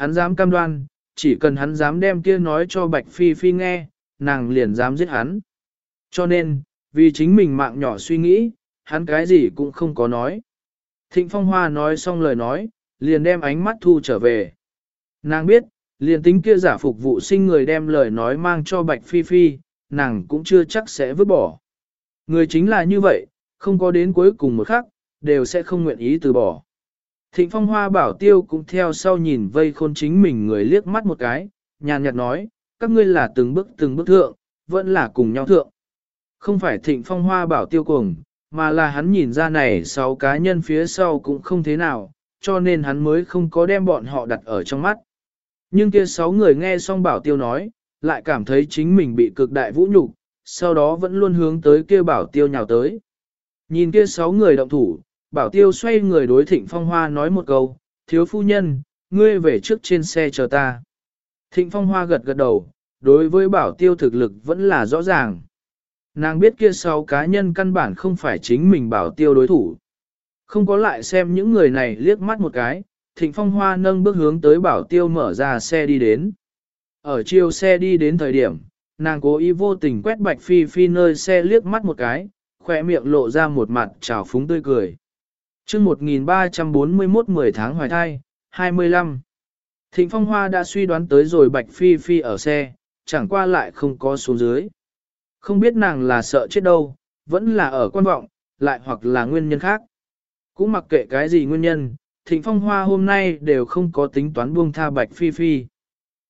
Hắn dám cam đoan, chỉ cần hắn dám đem kia nói cho Bạch Phi Phi nghe, nàng liền dám giết hắn. Cho nên, vì chính mình mạng nhỏ suy nghĩ, hắn cái gì cũng không có nói. Thịnh Phong Hoa nói xong lời nói, liền đem ánh mắt thu trở về. Nàng biết, liền tính kia giả phục vụ sinh người đem lời nói mang cho Bạch Phi Phi, nàng cũng chưa chắc sẽ vứt bỏ. Người chính là như vậy, không có đến cuối cùng một khắc, đều sẽ không nguyện ý từ bỏ. Thịnh Phong Hoa bảo tiêu cũng theo sau nhìn vây khôn chính mình người liếc mắt một cái, nhàn nhạt nói, các ngươi là từng bước từng bước thượng, vẫn là cùng nhau thượng. Không phải Thịnh Phong Hoa bảo tiêu cùng, mà là hắn nhìn ra này sáu cá nhân phía sau cũng không thế nào, cho nên hắn mới không có đem bọn họ đặt ở trong mắt. Nhưng kia sáu người nghe xong bảo tiêu nói, lại cảm thấy chính mình bị cực đại vũ nhục, sau đó vẫn luôn hướng tới kia bảo tiêu nhào tới. Nhìn kia sáu người động thủ, bảo tiêu xoay người đối thịnh phong hoa nói một câu, thiếu phu nhân, ngươi về trước trên xe chờ ta. Thịnh phong hoa gật gật đầu, đối với bảo tiêu thực lực vẫn là rõ ràng. Nàng biết kia sáu cá nhân căn bản không phải chính mình bảo tiêu đối thủ. Không có lại xem những người này liếc mắt một cái, thịnh phong hoa nâng bước hướng tới bảo tiêu mở ra xe đi đến. Ở chiều xe đi đến thời điểm, nàng cố ý vô tình quét bạch phi phi nơi xe liếc mắt một cái, khỏe miệng lộ ra một mặt trào phúng tươi cười chương 1341 10 tháng hoài thai, 25. Thịnh Phong Hoa đã suy đoán tới rồi Bạch Phi Phi ở xe, chẳng qua lại không có xuống dưới. Không biết nàng là sợ chết đâu, vẫn là ở quan vọng, lại hoặc là nguyên nhân khác. Cũng mặc kệ cái gì nguyên nhân, Thịnh Phong Hoa hôm nay đều không có tính toán buông tha Bạch Phi Phi.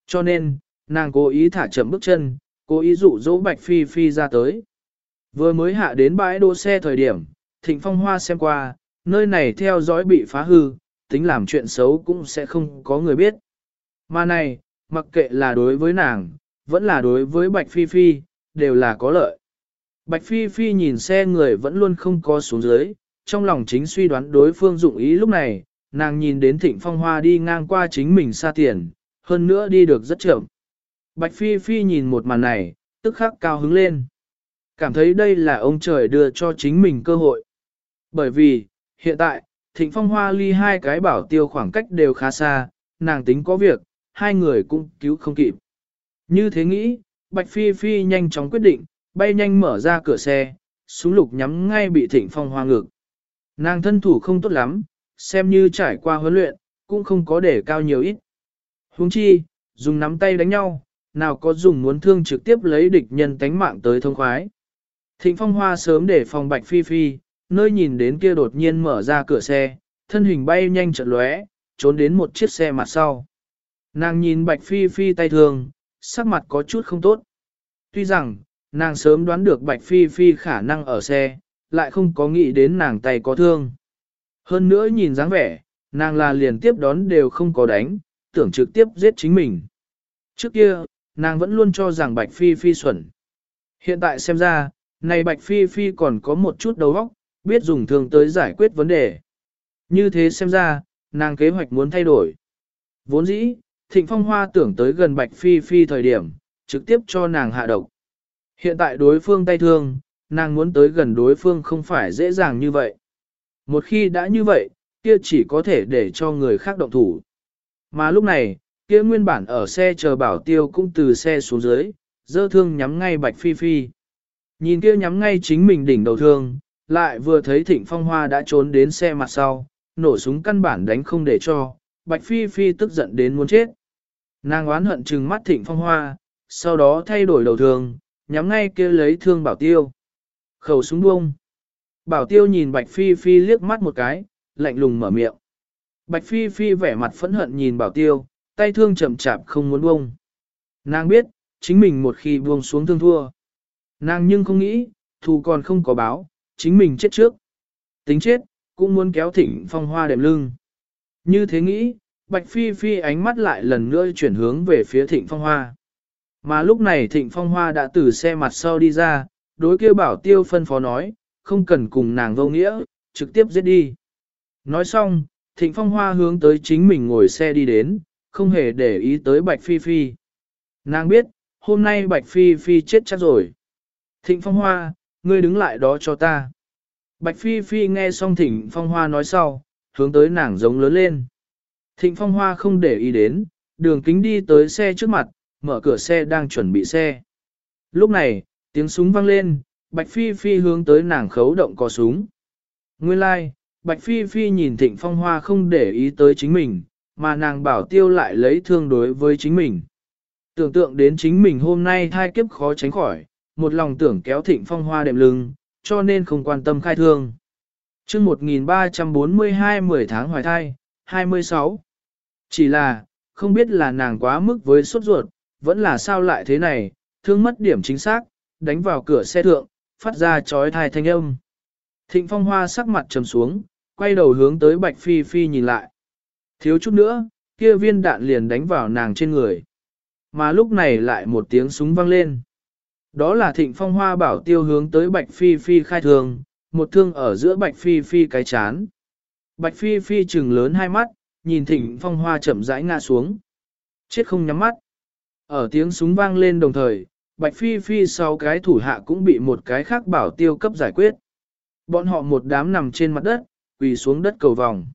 Cho nên, nàng cố ý thả chậm bước chân, cố ý dụ dỗ Bạch Phi Phi ra tới. Vừa mới hạ đến bãi đỗ xe thời điểm, Thịnh Phong Hoa xem qua, nơi này theo dõi bị phá hư, tính làm chuyện xấu cũng sẽ không có người biết. Mà này, mặc kệ là đối với nàng, vẫn là đối với Bạch Phi Phi, đều là có lợi. Bạch Phi Phi nhìn xe người vẫn luôn không có xuống dưới, trong lòng chính suy đoán đối phương dụng ý lúc này, nàng nhìn đến Thịnh Phong Hoa đi ngang qua chính mình xa tiền, hơn nữa đi được rất chậm. Bạch Phi Phi nhìn một màn này, tức khắc cao hứng lên. Cảm thấy đây là ông trời đưa cho chính mình cơ hội. Bởi vì, hiện tại, Thịnh Phong Hoa ly hai cái bảo tiêu khoảng cách đều khá xa, nàng tính có việc, hai người cũng cứu không kịp. Như thế nghĩ, Bạch Phi Phi nhanh chóng quyết định, bay nhanh mở ra cửa xe, súng lục nhắm ngay bị Thịnh Phong Hoa ngực. Nàng thân thủ không tốt lắm, xem như trải qua huấn luyện, cũng không có để cao nhiều ít. Huống chi, dùng nắm tay đánh nhau, nào có dùng muốn thương trực tiếp lấy địch nhân tánh mạng tới thông khoái. Thịnh phong hoa sớm để phòng bạch phi phi, nơi nhìn đến kia đột nhiên mở ra cửa xe, thân hình bay nhanh chợt lóe, trốn đến một chiếc xe mặt sau. Nàng nhìn bạch phi phi tay thường, sắc mặt có chút không tốt. Tuy rằng, nàng sớm đoán được bạch phi phi khả năng ở xe, lại không có nghĩ đến nàng tay có thương. Hơn nữa nhìn dáng vẻ, nàng là liền tiếp đón đều không có đánh, tưởng trực tiếp giết chính mình. Trước kia, nàng vẫn luôn cho rằng Bạch Phi Phi xuẩn. Hiện tại xem ra, này Bạch Phi Phi còn có một chút đầu óc, biết dùng thương tới giải quyết vấn đề. Như thế xem ra, nàng kế hoạch muốn thay đổi. Vốn dĩ, Thịnh Phong Hoa tưởng tới gần Bạch Phi Phi thời điểm, trực tiếp cho nàng hạ độc. Hiện tại đối phương tay thương, nàng muốn tới gần đối phương không phải dễ dàng như vậy. Một khi đã như vậy, kia chỉ có thể để cho người khác động thủ. Mà lúc này, kia nguyên bản ở xe chờ bảo tiêu cũng từ xe xuống dưới, dơ thương nhắm ngay Bạch Phi Phi. Nhìn kia nhắm ngay chính mình đỉnh đầu thương, lại vừa thấy Thịnh Phong Hoa đã trốn đến xe mặt sau, nổ súng căn bản đánh không để cho, Bạch Phi Phi tức giận đến muốn chết. Nàng oán hận trừng mắt Thịnh Phong Hoa, sau đó thay đổi đầu thương, nhắm ngay kia lấy thương bảo tiêu. Khẩu súng buông. Bảo tiêu nhìn Bạch Phi Phi liếc mắt một cái, lạnh lùng mở miệng. Bạch Phi Phi vẻ mặt phẫn hận nhìn bảo tiêu, tay thương chậm chạp không muốn buông. Nàng biết, chính mình một khi buông xuống thương thua. Nàng nhưng không nghĩ, thù còn không có báo, chính mình chết trước. Tính chết, cũng muốn kéo thỉnh phong hoa đệm lưng. Như thế nghĩ, Bạch Phi Phi ánh mắt lại lần nữa chuyển hướng về phía thịnh phong hoa. Mà lúc này thịnh phong hoa đã từ xe mặt sau đi ra, đối kia bảo tiêu phân phó nói, không cần cùng nàng vô nghĩa, trực tiếp giết đi. Nói xong, thịnh phong hoa hướng tới chính mình ngồi xe đi đến, không hề để ý tới Bạch Phi Phi. Nàng biết, hôm nay Bạch Phi Phi chết chắc rồi. Thịnh phong hoa, ngươi đứng lại đó cho ta. Bạch Phi Phi nghe xong thịnh phong hoa nói sau, hướng tới nàng giống lớn lên. Thịnh phong hoa không để ý đến, đường kính đi tới xe trước mặt, mở cửa xe đang chuẩn bị xe. Lúc này, tiếng súng vang lên, Bạch Phi Phi hướng tới nàng khấu động có súng. Nguyên lai, like, Bạch Phi Phi nhìn Thịnh Phong Hoa không để ý tới chính mình, mà nàng bảo tiêu lại lấy thương đối với chính mình. Tưởng tượng đến chính mình hôm nay thai kiếp khó tránh khỏi, một lòng tưởng kéo Thịnh Phong Hoa đệm lưng, cho nên không quan tâm khai thương. chương 1342 10 tháng hoài thai, 26. Chỉ là, không biết là nàng quá mức với sốt ruột, vẫn là sao lại thế này, thương mất điểm chính xác, đánh vào cửa xe thượng, phát ra chói thai thanh âm. Thịnh Phong Hoa sắc mặt trầm xuống, quay đầu hướng tới Bạch Phi Phi nhìn lại. Thiếu chút nữa, kia viên đạn liền đánh vào nàng trên người. Mà lúc này lại một tiếng súng vang lên. Đó là thịnh phong hoa bảo tiêu hướng tới Bạch Phi Phi khai thương, một thương ở giữa Bạch Phi Phi cái chán. Bạch Phi Phi trừng lớn hai mắt, nhìn thịnh phong hoa chậm rãi ngã xuống. Chết không nhắm mắt. Ở tiếng súng vang lên đồng thời, Bạch Phi Phi sau cái thủ hạ cũng bị một cái khác bảo tiêu cấp giải quyết. Bọn họ một đám nằm trên mặt đất, quỳ xuống đất cầu vòng.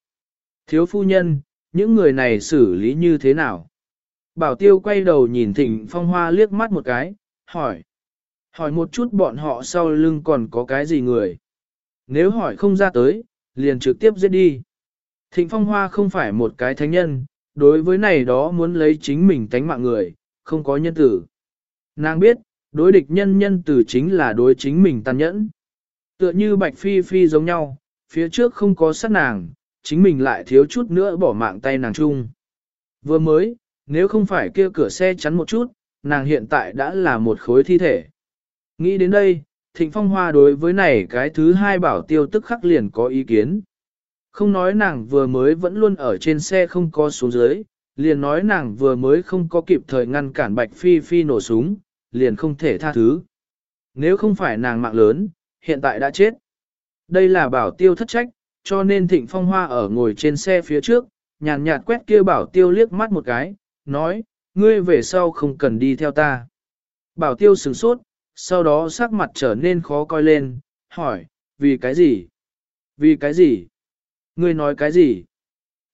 Thiếu phu nhân, những người này xử lý như thế nào? Bảo tiêu quay đầu nhìn thịnh phong hoa liếc mắt một cái, hỏi. Hỏi một chút bọn họ sau lưng còn có cái gì người? Nếu hỏi không ra tới, liền trực tiếp giết đi. Thịnh phong hoa không phải một cái thánh nhân, đối với này đó muốn lấy chính mình tánh mạng người, không có nhân tử. Nàng biết, đối địch nhân nhân tử chính là đối chính mình tàn nhẫn. Tựa như bạch phi phi giống nhau, phía trước không có sát nàng, chính mình lại thiếu chút nữa bỏ mạng tay nàng chung. Vừa mới, nếu không phải kia cửa xe chắn một chút, nàng hiện tại đã là một khối thi thể. Nghĩ đến đây, Thịnh Phong Hoa đối với này cái thứ hai bảo tiêu tức khắc liền có ý kiến. Không nói nàng vừa mới vẫn luôn ở trên xe không có xuống dưới, liền nói nàng vừa mới không có kịp thời ngăn cản Bạch Phi Phi nổ súng, liền không thể tha thứ. Nếu không phải nàng mạng lớn, hiện tại đã chết. Đây là bảo tiêu thất trách, cho nên Thịnh Phong Hoa ở ngồi trên xe phía trước, nhàn nhạt quét kia bảo tiêu liếc mắt một cái, nói, ngươi về sau không cần đi theo ta. Bảo tiêu sửng sốt, sau đó sắc mặt trở nên khó coi lên, hỏi, vì cái gì? Vì cái gì? Ngươi nói cái gì?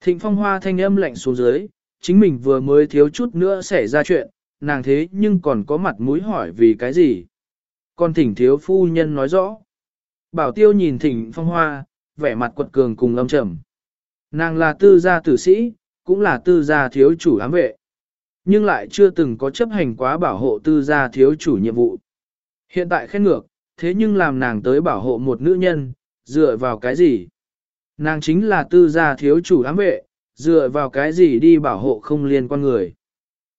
Thịnh phong hoa thanh âm lạnh xuống dưới, chính mình vừa mới thiếu chút nữa xảy ra chuyện, nàng thế nhưng còn có mặt mũi hỏi vì cái gì? Còn thỉnh thiếu phu nhân nói rõ. Bảo tiêu nhìn thịnh phong hoa, vẻ mặt quật cường cùng âm trầm. Nàng là tư gia tử sĩ, cũng là tư gia thiếu chủ ám vệ. Nhưng lại chưa từng có chấp hành quá bảo hộ tư gia thiếu chủ nhiệm vụ. Hiện tại khen ngược, thế nhưng làm nàng tới bảo hộ một nữ nhân, dựa vào cái gì? Nàng chính là tư gia thiếu chủ ám vệ, dựa vào cái gì đi bảo hộ không liên quan người.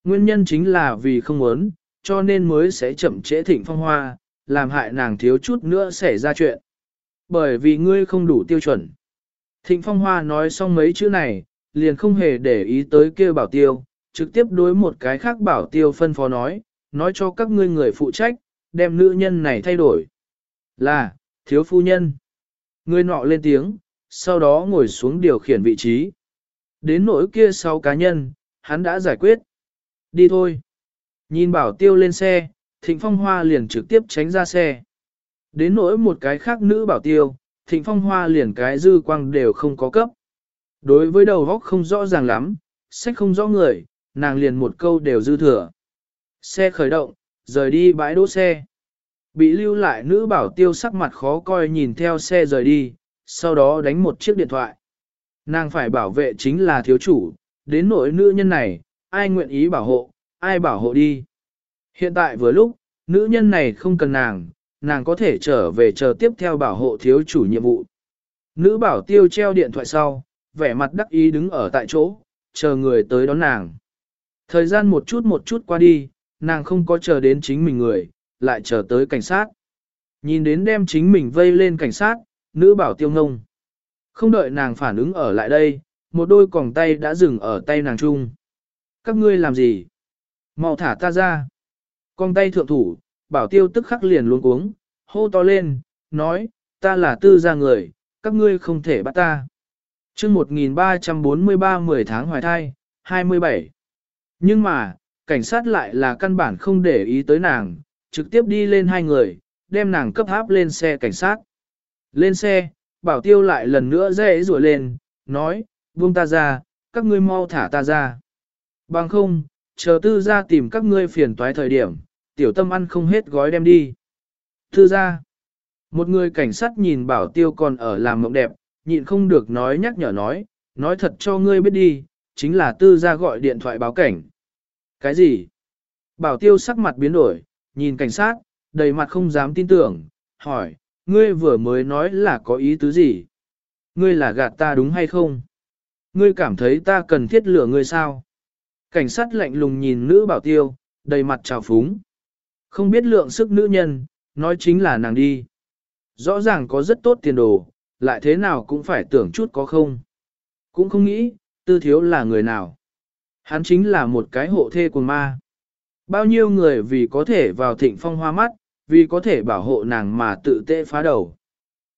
Nguyên nhân chính là vì không muốn, cho nên mới sẽ chậm trễ thịnh phong hoa, làm hại nàng thiếu chút nữa xảy ra chuyện. Bởi vì ngươi không đủ tiêu chuẩn. Thịnh phong hoa nói xong mấy chữ này, liền không hề để ý tới kêu bảo tiêu, trực tiếp đối một cái khác bảo tiêu phân phó nói, nói cho các ngươi người phụ trách, đem nữ nhân này thay đổi. Là, thiếu phu nhân. Người nọ lên tiếng, sau đó ngồi xuống điều khiển vị trí. Đến nỗi kia sau cá nhân, hắn đã giải quyết. Đi thôi. Nhìn bảo tiêu lên xe, thịnh phong hoa liền trực tiếp tránh ra xe. Đến nỗi một cái khác nữ bảo tiêu, thịnh phong hoa liền cái dư quang đều không có cấp. Đối với đầu góc không rõ ràng lắm, sách không rõ người, nàng liền một câu đều dư thừa. Xe khởi động, rời đi bãi đỗ xe. Bị lưu lại nữ bảo tiêu sắc mặt khó coi nhìn theo xe rời đi, sau đó đánh một chiếc điện thoại. Nàng phải bảo vệ chính là thiếu chủ, đến nỗi nữ nhân này, ai nguyện ý bảo hộ, ai bảo hộ đi. Hiện tại vừa lúc, nữ nhân này không cần nàng, nàng có thể trở về chờ tiếp theo bảo hộ thiếu chủ nhiệm vụ. Nữ bảo tiêu treo điện thoại sau, vẻ mặt đắc ý đứng ở tại chỗ, chờ người tới đón nàng. Thời gian một chút một chút qua đi, nàng không có chờ đến chính mình người, lại chờ tới cảnh sát. Nhìn đến đem chính mình vây lên cảnh sát, nữ bảo tiêu ngông. Không đợi nàng phản ứng ở lại đây, một đôi còng tay đã dừng ở tay nàng chung. Các ngươi làm gì? mau thả ta ra. Còng tay thượng thủ, bảo tiêu tức khắc liền luôn cuống, hô to lên, nói, ta là tư gia người, các ngươi không thể bắt ta. chương 1343 10 tháng hoài thai, 27. Nhưng mà, cảnh sát lại là căn bản không để ý tới nàng, trực tiếp đi lên hai người, đem nàng cấp háp lên xe cảnh sát. Lên xe, bảo tiêu lại lần nữa dễ rủa lên, nói, buông ta ra, các ngươi mau thả ta ra. Bằng không, chờ tư ra tìm các ngươi phiền toái thời điểm, tiểu tâm ăn không hết gói đem đi. Tư ra, một người cảnh sát nhìn bảo tiêu còn ở làm mộng đẹp, nhịn không được nói nhắc nhở nói, nói thật cho ngươi biết đi, chính là tư ra gọi điện thoại báo cảnh. Cái gì? Bảo tiêu sắc mặt biến đổi, nhìn cảnh sát, đầy mặt không dám tin tưởng, hỏi, ngươi vừa mới nói là có ý tứ gì? Ngươi là gạt ta đúng hay không? Ngươi cảm thấy ta cần thiết lửa ngươi sao? Cảnh sát lạnh lùng nhìn nữ bảo tiêu, đầy mặt trào phúng. Không biết lượng sức nữ nhân, nói chính là nàng đi. Rõ ràng có rất tốt tiền đồ, lại thế nào cũng phải tưởng chút có không. Cũng không nghĩ, tư thiếu là người nào. Hắn chính là một cái hộ thê của ma. Bao nhiêu người vì có thể vào thịnh phong hoa mắt, vì có thể bảo hộ nàng mà tự tệ phá đầu.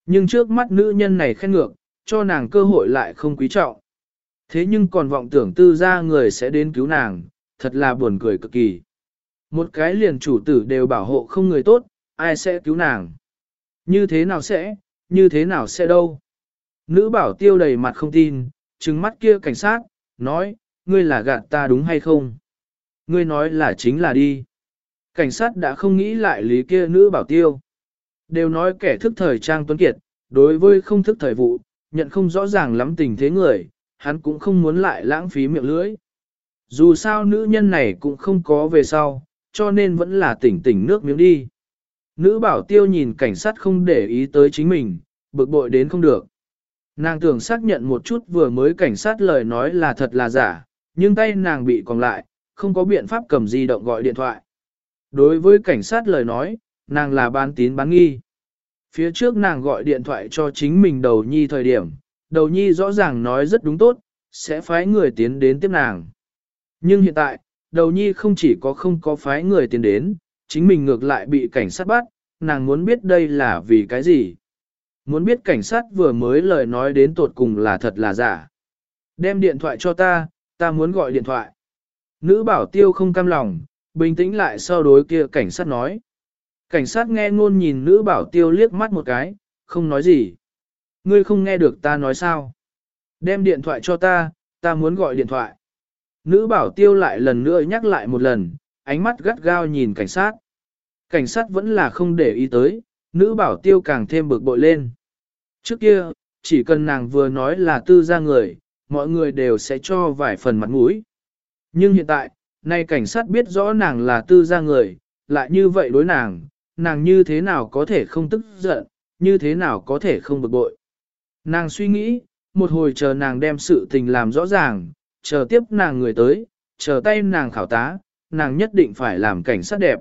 Nhưng trước mắt nữ nhân này khen ngược, cho nàng cơ hội lại không quý trọng. Thế nhưng còn vọng tưởng tư ra người sẽ đến cứu nàng, thật là buồn cười cực kỳ. Một cái liền chủ tử đều bảo hộ không người tốt, ai sẽ cứu nàng? Như thế nào sẽ, như thế nào sẽ đâu? Nữ bảo tiêu đầy mặt không tin, trừng mắt kia cảnh sát, nói, ngươi là gạt ta đúng hay không? Ngươi nói là chính là đi. Cảnh sát đã không nghĩ lại lý kia nữ bảo tiêu. Đều nói kẻ thức thời trang tuấn kiệt, đối với không thức thời vụ, nhận không rõ ràng lắm tình thế người, hắn cũng không muốn lại lãng phí miệng lưỡi. Dù sao nữ nhân này cũng không có về sau, cho nên vẫn là tỉnh tỉnh nước miếng đi. Nữ bảo tiêu nhìn cảnh sát không để ý tới chính mình, bực bội đến không được. Nàng tưởng xác nhận một chút vừa mới cảnh sát lời nói là thật là giả, nhưng tay nàng bị còn lại, không có biện pháp cầm di động gọi điện thoại. Đối với cảnh sát lời nói, nàng là bán tín bán nghi. Phía trước nàng gọi điện thoại cho chính mình đầu nhi thời điểm, đầu nhi rõ ràng nói rất đúng tốt, sẽ phái người tiến đến tiếp nàng. Nhưng hiện tại, đầu nhi không chỉ có không có phái người tiến đến, chính mình ngược lại bị cảnh sát bắt, nàng muốn biết đây là vì cái gì. Muốn biết cảnh sát vừa mới lời nói đến tột cùng là thật là giả. Đem điện thoại cho ta, ta muốn gọi điện thoại. Nữ bảo tiêu không cam lòng, bình tĩnh lại sau đối kia cảnh sát nói. Cảnh sát nghe ngôn nhìn nữ bảo tiêu liếc mắt một cái, không nói gì. Ngươi không nghe được ta nói sao? Đem điện thoại cho ta, ta muốn gọi điện thoại. Nữ bảo tiêu lại lần nữa nhắc lại một lần, ánh mắt gắt gao nhìn cảnh sát. Cảnh sát vẫn là không để ý tới, nữ bảo tiêu càng thêm bực bội lên. Trước kia, chỉ cần nàng vừa nói là tư gia người, mọi người đều sẽ cho vài phần mặt mũi. Nhưng hiện tại, nay cảnh sát biết rõ nàng là tư gia người, lại như vậy đối nàng, nàng như thế nào có thể không tức giận, như thế nào có thể không bực bội. Nàng suy nghĩ, một hồi chờ nàng đem sự tình làm rõ ràng, chờ tiếp nàng người tới, chờ tay nàng khảo tá, nàng nhất định phải làm cảnh sát đẹp.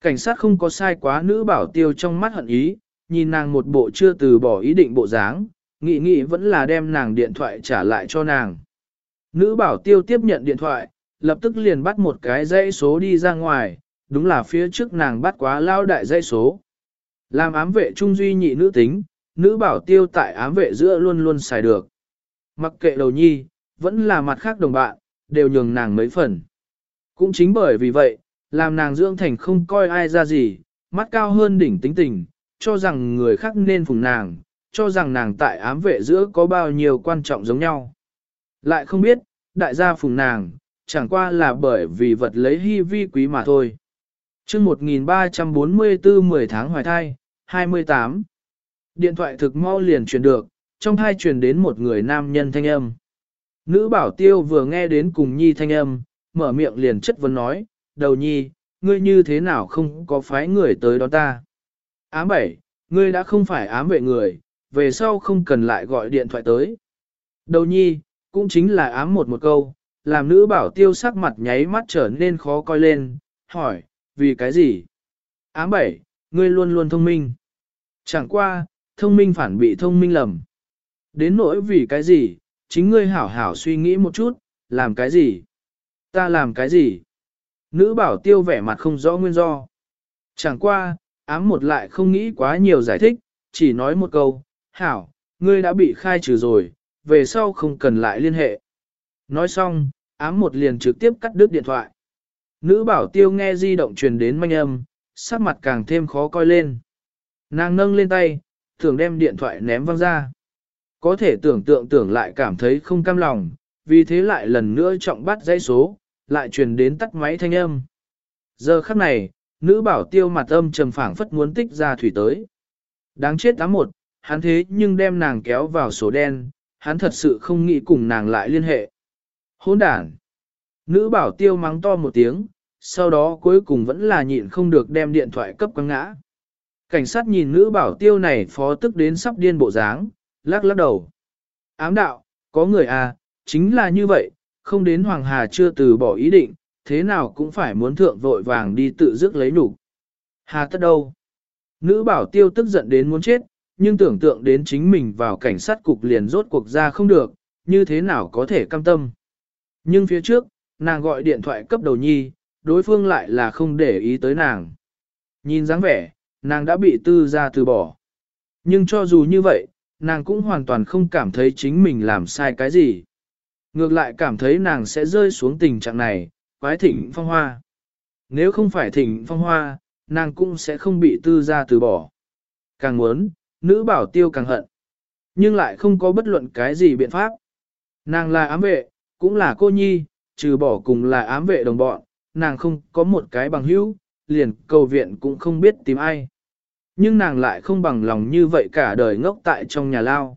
Cảnh sát không có sai quá nữ bảo tiêu trong mắt hận ý, nhìn nàng một bộ chưa từ bỏ ý định bộ dáng, nghĩ nghĩ vẫn là đem nàng điện thoại trả lại cho nàng. Nữ bảo tiêu tiếp nhận điện thoại, lập tức liền bắt một cái dãy số đi ra ngoài, đúng là phía trước nàng bắt quá lao đại dãy số. Làm ám vệ trung duy nhị nữ tính, nữ bảo tiêu tại ám vệ giữa luôn luôn xài được. Mặc kệ đầu nhi, vẫn là mặt khác đồng bạn, đều nhường nàng mấy phần. Cũng chính bởi vì vậy, làm nàng dưỡng thành không coi ai ra gì, mắt cao hơn đỉnh tính tình, cho rằng người khác nên phùng nàng, cho rằng nàng tại ám vệ giữa có bao nhiêu quan trọng giống nhau. Lại không biết, đại gia phùng nàng, chẳng qua là bởi vì vật lấy hy vi quý mà thôi. chương 1344 10 tháng hoài thai, 28. Điện thoại thực mau liền truyền được, trong thai truyền đến một người nam nhân thanh âm. Nữ bảo tiêu vừa nghe đến cùng nhi thanh âm, mở miệng liền chất vấn nói, đầu nhi, ngươi như thế nào không có phái người tới đó ta. Ám bảy, ngươi đã không phải ám vệ người, về sau không cần lại gọi điện thoại tới. Đầu nhi, cũng chính là ám một một câu, làm nữ bảo tiêu sắc mặt nháy mắt trở nên khó coi lên, hỏi, vì cái gì? Ám bảy, ngươi luôn luôn thông minh. Chẳng qua, thông minh phản bị thông minh lầm. Đến nỗi vì cái gì, chính ngươi hảo hảo suy nghĩ một chút, làm cái gì? Ta làm cái gì? Nữ bảo tiêu vẻ mặt không rõ nguyên do. Chẳng qua, ám một lại không nghĩ quá nhiều giải thích, chỉ nói một câu, hảo, ngươi đã bị khai trừ rồi, về sau không cần lại liên hệ. Nói xong, ám một liền trực tiếp cắt đứt điện thoại. Nữ bảo tiêu nghe di động truyền đến manh âm, sắc mặt càng thêm khó coi lên. Nàng nâng lên tay, thường đem điện thoại ném văng ra. Có thể tưởng tượng tưởng lại cảm thấy không cam lòng, vì thế lại lần nữa trọng bắt dãy số, lại truyền đến tắt máy thanh âm. Giờ khắc này, nữ bảo tiêu mặt âm trầm phảng phất muốn tích ra thủy tới. Đáng chết tám một, hắn thế nhưng đem nàng kéo vào số đen, hắn thật sự không nghĩ cùng nàng lại liên hệ. Hỗn đản. Nữ bảo tiêu mắng to một tiếng, sau đó cuối cùng vẫn là nhịn không được đem điện thoại cấp quăng ngã. Cảnh sát nhìn nữ bảo tiêu này phó tức đến sắp điên bộ dáng, lắc lắc đầu. Ám đạo, có người à, chính là như vậy, không đến Hoàng Hà chưa từ bỏ ý định, thế nào cũng phải muốn thượng vội vàng đi tự dứt lấy nụ. Hà tất đâu? Nữ bảo tiêu tức giận đến muốn chết, nhưng tưởng tượng đến chính mình vào cảnh sát cục liền rốt cuộc ra không được, như thế nào có thể cam tâm. Nhưng phía trước, nàng gọi điện thoại cấp đầu nhi, đối phương lại là không để ý tới nàng. Nhìn dáng vẻ, nàng đã bị tư ra từ bỏ. Nhưng cho dù như vậy, nàng cũng hoàn toàn không cảm thấy chính mình làm sai cái gì. Ngược lại cảm thấy nàng sẽ rơi xuống tình trạng này, quái thịnh phong hoa. Nếu không phải thịnh phong hoa, nàng cũng sẽ không bị tư ra từ bỏ. Càng muốn, nữ bảo tiêu càng hận. Nhưng lại không có bất luận cái gì biện pháp. Nàng là ám vệ, cũng là cô nhi, trừ bỏ cùng là ám vệ đồng bọn, nàng không có một cái bằng hữu, liền cầu viện cũng không biết tìm ai. Nhưng nàng lại không bằng lòng như vậy cả đời ngốc tại trong nhà lao.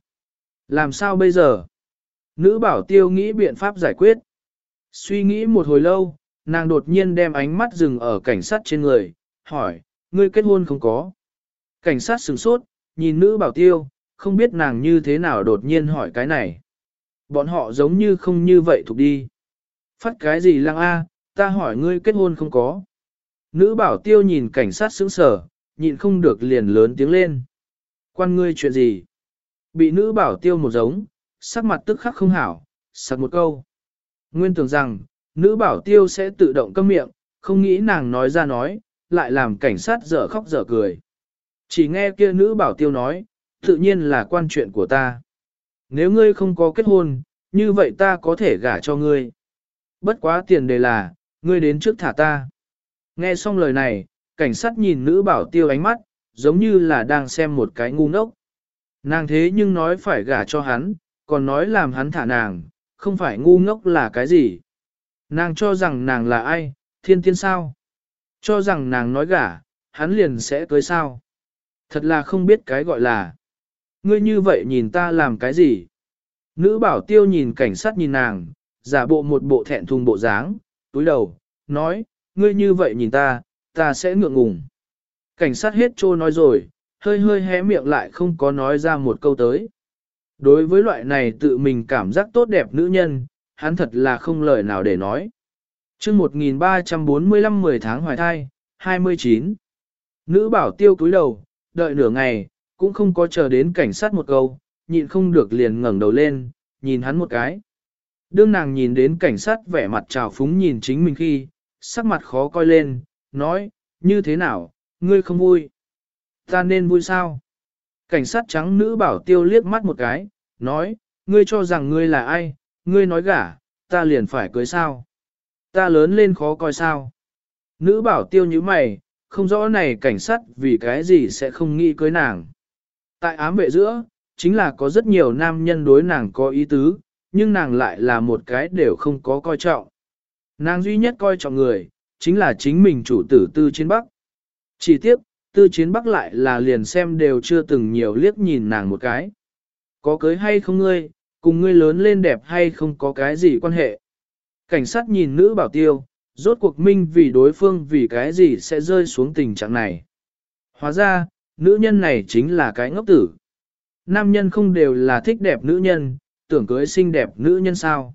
Làm sao bây giờ? Nữ bảo tiêu nghĩ biện pháp giải quyết. Suy nghĩ một hồi lâu, nàng đột nhiên đem ánh mắt dừng ở cảnh sát trên người, hỏi, ngươi kết hôn không có? Cảnh sát sửng sốt, nhìn nữ bảo tiêu, không biết nàng như thế nào đột nhiên hỏi cái này. Bọn họ giống như không như vậy thuộc đi. Phát cái gì lăng a, ta hỏi ngươi kết hôn không có. Nữ bảo tiêu nhìn cảnh sát sững sờ, nhịn không được liền lớn tiếng lên. Quan ngươi chuyện gì? Bị nữ bảo tiêu một giống, sắc mặt tức khắc không hảo, sặc một câu. Nguyên tưởng rằng, nữ bảo tiêu sẽ tự động câm miệng, không nghĩ nàng nói ra nói, lại làm cảnh sát dở khóc dở cười. Chỉ nghe kia nữ bảo tiêu nói, tự nhiên là quan chuyện của ta. Nếu ngươi không có kết hôn, như vậy ta có thể gả cho ngươi. Bất quá tiền đề là, ngươi đến trước thả ta. Nghe xong lời này, cảnh sát nhìn nữ bảo tiêu ánh mắt, giống như là đang xem một cái ngu ngốc. Nàng thế nhưng nói phải gả cho hắn, còn nói làm hắn thả nàng, không phải ngu ngốc là cái gì. Nàng cho rằng nàng là ai, thiên tiên sao? Cho rằng nàng nói gả, hắn liền sẽ cưới sao? Thật là không biết cái gọi là. Ngươi như vậy nhìn ta làm cái gì? Nữ bảo tiêu nhìn cảnh sát nhìn nàng, giả bộ một bộ thẹn thùng bộ dáng, túi đầu, nói, ngươi như vậy nhìn ta, ta sẽ ngượng ngùng. Cảnh sát hết trô nói rồi, hơi hơi hé miệng lại không có nói ra một câu tới. Đối với loại này tự mình cảm giác tốt đẹp nữ nhân, hắn thật là không lời nào để nói. chương 1345 10 tháng hoài thai, 29. Nữ bảo tiêu cúi đầu, đợi nửa ngày, cũng không có chờ đến cảnh sát một câu, nhịn không được liền ngẩng đầu lên, nhìn hắn một cái. Đương nàng nhìn đến cảnh sát vẻ mặt trào phúng nhìn chính mình khi, sắc mặt khó coi lên, nói, như thế nào, ngươi không vui. Ta nên vui sao? Cảnh sát trắng nữ bảo tiêu liếc mắt một cái, nói, ngươi cho rằng ngươi là ai, ngươi nói gả, ta liền phải cưới sao. Ta lớn lên khó coi sao. Nữ bảo tiêu như mày, không rõ này cảnh sát vì cái gì sẽ không nghĩ cưới nàng. Tại ám vệ giữa, chính là có rất nhiều nam nhân đối nàng có ý tứ, nhưng nàng lại là một cái đều không có coi trọng. Nàng duy nhất coi trọng người, chính là chính mình chủ tử tư chiến bắc. Chỉ tiếp, tư chiến bắc lại là liền xem đều chưa từng nhiều liếc nhìn nàng một cái. Có cưới hay không ngươi, cùng ngươi lớn lên đẹp hay không có cái gì quan hệ. Cảnh sát nhìn nữ bảo tiêu, rốt cuộc minh vì đối phương vì cái gì sẽ rơi xuống tình trạng này. Hóa ra, nữ nhân này chính là cái ngốc tử. Nam nhân không đều là thích đẹp nữ nhân, tưởng cưới xinh đẹp nữ nhân sao.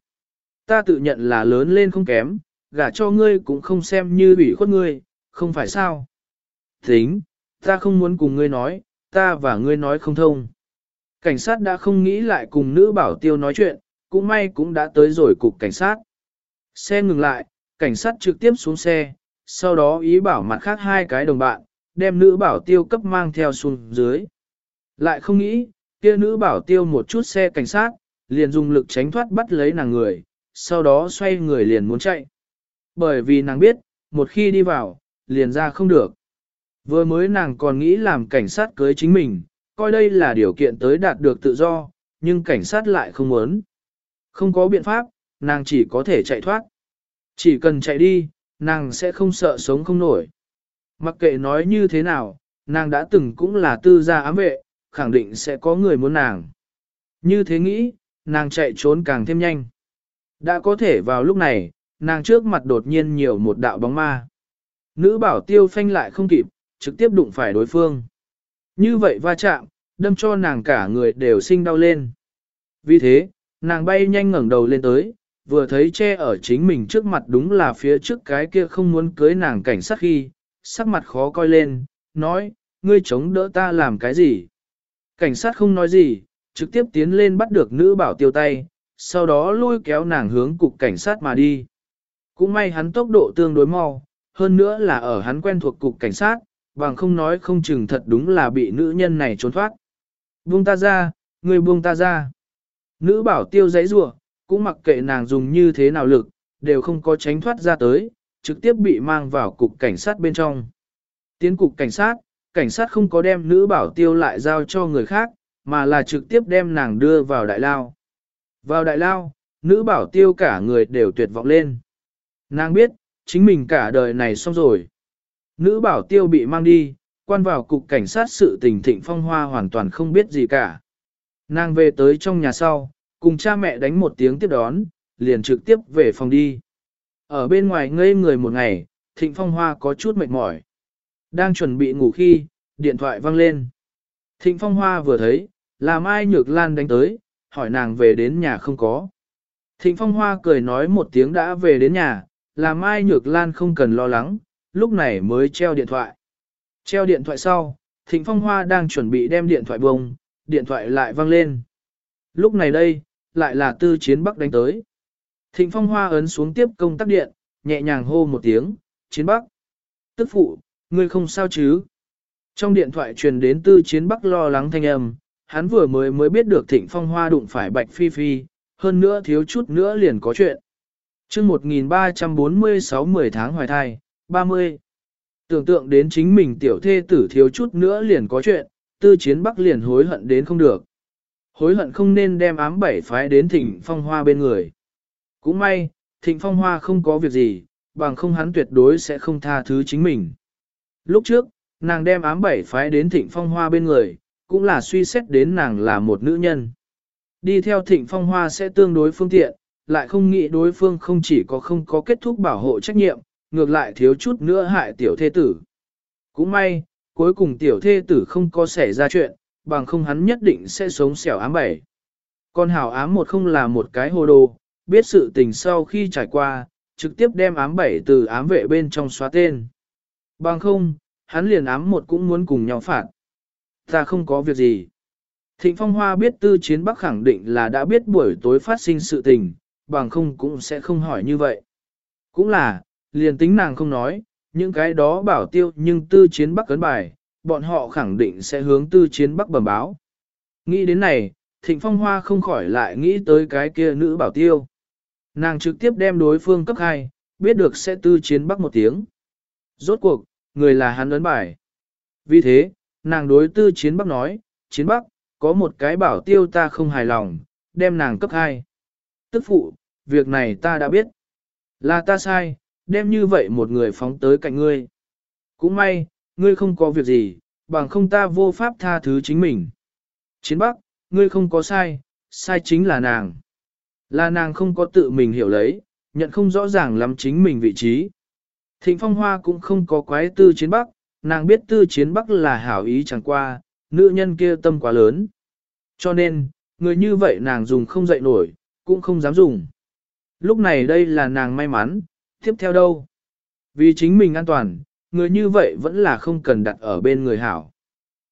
Ta tự nhận là lớn lên không kém, gả cho ngươi cũng không xem như bị khuất ngươi, không phải sao. Tính, ta không muốn cùng ngươi nói, ta và ngươi nói không thông. Cảnh sát đã không nghĩ lại cùng nữ bảo tiêu nói chuyện, cũng may cũng đã tới rồi cục cảnh sát. Xe ngừng lại, cảnh sát trực tiếp xuống xe, sau đó ý bảo mặt khác hai cái đồng bạn, đem nữ bảo tiêu cấp mang theo xuống dưới. Lại không nghĩ, kia nữ bảo tiêu một chút xe cảnh sát, liền dùng lực tránh thoát bắt lấy nàng người, sau đó xoay người liền muốn chạy. Bởi vì nàng biết, một khi đi vào, liền ra không được. Vừa mới nàng còn nghĩ làm cảnh sát cưới chính mình, coi đây là điều kiện tới đạt được tự do, nhưng cảnh sát lại không muốn. Không có biện pháp, nàng chỉ có thể chạy thoát. Chỉ cần chạy đi, nàng sẽ không sợ sống không nổi. Mặc kệ nói như thế nào, nàng đã từng cũng là tư gia ám vệ, khẳng định sẽ có người muốn nàng. Như thế nghĩ, nàng chạy trốn càng thêm nhanh. Đã có thể vào lúc này, nàng trước mặt đột nhiên nhiều một đạo bóng ma. Nữ bảo tiêu phanh lại không kịp, trực tiếp đụng phải đối phương. Như vậy va chạm, đâm cho nàng cả người đều sinh đau lên. Vì thế, nàng bay nhanh ngẩng đầu lên tới, vừa thấy che ở chính mình trước mặt đúng là phía trước cái kia không muốn cưới nàng cảnh sát khi, sắc mặt khó coi lên, nói, ngươi chống đỡ ta làm cái gì? Cảnh sát không nói gì, trực tiếp tiến lên bắt được nữ bảo tiêu tay, sau đó lôi kéo nàng hướng cục cảnh sát mà đi. Cũng may hắn tốc độ tương đối mau, hơn nữa là ở hắn quen thuộc cục cảnh sát, bằng không nói không chừng thật đúng là bị nữ nhân này trốn thoát. Buông ta ra, người buông ta ra. Nữ bảo tiêu giấy rủa cũng mặc kệ nàng dùng như thế nào lực, đều không có tránh thoát ra tới, trực tiếp bị mang vào cục cảnh sát bên trong. Tiến cục cảnh sát, cảnh sát không có đem nữ bảo tiêu lại giao cho người khác, mà là trực tiếp đem nàng đưa vào đại lao. Vào đại lao, nữ bảo tiêu cả người đều tuyệt vọng lên. Nàng biết, chính mình cả đời này xong rồi. Nữ bảo tiêu bị mang đi, quan vào cục cảnh sát sự tình thịnh phong hoa hoàn toàn không biết gì cả. Nàng về tới trong nhà sau, cùng cha mẹ đánh một tiếng tiếp đón, liền trực tiếp về phòng đi. Ở bên ngoài ngây người một ngày, thịnh phong hoa có chút mệt mỏi. Đang chuẩn bị ngủ khi, điện thoại vang lên. Thịnh phong hoa vừa thấy, là Mai Nhược Lan đánh tới, hỏi nàng về đến nhà không có. Thịnh phong hoa cười nói một tiếng đã về đến nhà, là Mai Nhược Lan không cần lo lắng, lúc này mới treo điện thoại. Treo điện thoại sau, Thịnh Phong Hoa đang chuẩn bị đem điện thoại bông, điện thoại lại vang lên. Lúc này đây, lại là tư chiến bắc đánh tới. Thịnh Phong Hoa ấn xuống tiếp công tắc điện, nhẹ nhàng hô một tiếng, chiến bắc. Tức phụ, ngươi không sao chứ? Trong điện thoại truyền đến tư chiến bắc lo lắng thanh âm, hắn vừa mới mới biết được Thịnh Phong Hoa đụng phải Bạch Phi Phi, hơn nữa thiếu chút nữa liền có chuyện. chương 1346 10 tháng hoài thai, 30. Tưởng tượng đến chính mình tiểu thê tử thiếu chút nữa liền có chuyện, tư chiến bắc liền hối hận đến không được. Hối hận không nên đem ám bảy phái đến thịnh phong hoa bên người. Cũng may, thịnh phong hoa không có việc gì, bằng không hắn tuyệt đối sẽ không tha thứ chính mình. Lúc trước, nàng đem ám bảy phái đến thịnh phong hoa bên người, cũng là suy xét đến nàng là một nữ nhân. Đi theo thịnh phong hoa sẽ tương đối phương tiện, lại không nghĩ đối phương không chỉ có không có kết thúc bảo hộ trách nhiệm, ngược lại thiếu chút nữa hại tiểu thê tử. Cũng may, cuối cùng tiểu thê tử không có xảy ra chuyện, bằng không hắn nhất định sẽ sống xẻo ám bảy. Còn hảo ám một không là một cái hồ đồ, biết sự tình sau khi trải qua, trực tiếp đem ám bảy từ ám vệ bên trong xóa tên. Bằng không, hắn liền ám một cũng muốn cùng nhau phạt. Ta không có việc gì. Thịnh Phong Hoa biết tư chiến Bắc khẳng định là đã biết buổi tối phát sinh sự tình, bằng không cũng sẽ không hỏi như vậy. Cũng là, liền tính nàng không nói, những cái đó bảo tiêu nhưng tư chiến bắc cấn bài, bọn họ khẳng định sẽ hướng tư chiến bắc bẩm báo. Nghĩ đến này, thịnh phong hoa không khỏi lại nghĩ tới cái kia nữ bảo tiêu. Nàng trực tiếp đem đối phương cấp 2, biết được sẽ tư chiến bắc một tiếng. Rốt cuộc, người là hắn ấn bài. Vì thế, nàng đối tư chiến bắc nói, chiến bắc, có một cái bảo tiêu ta không hài lòng, đem nàng cấp 2. Tức phụ, việc này ta đã biết. Là ta sai, đem như vậy một người phóng tới cạnh ngươi. Cũng may, ngươi không có việc gì, bằng không ta vô pháp tha thứ chính mình. Chiến Bắc, ngươi không có sai, sai chính là nàng. Là nàng không có tự mình hiểu lấy, nhận không rõ ràng lắm chính mình vị trí. Thịnh Phong Hoa cũng không có quái tư chiến Bắc, nàng biết tư chiến Bắc là hảo ý chẳng qua, nữ nhân kia tâm quá lớn. Cho nên, người như vậy nàng dùng không dậy nổi, cũng không dám dùng. Lúc này đây là nàng may mắn, tiếp theo đâu? Vì chính mình an toàn, người như vậy vẫn là không cần đặt ở bên người hảo.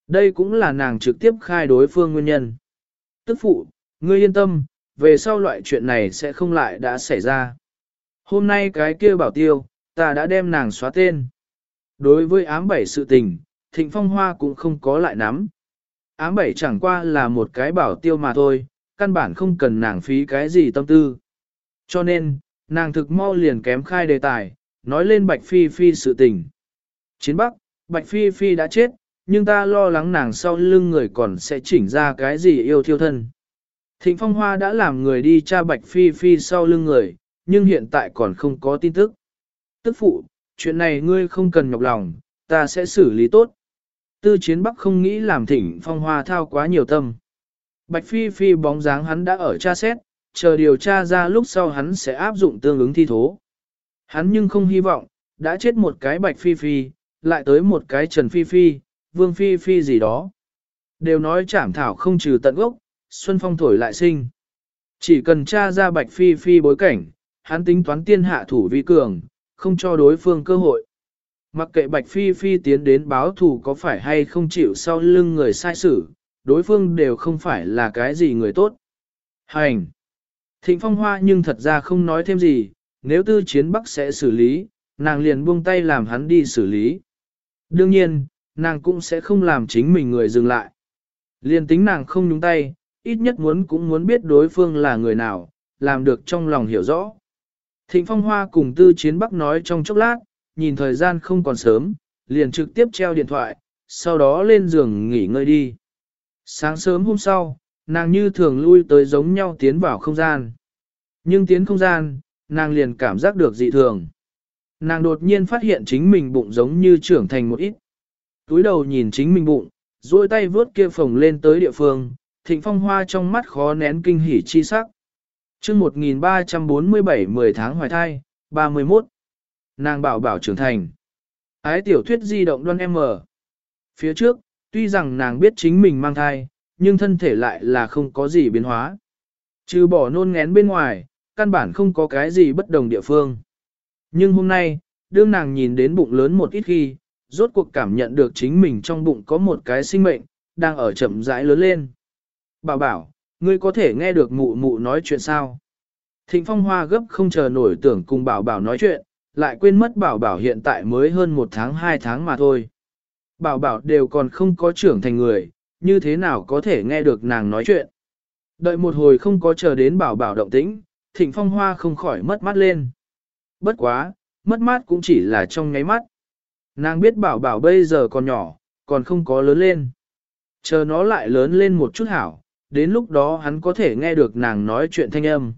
Đây cũng là nàng trực tiếp khai đối phương nguyên nhân. Tức phụ, ngươi yên tâm, về sau loại chuyện này sẽ không lại đã xảy ra. Hôm nay cái kia bảo tiêu, ta đã đem nàng xóa tên. Đối với ám bảy sự tình, thịnh phong hoa cũng không có lại nắm. Ám bảy chẳng qua là một cái bảo tiêu mà thôi, căn bản không cần nàng phí cái gì tâm tư. Cho nên, Nàng thực mau liền kém khai đề tài, nói lên Bạch Phi Phi sự tình. Chiến Bắc, Bạch Phi Phi đã chết, nhưng ta lo lắng nàng sau lưng người còn sẽ chỉnh ra cái gì yêu thiêu thân. Thịnh Phong Hoa đã làm người đi tra Bạch Phi Phi sau lưng người, nhưng hiện tại còn không có tin tức. Tức phụ, chuyện này ngươi không cần nhọc lòng, ta sẽ xử lý tốt. Tư chiến bắc không nghĩ làm Thịnh phong hoa thao quá nhiều tâm. Bạch Phi Phi bóng dáng hắn đã ở tra xét, chờ điều tra ra lúc sau hắn sẽ áp dụng tương ứng thi thố. Hắn nhưng không hy vọng, đã chết một cái Bạch Phi Phi, lại tới một cái Trần Phi Phi, Vương Phi Phi gì đó. Đều nói chảm thảo không trừ tận gốc, Xuân Phong thổi lại sinh. Chỉ cần tra ra Bạch Phi Phi bối cảnh, hắn tính toán tiên hạ thủ vi cường, không cho đối phương cơ hội. Mặc kệ Bạch Phi Phi tiến đến báo thù có phải hay không chịu sau lưng người sai xử, đối phương đều không phải là cái gì người tốt. Hành! Thịnh Phong Hoa nhưng thật ra không nói thêm gì, nếu tư chiến Bắc sẽ xử lý, nàng liền buông tay làm hắn đi xử lý. Đương nhiên, nàng cũng sẽ không làm chính mình người dừng lại. Liền tính nàng không nhúng tay, ít nhất muốn cũng muốn biết đối phương là người nào, làm được trong lòng hiểu rõ. Thịnh Phong Hoa cùng Tư Chiến Bắc nói trong chốc lát, nhìn thời gian không còn sớm, liền trực tiếp treo điện thoại, sau đó lên giường nghỉ ngơi đi. Sáng sớm hôm sau, nàng như thường lui tới giống nhau tiến vào không gian. Nhưng tiến không gian, nàng liền cảm giác được dị thường. Nàng đột nhiên phát hiện chính mình bụng giống như trưởng thành một ít. Túi đầu nhìn chính mình bụng, duỗi tay vướt kia phồng lên tới địa phương, thịnh phong hoa trong mắt khó nén kinh hỉ chi sắc. chương 1347 10 tháng hoài thai, 31. Nàng bảo bảo trưởng thành. Ái tiểu thuyết di động đoan em mở. Phía trước, tuy rằng nàng biết chính mình mang thai, nhưng thân thể lại là không có gì biến hóa. Trừ bỏ nôn ngén bên ngoài, căn bản không có cái gì bất đồng địa phương. Nhưng hôm nay, đương nàng nhìn đến bụng lớn một ít khi, rốt cuộc cảm nhận được chính mình trong bụng có một cái sinh mệnh, đang ở chậm rãi lớn lên. Bảo bảo, ngươi có thể nghe được mụ mụ nói chuyện sao? Thịnh phong hoa gấp không chờ nổi tưởng cùng bảo bảo nói chuyện, lại quên mất bảo bảo hiện tại mới hơn một tháng hai tháng mà thôi. Bảo bảo đều còn không có trưởng thành người, như thế nào có thể nghe được nàng nói chuyện. Đợi một hồi không có chờ đến bảo bảo động tĩnh, thịnh phong hoa không khỏi mất mắt lên. Bất quá, mất mát cũng chỉ là trong nháy mắt. Nàng biết bảo bảo bây giờ còn nhỏ, còn không có lớn lên. Chờ nó lại lớn lên một chút hảo, đến lúc đó hắn có thể nghe được nàng nói chuyện thanh âm.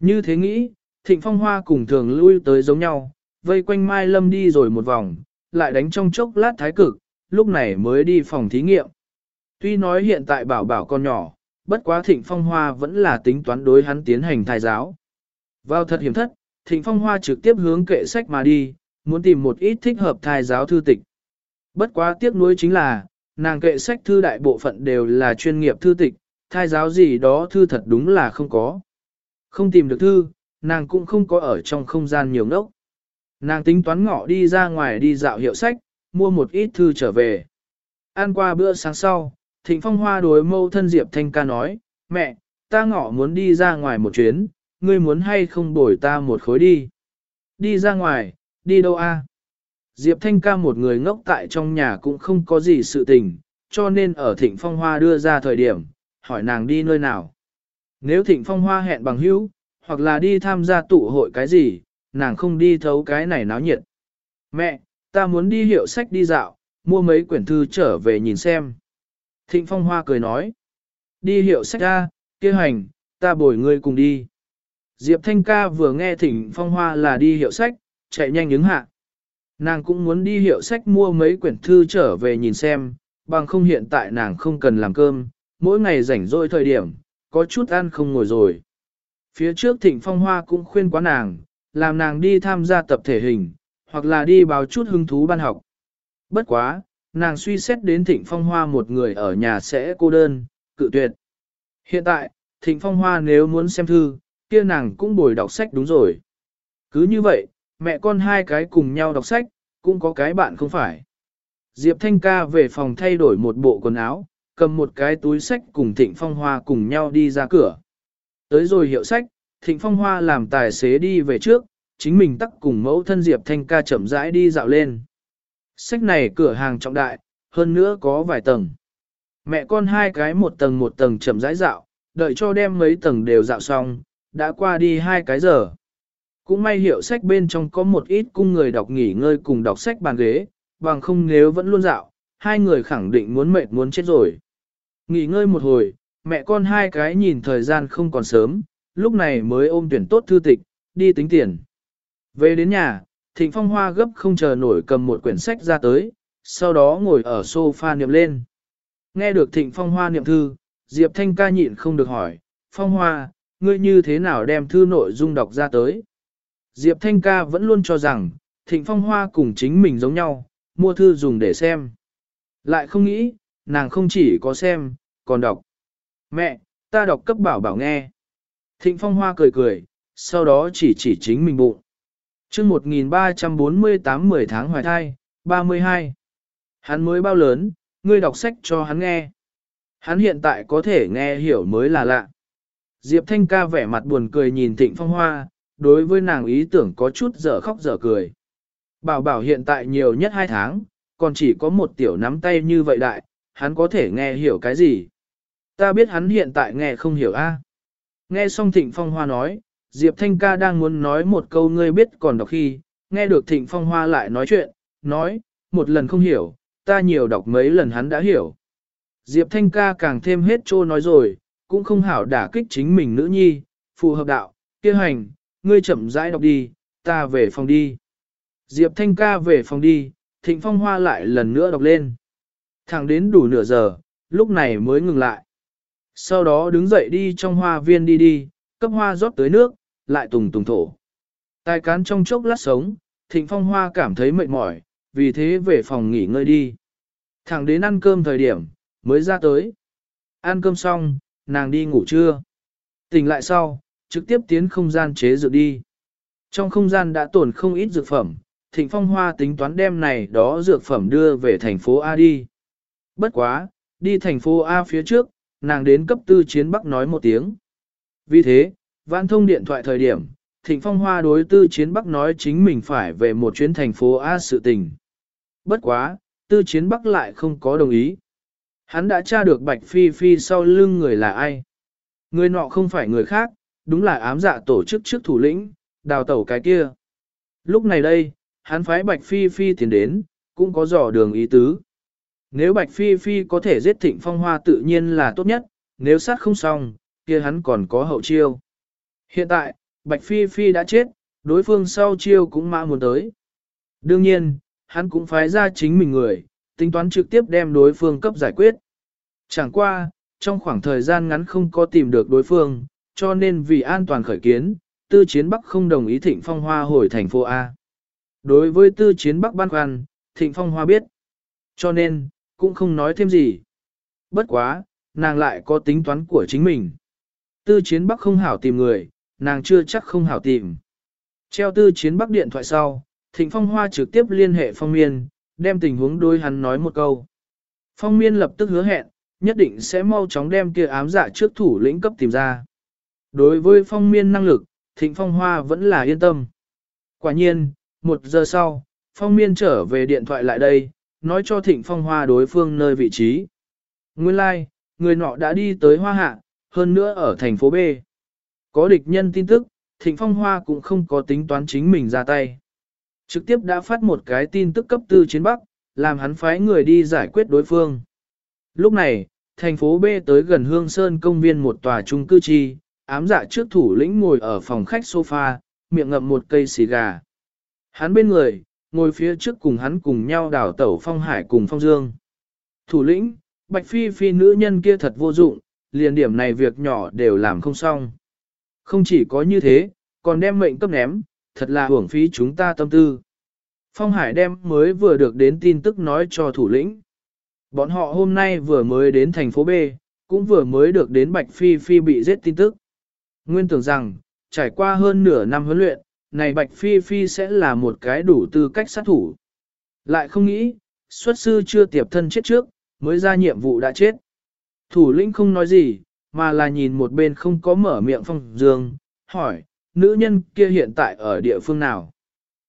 Như thế nghĩ, thịnh phong hoa cùng thường lui tới giống nhau, vây quanh Mai Lâm đi rồi một vòng, lại đánh trong chốc lát thái cực, lúc này mới đi phòng thí nghiệm. Tuy nói hiện tại bảo bảo con nhỏ, bất quá thịnh phong hoa vẫn là tính toán đối hắn tiến hành thai giáo. Vào thật hiểm thất, thịnh phong hoa trực tiếp hướng kệ sách mà đi, muốn tìm một ít thích hợp thai giáo thư tịch. Bất quá tiếc nuối chính là, nàng kệ sách thư đại bộ phận đều là chuyên nghiệp thư tịch, thai giáo gì đó thư thật đúng là không có. Không tìm được thư, nàng cũng không có ở trong không gian nhiều ngốc. Nàng tính toán ngọ đi ra ngoài đi dạo hiệu sách, mua một ít thư trở về. Ăn qua bữa sáng sau, Thịnh Phong Hoa đối mâu thân Diệp Thanh ca nói, mẹ, ta ngọ muốn đi ra ngoài một chuyến, ngươi muốn hay không bồi ta một khối đi. Đi ra ngoài, đi đâu a? Diệp Thanh ca một người ngốc tại trong nhà cũng không có gì sự tình, cho nên ở Thịnh Phong Hoa đưa ra thời điểm, hỏi nàng đi nơi nào. Nếu Thịnh Phong Hoa hẹn bằng hữu, hoặc là đi tham gia tụ hội cái gì, nàng không đi thấu cái này náo nhiệt. Mẹ, ta muốn đi hiệu sách đi dạo, mua mấy quyển thư trở về nhìn xem. Thịnh Phong Hoa cười nói. Đi hiệu sách ra, kia hành, ta bồi ngươi cùng đi. Diệp Thanh ca vừa nghe Thịnh Phong Hoa là đi hiệu sách, chạy nhanh ứng hạ. Nàng cũng muốn đi hiệu sách mua mấy quyển thư trở về nhìn xem, bằng không hiện tại nàng không cần làm cơm, mỗi ngày rảnh rỗi thời điểm, có chút ăn không ngồi rồi. Phía trước Thịnh Phong Hoa cũng khuyên quá nàng, làm nàng đi tham gia tập thể hình, hoặc là đi báo chút hứng thú ban học. Bất quá, nàng suy xét đến Thịnh Phong Hoa một người ở nhà sẽ cô đơn, cự tuyệt. Hiện tại, Thịnh Phong Hoa nếu muốn xem thư, kia nàng cũng bồi đọc sách đúng rồi. Cứ như vậy, mẹ con hai cái cùng nhau đọc sách, cũng có cái bạn không phải. Diệp Thanh ca về phòng thay đổi một bộ quần áo, cầm một cái túi sách cùng Thịnh Phong Hoa cùng nhau đi ra cửa. Tới rồi hiệu sách, Thịnh Phong Hoa làm tài xế đi về trước, chính mình tắc cùng mẫu thân Diệp Thanh ca chậm rãi đi dạo lên. Sách này cửa hàng trọng đại, hơn nữa có vài tầng. Mẹ con hai cái một tầng một tầng chậm rãi dạo, đợi cho đem mấy tầng đều dạo xong, đã qua đi hai cái giờ. Cũng may hiệu sách bên trong có một ít cung người đọc nghỉ ngơi cùng đọc sách bàn ghế, bằng không nếu vẫn luôn dạo, hai người khẳng định muốn mệt muốn chết rồi. Nghỉ ngơi một hồi, mẹ con hai cái nhìn thời gian không còn sớm, lúc này mới ôm tuyển tốt thư tịch, đi tính tiền. Về đến nhà, Thịnh Phong Hoa gấp không chờ nổi cầm một quyển sách ra tới, sau đó ngồi ở sofa niệm lên. Nghe được Thịnh Phong Hoa niệm thư, Diệp Thanh ca nhịn không được hỏi, Phong Hoa, ngươi như thế nào đem thư nội dung đọc ra tới? Diệp Thanh ca vẫn luôn cho rằng, Thịnh Phong Hoa cùng chính mình giống nhau, mua thư dùng để xem. Lại không nghĩ, nàng không chỉ có xem, còn đọc. Mẹ, ta đọc cấp bảo bảo nghe. Thịnh Phong Hoa cười cười, sau đó chỉ chỉ chính mình bụng. chương 1348 10 tháng hoài thai, 32. Hắn mới bao lớn, ngươi đọc sách cho hắn nghe. Hắn hiện tại có thể nghe hiểu mới là lạ. Diệp Thanh ca vẻ mặt buồn cười nhìn Thịnh Phong Hoa, đối với nàng ý tưởng có chút dở khóc dở cười. Bảo bảo hiện tại nhiều nhất 2 tháng, còn chỉ có một tiểu nắm tay như vậy đại, hắn có thể nghe hiểu cái gì. Ta biết hắn hiện tại nghe không hiểu a. À? Nghe xong Thịnh Phong Hoa nói, Diệp Thanh ca đang muốn nói một câu ngươi biết còn đọc khi, nghe được Thịnh Phong Hoa lại nói chuyện, nói, một lần không hiểu, ta nhiều đọc mấy lần hắn đã hiểu. Diệp Thanh ca càng thêm hết trô nói rồi, cũng không hảo đả kích chính mình nữ nhi, phù hợp đạo, kia hành, ngươi chậm rãi đọc đi, ta về phòng đi. Diệp Thanh ca về phòng đi, Thịnh Phong Hoa lại lần nữa đọc lên. Thẳng đến đủ nửa giờ, lúc này mới ngừng lại. Sau đó đứng dậy đi trong hoa viên đi đi, cấp hoa rót tới nước, lại tùng tùng thổ. Tài cán trong chốc lát sống, Thịnh Phong Hoa cảm thấy mệt mỏi, vì thế về phòng nghỉ ngơi đi. Thẳng đến ăn cơm thời điểm, mới ra tới. Ăn cơm xong, nàng đi ngủ trưa. Tỉnh lại sau, trực tiếp tiến không gian chế dược đi. Trong không gian đã tổn không ít dược phẩm, Thịnh Phong Hoa tính toán đem này đó dược phẩm đưa về thành phố A đi. Bất quá, đi thành phố A phía trước, nàng đến cấp tư chiến Bắc nói một tiếng. Vì thế, vãn thông điện thoại thời điểm, Thịnh Phong Hoa đối tư chiến Bắc nói chính mình phải về một chuyến thành phố A sự tình. Bất quá, tư chiến Bắc lại không có đồng ý. Hắn đã tra được Bạch Phi Phi sau lưng người là ai. Người nọ không phải người khác, đúng là ám dạ tổ chức trước thủ lĩnh, đào tẩu cái kia. Lúc này đây, hắn phái Bạch Phi Phi tiến đến, cũng có dò đường ý tứ. Nếu Bạch Phi Phi có thể giết thịnh phong hoa tự nhiên là tốt nhất, nếu sát không xong, kia hắn còn có hậu chiêu. Hiện tại, Bạch Phi Phi đã chết, đối phương sau chiêu cũng mã muốn tới. Đương nhiên, hắn cũng phái ra chính mình người, tính toán trực tiếp đem đối phương cấp giải quyết. Chẳng qua, trong khoảng thời gian ngắn không có tìm được đối phương, cho nên vì an toàn khởi kiến, tư chiến Bắc không đồng ý thịnh phong hoa hồi thành phố A. Đối với tư chiến Bắc ban khoăn, thịnh phong hoa biết. Cho nên, cũng không nói thêm gì. Bất quá, nàng lại có tính toán của chính mình. Tư chiến Bắc không hảo tìm người, nàng chưa chắc không hảo tìm. Treo tư chiến Bắc điện thoại sau, thịnh phong hoa trực tiếp liên hệ phong miên, đem tình huống đôi hắn nói một câu. Phong miên lập tức hứa hẹn, nhất định sẽ mau chóng đem kia ám dạ trước thủ lĩnh cấp tìm ra. Đối với phong miên năng lực, thịnh phong hoa vẫn là yên tâm. Quả nhiên, một giờ sau, phong miên trở về điện thoại lại đây, nói cho thịnh phong hoa đối phương nơi vị trí. Nguyên lai, like, người nọ đã đi tới hoa hạ, hơn nữa ở thành phố B. Có địch nhân tin tức, thịnh phong hoa cũng không có tính toán chính mình ra tay. Trực tiếp đã phát một cái tin tức cấp tư chiến Bắc, làm hắn phái người đi giải quyết đối phương. Lúc này, thành phố B tới gần Hương Sơn công viên một tòa trung cư chi, ám dạ trước thủ lĩnh ngồi ở phòng khách sofa, miệng ngậm một cây xì gà. Hắn bên người, ngồi phía trước cùng hắn cùng nhau đảo tẩu phong hải cùng phong dương. Thủ lĩnh, bạch phi phi nữ nhân kia thật vô dụng, liền điểm này việc nhỏ đều làm không xong. Không chỉ có như thế, còn đem mệnh cấp ném, thật là hưởng phí chúng ta tâm tư. Phong Hải đem mới vừa được đến tin tức nói cho thủ lĩnh. Bọn họ hôm nay vừa mới đến thành phố B, cũng vừa mới được đến Bạch Phi Phi bị giết tin tức. Nguyên tưởng rằng, trải qua hơn nửa năm huấn luyện, này Bạch Phi Phi sẽ là một cái đủ tư cách sát thủ. Lại không nghĩ, xuất sư chưa tiệp thân chết trước, mới ra nhiệm vụ đã chết. Thủ lĩnh không nói gì, mà là nhìn một bên không có mở miệng phong dương, hỏi, nữ nhân kia hiện tại ở địa phương nào?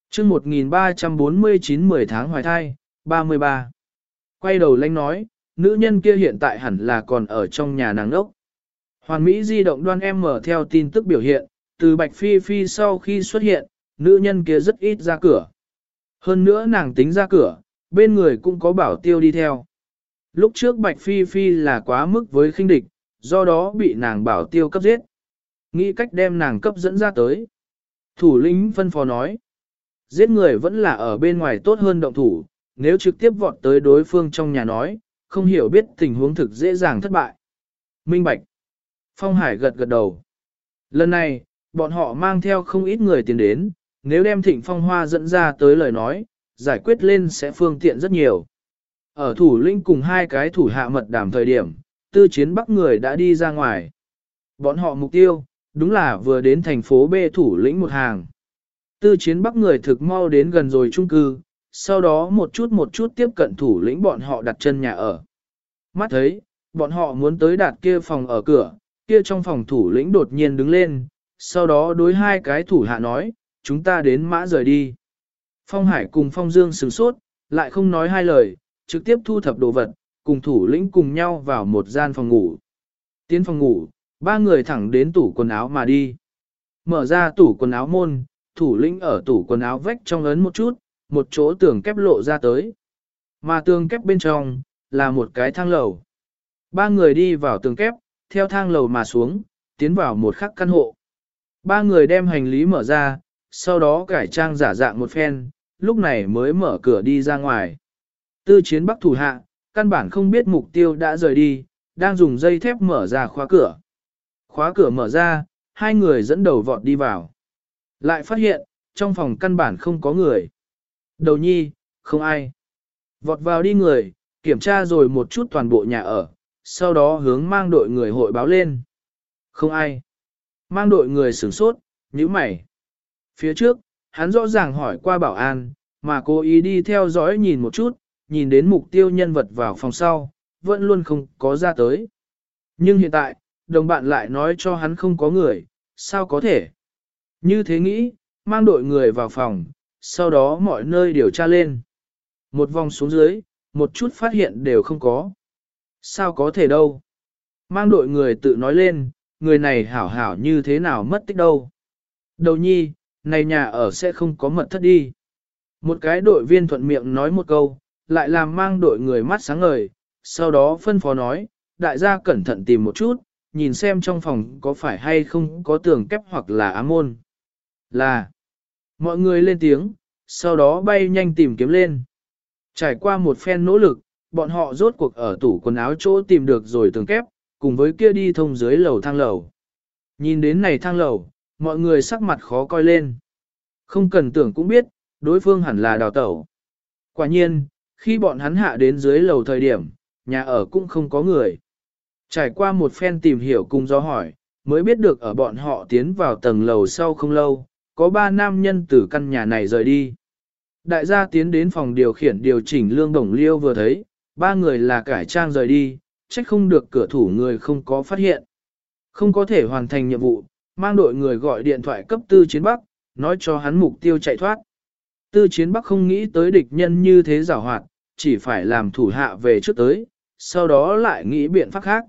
chương 1349 10 tháng hoài thai, 33. Quay đầu lanh nói, nữ nhân kia hiện tại hẳn là còn ở trong nhà nàng đốc. Hoàn Mỹ di động đoan em mở theo tin tức biểu hiện, từ Bạch Phi Phi sau khi xuất hiện, nữ nhân kia rất ít ra cửa. Hơn nữa nàng tính ra cửa, bên người cũng có bảo tiêu đi theo. Lúc trước Bạch Phi Phi là quá mức với khinh địch, do đó bị nàng bảo tiêu cấp giết. Nghĩ cách đem nàng cấp dẫn ra tới. Thủ lĩnh phân phó nói, giết người vẫn là ở bên ngoài tốt hơn động thủ, nếu trực tiếp vọt tới đối phương trong nhà nói, không hiểu biết tình huống thực dễ dàng thất bại. Minh Bạch. Phong Hải gật gật đầu. Lần này, bọn họ mang theo không ít người tiến đến, nếu đem thịnh phong hoa dẫn ra tới lời nói, giải quyết lên sẽ phương tiện rất nhiều. Ở thủ lĩnh cùng hai cái thủ hạ mật đàm thời điểm, tư chiến bắc người đã đi ra ngoài. Bọn họ mục tiêu, đúng là vừa đến thành phố B thủ lĩnh một hàng. Tư chiến bắc người thực mau đến gần rồi trung cư, sau đó một chút một chút tiếp cận thủ lĩnh bọn họ đặt chân nhà ở. Mắt thấy, bọn họ muốn tới đạt kia phòng ở cửa, kia trong phòng thủ lĩnh đột nhiên đứng lên, sau đó đối hai cái thủ hạ nói, chúng ta đến mã rời đi. Phong Hải cùng Phong Dương sửng sốt, lại không nói hai lời, trực tiếp thu thập đồ vật, cùng thủ lĩnh cùng nhau vào một gian phòng ngủ. Tiến phòng ngủ, ba người thẳng đến tủ quần áo mà đi. Mở ra tủ quần áo môn, thủ lĩnh ở tủ quần áo vách trong ấn một chút, một chỗ tường kép lộ ra tới. Mà tường kép bên trong, là một cái thang lầu. Ba người đi vào tường kép, theo thang lầu mà xuống, tiến vào một khắc căn hộ. Ba người đem hành lý mở ra, sau đó cải trang giả dạng một phen, lúc này mới mở cửa đi ra ngoài. Tư chiến bắc thủ hạ, căn bản không biết mục tiêu đã rời đi, đang dùng dây thép mở ra khóa cửa. Khóa cửa mở ra, hai người dẫn đầu vọt đi vào. Lại phát hiện, trong phòng căn bản không có người. Đầu nhi, không ai. Vọt vào đi người, kiểm tra rồi một chút toàn bộ nhà ở, sau đó hướng mang đội người hội báo lên. Không ai. Mang đội người sửng sốt, nhíu mày. Phía trước, hắn rõ ràng hỏi qua bảo an, mà cố ý đi theo dõi nhìn một chút, nhìn đến mục tiêu nhân vật vào phòng sau, vẫn luôn không có ra tới. Nhưng hiện tại, đồng bạn lại nói cho hắn không có người, sao có thể? Như thế nghĩ, mang đội người vào phòng, sau đó mọi nơi điều tra lên. Một vòng xuống dưới, một chút phát hiện đều không có. Sao có thể đâu? Mang đội người tự nói lên, người này hảo hảo như thế nào mất tích đâu. Đầu nhi, này nhà ở sẽ không có mật thất đi. Một cái đội viên thuận miệng nói một câu, lại làm mang đội người mắt sáng ngời, sau đó phân phó nói, đại gia cẩn thận tìm một chút, nhìn xem trong phòng có phải hay không có tường kép hoặc là ám môn. Là, mọi người lên tiếng, sau đó bay nhanh tìm kiếm lên. Trải qua một phen nỗ lực, bọn họ rốt cuộc ở tủ quần áo chỗ tìm được rồi tường kép, cùng với kia đi thông dưới lầu thang lầu. Nhìn đến này thang lầu, mọi người sắc mặt khó coi lên. Không cần tưởng cũng biết, đối phương hẳn là đào tẩu. Quả nhiên, khi bọn hắn hạ đến dưới lầu thời điểm, nhà ở cũng không có người. Trải qua một phen tìm hiểu cùng do hỏi, mới biết được ở bọn họ tiến vào tầng lầu sau không lâu, có ba nam nhân từ căn nhà này rời đi. Đại gia tiến đến phòng điều khiển điều chỉnh lương đồng liêu vừa thấy, ba người là cải trang rời đi, trách không được cửa thủ người không có phát hiện. Không có thể hoàn thành nhiệm vụ, mang đội người gọi điện thoại cấp tư chiến bắc, nói cho hắn mục tiêu chạy thoát. Tư chiến bắc không nghĩ tới địch nhân như thế giảo hoạt, chỉ phải làm thủ hạ về trước tới, sau đó lại nghĩ biện pháp khác.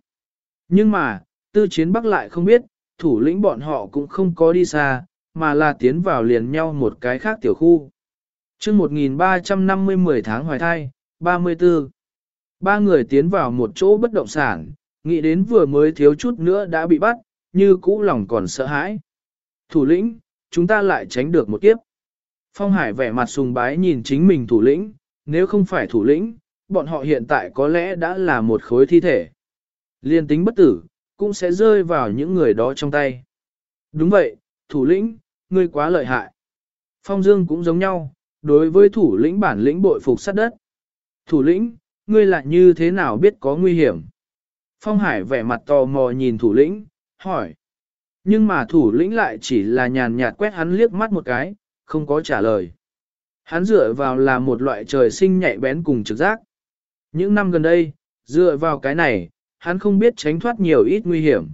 Nhưng mà, tư chiến bắc lại không biết, thủ lĩnh bọn họ cũng không có đi xa, mà là tiến vào liền nhau một cái khác tiểu khu. chương 1350 10 tháng hoài thai, 34. Ba người tiến vào một chỗ bất động sản, nghĩ đến vừa mới thiếu chút nữa đã bị bắt, như cũ lòng còn sợ hãi. Thủ lĩnh, chúng ta lại tránh được một kiếp. Phong Hải vẻ mặt sùng bái nhìn chính mình thủ lĩnh, nếu không phải thủ lĩnh, bọn họ hiện tại có lẽ đã là một khối thi thể. Liên tính bất tử, cũng sẽ rơi vào những người đó trong tay. Đúng vậy, thủ lĩnh, ngươi quá lợi hại. Phong Dương cũng giống nhau, đối với thủ lĩnh bản lĩnh bội phục sát đất. Thủ lĩnh, ngươi lại như thế nào biết có nguy hiểm? Phong Hải vẻ mặt tò mò nhìn thủ lĩnh, hỏi. Nhưng mà thủ lĩnh lại chỉ là nhàn nhạt quét hắn liếc mắt một cái, không có trả lời. Hắn dựa vào là một loại trời sinh nhạy bén cùng trực giác. Những năm gần đây, dựa vào cái này, hắn không biết tránh thoát nhiều ít nguy hiểm.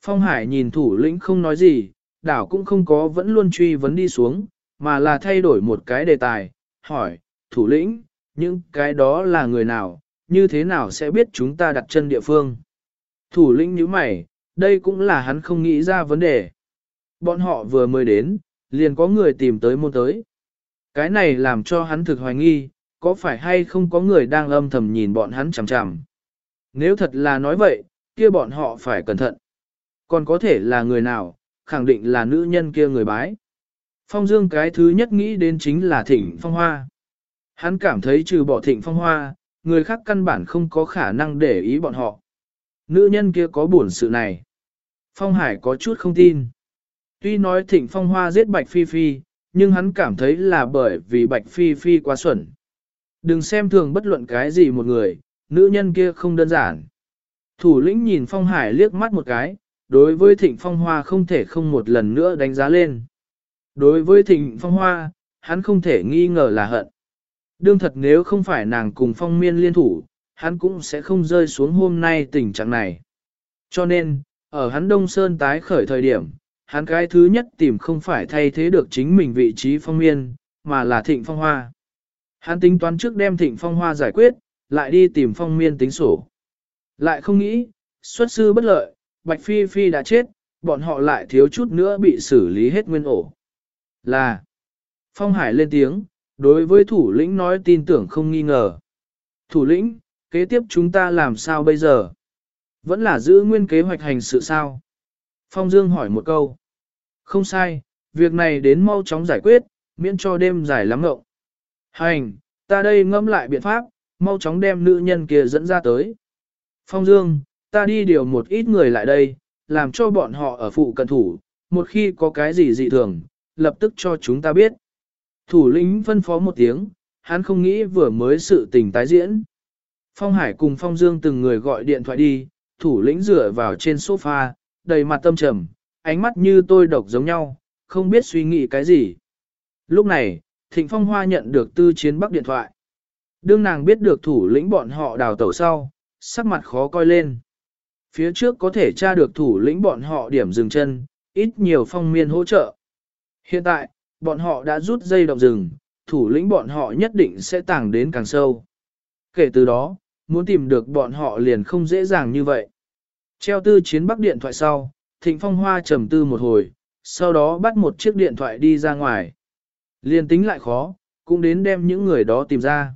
Phong Hải nhìn thủ lĩnh không nói gì, đảo cũng không có vẫn luôn truy vấn đi xuống, mà là thay đổi một cái đề tài, hỏi, thủ lĩnh, những cái đó là người nào, như thế nào sẽ biết chúng ta đặt chân địa phương. Thủ lĩnh như mày, đây cũng là hắn không nghĩ ra vấn đề. Bọn họ vừa mới đến, liền có người tìm tới môn tới. Cái này làm cho hắn thực hoài nghi, có phải hay không có người đang âm thầm nhìn bọn hắn chằm chằm. Nếu thật là nói vậy, kia bọn họ phải cẩn thận. Còn có thể là người nào, khẳng định là nữ nhân kia người bái. Phong Dương cái thứ nhất nghĩ đến chính là thịnh phong hoa. Hắn cảm thấy trừ bỏ thịnh phong hoa, người khác căn bản không có khả năng để ý bọn họ. Nữ nhân kia có buồn sự này. Phong Hải có chút không tin. Tuy nói thịnh phong hoa giết Bạch Phi Phi, nhưng hắn cảm thấy là bởi vì Bạch Phi Phi quá xuẩn. Đừng xem thường bất luận cái gì một người, nữ nhân kia không đơn giản. Thủ lĩnh nhìn Phong Hải liếc mắt một cái, đối với thịnh phong hoa không thể không một lần nữa đánh giá lên. Đối với thịnh phong hoa, hắn không thể nghi ngờ là hận. Đương thật nếu không phải nàng cùng phong miên liên thủ, hắn cũng sẽ không rơi xuống hôm nay tình trạng này. Cho nên, ở hắn Đông Sơn tái khởi thời điểm, hắn cái thứ nhất tìm không phải thay thế được chính mình vị trí phong miên, mà là thịnh phong hoa. Hắn tính toán trước đem thịnh phong hoa giải quyết, lại đi tìm phong miên tính sổ. Lại không nghĩ, xuất sư bất lợi, Bạch Phi Phi đã chết, bọn họ lại thiếu chút nữa bị xử lý hết nguyên ổ. Là, Phong Hải lên tiếng, đối với thủ lĩnh nói tin tưởng không nghi ngờ. Thủ lĩnh, kế tiếp chúng ta làm sao bây giờ? Vẫn là giữ nguyên kế hoạch hành sự sao? Phong Dương hỏi một câu. Không sai, việc này đến mau chóng giải quyết, miễn cho đêm dài lắm ngộng. Hành, ta đây ngâm lại biện pháp, mau chóng đem nữ nhân kia dẫn ra tới. Phong Dương, ta đi điều một ít người lại đây, làm cho bọn họ ở phụ cận thủ, một khi có cái gì dị thường, lập tức cho chúng ta biết. Thủ lĩnh phân phó một tiếng, hắn không nghĩ vừa mới sự tình tái diễn. Phong Hải cùng Phong Dương từng người gọi điện thoại đi, thủ lĩnh dựa vào trên sofa, đầy mặt tâm trầm, ánh mắt như tôi độc giống nhau, không biết suy nghĩ cái gì. Lúc này, Thịnh Phong Hoa nhận được tư chiến bắc điện thoại. Đương nàng biết được thủ lĩnh bọn họ đào tẩu sau, sắc mặt khó coi lên. Phía trước có thể tra được thủ lĩnh bọn họ điểm dừng chân, ít nhiều phong miên hỗ trợ. Hiện tại, bọn họ đã rút dây động rừng, thủ lĩnh bọn họ nhất định sẽ tàng đến càng sâu. Kể từ đó, muốn tìm được bọn họ liền không dễ dàng như vậy. Treo tư chiến bắc điện thoại sau, thịnh phong hoa trầm tư một hồi, sau đó bắt một chiếc điện thoại đi ra ngoài. Liền tính lại khó, cũng đến đem những người đó tìm ra.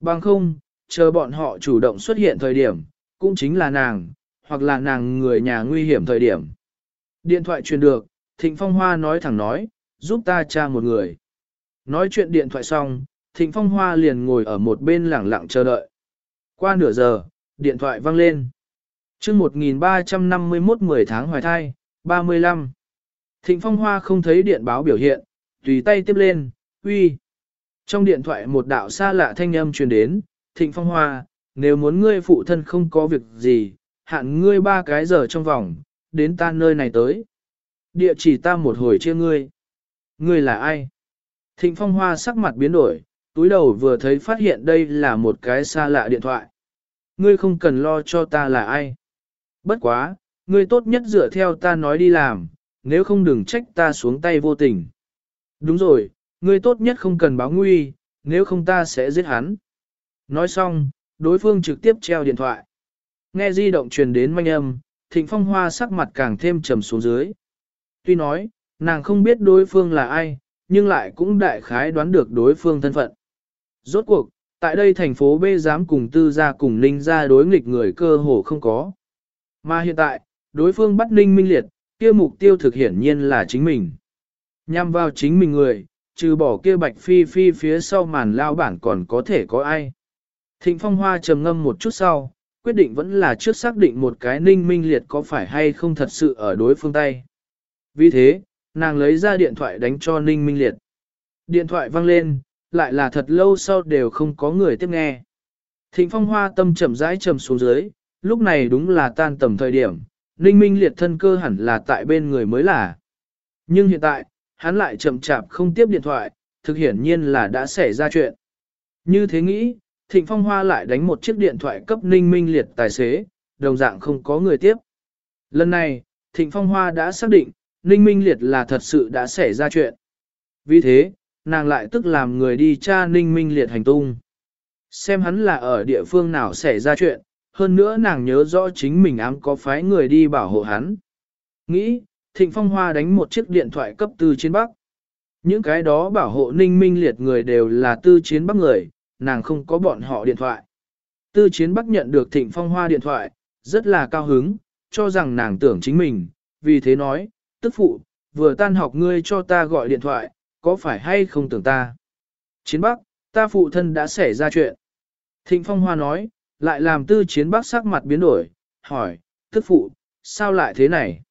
Bằng không, chờ bọn họ chủ động xuất hiện thời điểm, cũng chính là nàng, hoặc là nàng người nhà nguy hiểm thời điểm. Điện thoại truyền được, Thịnh Phong Hoa nói thẳng nói, giúp ta tra một người. Nói chuyện điện thoại xong, Thịnh Phong Hoa liền ngồi ở một bên lẳng lặng chờ đợi. Qua nửa giờ, điện thoại vang lên. chương 1351 10 tháng hoài thai, 35. Thịnh Phong Hoa không thấy điện báo biểu hiện, tùy tay tiếp lên, uy. Trong điện thoại một đạo xa lạ thanh âm truyền đến, Thịnh Phong Hoa, nếu muốn ngươi phụ thân không có việc gì, hạn ngươi ba cái giờ trong vòng, đến ta nơi này tới. Địa chỉ ta một hồi chia ngươi. Ngươi là ai? Thịnh Phong Hoa sắc mặt biến đổi, túi đầu vừa thấy phát hiện đây là một cái xa lạ điện thoại. Ngươi không cần lo cho ta là ai. Bất quá, ngươi tốt nhất dựa theo ta nói đi làm, nếu không đừng trách ta xuống tay vô tình. Đúng rồi, ngươi tốt nhất không cần báo nguy, nếu không ta sẽ giết hắn. Nói xong, đối phương trực tiếp treo điện thoại. Nghe di động truyền đến manh âm, thịnh phong hoa sắc mặt càng thêm trầm xuống dưới. Tuy nói, nàng không biết đối phương là ai, nhưng lại cũng đại khái đoán được đối phương thân phận. Rốt cuộc, tại đây thành phố B dám cùng tư gia cùng ninh gia đối nghịch người cơ hồ không có. Mà hiện tại, đối phương bắt ninh minh liệt, kia mục tiêu thực hiển nhiên là chính mình. Nhằm vào chính mình người, trừ bỏ kia bạch phi phi phía sau màn lao bản còn có thể có ai. Thịnh phong hoa trầm ngâm một chút sau, quyết định vẫn là trước xác định một cái ninh minh liệt có phải hay không thật sự ở đối phương tay. Vì thế, nàng lấy ra điện thoại đánh cho ninh minh liệt. Điện thoại vang lên, lại là thật lâu sau đều không có người tiếp nghe. Thịnh phong hoa tâm chậm rãi trầm xuống dưới, lúc này đúng là tan tầm thời điểm, ninh minh liệt thân cơ hẳn là tại bên người mới là. Nhưng hiện tại, hắn lại chậm chạp không tiếp điện thoại, thực hiển nhiên là đã xảy ra chuyện. Như thế nghĩ, Thịnh Phong Hoa lại đánh một chiếc điện thoại cấp Ninh Minh Liệt tài xế, đồng dạng không có người tiếp. Lần này, Thịnh Phong Hoa đã xác định, Ninh Minh Liệt là thật sự đã xảy ra chuyện. Vì thế, nàng lại tức làm người đi tra Ninh Minh Liệt hành tung. Xem hắn là ở địa phương nào xảy ra chuyện, hơn nữa nàng nhớ rõ chính mình ám có phái người đi bảo hộ hắn. Nghĩ, Thịnh Phong Hoa đánh một chiếc điện thoại cấp tư chiến Bắc. Những cái đó bảo hộ Ninh Minh Liệt người đều là tư chiến Bắc người, nàng không có bọn họ điện thoại. Tư chiến bắc nhận được thịnh phong hoa điện thoại, rất là cao hứng, cho rằng nàng tưởng chính mình, vì thế nói, tức phụ, vừa tan học ngươi cho ta gọi điện thoại, có phải hay không tưởng ta? Chiến Bắc, ta phụ thân đã xảy ra chuyện. Thịnh Phong Hoa nói, lại làm tư chiến Bắc sắc mặt biến đổi, hỏi, tức phụ, sao lại thế này?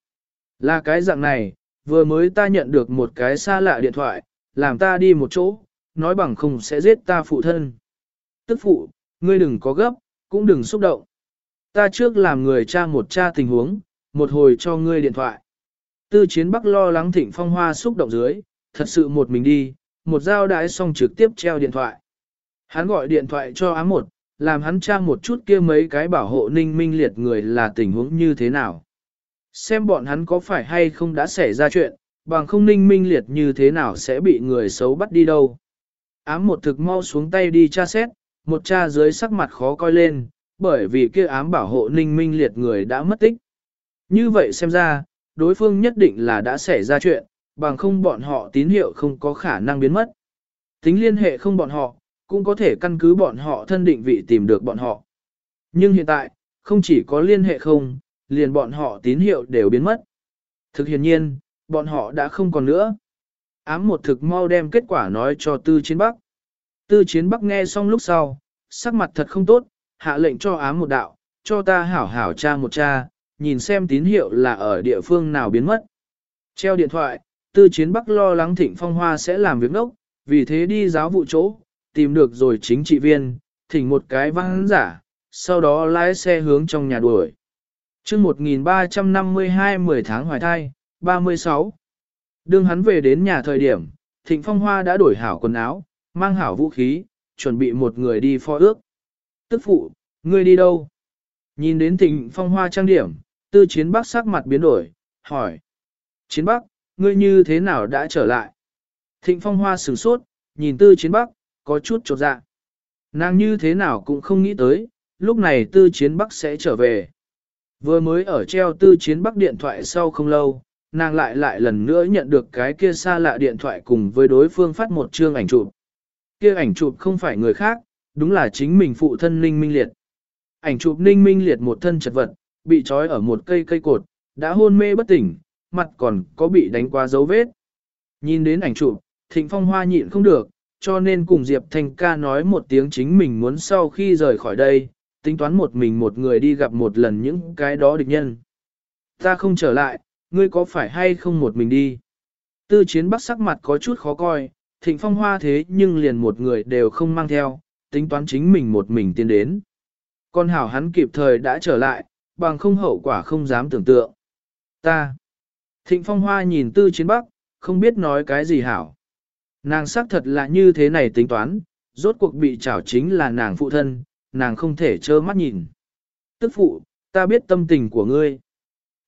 Là cái dạng này, vừa mới ta nhận được một cái xa lạ điện thoại, làm ta đi một chỗ, nói bằng không sẽ giết ta phụ thân. Tức phụ, ngươi đừng có gấp, cũng đừng xúc động. Ta trước làm người cha một cha tình huống, một hồi cho ngươi điện thoại. Tư chiến bắc lo lắng thịnh phong hoa xúc động dưới, thật sự một mình đi, một dao đái xong trực tiếp treo điện thoại. Hắn gọi điện thoại cho ám một, làm hắn tra một chút kia mấy cái bảo hộ ninh minh liệt người là tình huống như thế nào. Xem bọn hắn có phải hay không đã xảy ra chuyện, bằng không ninh minh liệt như thế nào sẽ bị người xấu bắt đi đâu. Ám một thực mau xuống tay đi tra xét, một cha dưới sắc mặt khó coi lên, bởi vì kia ám bảo hộ ninh minh liệt người đã mất tích. Như vậy xem ra, đối phương nhất định là đã xảy ra chuyện, bằng không bọn họ tín hiệu không có khả năng biến mất. Tính liên hệ không bọn họ, cũng có thể căn cứ bọn họ thân định vị tìm được bọn họ. Nhưng hiện tại, không chỉ có liên hệ không, liền bọn họ tín hiệu đều biến mất. Thực hiện nhiên, bọn họ đã không còn nữa. Ám một thực mau đem kết quả nói cho Tư Chiến Bắc. Tư Chiến Bắc nghe xong lúc sau, sắc mặt thật không tốt, hạ lệnh cho ám một đạo, cho ta hảo hảo cha một cha, nhìn xem tín hiệu là ở địa phương nào biến mất. Treo điện thoại, Tư Chiến Bắc lo lắng Thịnh Phong Hoa sẽ làm việc ngốc, vì thế đi giáo vụ chỗ, tìm được rồi chính trị viên, thỉnh một cái văn giả, sau đó lái xe hướng trong nhà đuổi chương 1352 10 tháng hoài thai, 36. Đương hắn về đến nhà thời điểm, Thịnh Phong Hoa đã đổi hảo quần áo, mang hảo vũ khí, chuẩn bị một người đi phó ước. Tức phụ, ngươi đi đâu? Nhìn đến Thịnh Phong Hoa trang điểm, tư chiến bắc sắc mặt biến đổi, hỏi. Chiến bắc, ngươi như thế nào đã trở lại? Thịnh Phong Hoa sửng sốt, nhìn tư chiến bắc, có chút chột dạ. Nàng như thế nào cũng không nghĩ tới, lúc này tư chiến bắc sẽ trở về. Vừa mới ở treo tư chiến bắc điện thoại sau không lâu, nàng lại lại lần nữa nhận được cái kia xa lạ điện thoại cùng với đối phương phát một chương ảnh chụp. Kia ảnh chụp không phải người khác, đúng là chính mình phụ thân Ninh Minh Liệt. Ảnh chụp Ninh Minh Liệt một thân chật vật, bị trói ở một cây cây cột, đã hôn mê bất tỉnh, mặt còn có bị đánh qua dấu vết. Nhìn đến ảnh chụp, Thịnh Phong Hoa nhịn không được, cho nên cùng Diệp Thanh ca nói một tiếng chính mình muốn sau khi rời khỏi đây, tính toán một mình một người đi gặp một lần những cái đó địch nhân. Ta không trở lại, ngươi có phải hay không một mình đi? Tư chiến bắc sắc mặt có chút khó coi, thịnh phong hoa thế nhưng liền một người đều không mang theo, tính toán chính mình một mình tiến đến. Con hảo hắn kịp thời đã trở lại, bằng không hậu quả không dám tưởng tượng. Ta. Thịnh phong hoa nhìn tư chiến bắc, không biết nói cái gì hảo. Nàng xác thật là như thế này tính toán, rốt cuộc bị trảo chính là nàng phụ thân, nàng không thể trơ mắt nhìn. Tức phụ, ta biết tâm tình của ngươi.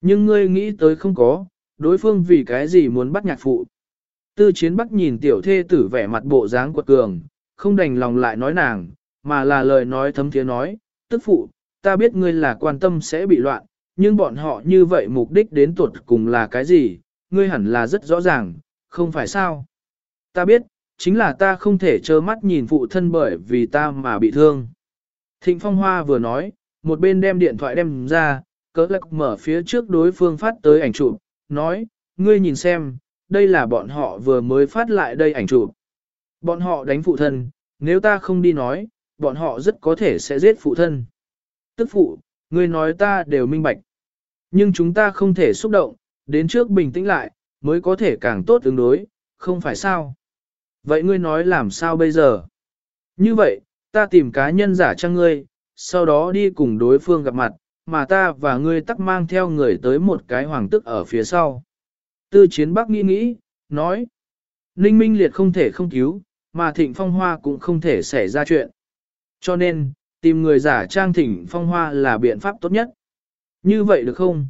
Nhưng ngươi nghĩ tới không có, đối phương vì cái gì muốn bắt nhạc phụ. Tư chiến bắc nhìn tiểu thê tử vẻ mặt bộ dáng quật cường, không đành lòng lại nói nàng, mà là lời nói thấm thiế nói, tức phụ, ta biết ngươi là quan tâm sẽ bị loạn, nhưng bọn họ như vậy mục đích đến tuột cùng là cái gì, ngươi hẳn là rất rõ ràng, không phải sao. Ta biết, chính là ta không thể trơ mắt nhìn phụ thân bởi vì ta mà bị thương. Thịnh Phong Hoa vừa nói, một bên đem điện thoại đem ra, cỡ lạc mở phía trước đối phương phát tới ảnh chụp, nói, ngươi nhìn xem, đây là bọn họ vừa mới phát lại đây ảnh chụp. Bọn họ đánh phụ thân, nếu ta không đi nói, bọn họ rất có thể sẽ giết phụ thân. Tức phụ, ngươi nói ta đều minh bạch. Nhưng chúng ta không thể xúc động, đến trước bình tĩnh lại, mới có thể càng tốt ứng đối, không phải sao. Vậy ngươi nói làm sao bây giờ? Như vậy, ta tìm cá nhân giả trang ngươi, sau đó đi cùng đối phương gặp mặt, mà ta và ngươi tắc mang theo người tới một cái hoàng tức ở phía sau. Tư chiến bắc nghĩ nghĩ, nói, Ninh Minh Liệt không thể không cứu, mà Thịnh Phong Hoa cũng không thể xảy ra chuyện. Cho nên, tìm người giả trang Thịnh Phong Hoa là biện pháp tốt nhất. Như vậy được không?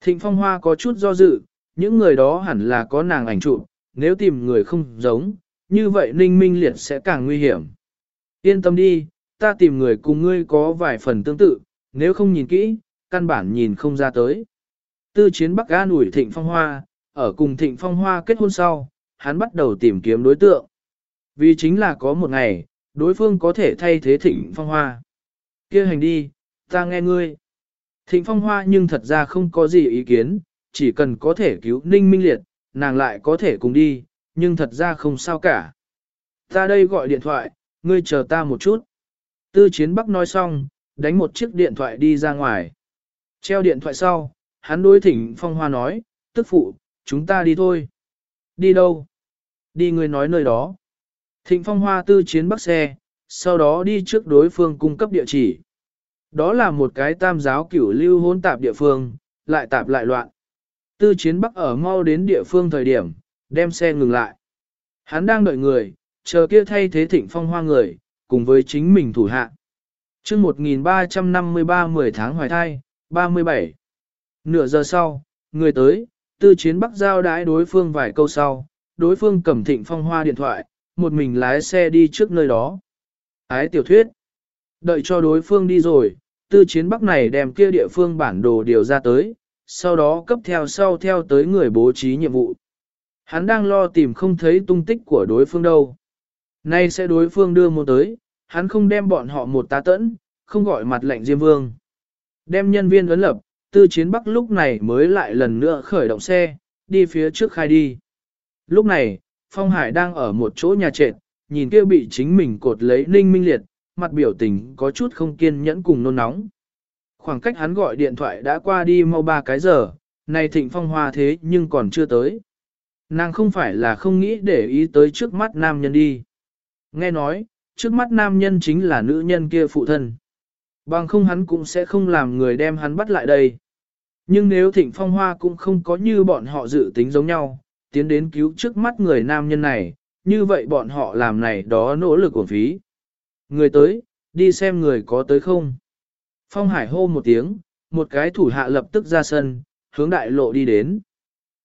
Thịnh Phong Hoa có chút do dự, những người đó hẳn là có nàng ảnh chụp, nếu tìm người không giống, như vậy Ninh Minh Liệt sẽ càng nguy hiểm. Yên tâm đi, ta tìm người cùng ngươi có vài phần tương tự, nếu không nhìn kỹ, căn bản nhìn không ra tới. Tư chiến Bắc an ủi Thịnh Phong Hoa, ở cùng Thịnh Phong Hoa kết hôn sau, hắn bắt đầu tìm kiếm đối tượng. Vì chính là có một ngày, đối phương có thể thay thế Thịnh Phong Hoa. kia hành đi, ta nghe ngươi. Thịnh Phong Hoa nhưng thật ra không có gì ý kiến, chỉ cần có thể cứu Ninh Minh Liệt, nàng lại có thể cùng đi, nhưng thật ra không sao cả. Ta đây gọi điện thoại, ngươi chờ ta một chút. Tư chiến bắc nói xong, đánh một chiếc điện thoại đi ra ngoài. Treo điện thoại sau, hắn đối thỉnh phong hoa nói, tức phụ, chúng ta đi thôi. Đi đâu? Đi người nói nơi đó. Thịnh phong hoa tư chiến bắc xe, sau đó đi trước đối phương cung cấp địa chỉ. Đó là một cái tam giáo cửu lưu hôn tạp địa phương, lại tạp lại loạn. Tư chiến bắc ở mau đến địa phương thời điểm, đem xe ngừng lại. Hắn đang đợi người, chờ kia thay thế thịnh phong hoa người, cùng với chính mình thủ hạ. chương 1353 10 tháng hoài thai, 37. Nửa giờ sau, người tới, tư chiến bắc giao đãi đối phương vài câu sau, đối phương cầm thịnh phong hoa điện thoại, một mình lái xe đi trước nơi đó. Ái tiểu thuyết. Đợi cho đối phương đi rồi, tư chiến bắc này đem kia địa phương bản đồ điều ra tới, sau đó cấp theo sau theo tới người bố trí nhiệm vụ. Hắn đang lo tìm không thấy tung tích của đối phương đâu. Nay sẽ đối phương đưa một tới, hắn không đem bọn họ một tá tẫn, không gọi mặt lệnh Diêm Vương. Đem nhân viên ấn lập, tư chiến bắc lúc này mới lại lần nữa khởi động xe, đi phía trước khai đi. Lúc này, Phong Hải đang ở một chỗ nhà trệt, nhìn kia bị chính mình cột lấy ninh minh liệt, mặt biểu tình có chút không kiên nhẫn cùng nôn nóng. Khoảng cách hắn gọi điện thoại đã qua đi mau ba cái giờ, nay thịnh phong hoa thế nhưng còn chưa tới. Nàng không phải là không nghĩ để ý tới trước mắt nam nhân đi. Nghe nói, trước mắt nam nhân chính là nữ nhân kia phụ thân. Bằng không hắn cũng sẽ không làm người đem hắn bắt lại đây. Nhưng nếu thịnh phong hoa cũng không có như bọn họ dự tính giống nhau, tiến đến cứu trước mắt người nam nhân này, như vậy bọn họ làm này đó nỗ lực của phí. Người tới, đi xem người có tới không. Phong Hải hô một tiếng, một cái thủ hạ lập tức ra sân, hướng đại lộ đi đến.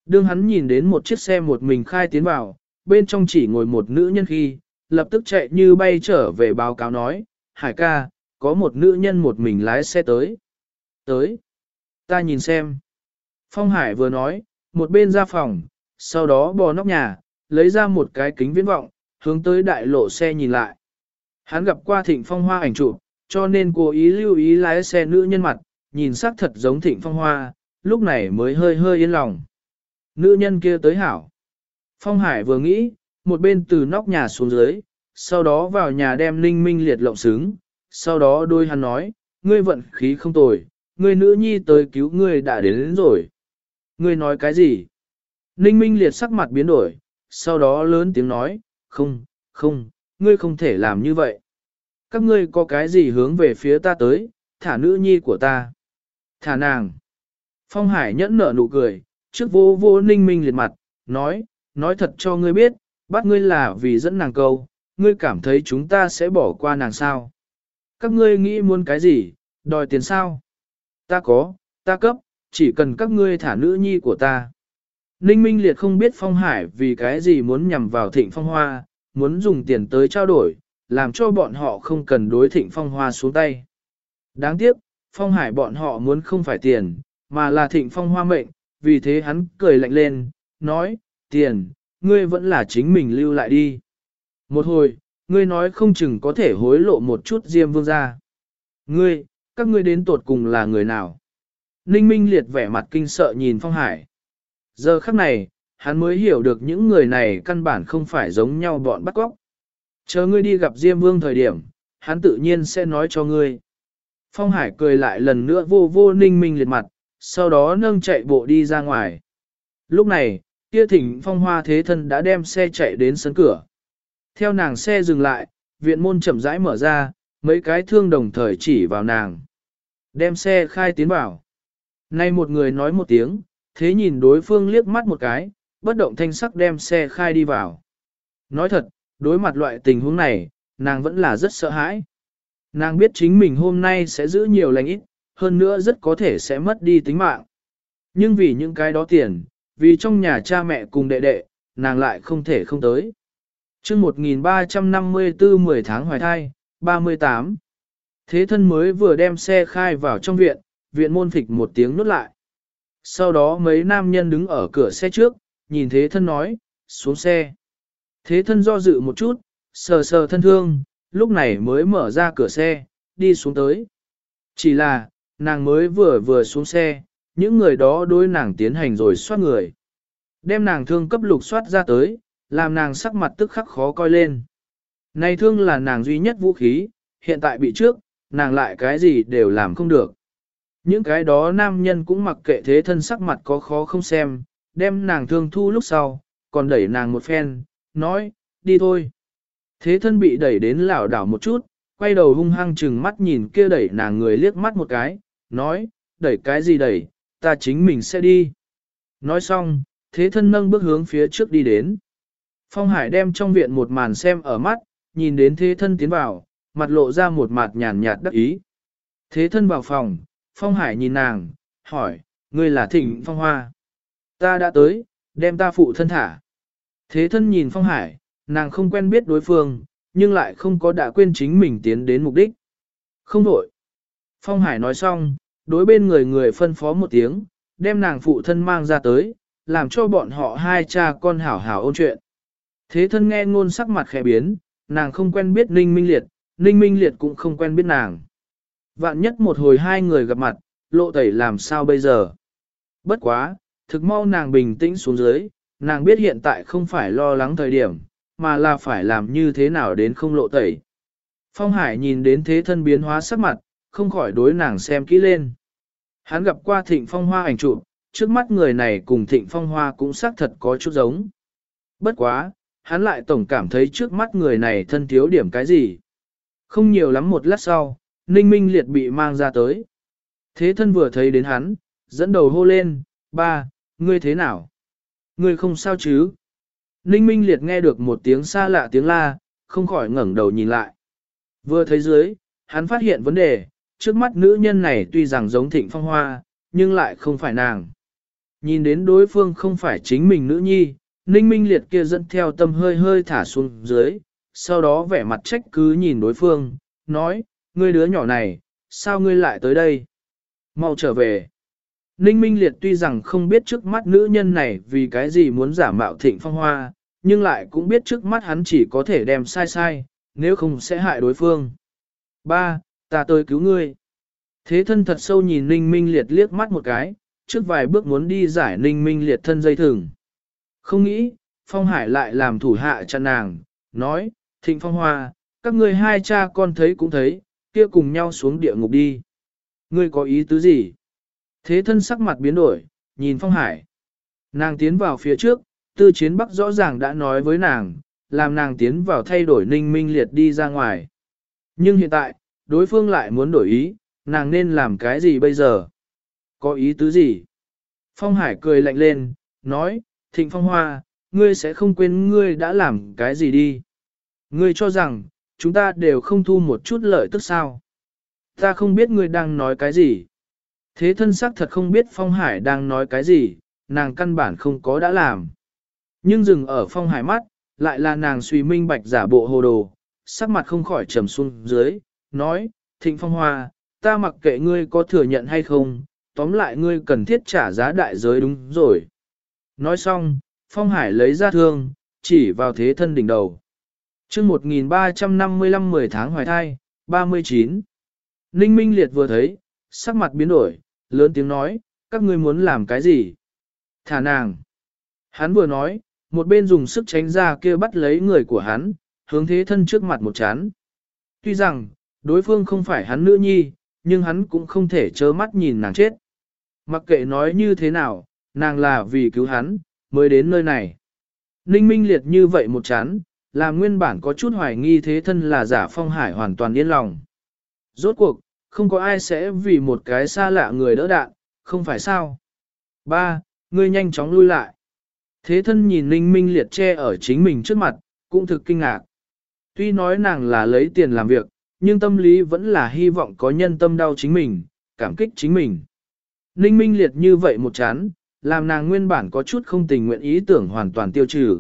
Đương hắn nhìn đến một chiếc xe một mình khai tiến vào, bên trong chỉ ngồi một nữ nhân khi, lập tức chạy như bay trở về báo cáo nói, Hải ca, có một nữ nhân một mình lái xe tới. Tới. Ta nhìn xem. Phong Hải vừa nói, một bên ra phòng, sau đó bò nóc nhà, lấy ra một cái kính viễn vọng, hướng tới đại lộ xe nhìn lại. Hắn gặp qua thịnh phong hoa ảnh chụp, cho nên cố ý lưu ý lái xe nữ nhân mặt, nhìn sắc thật giống thịnh phong hoa, lúc này mới hơi hơi yên lòng. Nữ nhân kia tới hảo. Phong Hải vừa nghĩ, một bên từ nóc nhà xuống dưới, sau đó vào nhà đem ninh minh liệt lộng xứng, sau đó đôi hắn nói, ngươi vận khí không tồi, ngươi nữ nhi tới cứu ngươi đã đến, đến rồi. Ngươi nói cái gì? Ninh minh liệt sắc mặt biến đổi, sau đó lớn tiếng nói, không, không, ngươi không thể làm như vậy. Các ngươi có cái gì hướng về phía ta tới, thả nữ nhi của ta. Thả nàng. Phong Hải nhẫn nở nụ cười, trước vô vô ninh minh liệt mặt, nói, nói thật cho ngươi biết, bắt ngươi là vì dẫn nàng câu, ngươi cảm thấy chúng ta sẽ bỏ qua nàng sao. Các ngươi nghĩ muốn cái gì, đòi tiền sao? Ta có, ta cấp, chỉ cần các ngươi thả nữ nhi của ta. Ninh Minh Liệt không biết Phong Hải vì cái gì muốn nhằm vào thịnh phong hoa, muốn dùng tiền tới trao đổi, làm cho bọn họ không cần đối thịnh phong hoa xuống tay. Đáng tiếc, Phong Hải bọn họ muốn không phải tiền, mà là thịnh phong hoa mệnh, vì thế hắn cười lạnh lên, nói, tiền, ngươi vẫn là chính mình lưu lại đi. Một hồi, ngươi nói không chừng có thể hối lộ một chút diêm vương ra. Ngươi, các ngươi đến tột cùng là người nào? Ninh Minh liệt vẻ mặt kinh sợ nhìn Phong Hải. Giờ khắc này, hắn mới hiểu được những người này căn bản không phải giống nhau bọn bắt cóc. Chờ ngươi đi gặp Diêm Vương thời điểm, hắn tự nhiên sẽ nói cho ngươi. Phong Hải cười lại lần nữa vô vô ninh minh liệt mặt, sau đó nâng chạy bộ đi ra ngoài. Lúc này, kia thỉnh phong hoa thế thân đã đem xe chạy đến sân cửa. Theo nàng xe dừng lại, viện môn chậm rãi mở ra, mấy cái thương đồng thời chỉ vào nàng. Đem xe khai tiến vào. Nay một người nói một tiếng, thế nhìn đối phương liếc mắt một cái, bất động thanh sắc đem xe khai đi vào. Nói thật, đối mặt loại tình huống này, nàng vẫn là rất sợ hãi. Nàng biết chính mình hôm nay sẽ giữ nhiều lành ít, hơn nữa rất có thể sẽ mất đi tính mạng. Nhưng vì những cái đó tiền, vì trong nhà cha mẹ cùng đệ đệ, nàng lại không thể không tới. chương 1354 10 tháng hoài thai, 38. Thế thân mới vừa đem xe khai vào trong viện, viện môn phịch một tiếng nút lại. Sau đó mấy nam nhân đứng ở cửa xe trước, nhìn thế thân nói, xuống xe. Thế thân do dự một chút, sờ sờ thân thương, lúc này mới mở ra cửa xe, đi xuống tới. Chỉ là, nàng mới vừa vừa xuống xe, những người đó đối nàng tiến hành rồi soát người. Đem nàng thương cấp lục soát ra tới, làm nàng sắc mặt tức khắc khó coi lên. Này thương là nàng duy nhất vũ khí, hiện tại bị trước, nàng lại cái gì đều làm không được. Những cái đó nam nhân cũng mặc kệ thế thân sắc mặt có khó không xem, đem nàng thương thu lúc sau, còn đẩy nàng một phen, nói, đi thôi. Thế thân bị đẩy đến lảo đảo một chút, quay đầu hung hăng chừng mắt nhìn kia đẩy nàng người liếc mắt một cái, nói, đẩy cái gì đẩy, ta chính mình sẽ đi. Nói xong, thế thân nâng bước hướng phía trước đi đến. Phong Hải đem trong viện một màn xem ở mắt, nhìn đến thế thân tiến vào, mặt lộ ra một mặt nhàn nhạt đắc ý. Thế thân vào phòng, Phong Hải nhìn nàng, hỏi, ngươi là Thịnh Phong Hoa. Ta đã tới, đem ta phụ thân thả. Thế thân nhìn Phong Hải, nàng không quen biết đối phương, nhưng lại không có đã quên chính mình tiến đến mục đích. Không đổi. Phong Hải nói xong, đối bên người người phân phó một tiếng, đem nàng phụ thân mang ra tới, làm cho bọn họ hai cha con hảo hảo ôn chuyện. Thế thân nghe ngôn sắc mặt khẽ biến, nàng không quen biết Ninh Minh Liệt, Ninh Minh Liệt cũng không quen biết nàng. Vạn nhất một hồi hai người gặp mặt, lộ tẩy làm sao bây giờ? Bất quá, thực mau nàng bình tĩnh xuống dưới, nàng biết hiện tại không phải lo lắng thời điểm, mà là phải làm như thế nào đến không lộ tẩy. Phong Hải nhìn đến thế thân biến hóa sắc mặt, không khỏi đối nàng xem kỹ lên. Hắn gặp qua thịnh phong hoa ảnh chụp, trước mắt người này cùng thịnh phong hoa cũng xác thật có chút giống. Bất quá, hắn lại tổng cảm thấy trước mắt người này thân thiếu điểm cái gì. Không nhiều lắm một lát sau, Ninh Minh Liệt bị mang ra tới. Thế thân vừa thấy đến hắn, dẫn đầu hô lên, ba, ngươi thế nào? Ngươi không sao chứ? Ninh Minh Liệt nghe được một tiếng xa lạ tiếng la, không khỏi ngẩng đầu nhìn lại. Vừa thấy dưới, hắn phát hiện vấn đề, trước mắt nữ nhân này tuy rằng giống thịnh phong hoa, nhưng lại không phải nàng. Nhìn đến đối phương không phải chính mình nữ nhi, Ninh Minh Liệt kia dẫn theo tâm hơi hơi thả xuống dưới, sau đó vẻ mặt trách cứ nhìn đối phương, nói, ngươi đứa nhỏ này, sao ngươi lại tới đây? Mau trở về. Ninh Minh Liệt tuy rằng không biết trước mắt nữ nhân này vì cái gì muốn giả mạo thịnh phong hoa, nhưng lại cũng biết trước mắt hắn chỉ có thể đem sai sai, nếu không sẽ hại đối phương. Ba, ta tới cứu ngươi. Thế thân thật sâu nhìn Ninh Minh Liệt liếc mắt một cái, trước vài bước muốn đi giải Ninh Minh Liệt thân dây thừng. Không nghĩ, Phong Hải lại làm thủ hạ chặn nàng, nói, Thịnh Phong Hoa, các ngươi hai cha con thấy cũng thấy, kia cùng nhau xuống địa ngục đi. Ngươi có ý tứ gì? Thế thân sắc mặt biến đổi, nhìn Phong Hải. Nàng tiến vào phía trước, tư chiến bắc rõ ràng đã nói với nàng, làm nàng tiến vào thay đổi ninh minh liệt đi ra ngoài. Nhưng hiện tại, đối phương lại muốn đổi ý, nàng nên làm cái gì bây giờ? Có ý tứ gì? Phong Hải cười lạnh lên, nói, Thịnh Phong Hoa, ngươi sẽ không quên ngươi đã làm cái gì đi. Ngươi cho rằng, chúng ta đều không thu một chút lợi tức sao. Ta không biết ngươi đang nói cái gì. Thế thân sắc thật không biết Phong Hải đang nói cái gì, nàng căn bản không có đã làm. Nhưng dừng ở Phong Hải mắt, lại là nàng suy minh bạch giả bộ hồ đồ, sắc mặt không khỏi trầm xuống dưới, nói, Thịnh Phong Hoa, ta mặc kệ ngươi có thừa nhận hay không, tóm lại ngươi cần thiết trả giá đại giới đúng rồi. Nói xong, Phong Hải lấy ra thương, chỉ vào thế thân đỉnh đầu. chương 1355 10 tháng hoài thai, 39. Ninh Minh Liệt vừa thấy, sắc mặt biến đổi, lớn tiếng nói, các ngươi muốn làm cái gì? Thả nàng. Hắn vừa nói, một bên dùng sức tránh ra kia bắt lấy người của hắn, hướng thế thân trước mặt một chán. Tuy rằng, đối phương không phải hắn nữ nhi, nhưng hắn cũng không thể chớ mắt nhìn nàng chết. Mặc kệ nói như thế nào, nàng là vì cứu hắn, mới đến nơi này. Ninh minh liệt như vậy một chán, làm nguyên bản có chút hoài nghi thế thân là giả phong hải hoàn toàn yên lòng. Rốt cuộc, không có ai sẽ vì một cái xa lạ người đỡ đạn, không phải sao. Ba, ngươi nhanh chóng lui lại. Thế thân nhìn Ninh Minh liệt che ở chính mình trước mặt, cũng thực kinh ngạc. Tuy nói nàng là lấy tiền làm việc, nhưng tâm lý vẫn là hy vọng có nhân tâm đau chính mình, cảm kích chính mình. Ninh Minh liệt như vậy một chán, làm nàng nguyên bản có chút không tình nguyện ý tưởng hoàn toàn tiêu trừ.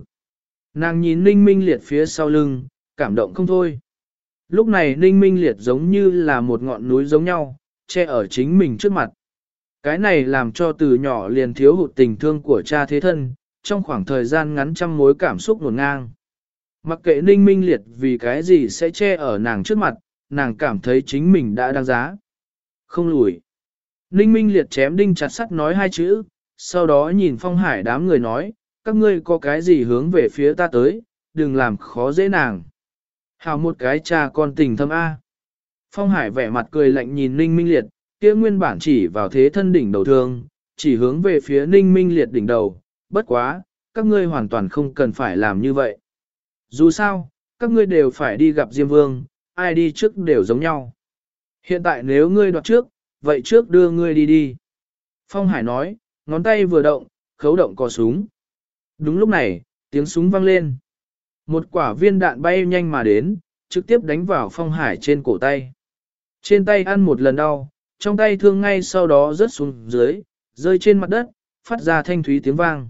Nàng nhìn Ninh Minh liệt phía sau lưng, cảm động không thôi. Lúc này Ninh Minh liệt giống như là một ngọn núi giống nhau, che ở chính mình trước mặt. Cái này làm cho từ nhỏ liền thiếu hụt tình thương của cha thế thân, trong khoảng thời gian ngắn trăm mối cảm xúc nguồn ngang. Mặc kệ ninh minh liệt vì cái gì sẽ che ở nàng trước mặt, nàng cảm thấy chính mình đã đáng giá. Không lùi. Ninh minh liệt chém đinh chặt sắt nói hai chữ, sau đó nhìn phong hải đám người nói, các ngươi có cái gì hướng về phía ta tới, đừng làm khó dễ nàng. Hào một cái cha con tình thâm A. Phong Hải vẻ mặt cười lạnh nhìn Ninh Minh Liệt, kia nguyên bản chỉ vào thế thân đỉnh đầu thương, chỉ hướng về phía Ninh Minh Liệt đỉnh đầu, bất quá, các ngươi hoàn toàn không cần phải làm như vậy. Dù sao, các ngươi đều phải đi gặp Diêm Vương, ai đi trước đều giống nhau. Hiện tại nếu ngươi đoạt trước, vậy trước đưa ngươi đi đi. Phong Hải nói, ngón tay vừa động, khấu động cò súng. Đúng lúc này, tiếng súng vang lên. Một quả viên đạn bay nhanh mà đến, trực tiếp đánh vào Phong Hải trên cổ tay. Trên tay ăn một lần đau, trong tay thương ngay sau đó rớt xuống dưới, rơi trên mặt đất, phát ra thanh thúy tiếng vang.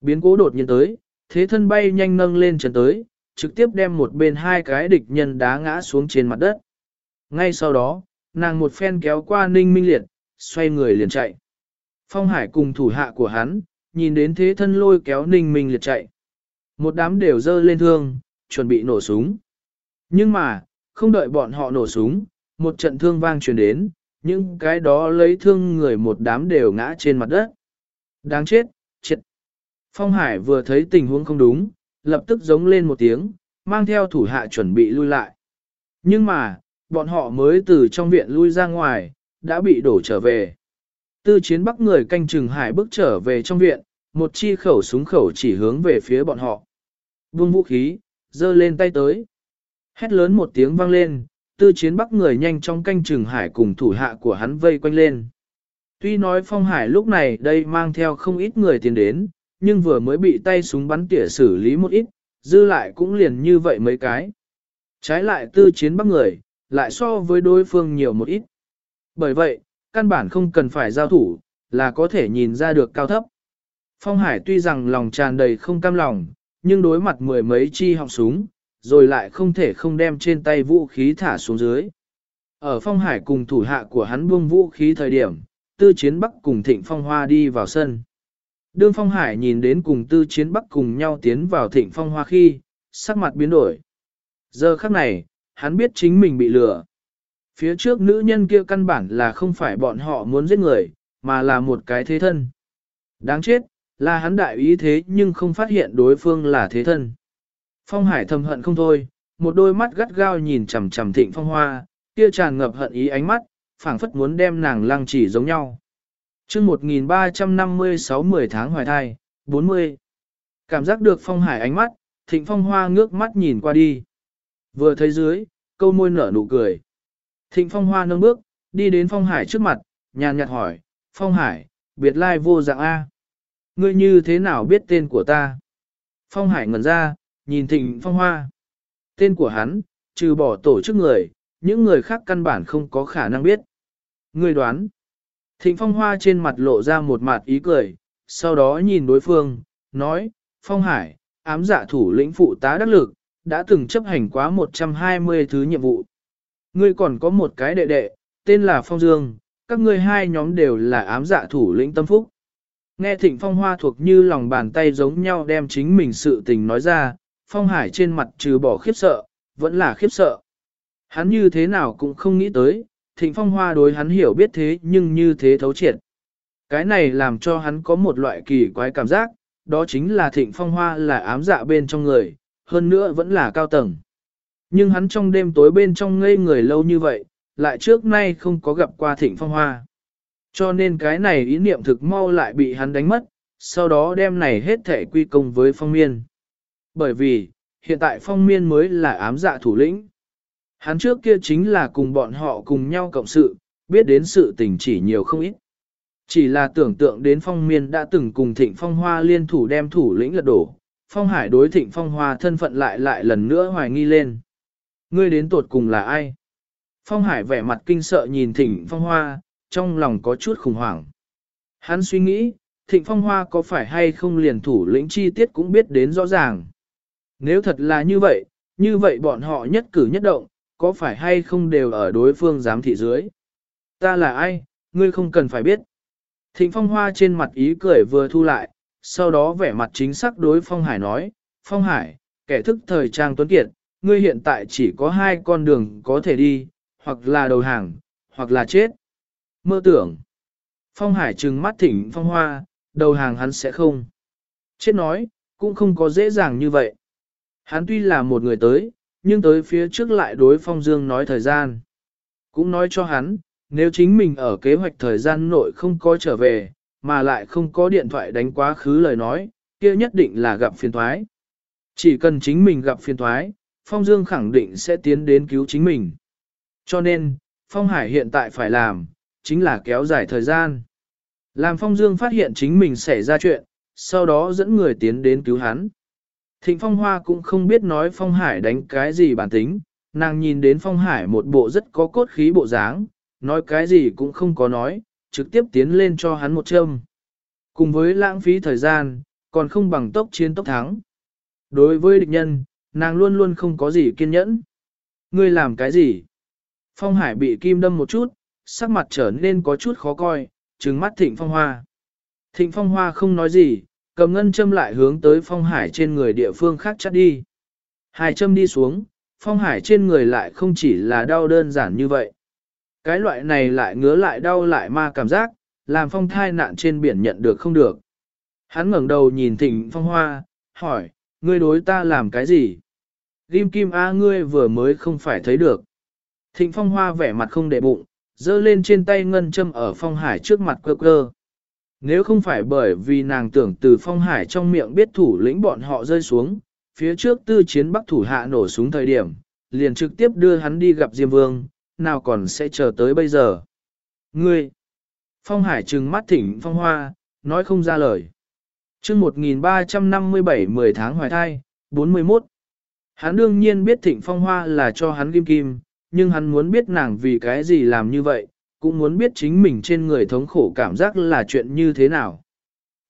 Biến cố đột nhiên tới, thế thân bay nhanh nâng lên trần tới, trực tiếp đem một bên hai cái địch nhân đá ngã xuống trên mặt đất. Ngay sau đó, nàng một phen kéo qua ninh minh liệt, xoay người liền chạy. Phong Hải cùng thủ hạ của hắn, nhìn đến thế thân lôi kéo ninh minh liệt chạy. Một đám đều dơ lên thương, chuẩn bị nổ súng. Nhưng mà, không đợi bọn họ nổ súng, một trận thương vang truyền đến, những cái đó lấy thương người một đám đều ngã trên mặt đất. Đáng chết, chết. Phong Hải vừa thấy tình huống không đúng, lập tức giống lên một tiếng, mang theo thủ hạ chuẩn bị lui lại. Nhưng mà, bọn họ mới từ trong viện lui ra ngoài, đã bị đổ trở về. Tư chiến bắc người canh chừng hải bước trở về trong viện, một chi khẩu súng khẩu chỉ hướng về phía bọn họ. Vung vũ khí, giơ lên tay tới. Hét lớn một tiếng vang lên, tư chiến bắc người nhanh trong canh chừng hải cùng thủ hạ của hắn vây quanh lên. Tuy nói phong hải lúc này đây mang theo không ít người tiến đến, nhưng vừa mới bị tay súng bắn tỉa xử lý một ít, dư lại cũng liền như vậy mấy cái. Trái lại tư chiến bắc người, lại so với đối phương nhiều một ít. Bởi vậy, căn bản không cần phải giao thủ, là có thể nhìn ra được cao thấp. Phong Hải tuy rằng lòng tràn đầy không cam lòng, nhưng đối mặt mười mấy chi họng súng, rồi lại không thể không đem trên tay vũ khí thả xuống dưới. Ở Phong Hải cùng thủ hạ của hắn buông vũ khí thời điểm, Tư Chiến Bắc cùng Thịnh Phong Hoa đi vào sân. Đương Phong Hải nhìn đến cùng Tư Chiến Bắc cùng nhau tiến vào Thịnh Phong Hoa khi, sắc mặt biến đổi. Giờ khắc này, hắn biết chính mình bị lừa. Phía trước nữ nhân kia căn bản là không phải bọn họ muốn giết người, mà là một cái thế thân. Đáng chết, là hắn đại ý thế nhưng không phát hiện đối phương là thế thân. Phong Hải thầm hận không thôi, một đôi mắt gắt gao nhìn chằm chằm thịnh phong hoa, kia tràn ngập hận ý ánh mắt, phảng phất muốn đem nàng lăng chỉ giống nhau chương 1356 10 tháng hoài thai, 40. Cảm giác được Phong Hải ánh mắt, thịnh phong hoa ngước mắt nhìn qua đi. Vừa thấy dưới, câu môi nở nụ cười. Thịnh phong hoa nâng bước, đi đến Phong Hải trước mặt, nhàn nhạt hỏi, Phong Hải, biệt lai vô dạng A. Ngươi như thế nào biết tên của ta? Phong Hải ngẩn ra, nhìn thịnh phong hoa. Tên của hắn, trừ bỏ tổ chức người, những người khác căn bản không có khả năng biết. Ngươi đoán. Thịnh phong hoa trên mặt lộ ra một mặt ý cười, sau đó nhìn đối phương, nói, Phong Hải, ám giả thủ lĩnh phụ tá đắc lực, đã từng chấp hành quá 120 thứ nhiệm vụ. Ngươi còn có một cái đệ đệ, tên là Phong Dương, các ngươi hai nhóm đều là ám dạ thủ lĩnh tâm phúc. Nghe thịnh phong hoa thuộc như lòng bàn tay giống nhau đem chính mình sự tình nói ra, phong hải trên mặt trừ bỏ khiếp sợ, vẫn là khiếp sợ. Hắn như thế nào cũng không nghĩ tới, thịnh phong hoa đối hắn hiểu biết thế nhưng như thế thấu triệt. Cái này làm cho hắn có một loại kỳ quái cảm giác, đó chính là thịnh phong hoa là ám dạ bên trong người, hơn nữa vẫn là cao tầng. Nhưng hắn trong đêm tối bên trong ngây người lâu như vậy, lại trước nay không có gặp qua thịnh phong hoa. Cho nên cái này ý niệm thực mau lại bị hắn đánh mất, sau đó đem này hết thể quy công với phong miên. Bởi vì, hiện tại phong miên mới là ám dạ thủ lĩnh. Hắn trước kia chính là cùng bọn họ cùng nhau cộng sự, biết đến sự tình chỉ nhiều không ít. Chỉ là tưởng tượng đến phong miên đã từng cùng thịnh phong hoa liên thủ đem thủ lĩnh lật đổ, phong hải đối thịnh phong hoa thân phận lại lại lần nữa hoài nghi lên. Ngươi đến tột cùng là ai? Phong hải vẻ mặt kinh sợ nhìn thịnh phong hoa, trong lòng có chút khủng hoảng. Hắn suy nghĩ, thịnh phong hoa có phải hay không liền thủ lĩnh chi tiết cũng biết đến rõ ràng. Nếu thật là như vậy, như vậy bọn họ nhất cử nhất động, có phải hay không đều ở đối phương giám thị dưới. Ta là ai, ngươi không cần phải biết. Thịnh phong hoa trên mặt ý cười vừa thu lại, sau đó vẻ mặt chính xác đối phong hải nói, phong hải, kẻ thức thời trang tuấn kiệt, ngươi hiện tại chỉ có hai con đường có thể đi, hoặc là đầu hàng, hoặc là chết. Mơ tưởng. Phong Hải trừng mắt thỉnh phong hoa, đầu hàng hắn sẽ không. Chết nói, cũng không có dễ dàng như vậy. Hắn tuy là một người tới, nhưng tới phía trước lại đối Phong Dương nói thời gian. Cũng nói cho hắn, nếu chính mình ở kế hoạch thời gian nội không có trở về, mà lại không có điện thoại đánh quá khứ lời nói, kia nhất định là gặp phiền thoái. Chỉ cần chính mình gặp phiền thoái, Phong Dương khẳng định sẽ tiến đến cứu chính mình. Cho nên, Phong Hải hiện tại phải làm, chính là kéo dài thời gian. Làm Phong Dương phát hiện chính mình xảy ra chuyện, sau đó dẫn người tiến đến cứu hắn. Thịnh Phong Hoa cũng không biết nói Phong Hải đánh cái gì bản tính, nàng nhìn đến Phong Hải một bộ rất có cốt khí bộ dáng, nói cái gì cũng không có nói, trực tiếp tiến lên cho hắn một châm. Cùng với lãng phí thời gian, còn không bằng tốc chiến tốc thắng. Đối với địch nhân, nàng luôn luôn không có gì kiên nhẫn. Ngươi làm cái gì? Phong Hải bị kim đâm một chút, sắc mặt trở nên có chút khó coi, trừng mắt Thịnh Phong Hoa. Thịnh Phong Hoa không nói gì, cầm ngân châm lại hướng tới Phong Hải trên người địa phương khác chắt đi. Hai châm đi xuống, Phong Hải trên người lại không chỉ là đau đơn giản như vậy. Cái loại này lại ngứa lại đau lại ma cảm giác, làm Phong thai nạn trên biển nhận được không được. Hắn ngẩng đầu nhìn Thịnh Phong Hoa, hỏi, ngươi đối ta làm cái gì? kim kim A ngươi vừa mới không phải thấy được. Thịnh Phong Hoa vẻ mặt không để bụng, giơ lên trên tay ngân châm ở Phong Hải trước mặt cơ cơ. Nếu không phải bởi vì nàng tưởng từ Phong Hải trong miệng biết thủ lĩnh bọn họ rơi xuống, phía trước tư chiến bắc thủ hạ nổ súng thời điểm, liền trực tiếp đưa hắn đi gặp Diêm Vương, nào còn sẽ chờ tới bây giờ. Ngươi! Phong Hải trừng mắt thỉnh Phong Hoa, nói không ra lời. chương 1357 10 tháng hoài thai, 41. Hắn đương nhiên biết thịnh Phong Hoa là cho hắn kim kim, nhưng hắn muốn biết nàng vì cái gì làm như vậy, cũng muốn biết chính mình trên người thống khổ cảm giác là chuyện như thế nào.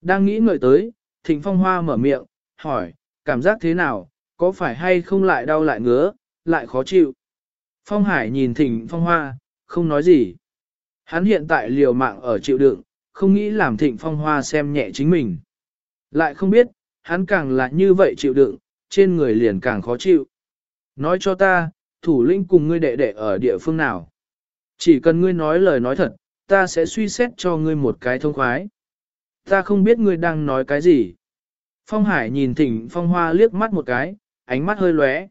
Đang nghĩ ngợi tới, Thịnh Phong Hoa mở miệng, hỏi, cảm giác thế nào, có phải hay không lại đau lại ngứa, lại khó chịu. Phong Hải nhìn Thịnh Phong Hoa, không nói gì. Hắn hiện tại liều mạng ở chịu đựng, không nghĩ làm Thịnh Phong Hoa xem nhẹ chính mình. Lại không biết, hắn càng là như vậy chịu đựng, trên người liền càng khó chịu. Nói cho ta, thủ lĩnh cùng ngươi đệ đệ ở địa phương nào. Chỉ cần ngươi nói lời nói thật, ta sẽ suy xét cho ngươi một cái thông khoái. Ta không biết ngươi đang nói cái gì. Phong Hải nhìn Thịnh Phong Hoa liếc mắt một cái, ánh mắt hơi lóe.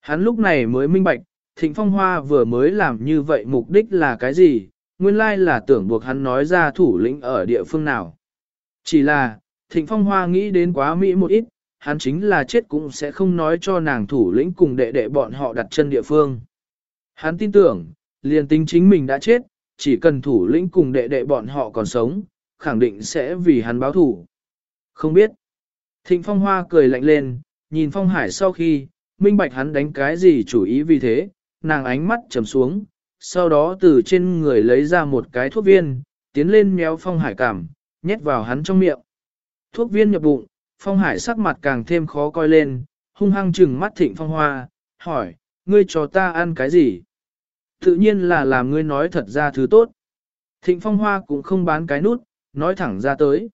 Hắn lúc này mới minh bạch, Thịnh Phong Hoa vừa mới làm như vậy mục đích là cái gì, nguyên lai là tưởng buộc hắn nói ra thủ lĩnh ở địa phương nào. Chỉ là, Thịnh Phong Hoa nghĩ đến quá mỹ một ít, hắn chính là chết cũng sẽ không nói cho nàng thủ lĩnh cùng đệ đệ bọn họ đặt chân địa phương. Hắn tin tưởng, liền tính chính mình đã chết, chỉ cần thủ lĩnh cùng đệ đệ bọn họ còn sống, khẳng định sẽ vì hắn báo thủ. Không biết. Thịnh Phong Hoa cười lạnh lên, nhìn Phong Hải sau khi, minh bạch hắn đánh cái gì chủ ý vì thế, nàng ánh mắt trầm xuống, sau đó từ trên người lấy ra một cái thuốc viên, tiến lên méo Phong Hải cảm, nhét vào hắn trong miệng. Thuốc viên nhập bụng, Phong Hải sắc mặt càng thêm khó coi lên, hung hăng trừng mắt Thịnh Phong Hoa, hỏi, ngươi cho ta ăn cái gì? Tự nhiên là làm ngươi nói thật ra thứ tốt. Thịnh Phong Hoa cũng không bán cái nút, nói thẳng ra tới.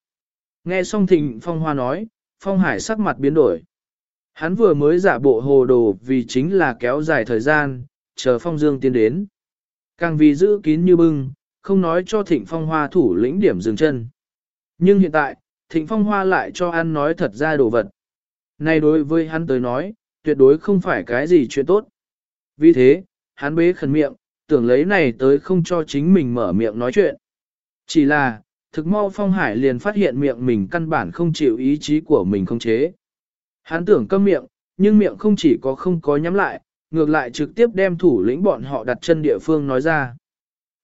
Nghe xong Thịnh Phong Hoa nói, Phong Hải sắc mặt biến đổi. Hắn vừa mới giả bộ hồ đồ vì chính là kéo dài thời gian, chờ Phong Dương tiến đến. Càng vì giữ kín như bưng, không nói cho Thịnh Phong Hoa thủ lĩnh điểm dừng chân. Nhưng hiện tại, Thịnh Phong Hoa lại cho ăn nói thật ra đồ vật. Này đối với hắn tới nói, tuyệt đối không phải cái gì chuyện tốt. Vì thế, hắn bế khẩn miệng, tưởng lấy này tới không cho chính mình mở miệng nói chuyện. Chỉ là, thực mau Phong Hải liền phát hiện miệng mình căn bản không chịu ý chí của mình không chế. Hắn tưởng câm miệng, nhưng miệng không chỉ có không có nhắm lại, ngược lại trực tiếp đem thủ lĩnh bọn họ đặt chân địa phương nói ra.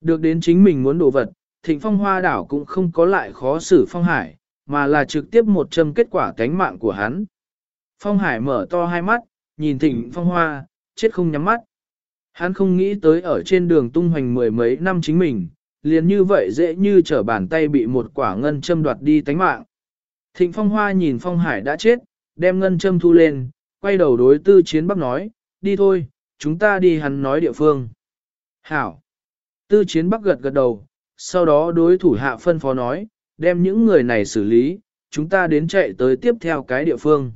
Được đến chính mình muốn đổ vật, thịnh phong hoa đảo cũng không có lại khó xử Phong Hải, mà là trực tiếp một châm kết quả cánh mạng của hắn. Phong Hải mở to hai mắt, nhìn thịnh phong hoa, chết không nhắm mắt. Hắn không nghĩ tới ở trên đường tung hoành mười mấy năm chính mình, liền như vậy dễ như trở bàn tay bị một quả ngân châm đoạt đi tánh mạng. Thịnh Phong Hoa nhìn Phong Hải đã chết, đem ngân châm thu lên, quay đầu đối tư chiến bắc nói, đi thôi, chúng ta đi hắn nói địa phương. Hảo! Tư chiến bắc gật gật đầu, sau đó đối thủ hạ phân phó nói, đem những người này xử lý, chúng ta đến chạy tới tiếp theo cái địa phương.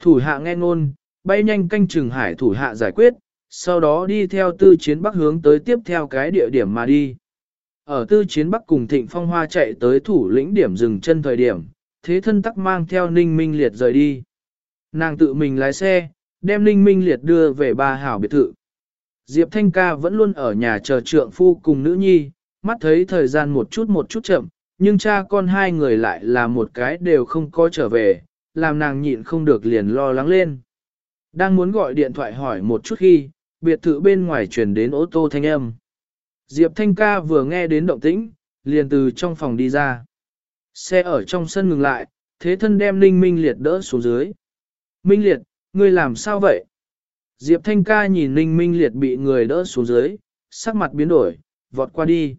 Thủ hạ nghe ngôn, bay nhanh canh chừng hải thủ hạ giải quyết, sau đó đi theo tư chiến bắc hướng tới tiếp theo cái địa điểm mà đi. Ở tư chiến bắc cùng thịnh phong hoa chạy tới thủ lĩnh điểm dừng chân thời điểm, thế thân tắc mang theo ninh minh liệt rời đi. Nàng tự mình lái xe, đem ninh minh liệt đưa về ba hảo biệt thự. Diệp Thanh ca vẫn luôn ở nhà chờ trượng phu cùng nữ nhi, mắt thấy thời gian một chút một chút chậm, nhưng cha con hai người lại là một cái đều không có trở về, làm nàng nhịn không được liền lo lắng lên. Đang muốn gọi điện thoại hỏi một chút khi, biệt thự bên ngoài truyền đến ô tô thanh âm. Diệp Thanh ca vừa nghe đến động tĩnh, liền từ trong phòng đi ra. Xe ở trong sân ngừng lại, thế thân đem Ninh Minh Liệt đỡ xuống dưới. Minh Liệt, ngươi làm sao vậy? Diệp Thanh ca nhìn Ninh Minh Liệt bị người đỡ xuống dưới, sắc mặt biến đổi, vọt qua đi.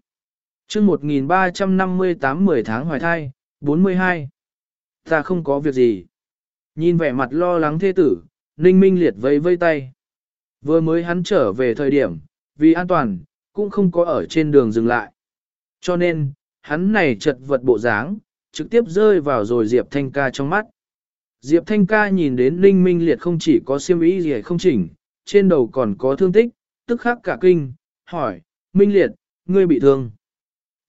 chương 1358 10 tháng hoài thai, 42. Ta không có việc gì. Nhìn vẻ mặt lo lắng thế tử, Ninh Minh Liệt vây vây tay. Vừa mới hắn trở về thời điểm, vì an toàn, cũng không có ở trên đường dừng lại. Cho nên, hắn này chật vật bộ dáng, trực tiếp rơi vào rồi Diệp Thanh ca trong mắt. Diệp Thanh ca nhìn đến Ninh Minh Liệt không chỉ có siêm ý gì không chỉnh, trên đầu còn có thương tích, tức khắc cả kinh, hỏi, Minh Liệt, ngươi bị thương.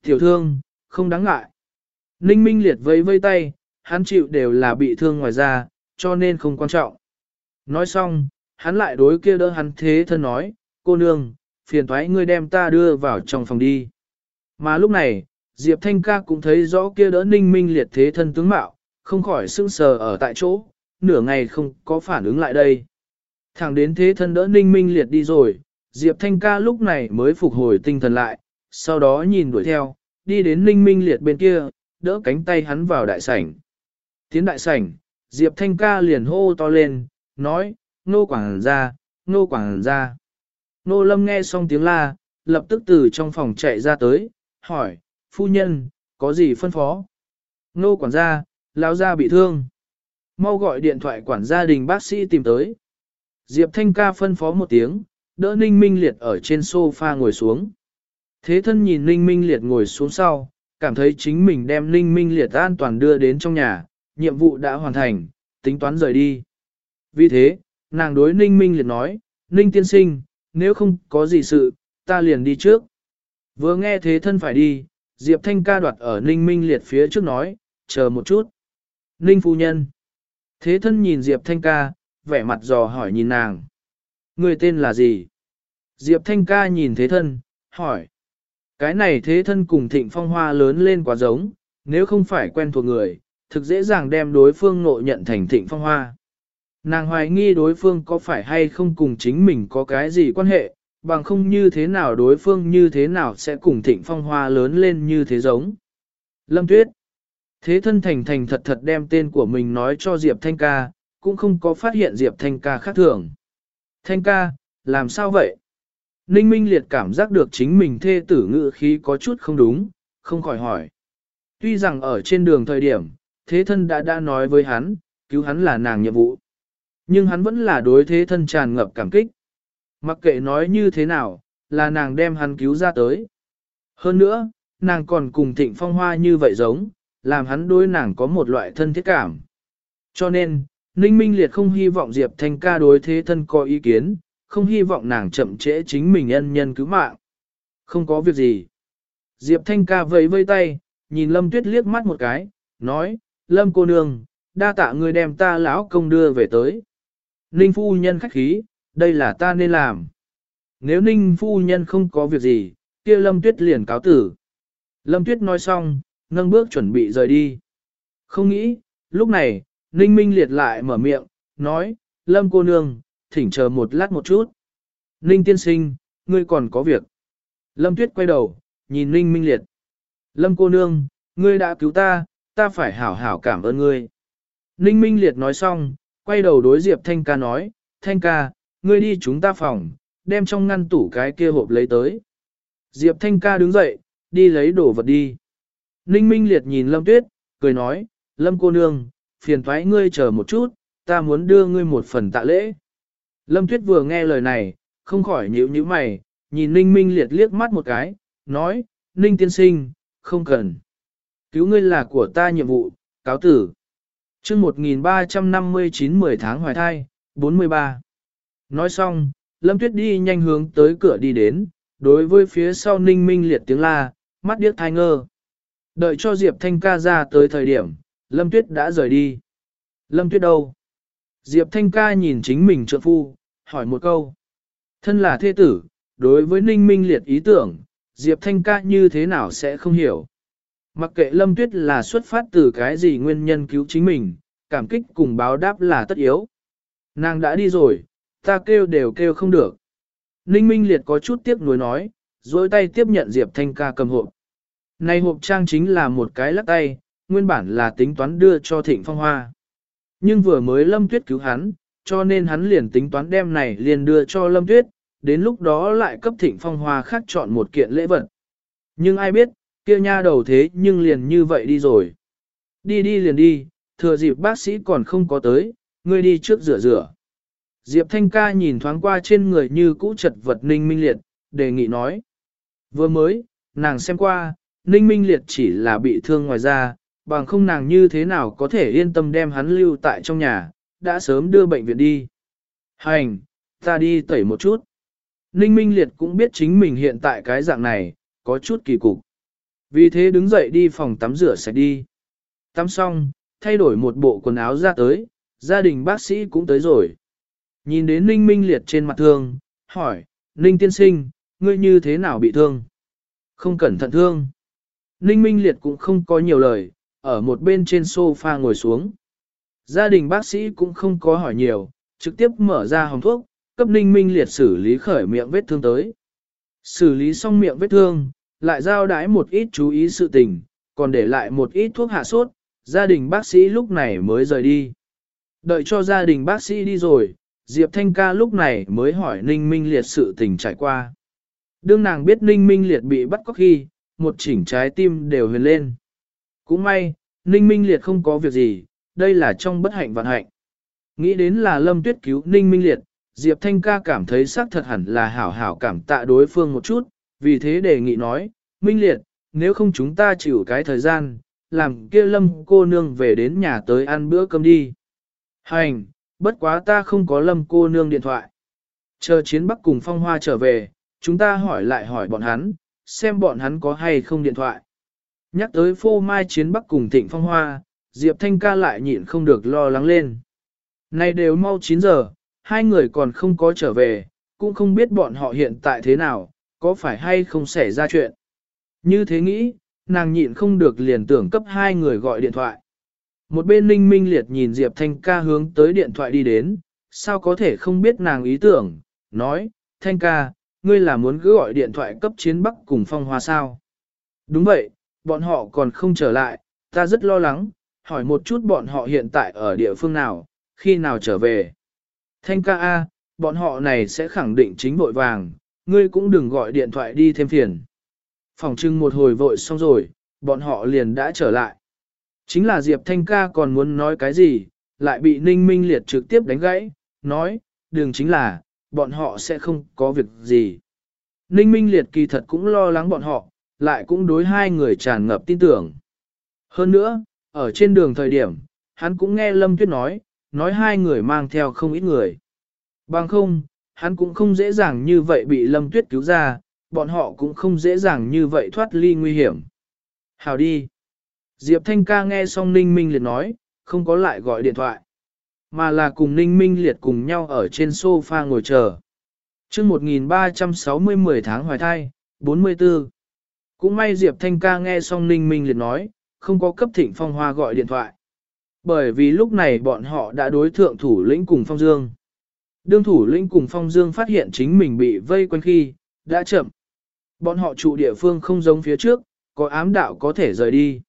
Tiểu thương, không đáng ngại. Ninh Minh Liệt vẫy vây tay, hắn chịu đều là bị thương ngoài ra, cho nên không quan trọng. Nói xong, hắn lại đối kia đỡ hắn thế thân nói, cô nương, phiền thoái ngươi đem ta đưa vào trong phòng đi. Mà lúc này, Diệp Thanh ca cũng thấy rõ kia đỡ ninh minh liệt thế thân tướng mạo, không khỏi sững sờ ở tại chỗ, nửa ngày không có phản ứng lại đây. Thẳng đến thế thân đỡ ninh minh liệt đi rồi, Diệp Thanh ca lúc này mới phục hồi tinh thần lại, sau đó nhìn đuổi theo, đi đến ninh minh liệt bên kia, đỡ cánh tay hắn vào đại sảnh. Tiến đại sảnh, Diệp Thanh ca liền hô to lên, nói, nô quảng ra, nô quảng ra. Nô lâm nghe xong tiếng la, lập tức từ trong phòng chạy ra tới, hỏi, phu nhân, có gì phân phó? Nô quản gia, lão gia bị thương. Mau gọi điện thoại quản gia đình bác sĩ tìm tới. Diệp Thanh ca phân phó một tiếng, đỡ Ninh Minh Liệt ở trên sofa ngồi xuống. Thế thân nhìn Ninh Minh Liệt ngồi xuống sau, cảm thấy chính mình đem Ninh Minh Liệt an toàn đưa đến trong nhà, nhiệm vụ đã hoàn thành, tính toán rời đi. Vì thế, nàng đối Ninh Minh Liệt nói, Ninh tiên sinh, nếu không có gì sự, ta liền đi trước. Vừa nghe thế thân phải đi, Diệp Thanh ca đoạt ở Ninh Minh Liệt phía trước nói, chờ một chút. Ninh phu nhân. Thế thân nhìn Diệp Thanh ca, vẻ mặt dò hỏi nhìn nàng. Người tên là gì? Diệp Thanh ca nhìn thế thân, hỏi. Cái này thế thân cùng thịnh phong hoa lớn lên quá giống, nếu không phải quen thuộc người, thực dễ dàng đem đối phương nội nhận thành thịnh phong hoa. Nàng hoài nghi đối phương có phải hay không cùng chính mình có cái gì quan hệ, bằng không như thế nào đối phương như thế nào sẽ cùng thịnh phong hoa lớn lên như thế giống. Lâm Tuyết Thế thân thành thành thật thật đem tên của mình nói cho Diệp Thanh ca, cũng không có phát hiện Diệp Thanh ca khác thường. Thanh ca, làm sao vậy? Ninh Minh Liệt cảm giác được chính mình thê tử ngự khí có chút không đúng, không khỏi hỏi. Tuy rằng ở trên đường thời điểm, thế thân đã đã nói với hắn, cứu hắn là nàng nhiệm vụ. Nhưng hắn vẫn là đối thế thân tràn ngập cảm kích. Mặc kệ nói như thế nào, là nàng đem hắn cứu ra tới. Hơn nữa, nàng còn cùng thịnh phong hoa như vậy giống, làm hắn đối nàng có một loại thân thiết cảm. Cho nên, Ninh Minh Liệt không hy vọng Diệp Thanh ca đối thế thân có ý kiến, không hy vọng nàng chậm trễ chính mình ân nhân cứu mạng. Không có việc gì. Diệp Thanh ca vẫy vây tay, nhìn Lâm Tuyết liếc mắt một cái, nói, Lâm cô nương, đa tạ người đem ta lão công đưa về tới. Ninh phu nhân khách khí, đây là ta nên làm. Nếu Ninh phu nhân không có việc gì, kia Lâm Tuyết liền cáo tử. Lâm Tuyết nói xong, nâng bước chuẩn bị rời đi. Không nghĩ, lúc này, Ninh Minh liệt lại mở miệng, nói, Lâm cô nương, thỉnh chờ một lát một chút. Ninh tiên sinh, ngươi còn có việc. Lâm Tuyết quay đầu, nhìn Ninh Minh liệt. Lâm cô nương, ngươi đã cứu ta, ta phải hảo hảo cảm ơn ngươi. Ninh Minh liệt nói xong, quay đầu đối Diệp Thanh ca nói, Thanh ca, ngươi đi chúng ta phòng, đem trong ngăn tủ cái kia hộp lấy tới. Diệp Thanh ca đứng dậy, đi lấy đồ vật đi. Ninh Minh Liệt nhìn Lâm Tuyết, cười nói, Lâm cô nương, phiền thoái ngươi chờ một chút, ta muốn đưa ngươi một phần tạ lễ. Lâm Tuyết vừa nghe lời này, không khỏi nhíu nhíu mày, nhìn Ninh Minh Liệt liếc mắt một cái, nói, Ninh tiên sinh, không cần. Cứu ngươi là của ta nhiệm vụ, cáo tử chương 1359 10 tháng hoài thai, 43. Nói xong, Lâm Tuyết đi nhanh hướng tới cửa đi đến, đối với phía sau Ninh Minh Liệt tiếng la, mắt điếc thai ngơ. Đợi cho Diệp Thanh ca ra tới thời điểm, Lâm Tuyết đã rời đi. Lâm Tuyết đâu? Diệp Thanh ca nhìn chính mình trượng phu, hỏi một câu. Thân là thê tử, đối với ninh minh liệt ý tưởng, Diệp Thanh ca như thế nào sẽ không hiểu. Mặc kệ Lâm Tuyết là xuất phát từ cái gì nguyên nhân cứu chính mình, cảm kích cùng báo đáp là tất yếu. Nàng đã đi rồi, ta kêu đều kêu không được. Ninh Minh Liệt có chút tiếc nuối nói, dối tay tiếp nhận Diệp Thanh ca cầm hộp. Này hộp trang chính là một cái lắc tay, nguyên bản là tính toán đưa cho Thịnh Phong Hoa. Nhưng vừa mới Lâm Tuyết cứu hắn, cho nên hắn liền tính toán đem này liền đưa cho Lâm Tuyết, đến lúc đó lại cấp Thịnh Phong Hoa khác chọn một kiện lễ vật. Nhưng ai biết, kia nha đầu thế nhưng liền như vậy đi rồi. Đi đi liền đi, thừa dịp bác sĩ còn không có tới, ngươi đi trước rửa rửa. Diệp Thanh ca nhìn thoáng qua trên người như cũ chật vật Ninh Minh Liệt, đề nghị nói. Vừa mới, nàng xem qua, Ninh Minh Liệt chỉ là bị thương ngoài da, bằng không nàng như thế nào có thể yên tâm đem hắn lưu tại trong nhà, đã sớm đưa bệnh viện đi. Hành, ta đi tẩy một chút. Ninh Minh Liệt cũng biết chính mình hiện tại cái dạng này, có chút kỳ cục. Vì thế đứng dậy đi phòng tắm rửa sạch đi. Tắm xong, thay đổi một bộ quần áo ra tới, gia đình bác sĩ cũng tới rồi. Nhìn đến Ninh Minh Liệt trên mặt thương, hỏi, Ninh tiên sinh, ngươi như thế nào bị thương? Không cẩn thận thương. Ninh Minh Liệt cũng không có nhiều lời, ở một bên trên sofa ngồi xuống. Gia đình bác sĩ cũng không có hỏi nhiều, trực tiếp mở ra hồng thuốc, cấp Ninh Minh Liệt xử lý khởi miệng vết thương tới. Xử lý xong miệng vết thương, lại giao đái một ít chú ý sự tình, còn để lại một ít thuốc hạ sốt, gia đình bác sĩ lúc này mới rời đi. Đợi cho gia đình bác sĩ đi rồi, Diệp Thanh ca lúc này mới hỏi Ninh Minh Liệt sự tình trải qua. Đương nàng biết Ninh Minh Liệt bị bắt có khi, một chỉnh trái tim đều huyền lên. Cũng may, Ninh Minh Liệt không có việc gì, đây là trong bất hạnh vạn hạnh. Nghĩ đến là Lâm Tuyết cứu Ninh Minh Liệt, Diệp Thanh ca cảm thấy xác thật hẳn là hảo hảo cảm tạ đối phương một chút, vì thế đề nghị nói, Minh Liệt, nếu không chúng ta chịu cái thời gian, làm kia Lâm cô nương về đến nhà tới ăn bữa cơm đi. Hành, bất quá ta không có Lâm cô nương điện thoại. Chờ chiến bắc cùng phong hoa trở về, chúng ta hỏi lại hỏi bọn hắn, xem bọn hắn có hay không điện thoại. Nhắc tới phô mai chiến bắc cùng thịnh phong hoa, Diệp Thanh ca lại nhịn không được lo lắng lên. nay đều mau 9 giờ, hai người còn không có trở về, cũng không biết bọn họ hiện tại thế nào, có phải hay không xảy ra chuyện. Như thế nghĩ, nàng nhịn không được liền tưởng cấp hai người gọi điện thoại. Một bên ninh minh liệt nhìn Diệp Thanh ca hướng tới điện thoại đi đến, sao có thể không biết nàng ý tưởng, nói, Thanh ca, ngươi là muốn cứ gọi điện thoại cấp chiến bắc cùng phong hoa sao. Đúng vậy, bọn họ còn không trở lại, ta rất lo lắng, hỏi một chút bọn họ hiện tại ở địa phương nào, khi nào trở về. Thanh ca A, bọn họ này sẽ khẳng định chính vội vàng, ngươi cũng đừng gọi điện thoại đi thêm phiền. Phòng trưng một hồi vội xong rồi, bọn họ liền đã trở lại. Chính là Diệp Thanh ca còn muốn nói cái gì, lại bị Ninh Minh Liệt trực tiếp đánh gãy, nói, đường chính là, bọn họ sẽ không có việc gì. Ninh Minh Liệt kỳ thật cũng lo lắng bọn họ, lại cũng đối hai người tràn ngập tin tưởng. Hơn nữa, ở trên đường thời điểm, hắn cũng nghe Lâm Tuyết nói, nói hai người mang theo không ít người. Bằng không, hắn cũng không dễ dàng như vậy bị Lâm Tuyết cứu ra, bọn họ cũng không dễ dàng như vậy thoát ly nguy hiểm. Hào đi. Diệp Thanh ca nghe xong Ninh Minh Liệt nói, không có lại gọi điện thoại, mà là cùng Ninh Minh Liệt cùng nhau ở trên sofa ngồi chờ. chương 1360 10 tháng hoài thai, 44. Cũng may Diệp Thanh ca nghe xong Ninh Minh Liệt nói, không có cấp thịnh phong hoa gọi điện thoại. Bởi vì lúc này bọn họ đã đối thượng thủ lĩnh cùng Phong Dương. Đương thủ lĩnh cùng Phong Dương phát hiện chính mình bị vây quanh khi, đã chậm. Bọn họ trụ địa phương không giống phía trước, có ám đạo có thể rời đi.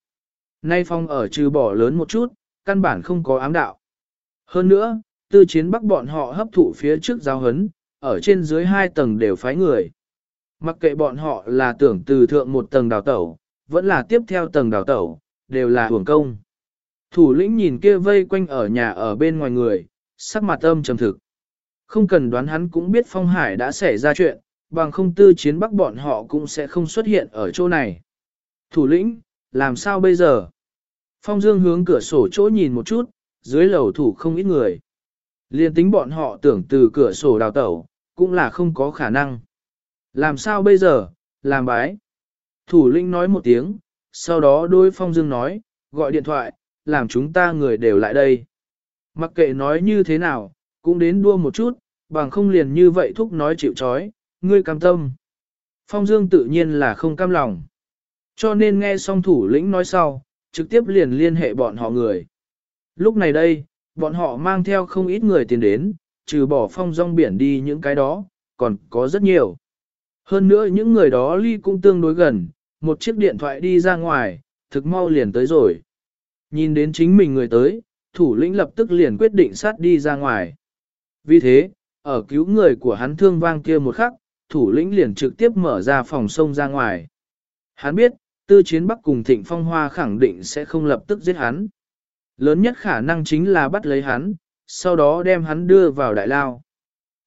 Nay Phong ở trừ bỏ lớn một chút, căn bản không có ám đạo. Hơn nữa, tư chiến bắc bọn họ hấp thụ phía trước giao hấn, ở trên dưới hai tầng đều phái người. Mặc kệ bọn họ là tưởng từ thượng một tầng đào tẩu, vẫn là tiếp theo tầng đào tẩu, đều là hưởng công. Thủ lĩnh nhìn kia vây quanh ở nhà ở bên ngoài người, sắc mặt âm trầm thực. Không cần đoán hắn cũng biết Phong Hải đã xảy ra chuyện, bằng không tư chiến bắc bọn họ cũng sẽ không xuất hiện ở chỗ này. Thủ lĩnh, làm sao bây giờ? Phong Dương hướng cửa sổ chỗ nhìn một chút, dưới lầu thủ không ít người. Liên tính bọn họ tưởng từ cửa sổ đào tẩu, cũng là không có khả năng. Làm sao bây giờ, làm bái. Thủ lĩnh nói một tiếng, sau đó đôi Phong Dương nói, gọi điện thoại, làm chúng ta người đều lại đây. Mặc kệ nói như thế nào, cũng đến đua một chút, bằng không liền như vậy thúc nói chịu chói, ngươi cam tâm. Phong Dương tự nhiên là không cam lòng. Cho nên nghe xong thủ lĩnh nói sau, trực tiếp liền liên hệ bọn họ người. Lúc này đây, bọn họ mang theo không ít người tiền đến, trừ bỏ phong rong biển đi những cái đó, còn có rất nhiều. Hơn nữa những người đó ly cũng tương đối gần, một chiếc điện thoại đi ra ngoài, thực mau liền tới rồi. Nhìn đến chính mình người tới, thủ lĩnh lập tức liền quyết định sát đi ra ngoài. Vì thế, ở cứu người của hắn thương vang kia một khắc, thủ lĩnh liền trực tiếp mở ra phòng sông ra ngoài. Hắn biết, tư chiến bắc cùng thịnh phong hoa khẳng định sẽ không lập tức giết hắn. Lớn nhất khả năng chính là bắt lấy hắn, sau đó đem hắn đưa vào đại lao.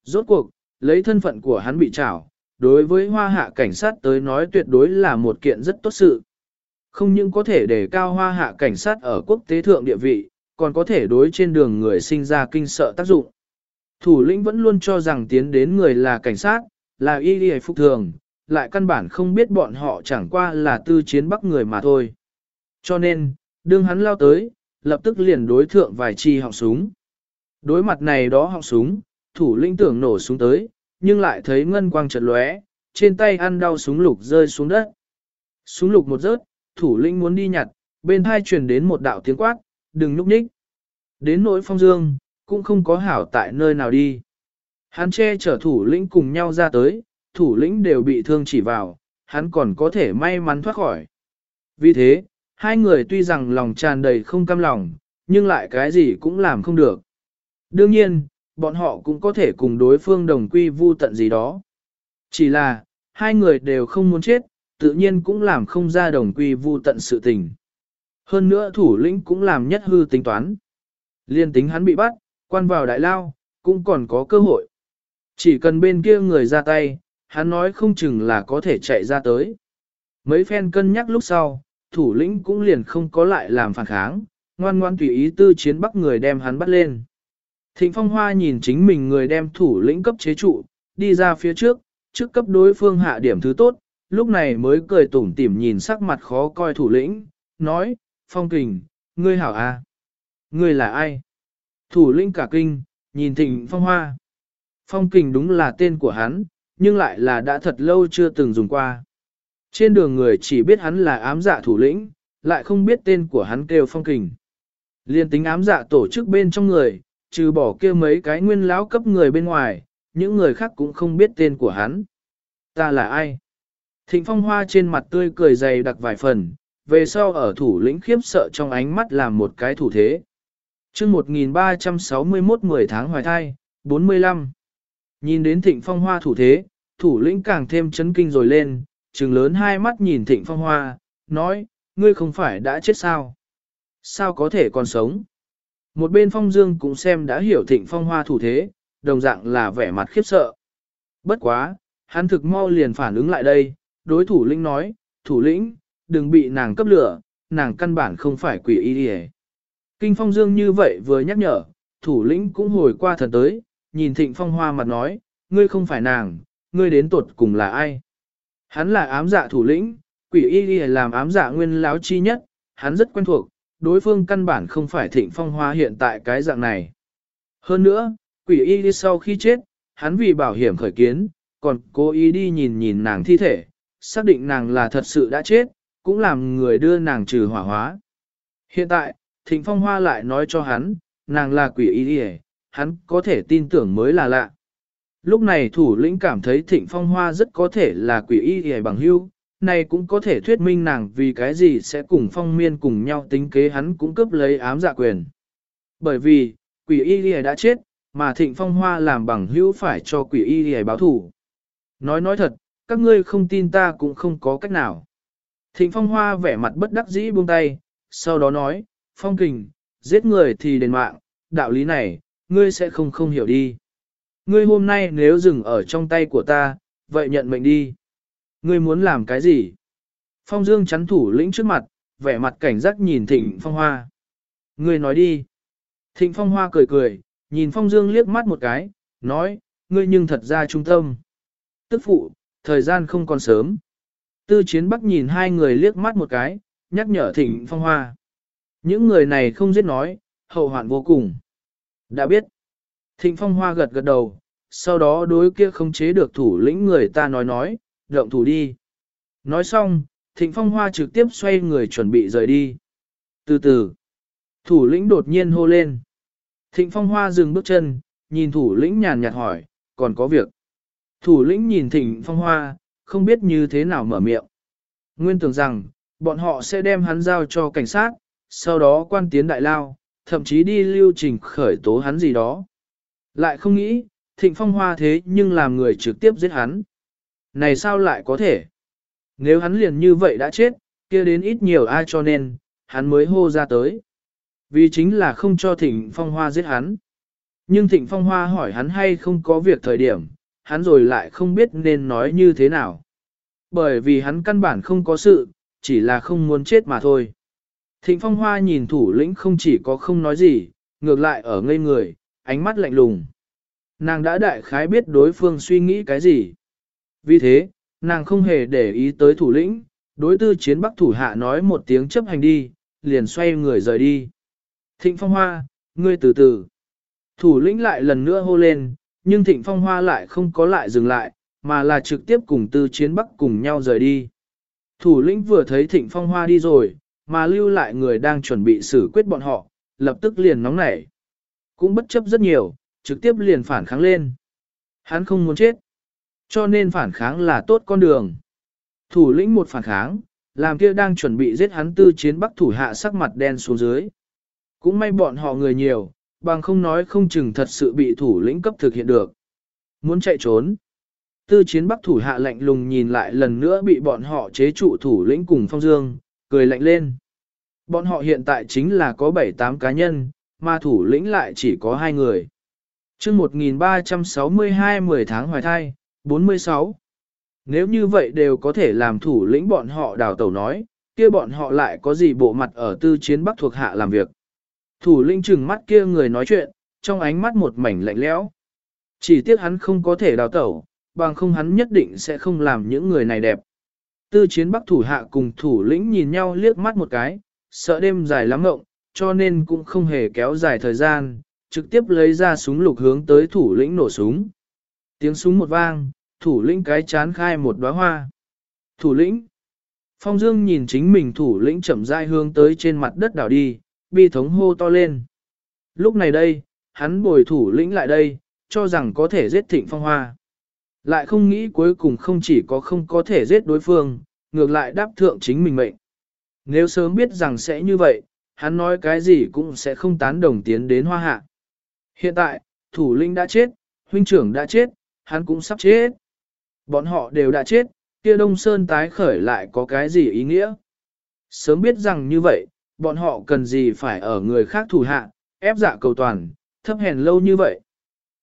Rốt cuộc, lấy thân phận của hắn bị trảo, đối với hoa hạ cảnh sát tới nói tuyệt đối là một kiện rất tốt sự. Không những có thể đề cao hoa hạ cảnh sát ở quốc tế thượng địa vị, còn có thể đối trên đường người sinh ra kinh sợ tác dụng. Thủ lĩnh vẫn luôn cho rằng tiến đến người là cảnh sát, là y đi phục thường, lại căn bản không biết bọn họ chẳng qua là tư chiến bắc người mà thôi. Cho nên, đương hắn lao tới, lập tức liền đối thượng vài chi họng súng. Đối mặt này đó họng súng, thủ lĩnh tưởng nổ súng tới, nhưng lại thấy ngân quang chợt lóe, trên tay ăn đau súng lục rơi xuống đất. Súng lục một rớt, thủ lĩnh muốn đi nhặt, bên hai truyền đến một đạo tiếng quát, đừng núp nhích. Đến nỗi phong dương, cũng không có hảo tại nơi nào đi. Hắn che chở thủ lĩnh cùng nhau ra tới, thủ lĩnh đều bị thương chỉ vào, hắn còn có thể may mắn thoát khỏi. Vì thế, hai người tuy rằng lòng tràn đầy không cam lòng, nhưng lại cái gì cũng làm không được. Đương nhiên, bọn họ cũng có thể cùng đối phương đồng quy vu tận gì đó. Chỉ là, hai người đều không muốn chết, tự nhiên cũng làm không ra đồng quy vu tận sự tình. Hơn nữa thủ lĩnh cũng làm nhất hư tính toán. Liên tính hắn bị bắt, quan vào đại lao, cũng còn có cơ hội. Chỉ cần bên kia người ra tay, hắn nói không chừng là có thể chạy ra tới. Mấy phen cân nhắc lúc sau, thủ lĩnh cũng liền không có lại làm phản kháng, ngoan ngoan tùy ý tư chiến bắt người đem hắn bắt lên. Thịnh Phong Hoa nhìn chính mình người đem thủ lĩnh cấp chế trụ, đi ra phía trước, trước cấp đối phương hạ điểm thứ tốt, lúc này mới cười tủm tỉm nhìn sắc mặt khó coi thủ lĩnh, nói, Phong Kình, ngươi hảo à? Ngươi là ai? Thủ lĩnh cả kinh, nhìn Thịnh Phong Hoa. Phong Kình đúng là tên của hắn, nhưng lại là đã thật lâu chưa từng dùng qua. Trên đường người chỉ biết hắn là ám dạ thủ lĩnh, lại không biết tên của hắn kêu Phong Kình. Liên tính ám dạ tổ chức bên trong người, trừ bỏ kia mấy cái nguyên lão cấp người bên ngoài, những người khác cũng không biết tên của hắn. Ta là ai? Thịnh phong hoa trên mặt tươi cười dày đặc vài phần, về sau ở thủ lĩnh khiếp sợ trong ánh mắt làm một cái thủ thế chương 1361 10 tháng hoài thai, 45. Nhìn đến thịnh phong hoa thủ thế, thủ lĩnh càng thêm chấn kinh rồi lên, trừng lớn hai mắt nhìn thịnh phong hoa, nói, ngươi không phải đã chết sao? Sao có thể còn sống? Một bên phong dương cũng xem đã hiểu thịnh phong hoa thủ thế, đồng dạng là vẻ mặt khiếp sợ. Bất quá, hắn thực mau liền phản ứng lại đây, đối thủ lĩnh nói, thủ lĩnh, đừng bị nàng cấp lửa, nàng căn bản không phải quỷ y đi Kinh phong dương như vậy vừa nhắc nhở, thủ lĩnh cũng hồi qua thần tới, nhìn thịnh phong hoa mặt nói, ngươi không phải nàng, ngươi đến tuột cùng là ai? Hắn là ám dạ thủ lĩnh, quỷ y Y làm ám dạ nguyên láo chi nhất, hắn rất quen thuộc, đối phương căn bản không phải thịnh phong hoa hiện tại cái dạng này. Hơn nữa, quỷ y đi sau khi chết, hắn vì bảo hiểm khởi kiến, còn cố ý đi nhìn nhìn nàng thi thể, xác định nàng là thật sự đã chết, cũng làm người đưa nàng trừ hỏa hóa. Hiện tại, thịnh phong hoa lại nói cho hắn, nàng là quỷ y đi hắn có thể tin tưởng mới là lạ. Lúc này thủ lĩnh cảm thấy thịnh phong hoa rất có thể là quỷ y đi bằng hưu, này cũng có thể thuyết minh nàng vì cái gì sẽ cùng phong miên cùng nhau tính kế hắn cũng cướp lấy ám dạ quyền. Bởi vì, quỷ y đi đã chết, mà thịnh phong hoa làm bằng hữu phải cho quỷ y đi báo thủ. Nói nói thật, các ngươi không tin ta cũng không có cách nào. Thịnh phong hoa vẻ mặt bất đắc dĩ buông tay, sau đó nói, phong kình, giết người thì đền mạng, đạo lý này, ngươi sẽ không không hiểu đi. Ngươi hôm nay nếu dừng ở trong tay của ta, vậy nhận mệnh đi. Ngươi muốn làm cái gì? Phong Dương chắn thủ lĩnh trước mặt, vẻ mặt cảnh giác nhìn Thịnh Phong Hoa. Ngươi nói đi. Thịnh Phong Hoa cười cười, nhìn Phong Dương liếc mắt một cái, nói, ngươi nhưng thật ra trung tâm. Tức phụ, thời gian không còn sớm. Tư chiến bắc nhìn hai người liếc mắt một cái, nhắc nhở Thịnh Phong Hoa. Những người này không giết nói, hậu hoạn vô cùng. Đã biết. Thịnh Phong Hoa gật gật đầu, sau đó đối kia không chế được thủ lĩnh người ta nói nói, động thủ đi. Nói xong, Thịnh Phong Hoa trực tiếp xoay người chuẩn bị rời đi. Từ từ, thủ lĩnh đột nhiên hô lên. Thịnh Phong Hoa dừng bước chân, nhìn thủ lĩnh nhàn nhạt hỏi, còn có việc. Thủ lĩnh nhìn Thịnh Phong Hoa, không biết như thế nào mở miệng. Nguyên tưởng rằng, bọn họ sẽ đem hắn giao cho cảnh sát, sau đó quan tiến đại lao, thậm chí đi lưu trình khởi tố hắn gì đó. Lại không nghĩ, Thịnh Phong Hoa thế nhưng làm người trực tiếp giết hắn. Này sao lại có thể? Nếu hắn liền như vậy đã chết, kia đến ít nhiều ai cho nên, hắn mới hô ra tới. Vì chính là không cho Thịnh Phong Hoa giết hắn. Nhưng Thịnh Phong Hoa hỏi hắn hay không có việc thời điểm, hắn rồi lại không biết nên nói như thế nào. Bởi vì hắn căn bản không có sự, chỉ là không muốn chết mà thôi. Thịnh Phong Hoa nhìn thủ lĩnh không chỉ có không nói gì, ngược lại ở ngây người, ánh mắt lạnh lùng. Nàng đã đại khái biết đối phương suy nghĩ cái gì. Vì thế, nàng không hề để ý tới thủ lĩnh, đối tư chiến bắc thủ hạ nói một tiếng chấp hành đi, liền xoay người rời đi. Thịnh Phong Hoa, ngươi từ từ. Thủ lĩnh lại lần nữa hô lên, nhưng Thịnh Phong Hoa lại không có lại dừng lại, mà là trực tiếp cùng tư chiến bắc cùng nhau rời đi. Thủ lĩnh vừa thấy Thịnh Phong Hoa đi rồi, mà lưu lại người đang chuẩn bị xử quyết bọn họ, lập tức liền nóng nảy. Cũng bất chấp rất nhiều, trực tiếp liền phản kháng lên. Hắn không muốn chết, cho nên phản kháng là tốt con đường. Thủ lĩnh một phản kháng, làm kia đang chuẩn bị giết hắn tư chiến bắc thủ hạ sắc mặt đen xuống dưới. Cũng may bọn họ người nhiều, bằng không nói không chừng thật sự bị thủ lĩnh cấp thực hiện được. Muốn chạy trốn. Tư chiến bắc thủ hạ lạnh lùng nhìn lại lần nữa bị bọn họ chế trụ thủ lĩnh cùng phong dương, cười lạnh lên. Bọn họ hiện tại chính là có 7-8 cá nhân, mà thủ lĩnh lại chỉ có hai người. chương 1362 10 tháng hoài thai, 46. Nếu như vậy đều có thể làm thủ lĩnh bọn họ đào tẩu nói, kia bọn họ lại có gì bộ mặt ở tư chiến bắc thuộc hạ làm việc. Thủ lĩnh trừng mắt kia người nói chuyện, trong ánh mắt một mảnh lạnh lẽo. Chỉ tiếc hắn không có thể đào tẩu, bằng không hắn nhất định sẽ không làm những người này đẹp. Tư chiến bắc thủ hạ cùng thủ lĩnh nhìn nhau liếc mắt một cái, sợ đêm dài lắm ngộng, cho nên cũng không hề kéo dài thời gian, trực tiếp lấy ra súng lục hướng tới thủ lĩnh nổ súng. Tiếng súng một vang, thủ lĩnh cái chán khai một đóa hoa. Thủ lĩnh. Phong Dương nhìn chính mình thủ lĩnh chậm rãi hướng tới trên mặt đất đảo đi, bi thống hô to lên. Lúc này đây, hắn bồi thủ lĩnh lại đây, cho rằng có thể giết thịnh phong hoa. Lại không nghĩ cuối cùng không chỉ có không có thể giết đối phương, ngược lại đáp thượng chính mình mệnh. Nếu sớm biết rằng sẽ như vậy, hắn nói cái gì cũng sẽ không tán đồng tiến đến hoa hạ. Hiện tại, thủ lĩnh đã chết, huynh trưởng đã chết, hắn cũng sắp chết. Bọn họ đều đã chết, kia Đông Sơn tái khởi lại có cái gì ý nghĩa? Sớm biết rằng như vậy, bọn họ cần gì phải ở người khác thủ hạ, ép dạ cầu toàn, thấp hèn lâu như vậy.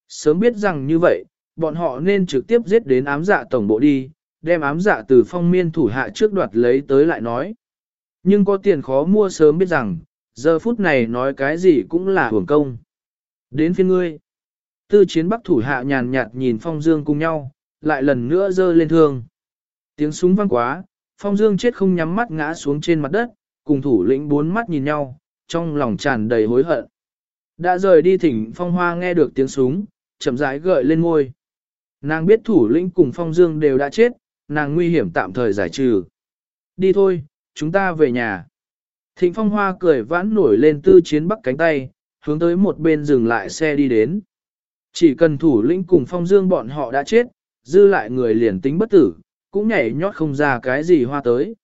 Sớm biết rằng như vậy, bọn họ nên trực tiếp giết đến ám dạ tổng bộ đi, đem ám dạ từ phong miên thủ hạ trước đoạt lấy tới lại nói. Nhưng có tiền khó mua sớm biết rằng, giờ phút này nói cái gì cũng là hưởng công. Đến phiên ngươi, tư chiến bắc thủ hạ nhàn nhạt nhìn phong dương cùng nhau, lại lần nữa dơ lên thương. Tiếng súng vang quá, phong dương chết không nhắm mắt ngã xuống trên mặt đất, cùng thủ lĩnh bốn mắt nhìn nhau, trong lòng tràn đầy hối hận. Đã rời đi thỉnh phong hoa nghe được tiếng súng, chậm rãi gợi lên ngôi. Nàng biết thủ lĩnh cùng phong dương đều đã chết, nàng nguy hiểm tạm thời giải trừ. Đi thôi, chúng ta về nhà. Thịnh phong hoa cười vãn nổi lên tư chiến bắc cánh tay, hướng tới một bên dừng lại xe đi đến. Chỉ cần thủ lĩnh cùng phong dương bọn họ đã chết, dư lại người liền tính bất tử, cũng nhảy nhót không ra cái gì hoa tới.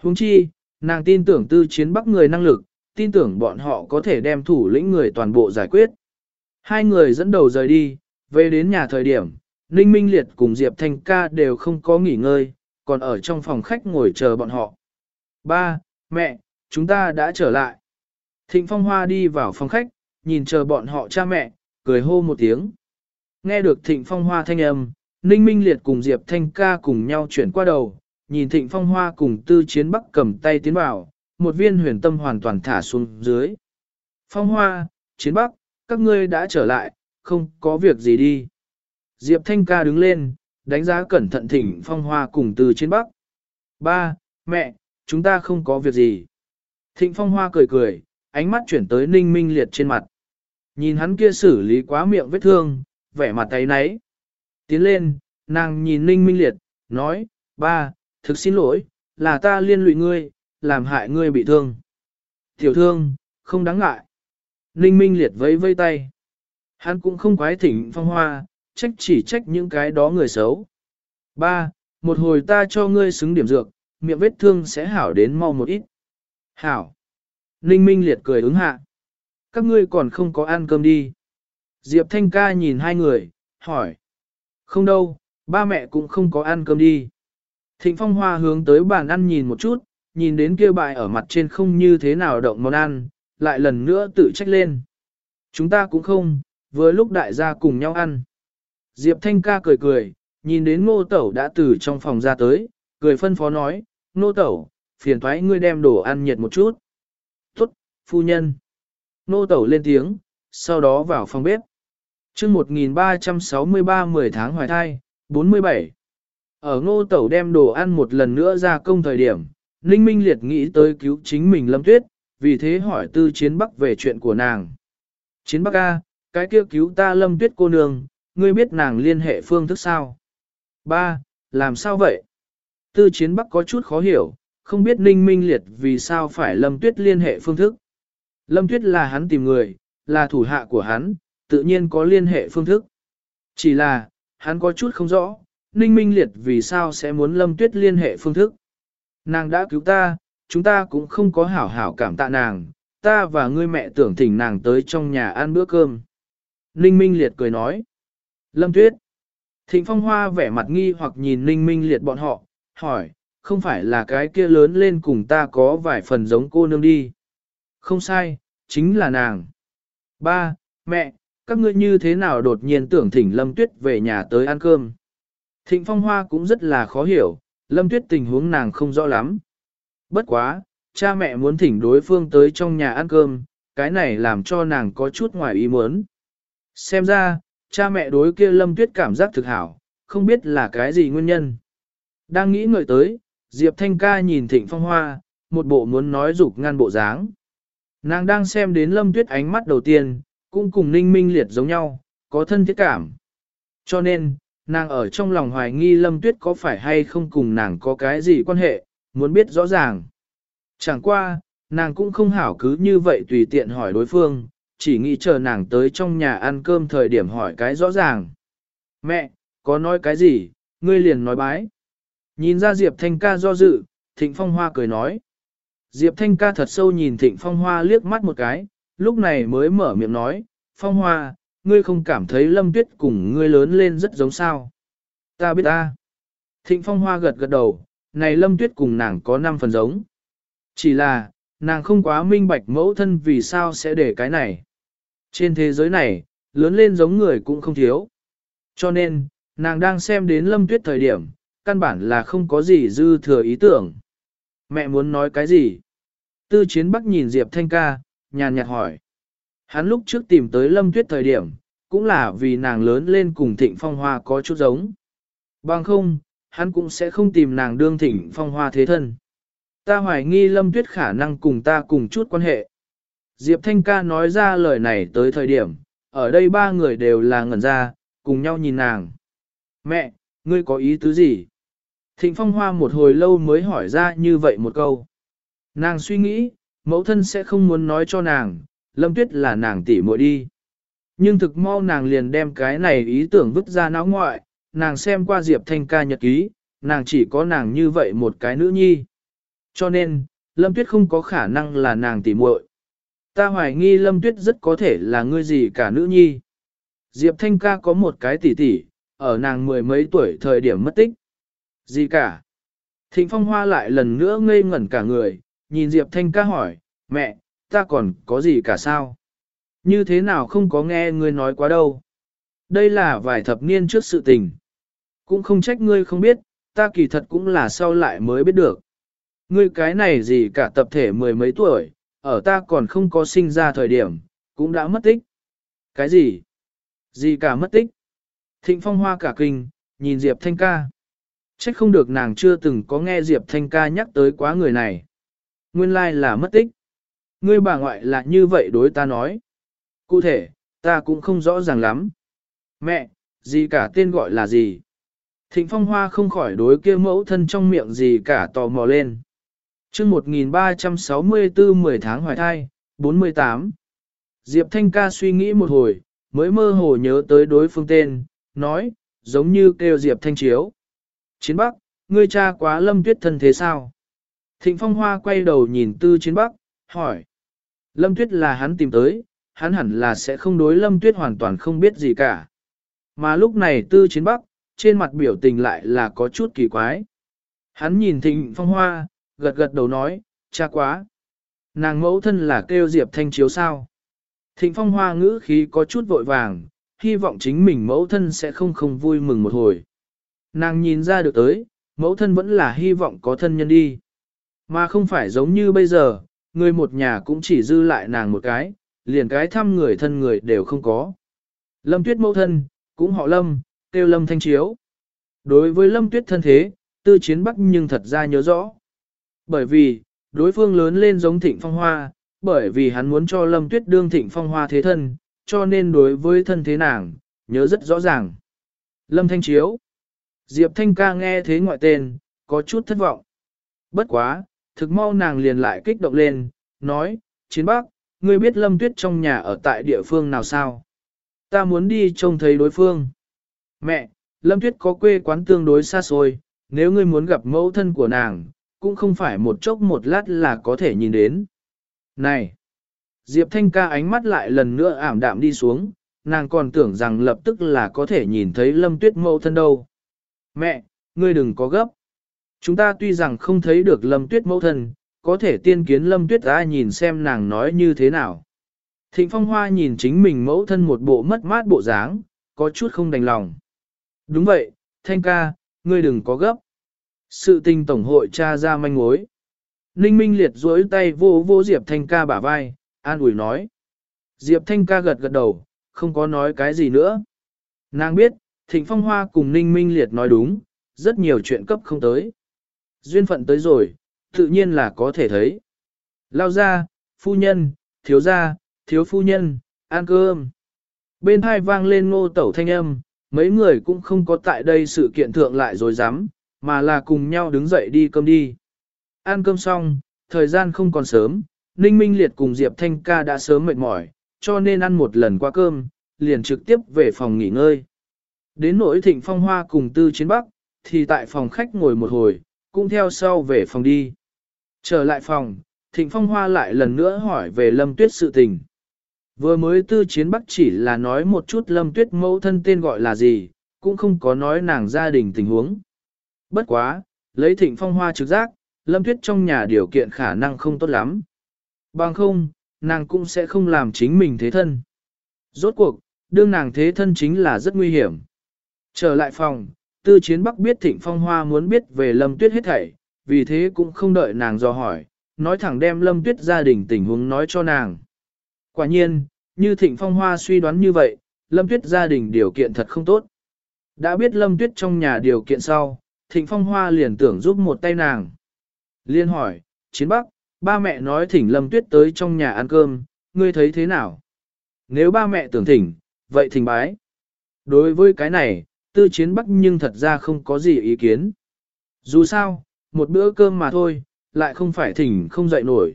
Huống chi, nàng tin tưởng tư chiến bắc người năng lực, tin tưởng bọn họ có thể đem thủ lĩnh người toàn bộ giải quyết. Hai người dẫn đầu rời đi, về đến nhà thời điểm, Ninh Minh Liệt cùng Diệp Thanh ca đều không có nghỉ ngơi, còn ở trong phòng khách ngồi chờ bọn họ. Ba, mẹ, chúng ta đã trở lại. Thịnh Phong Hoa đi vào phòng khách, nhìn chờ bọn họ cha mẹ, cười hô một tiếng. Nghe được Thịnh Phong Hoa thanh âm, Ninh Minh Liệt cùng Diệp Thanh ca cùng nhau chuyển qua đầu, nhìn Thịnh Phong Hoa cùng Tư Chiến Bắc cầm tay tiến vào, một viên huyền tâm hoàn toàn thả xuống dưới. Phong Hoa, Chiến Bắc, các ngươi đã trở lại, không có việc gì đi. Diệp Thanh ca đứng lên, đánh giá cẩn thận Thịnh Phong Hoa cùng Từ trên Bắc. Ba, mẹ, chúng ta không có việc gì. Thịnh Phong Hoa cười cười, ánh mắt chuyển tới Ninh Minh Liệt trên mặt. Nhìn hắn kia xử lý quá miệng vết thương, vẻ mặt tay náy. Tiến lên, nàng nhìn Ninh Minh Liệt, nói, ba, thực xin lỗi, là ta liên lụy ngươi, làm hại ngươi bị thương. Tiểu thương, không đáng ngại. Ninh Minh Liệt vẫy vây tay. Hắn cũng không quái thỉnh phong hoa, trách chỉ trách những cái đó người xấu. Ba, một hồi ta cho ngươi xứng điểm dược, miệng vết thương sẽ hảo đến mau một ít. Hảo. Ninh Minh Liệt cười ứng hạ. Các ngươi còn không có ăn cơm đi. Diệp Thanh ca nhìn hai người, hỏi. Không đâu, ba mẹ cũng không có ăn cơm đi. Thịnh Phong Hoa hướng tới bàn ăn nhìn một chút, nhìn đến kia bại ở mặt trên không như thế nào động món ăn, lại lần nữa tự trách lên. Chúng ta cũng không, với lúc đại gia cùng nhau ăn. Diệp Thanh ca cười cười, nhìn đến ngô tẩu đã từ trong phòng ra tới, cười phân phó nói, ngô tẩu, phiền thoái ngươi đem đồ ăn nhiệt một chút. Tốt, phu nhân. Ngô tẩu lên tiếng, sau đó vào phòng bếp. chương 1363 10 tháng hoài thai, 47. Ở ngô tẩu đem đồ ăn một lần nữa ra công thời điểm, Ninh Minh Liệt nghĩ tới cứu chính mình Lâm Tuyết, vì thế hỏi tư chiến bắc về chuyện của nàng. Chiến bắc A, cái kia cứu ta Lâm Tuyết cô nương, ngươi biết nàng liên hệ phương thức sao? Ba, làm sao vậy? Tư chiến bắc có chút khó hiểu, không biết Ninh Minh Liệt vì sao phải Lâm Tuyết liên hệ phương thức. Lâm Tuyết là hắn tìm người, là thủ hạ của hắn, tự nhiên có liên hệ phương thức. Chỉ là, hắn có chút không rõ, Ninh Minh Liệt vì sao sẽ muốn Lâm Tuyết liên hệ phương thức. Nàng đã cứu ta, chúng ta cũng không có hảo hảo cảm tạ nàng, ta và ngươi mẹ tưởng thỉnh nàng tới trong nhà ăn bữa cơm. Ninh Minh Liệt cười nói. Lâm Tuyết. Thịnh Phong Hoa vẻ mặt nghi hoặc nhìn Ninh Minh Liệt bọn họ, hỏi, không phải là cái kia lớn lên cùng ta có vài phần giống cô nương đi. Không sai, chính là nàng. Ba, mẹ, các ngươi như thế nào đột nhiên tưởng thỉnh Lâm Tuyết về nhà tới ăn cơm. Thịnh Phong Hoa cũng rất là khó hiểu, Lâm Tuyết tình huống nàng không rõ lắm. Bất quá, cha mẹ muốn thỉnh đối phương tới trong nhà ăn cơm, cái này làm cho nàng có chút ngoài ý muốn. Xem ra, cha mẹ đối kia Lâm Tuyết cảm giác thực hảo, không biết là cái gì nguyên nhân. Đang nghĩ ngợi tới, Diệp Thanh ca nhìn Thịnh Phong Hoa, một bộ muốn nói dục ngăn bộ dáng. Nàng đang xem đến Lâm Tuyết ánh mắt đầu tiên, cũng cùng Ninh Minh Liệt giống nhau, có thân thiết cảm. Cho nên, nàng ở trong lòng hoài nghi Lâm Tuyết có phải hay không cùng nàng có cái gì quan hệ, muốn biết rõ ràng. Chẳng qua, nàng cũng không hảo cứ như vậy tùy tiện hỏi đối phương, chỉ nghĩ chờ nàng tới trong nhà ăn cơm thời điểm hỏi cái rõ ràng. Mẹ, có nói cái gì, ngươi liền nói bái. Nhìn ra Diệp Thanh ca do dự, Thịnh Phong Hoa cười nói. Diệp Thanh ca thật sâu nhìn Thịnh Phong Hoa liếc mắt một cái, lúc này mới mở miệng nói, Phong Hoa, ngươi không cảm thấy Lâm Tuyết cùng ngươi lớn lên rất giống sao. Ta biết ta. Thịnh Phong Hoa gật gật đầu, này Lâm Tuyết cùng nàng có 5 phần giống. Chỉ là, nàng không quá minh bạch mẫu thân vì sao sẽ để cái này. Trên thế giới này, lớn lên giống người cũng không thiếu. Cho nên, nàng đang xem đến Lâm Tuyết thời điểm, căn bản là không có gì dư thừa ý tưởng. Mẹ muốn nói cái gì? Tư chiến bắc nhìn Diệp Thanh ca, nhàn nhạt hỏi. Hắn lúc trước tìm tới Lâm Tuyết thời điểm, cũng là vì nàng lớn lên cùng thịnh phong hoa có chút giống. Bằng không, hắn cũng sẽ không tìm nàng đương thịnh phong hoa thế thân. Ta hoài nghi Lâm Tuyết khả năng cùng ta cùng chút quan hệ. Diệp Thanh ca nói ra lời này tới thời điểm, ở đây ba người đều là ngẩn ra, cùng nhau nhìn nàng. Mẹ, ngươi có ý tứ gì? Thịnh Phong Hoa một hồi lâu mới hỏi ra như vậy một câu. Nàng suy nghĩ, mẫu thân sẽ không muốn nói cho nàng, Lâm Tuyết là nàng tỷ muội đi. Nhưng thực mau nàng liền đem cái này ý tưởng vứt ra não ngoại, nàng xem qua Diệp Thanh ca nhật ký, nàng chỉ có nàng như vậy một cái nữ nhi. Cho nên, Lâm Tuyết không có khả năng là nàng tỷ muội. Ta hoài nghi Lâm Tuyết rất có thể là ngươi gì cả nữ nhi. Diệp Thanh ca có một cái tỷ tỷ, ở nàng mười mấy tuổi thời điểm mất tích. Gì cả? Thịnh Phong Hoa lại lần nữa ngây ngẩn cả người, nhìn Diệp Thanh ca hỏi, mẹ, ta còn có gì cả sao? Như thế nào không có nghe ngươi nói quá đâu? Đây là vài thập niên trước sự tình. Cũng không trách ngươi không biết, ta kỳ thật cũng là sau lại mới biết được. Ngươi cái này gì cả tập thể mười mấy tuổi, ở ta còn không có sinh ra thời điểm, cũng đã mất tích. Cái gì? Gì cả mất tích? Thịnh phong hoa cả kinh, nhìn Diệp Thanh ca. Trách không được nàng chưa từng có nghe Diệp Thanh ca nhắc tới quá người này. Nguyên lai là mất tích. Ngươi bà ngoại là như vậy đối ta nói. Cụ thể, ta cũng không rõ ràng lắm. Mẹ, gì cả tên gọi là gì? Thịnh Phong Hoa không khỏi đối kia mẫu thân trong miệng gì cả tò mò lên chương 1364 10 tháng hoài thai, 48. Diệp Thanh ca suy nghĩ một hồi, mới mơ hồ nhớ tới đối phương tên, nói, giống như kêu Diệp Thanh Chiếu. Chiến Bắc, ngươi cha quá lâm tuyết thân thế sao? Thịnh Phong Hoa quay đầu nhìn Tư Chiến Bắc, hỏi. Lâm tuyết là hắn tìm tới, hắn hẳn là sẽ không đối lâm tuyết hoàn toàn không biết gì cả. Mà lúc này Tư Chiến Bắc, trên mặt biểu tình lại là có chút kỳ quái. Hắn nhìn Thịnh Phong Hoa, gật gật đầu nói, cha quá. Nàng mẫu thân là kêu Diệp Thanh Chiếu sao? Thịnh Phong Hoa ngữ khí có chút vội vàng, hy vọng chính mình mẫu thân sẽ không không vui mừng một hồi. Nàng nhìn ra được tới, mẫu thân vẫn là hy vọng có thân nhân đi. Mà không phải giống như bây giờ, người một nhà cũng chỉ dư lại nàng một cái, liền cái thăm người thân người đều không có. Lâm Tuyết mẫu thân, cũng họ Lâm, kêu Lâm Thanh Chiếu. Đối với Lâm Tuyết thân thế, tư chiến bắc nhưng thật ra nhớ rõ. Bởi vì, đối phương lớn lên giống thịnh phong hoa, bởi vì hắn muốn cho Lâm Tuyết đương thịnh phong hoa thế thân, cho nên đối với thân thế nàng, nhớ rất rõ ràng. Lâm Thanh Chiếu. Diệp Thanh ca nghe thế ngoại tên, có chút thất vọng. Bất quá, thực mau nàng liền lại kích động lên, nói, Chiến Bắc, ngươi biết Lâm Tuyết trong nhà ở tại địa phương nào sao? Ta muốn đi trông thấy đối phương. Mẹ, Lâm Tuyết có quê quán tương đối xa xôi, nếu ngươi muốn gặp mẫu thân của nàng, cũng không phải một chốc một lát là có thể nhìn đến. Này! Diệp Thanh ca ánh mắt lại lần nữa ảm đạm đi xuống, nàng còn tưởng rằng lập tức là có thể nhìn thấy Lâm Tuyết mẫu thân đâu. Mẹ, ngươi đừng có gấp. Chúng ta tuy rằng không thấy được Lâm Tuyết mẫu thân, có thể tiên kiến Lâm Tuyết ra nhìn xem nàng nói như thế nào. Thịnh Phong Hoa nhìn chính mình mẫu thân một bộ mất mát bộ dáng, có chút không đành lòng. Đúng vậy, Thanh ca, ngươi đừng có gấp. Sự tình tổng hội tra ra manh mối. Ninh Minh liệt duỗi tay vô vô Diệp Thanh ca bả vai, an ủi nói. Diệp Thanh ca gật gật đầu, không có nói cái gì nữa. Nàng biết, Thịnh Phong Hoa cùng Ninh Minh liệt nói đúng, rất nhiều chuyện cấp không tới. Duyên phận tới rồi, tự nhiên là có thể thấy. Lao ra, phu nhân, thiếu gia, thiếu phu nhân, ăn cơm. Bên hai vang lên ngô tẩu thanh âm, mấy người cũng không có tại đây sự kiện thượng lại rồi dám, mà là cùng nhau đứng dậy đi cơm đi. Ăn cơm xong, thời gian không còn sớm, Ninh Minh Liệt cùng Diệp Thanh Ca đã sớm mệt mỏi, cho nên ăn một lần qua cơm, liền trực tiếp về phòng nghỉ ngơi. Đến nỗi thịnh phong hoa cùng tư chiến bắc, thì tại phòng khách ngồi một hồi, cũng theo sau về phòng đi. Trở lại phòng, thịnh phong hoa lại lần nữa hỏi về lâm tuyết sự tình. Vừa mới tư chiến bắc chỉ là nói một chút lâm tuyết mẫu thân tên gọi là gì, cũng không có nói nàng gia đình tình huống. Bất quá, lấy thịnh phong hoa trực giác, lâm tuyết trong nhà điều kiện khả năng không tốt lắm. Bằng không, nàng cũng sẽ không làm chính mình thế thân. Rốt cuộc, đương nàng thế thân chính là rất nguy hiểm. Trở lại phòng, tư chiến bắc biết thịnh phong hoa muốn biết về lâm tuyết hết thảy, vì thế cũng không đợi nàng do hỏi, nói thẳng đem lâm tuyết gia đình tình huống nói cho nàng. Quả nhiên, như thịnh phong hoa suy đoán như vậy, lâm tuyết gia đình điều kiện thật không tốt. Đã biết lâm tuyết trong nhà điều kiện sau, thịnh phong hoa liền tưởng giúp một tay nàng. Liên hỏi, chiến bắc, ba mẹ nói thỉnh lâm tuyết tới trong nhà ăn cơm, ngươi thấy thế nào? Nếu ba mẹ tưởng thỉnh, vậy thỉnh bái. Đối với cái này, tư chiến bắc nhưng thật ra không có gì ý kiến. Dù sao, một bữa cơm mà thôi, lại không phải thỉnh không dậy nổi.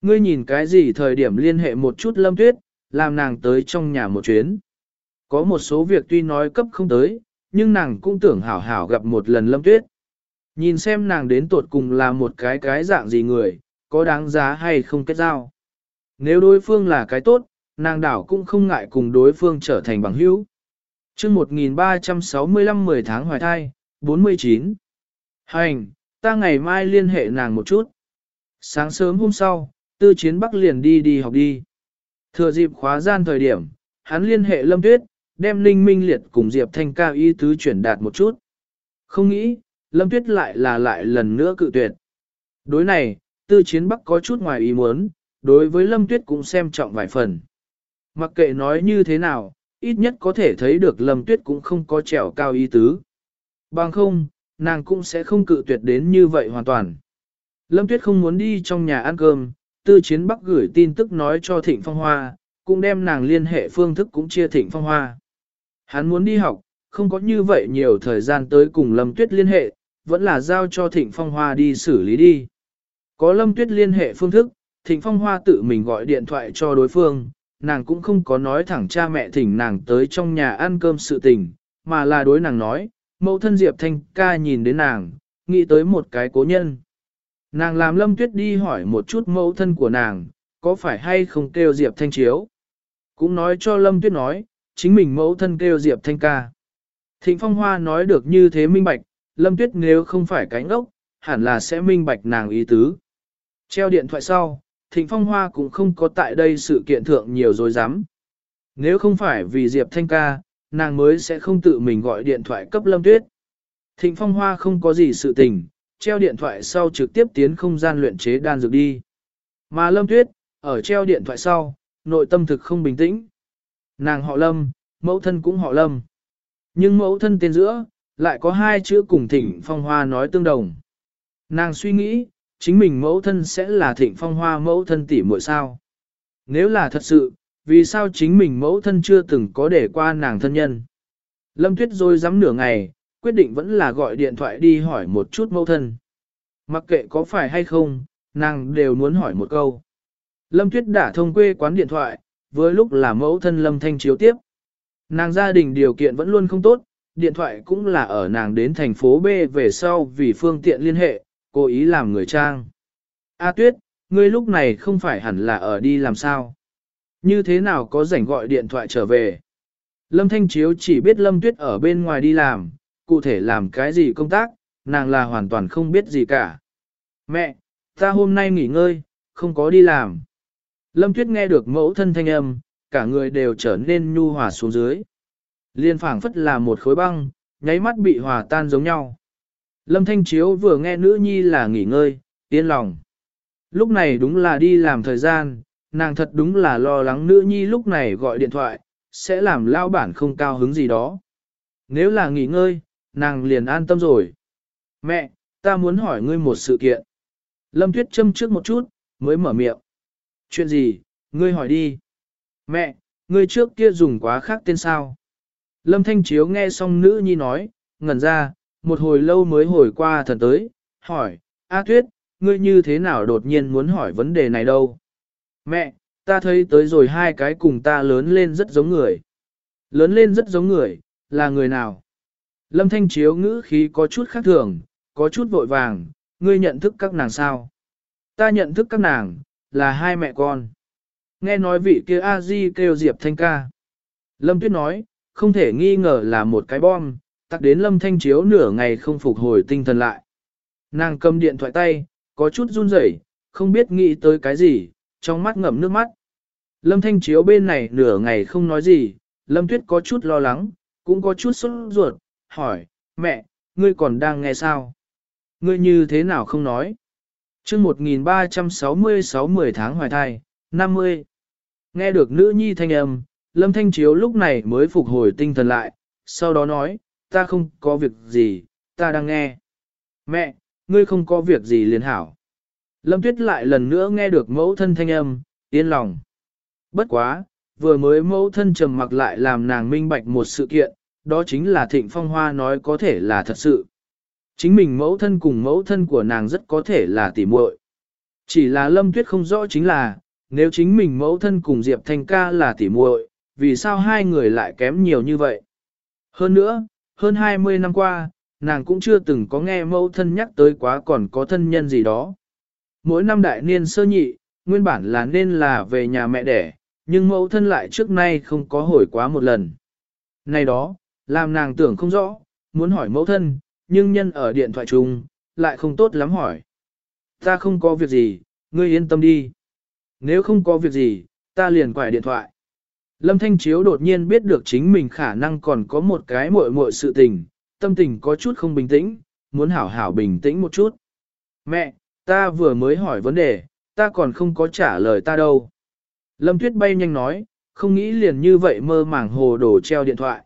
Ngươi nhìn cái gì thời điểm liên hệ một chút lâm tuyết, làm nàng tới trong nhà một chuyến. Có một số việc tuy nói cấp không tới, nhưng nàng cũng tưởng hảo hảo gặp một lần lâm tuyết. Nhìn xem nàng đến tuột cùng là một cái cái dạng gì người, có đáng giá hay không kết giao. Nếu đối phương là cái tốt, nàng đảo cũng không ngại cùng đối phương trở thành bằng hữu. chương 1365 10 tháng hoài thai, 49. Hành, ta ngày mai liên hệ nàng một chút. Sáng sớm hôm sau, tư chiến bắc liền đi đi học đi. Thừa dịp khóa gian thời điểm, hắn liên hệ lâm tuyết, đem Linh Minh Liệt cùng Diệp Thanh Cao y tứ chuyển đạt một chút. Không nghĩ, lâm tuyết lại là lại lần nữa cự tuyệt. Đối này, tư chiến bắc có chút ngoài ý muốn, đối với lâm tuyết cũng xem trọng vài phần. Mặc kệ nói như thế nào, ít nhất có thể thấy được lâm tuyết cũng không có trèo cao y tứ. Bằng không, nàng cũng sẽ không cự tuyệt đến như vậy hoàn toàn. Lâm tuyết không muốn đi trong nhà ăn cơm, Tư Chiến Bắc gửi tin tức nói cho Thịnh Phong Hoa, cũng đem nàng liên hệ phương thức cũng chia Thịnh Phong Hoa. Hắn muốn đi học, không có như vậy nhiều thời gian tới cùng Lâm Tuyết liên hệ, vẫn là giao cho Thịnh Phong Hoa đi xử lý đi. Có Lâm Tuyết liên hệ phương thức, Thịnh Phong Hoa tự mình gọi điện thoại cho đối phương, nàng cũng không có nói thẳng cha mẹ thỉnh nàng tới trong nhà ăn cơm sự tình, mà là đối nàng nói, mẫu thân Diệp Thanh ca nhìn đến nàng, nghĩ tới một cái cố nhân. Nàng làm Lâm Tuyết đi hỏi một chút mẫu thân của nàng, có phải hay không kêu Diệp Thanh chiếu. Cũng nói cho Lâm Tuyết nói, chính mình mẫu thân kêu Diệp Thanh ca. Thịnh Phong Hoa nói được như thế minh bạch, Lâm Tuyết nếu không phải cánh ốc, hẳn là sẽ minh bạch nàng ý tứ. Treo điện thoại sau, Thịnh Phong Hoa cũng không có tại đây sự kiện thượng nhiều dối rắm Nếu không phải vì Diệp Thanh ca, nàng mới sẽ không tự mình gọi điện thoại cấp Lâm Tuyết. Thịnh Phong Hoa không có gì sự tình, treo điện thoại sau trực tiếp tiến không gian luyện chế đan dược đi. Mà Lâm Tuyết, ở treo điện thoại sau, nội tâm thực không bình tĩnh. Nàng họ Lâm, mẫu thân cũng họ Lâm. Nhưng mẫu thân tên giữa, lại có hai chữ cùng Thịnh Phong Hoa nói tương đồng. Nàng suy nghĩ, chính mình mẫu thân sẽ là Thịnh Phong Hoa mẫu thân tỷ muội sao. Nếu là thật sự, vì sao chính mình mẫu thân chưa từng có để qua nàng thân nhân. Lâm Tuyết rồi dám nửa ngày, quyết định vẫn là gọi điện thoại đi hỏi một chút mẫu thân. Mặc kệ có phải hay không, nàng đều muốn hỏi một câu. Lâm Tuyết đã thông quê quán điện thoại, với lúc là mẫu thân Lâm Thanh chiếu tiếp. Nàng gia đình điều kiện vẫn luôn không tốt, điện thoại cũng là ở nàng đến thành phố B về sau vì phương tiện liên hệ, cố ý làm người trang. A Tuyết, ngươi lúc này không phải hẳn là ở đi làm sao? Như thế nào có rảnh gọi điện thoại trở về? Lâm Thanh Chiếu chỉ biết Lâm Tuyết ở bên ngoài đi làm, cụ thể làm cái gì công tác, nàng là hoàn toàn không biết gì cả. Mẹ, ta hôm nay nghỉ ngơi, không có đi làm. Lâm Tuyết nghe được mẫu thân thanh âm, cả người đều trở nên nhu hòa xuống dưới. Liên phảng phất là một khối băng, nháy mắt bị hòa tan giống nhau. Lâm Thanh Chiếu vừa nghe nữ nhi là nghỉ ngơi, yên lòng. Lúc này đúng là đi làm thời gian, nàng thật đúng là lo lắng nữ nhi lúc này gọi điện thoại, sẽ làm lao bản không cao hứng gì đó. Nếu là nghỉ ngơi, nàng liền an tâm rồi. Mẹ, ta muốn hỏi ngươi một sự kiện. Lâm Tuyết châm trước một chút, mới mở miệng. Chuyện gì, ngươi hỏi đi. Mẹ, ngươi trước kia dùng quá khác tên sao. Lâm Thanh Chiếu nghe xong nữ nhi nói, ngẩn ra, một hồi lâu mới hồi qua thần tới, hỏi, A Tuyết, ngươi như thế nào đột nhiên muốn hỏi vấn đề này đâu? Mẹ, ta thấy tới rồi hai cái cùng ta lớn lên rất giống người. Lớn lên rất giống người, là người nào? Lâm Thanh Chiếu ngữ khí có chút khác thường, có chút vội vàng, ngươi nhận thức các nàng sao? Ta nhận thức các nàng, là hai mẹ con. Nghe nói vị kia A-di kêu Diệp Thanh ca. Lâm Tuyết nói, không thể nghi ngờ là một cái bom, tắc đến Lâm Thanh Chiếu nửa ngày không phục hồi tinh thần lại. Nàng cầm điện thoại tay, có chút run rẩy, không biết nghĩ tới cái gì, trong mắt ngậm nước mắt. Lâm Thanh Chiếu bên này nửa ngày không nói gì, Lâm Tuyết có chút lo lắng, cũng có chút sốt ruột, hỏi, mẹ, ngươi còn đang nghe sao? Ngươi như thế nào không nói? Chương 1366 10 tháng hoài thai, 50. Nghe được nữ nhi thanh âm, Lâm Thanh Chiếu lúc này mới phục hồi tinh thần lại, sau đó nói, ta không có việc gì, ta đang nghe. Mẹ, ngươi không có việc gì liền hảo. Lâm Tuyết lại lần nữa nghe được mẫu thân thanh âm, yên lòng. Bất quá, vừa mới mẫu thân trầm mặc lại làm nàng minh bạch một sự kiện, đó chính là Thịnh Phong Hoa nói có thể là thật sự. Chính mình mẫu thân cùng mẫu thân của nàng rất có thể là tỉ muội. Chỉ là Lâm Tuyết không rõ chính là, nếu chính mình mẫu thân cùng Diệp Thanh ca là tỉ muội, vì sao hai người lại kém nhiều như vậy? Hơn nữa, hơn 20 năm qua, nàng cũng chưa từng có nghe mẫu thân nhắc tới quá còn có thân nhân gì đó. Mỗi năm đại niên sơ nhị, nguyên bản là nên là về nhà mẹ đẻ, nhưng mẫu thân lại trước nay không có hồi quá một lần. Này đó, làm nàng tưởng không rõ, muốn hỏi mẫu thân, nhưng nhân ở điện thoại chung, lại không tốt lắm hỏi. Ta không có việc gì, ngươi yên tâm đi. Nếu không có việc gì, ta liền quải điện thoại. Lâm Thanh Chiếu đột nhiên biết được chính mình khả năng còn có một cái muội muội sự tình, tâm tình có chút không bình tĩnh, muốn hảo hảo bình tĩnh một chút. Mẹ, ta vừa mới hỏi vấn đề, ta còn không có trả lời ta đâu. Lâm Tuyết bay nhanh nói, không nghĩ liền như vậy mơ màng hồ đồ treo điện thoại.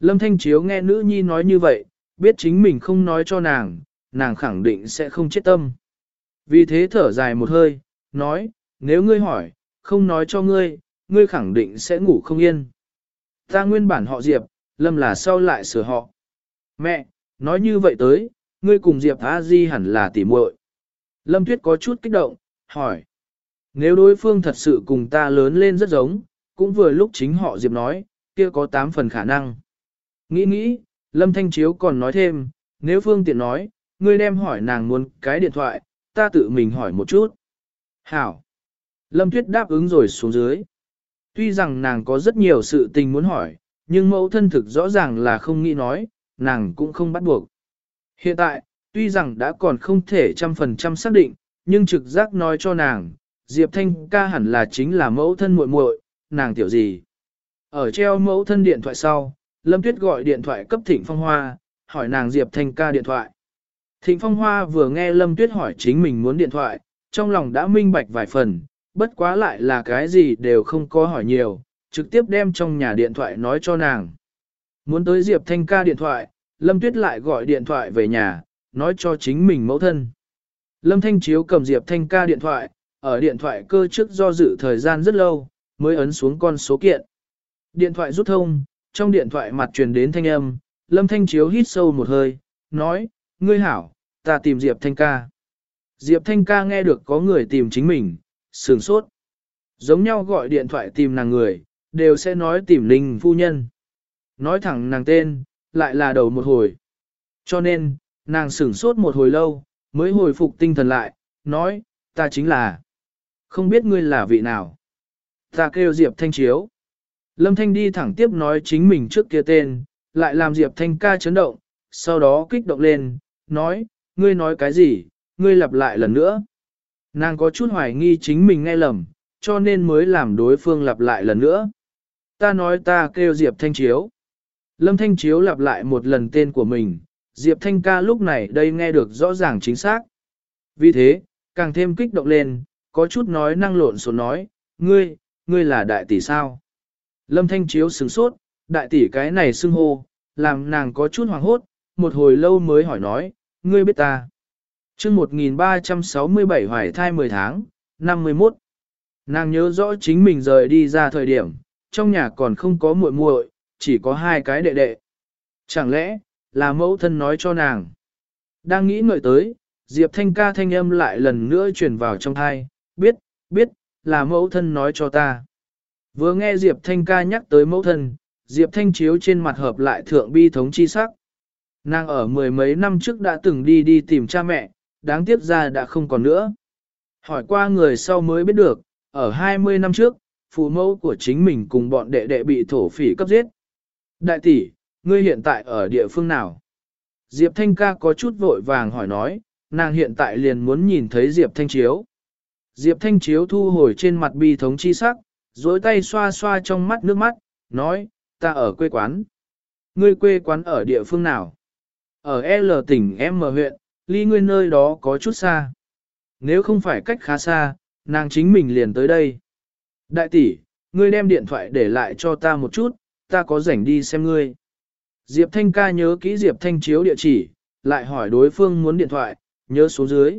Lâm Thanh Chiếu nghe nữ nhi nói như vậy, biết chính mình không nói cho nàng, nàng khẳng định sẽ không chết tâm. Vì thế thở dài một hơi, nói, nếu ngươi hỏi, không nói cho ngươi, ngươi khẳng định sẽ ngủ không yên. Ta nguyên bản họ Diệp, Lâm là sau lại sửa họ. Mẹ, nói như vậy tới, ngươi cùng Diệp A Di hẳn là tỉ muội. Lâm Tuyết có chút kích động, hỏi. Nếu đối phương thật sự cùng ta lớn lên rất giống, cũng vừa lúc chính họ Diệp nói, kia có tám phần khả năng. Nghĩ nghĩ, Lâm Thanh Chiếu còn nói thêm, nếu phương tiện nói, ngươi đem hỏi nàng muốn cái điện thoại, ta tự mình hỏi một chút. Hảo. Lâm Tuyết đáp ứng rồi xuống dưới. Tuy rằng nàng có rất nhiều sự tình muốn hỏi, nhưng mẫu thân thực rõ ràng là không nghĩ nói, nàng cũng không bắt buộc. Hiện tại, tuy rằng đã còn không thể trăm phần trăm xác định, nhưng trực giác nói cho nàng, Diệp Thanh ca hẳn là chính là mẫu thân muội muội, nàng tiểu gì. Ở treo mẫu thân điện thoại sau, Lâm Tuyết gọi điện thoại cấp Thịnh Phong Hoa, hỏi nàng Diệp Thanh ca điện thoại. Thịnh Phong Hoa vừa nghe Lâm Tuyết hỏi chính mình muốn điện thoại, trong lòng đã minh bạch vài phần, bất quá lại là cái gì đều không có hỏi nhiều, trực tiếp đem trong nhà điện thoại nói cho nàng. Muốn tới Diệp Thanh ca điện thoại, Lâm Tuyết lại gọi điện thoại về nhà, nói cho chính mình mẫu thân. Lâm Thanh Chiếu cầm Diệp Thanh ca điện thoại, ở điện thoại cơ trước do dự thời gian rất lâu, mới ấn xuống con số kiện. Điện thoại rút thông, trong điện thoại mặt truyền đến thanh âm, Lâm Thanh Chiếu hít sâu một hơi, nói, ngươi hảo, ta tìm Diệp Thanh ca. Diệp Thanh ca nghe được có người tìm chính mình, sửng sốt. Giống nhau gọi điện thoại tìm nàng người, đều sẽ nói tìm Linh phu nhân. Nói thẳng nàng tên, lại là đầu một hồi. Cho nên, nàng sửng sốt một hồi lâu, mới hồi phục tinh thần lại, nói, ta chính là, không biết ngươi là vị nào. Ta kêu Diệp Thanh Chiếu. Lâm Thanh đi thẳng tiếp nói chính mình trước kia tên, lại làm Diệp Thanh ca chấn động, sau đó kích động lên, nói, ngươi nói cái gì, ngươi lặp lại lần nữa. Nàng có chút hoài nghi chính mình nghe lầm, cho nên mới làm đối phương lặp lại lần nữa. Ta nói ta kêu Diệp Thanh Chiếu. Lâm Thanh Chiếu lặp lại một lần tên của mình, Diệp Thanh ca lúc này đây nghe được rõ ràng chính xác. Vì thế, càng thêm kích động lên, có chút nói năng lộn xộn nói, ngươi, ngươi là đại tỷ sao? Lâm Thanh Chiếu sửng sốt, đại tỷ cái này xưng hô, làm nàng có chút hoảng hốt, một hồi lâu mới hỏi nói, ngươi biết ta. chương 1367 hoài thai 10 tháng, 51. Nàng nhớ rõ chính mình rời đi ra thời điểm, trong nhà còn không có muội muội, chỉ có hai cái đệ đệ. Chẳng lẽ, là mẫu thân nói cho nàng. Đang nghĩ ngợi tới, Diệp Thanh ca thanh âm lại lần nữa truyền vào trong thai, biết, biết, là mẫu thân nói cho ta. Vừa nghe Diệp Thanh ca nhắc tới mẫu thân, Diệp Thanh chiếu trên mặt hợp lại thượng bi thống chi sắc. Nàng ở mười mấy năm trước đã từng đi đi tìm cha mẹ, đáng tiếc ra đã không còn nữa. Hỏi qua người sau mới biết được, ở 20 năm trước, phụ mẫu của chính mình cùng bọn đệ đệ bị thổ phỉ cấp giết. Đại tỷ, ngươi hiện tại ở địa phương nào? Diệp Thanh ca có chút vội vàng hỏi nói, nàng hiện tại liền muốn nhìn thấy Diệp Thanh Chiếu. Diệp Thanh Chiếu thu hồi trên mặt bi thống chi sắc, dối tay xoa xoa trong mắt nước mắt, nói, ta ở quê quán. Ngươi quê quán ở địa phương nào? Ở L tỉnh M huyện, ly ngươi nơi đó có chút xa. Nếu không phải cách khá xa, nàng chính mình liền tới đây. Đại tỷ, ngươi đem điện thoại để lại cho ta một chút, ta có rảnh đi xem ngươi. Diệp Thanh ca nhớ kỹ Diệp Thanh chiếu địa chỉ, lại hỏi đối phương muốn điện thoại, nhớ số dưới.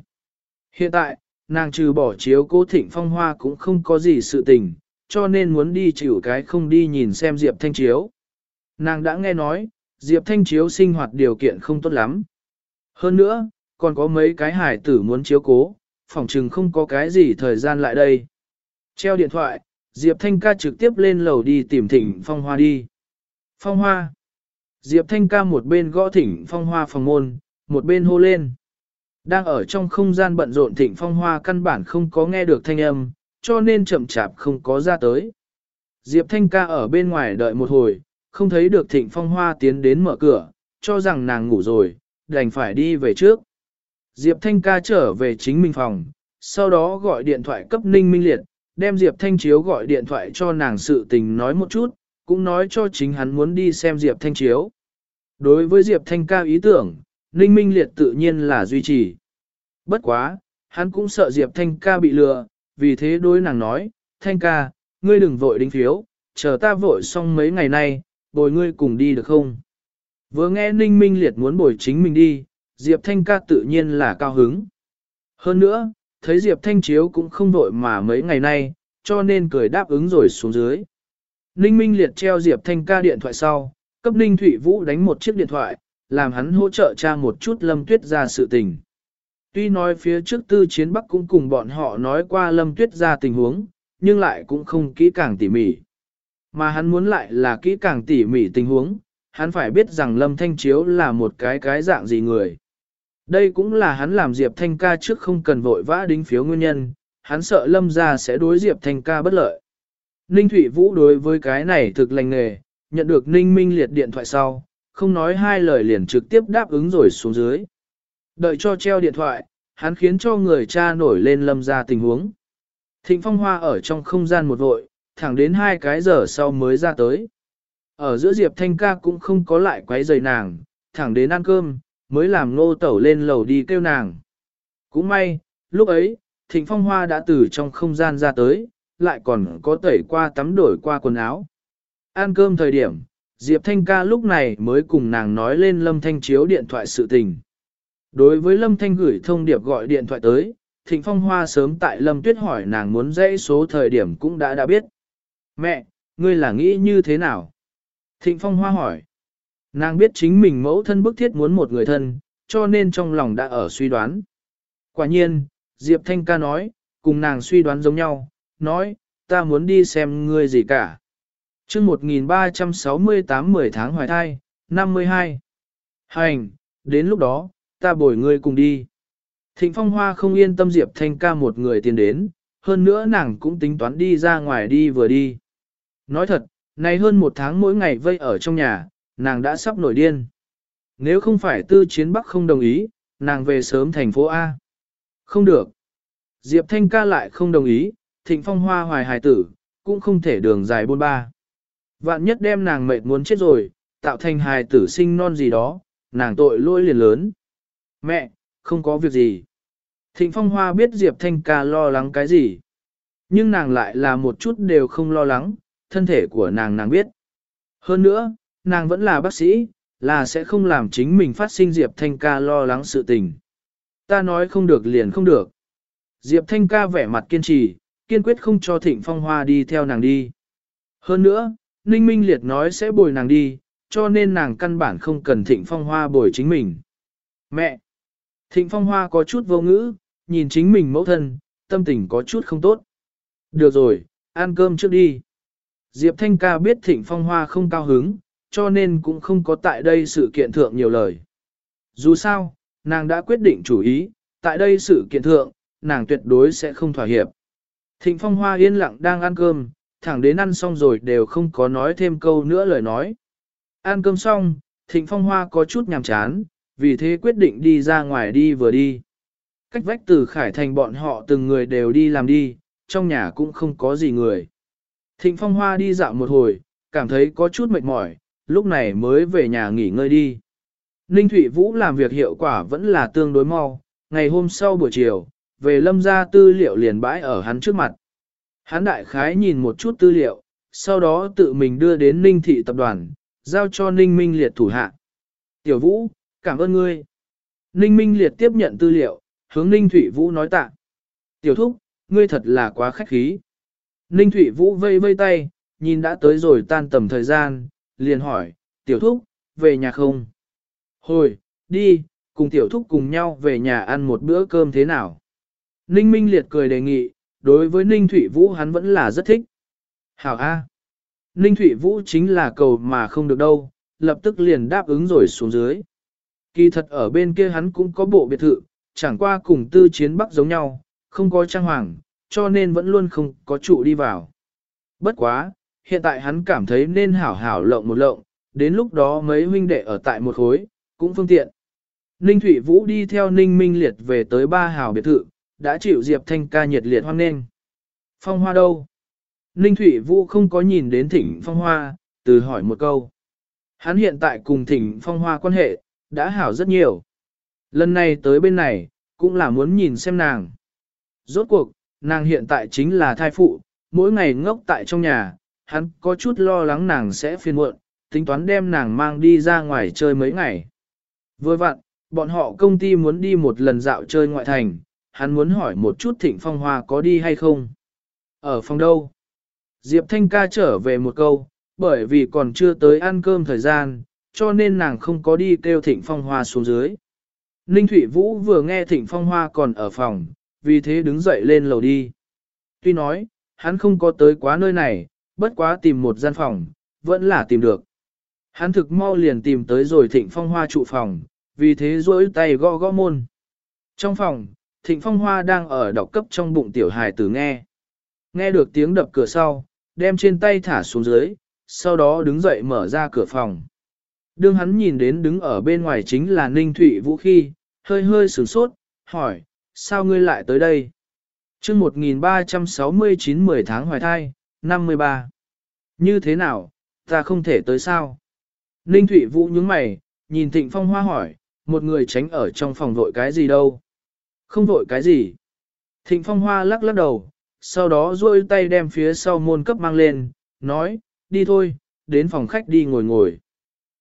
Hiện tại, nàng trừ bỏ chiếu cố thịnh phong hoa cũng không có gì sự tình, cho nên muốn đi chịu cái không đi nhìn xem Diệp Thanh chiếu. Nàng đã nghe nói, Diệp Thanh chiếu sinh hoạt điều kiện không tốt lắm. Hơn nữa, còn có mấy cái hải tử muốn chiếu cố, phòng chừng không có cái gì thời gian lại đây. Treo điện thoại, Diệp Thanh ca trực tiếp lên lầu đi tìm thỉnh phong hoa đi. Phong hoa. Diệp Thanh ca một bên gõ thỉnh phong hoa phòng môn, một bên hô lên. Đang ở trong không gian bận rộn thịnh phong hoa căn bản không có nghe được thanh âm, cho nên chậm chạp không có ra tới. Diệp Thanh ca ở bên ngoài đợi một hồi, không thấy được thịnh phong hoa tiến đến mở cửa, cho rằng nàng ngủ rồi, đành phải đi về trước. Diệp Thanh ca trở về chính mình phòng, sau đó gọi điện thoại cấp Ninh Minh Liệt, đem Diệp Thanh Chiếu gọi điện thoại cho nàng sự tình nói một chút, cũng nói cho chính hắn muốn đi xem Diệp Thanh Chiếu. Đối với Diệp Thanh ca ý tưởng, Ninh Minh Liệt tự nhiên là duy trì. Bất quá, hắn cũng sợ Diệp Thanh ca bị lừa, vì thế đối nàng nói, Thanh ca, ngươi đừng vội đính phiếu, chờ ta vội xong mấy ngày nay, bồi ngươi cùng đi được không? Vừa nghe Ninh Minh Liệt muốn bồi chính mình đi, Diệp Thanh ca tự nhiên là cao hứng. Hơn nữa, thấy Diệp Thanh Chiếu cũng không vội mà mấy ngày nay, cho nên cười đáp ứng rồi xuống dưới. Ninh Minh liệt treo Diệp Thanh ca điện thoại sau, cấp Ninh Thụy Vũ đánh một chiếc điện thoại, làm hắn hỗ trợ tra một chút Lâm Tuyết ra sự tình. Tuy nói phía trước tư chiến Bắc cũng cùng bọn họ nói qua Lâm Tuyết ra tình huống, nhưng lại cũng không kỹ càng tỉ mỉ. Mà hắn muốn lại là kỹ càng tỉ mỉ tình huống, hắn phải biết rằng Lâm Thanh Chiếu là một cái cái dạng gì người. Đây cũng là hắn làm Diệp Thanh ca trước không cần vội vã đính phiếu nguyên nhân, hắn sợ Lâm ra sẽ đối Diệp Thanh ca bất lợi. Ninh Thụy Vũ đối với cái này thực lành nghề, nhận được Ninh Minh liệt điện thoại sau, không nói hai lời liền trực tiếp đáp ứng rồi xuống dưới. Đợi cho treo điện thoại, hắn khiến cho người cha nổi lên lâm ra tình huống. Thịnh Phong Hoa ở trong không gian một vội, thẳng đến hai cái giờ sau mới ra tới. Ở giữa Diệp Thanh ca cũng không có lại quấy rầy nàng, thẳng đến ăn cơm, mới làm nô tẩu lên lầu đi kêu nàng. Cũng may, lúc ấy, Thịnh Phong Hoa đã từ trong không gian ra tới, lại còn có tẩy qua tắm đổi qua quần áo. Ăn cơm thời điểm, Diệp Thanh ca lúc này mới cùng nàng nói lên Lâm Thanh chiếu điện thoại sự tình. Đối với Lâm Thanh gửi thông điệp gọi điện thoại tới, Thịnh Phong Hoa sớm tại Lâm Tuyết hỏi nàng muốn dãy số thời điểm cũng đã đã biết. Mẹ, ngươi là nghĩ như thế nào? Thịnh Phong Hoa hỏi. Nàng biết chính mình mẫu thân bức thiết muốn một người thân, cho nên trong lòng đã ở suy đoán. Quả nhiên, Diệp Thanh ca nói, cùng nàng suy đoán giống nhau, nói, ta muốn đi xem ngươi gì cả. chương 1368 10 tháng hoài thai, 52. Hành, đến lúc đó, ta bồi ngươi cùng đi. Thịnh Phong Hoa không yên tâm Diệp Thanh ca một người tiến đến, hơn nữa nàng cũng tính toán đi ra ngoài đi vừa đi. Nói thật, nay hơn một tháng mỗi ngày vây ở trong nhà, nàng đã sắp nổi điên. Nếu không phải tư chiến Bắc không đồng ý, nàng về sớm thành phố A. Không được. Diệp Thanh ca lại không đồng ý, thịnh phong hoa hoài hài tử, cũng không thể đường dài buôn ba. Vạn nhất đem nàng mệt muốn chết rồi, tạo thành hài tử sinh non gì đó, nàng tội lỗi liền lớn. Mẹ, không có việc gì. Thịnh phong hoa biết Diệp Thanh ca lo lắng cái gì. Nhưng nàng lại là một chút đều không lo lắng, thân thể của nàng nàng biết. Hơn nữa, nàng vẫn là bác sĩ, là sẽ không làm chính mình phát sinh Diệp Thanh ca lo lắng sự tình. Ta nói không được liền không được. Diệp Thanh ca vẻ mặt kiên trì, kiên quyết không cho Thịnh Phong Hoa đi theo nàng đi. Hơn nữa, Ninh Minh Liệt nói sẽ bồi nàng đi, cho nên nàng căn bản không cần Thịnh Phong Hoa bồi chính mình. Mẹ! Thịnh Phong Hoa có chút vô ngữ, nhìn chính mình mẫu thân, tâm tình có chút không tốt. Được rồi, ăn cơm trước đi. Diệp Thanh ca biết Thịnh Phong Hoa không cao hứng, cho nên cũng không có tại đây sự kiện thượng nhiều lời. Dù sao, nàng đã quyết định chủ ý, tại đây sự kiện thượng, nàng tuyệt đối sẽ không thỏa hiệp. Thịnh Phong Hoa yên lặng đang ăn cơm, thẳng đến ăn xong rồi đều không có nói thêm câu nữa lời nói. Ăn cơm xong, Thịnh Phong Hoa có chút nhàm chán, vì thế quyết định đi ra ngoài đi vừa đi. Cách vách từ Khải Thành bọn họ từng người đều đi làm đi, trong nhà cũng không có gì người. Thịnh Phong Hoa đi dạo một hồi, cảm thấy có chút mệt mỏi, lúc này mới về nhà nghỉ ngơi đi. Ninh Thụy Vũ làm việc hiệu quả vẫn là tương đối mau, ngày hôm sau buổi chiều, về lâm ra tư liệu liền bãi ở hắn trước mặt. Hắn đại khái nhìn một chút tư liệu, sau đó tự mình đưa đến Ninh Thị Tập đoàn, giao cho Ninh Minh Liệt thủ hạ. Tiểu Vũ, cảm ơn ngươi. Ninh Minh Liệt tiếp nhận tư liệu, hướng Ninh Thụy Vũ nói tạ. Tiểu Thúc, ngươi thật là quá khách khí. Ninh Thụy Vũ vây vây tay, nhìn đã tới rồi tan tầm thời gian, liền hỏi, tiểu thúc, về nhà không? Hồi, đi, cùng tiểu thúc cùng nhau về nhà ăn một bữa cơm thế nào? Ninh Minh Liệt cười đề nghị, đối với Ninh Thụy Vũ hắn vẫn là rất thích. Hảo A. Ninh Thụy Vũ chính là cầu mà không được đâu, lập tức liền đáp ứng rồi xuống dưới. Kỳ thật ở bên kia hắn cũng có bộ biệt thự, chẳng qua cùng tư chiến bắc giống nhau, không có trang hoàng, cho nên vẫn luôn không có trụ đi vào. Bất quá, hiện tại hắn cảm thấy nên hảo hảo lộng một lộng, đến lúc đó mấy huynh đệ ở tại một khối, cũng phương tiện. Ninh Thủy Vũ đi theo Ninh Minh Liệt về tới ba hào biệt thự, đã chịu Diệp Thanh ca nhiệt liệt hoan nghênh. Phong Hoa đâu? Ninh Thủy Vũ không có nhìn đến thỉnh Phong Hoa, từ hỏi một câu. Hắn hiện tại cùng thỉnh Phong Hoa quan hệ, đã hảo rất nhiều. Lần này tới bên này, cũng là muốn nhìn xem nàng. Rốt cuộc, nàng hiện tại chính là thai phụ, mỗi ngày ngốc tại trong nhà, hắn có chút lo lắng nàng sẽ phiền muộn, tính toán đem nàng mang đi ra ngoài chơi mấy ngày. Vừa vặn, bọn họ công ty muốn đi một lần dạo chơi ngoại thành, hắn muốn hỏi một chút thịnh phong hoa có đi hay không. Ở phòng đâu? Diệp Thanh ca trở về một câu, bởi vì còn chưa tới ăn cơm thời gian, cho nên nàng không có đi kêu thịnh phong hoa xuống dưới. Ninh Thụy Vũ vừa nghe thịnh phong hoa còn ở phòng, vì thế đứng dậy lên lầu đi. Tuy nói, hắn không có tới quá nơi này, bất quá tìm một gian phòng, vẫn là tìm được. Hắn thực mau liền tìm tới rồi thịnh phong hoa trụ phòng, vì thế duỗi tay gõ gõ môn. Trong phòng, thịnh phong hoa đang ở đọc cấp trong bụng tiểu hài tử nghe. Nghe được tiếng đập cửa sau, đem trên tay thả xuống dưới, sau đó đứng dậy mở ra cửa phòng. Đương hắn nhìn đến đứng ở bên ngoài chính là Ninh Thụy Vũ khi, hơi hơi sửng sốt, hỏi, sao ngươi lại tới đây? chương 1369 10 tháng hoài thai, 53. Như thế nào, ta không thể tới sao? Ninh Thụy Vũ nhướng mày, nhìn Thịnh Phong Hoa hỏi, một người tránh ở trong phòng vội cái gì đâu? Không vội cái gì? Thịnh Phong Hoa lắc lắc đầu, sau đó duỗi tay đem phía sau môn cấp mang lên, nói, đi thôi, đến phòng khách đi ngồi ngồi.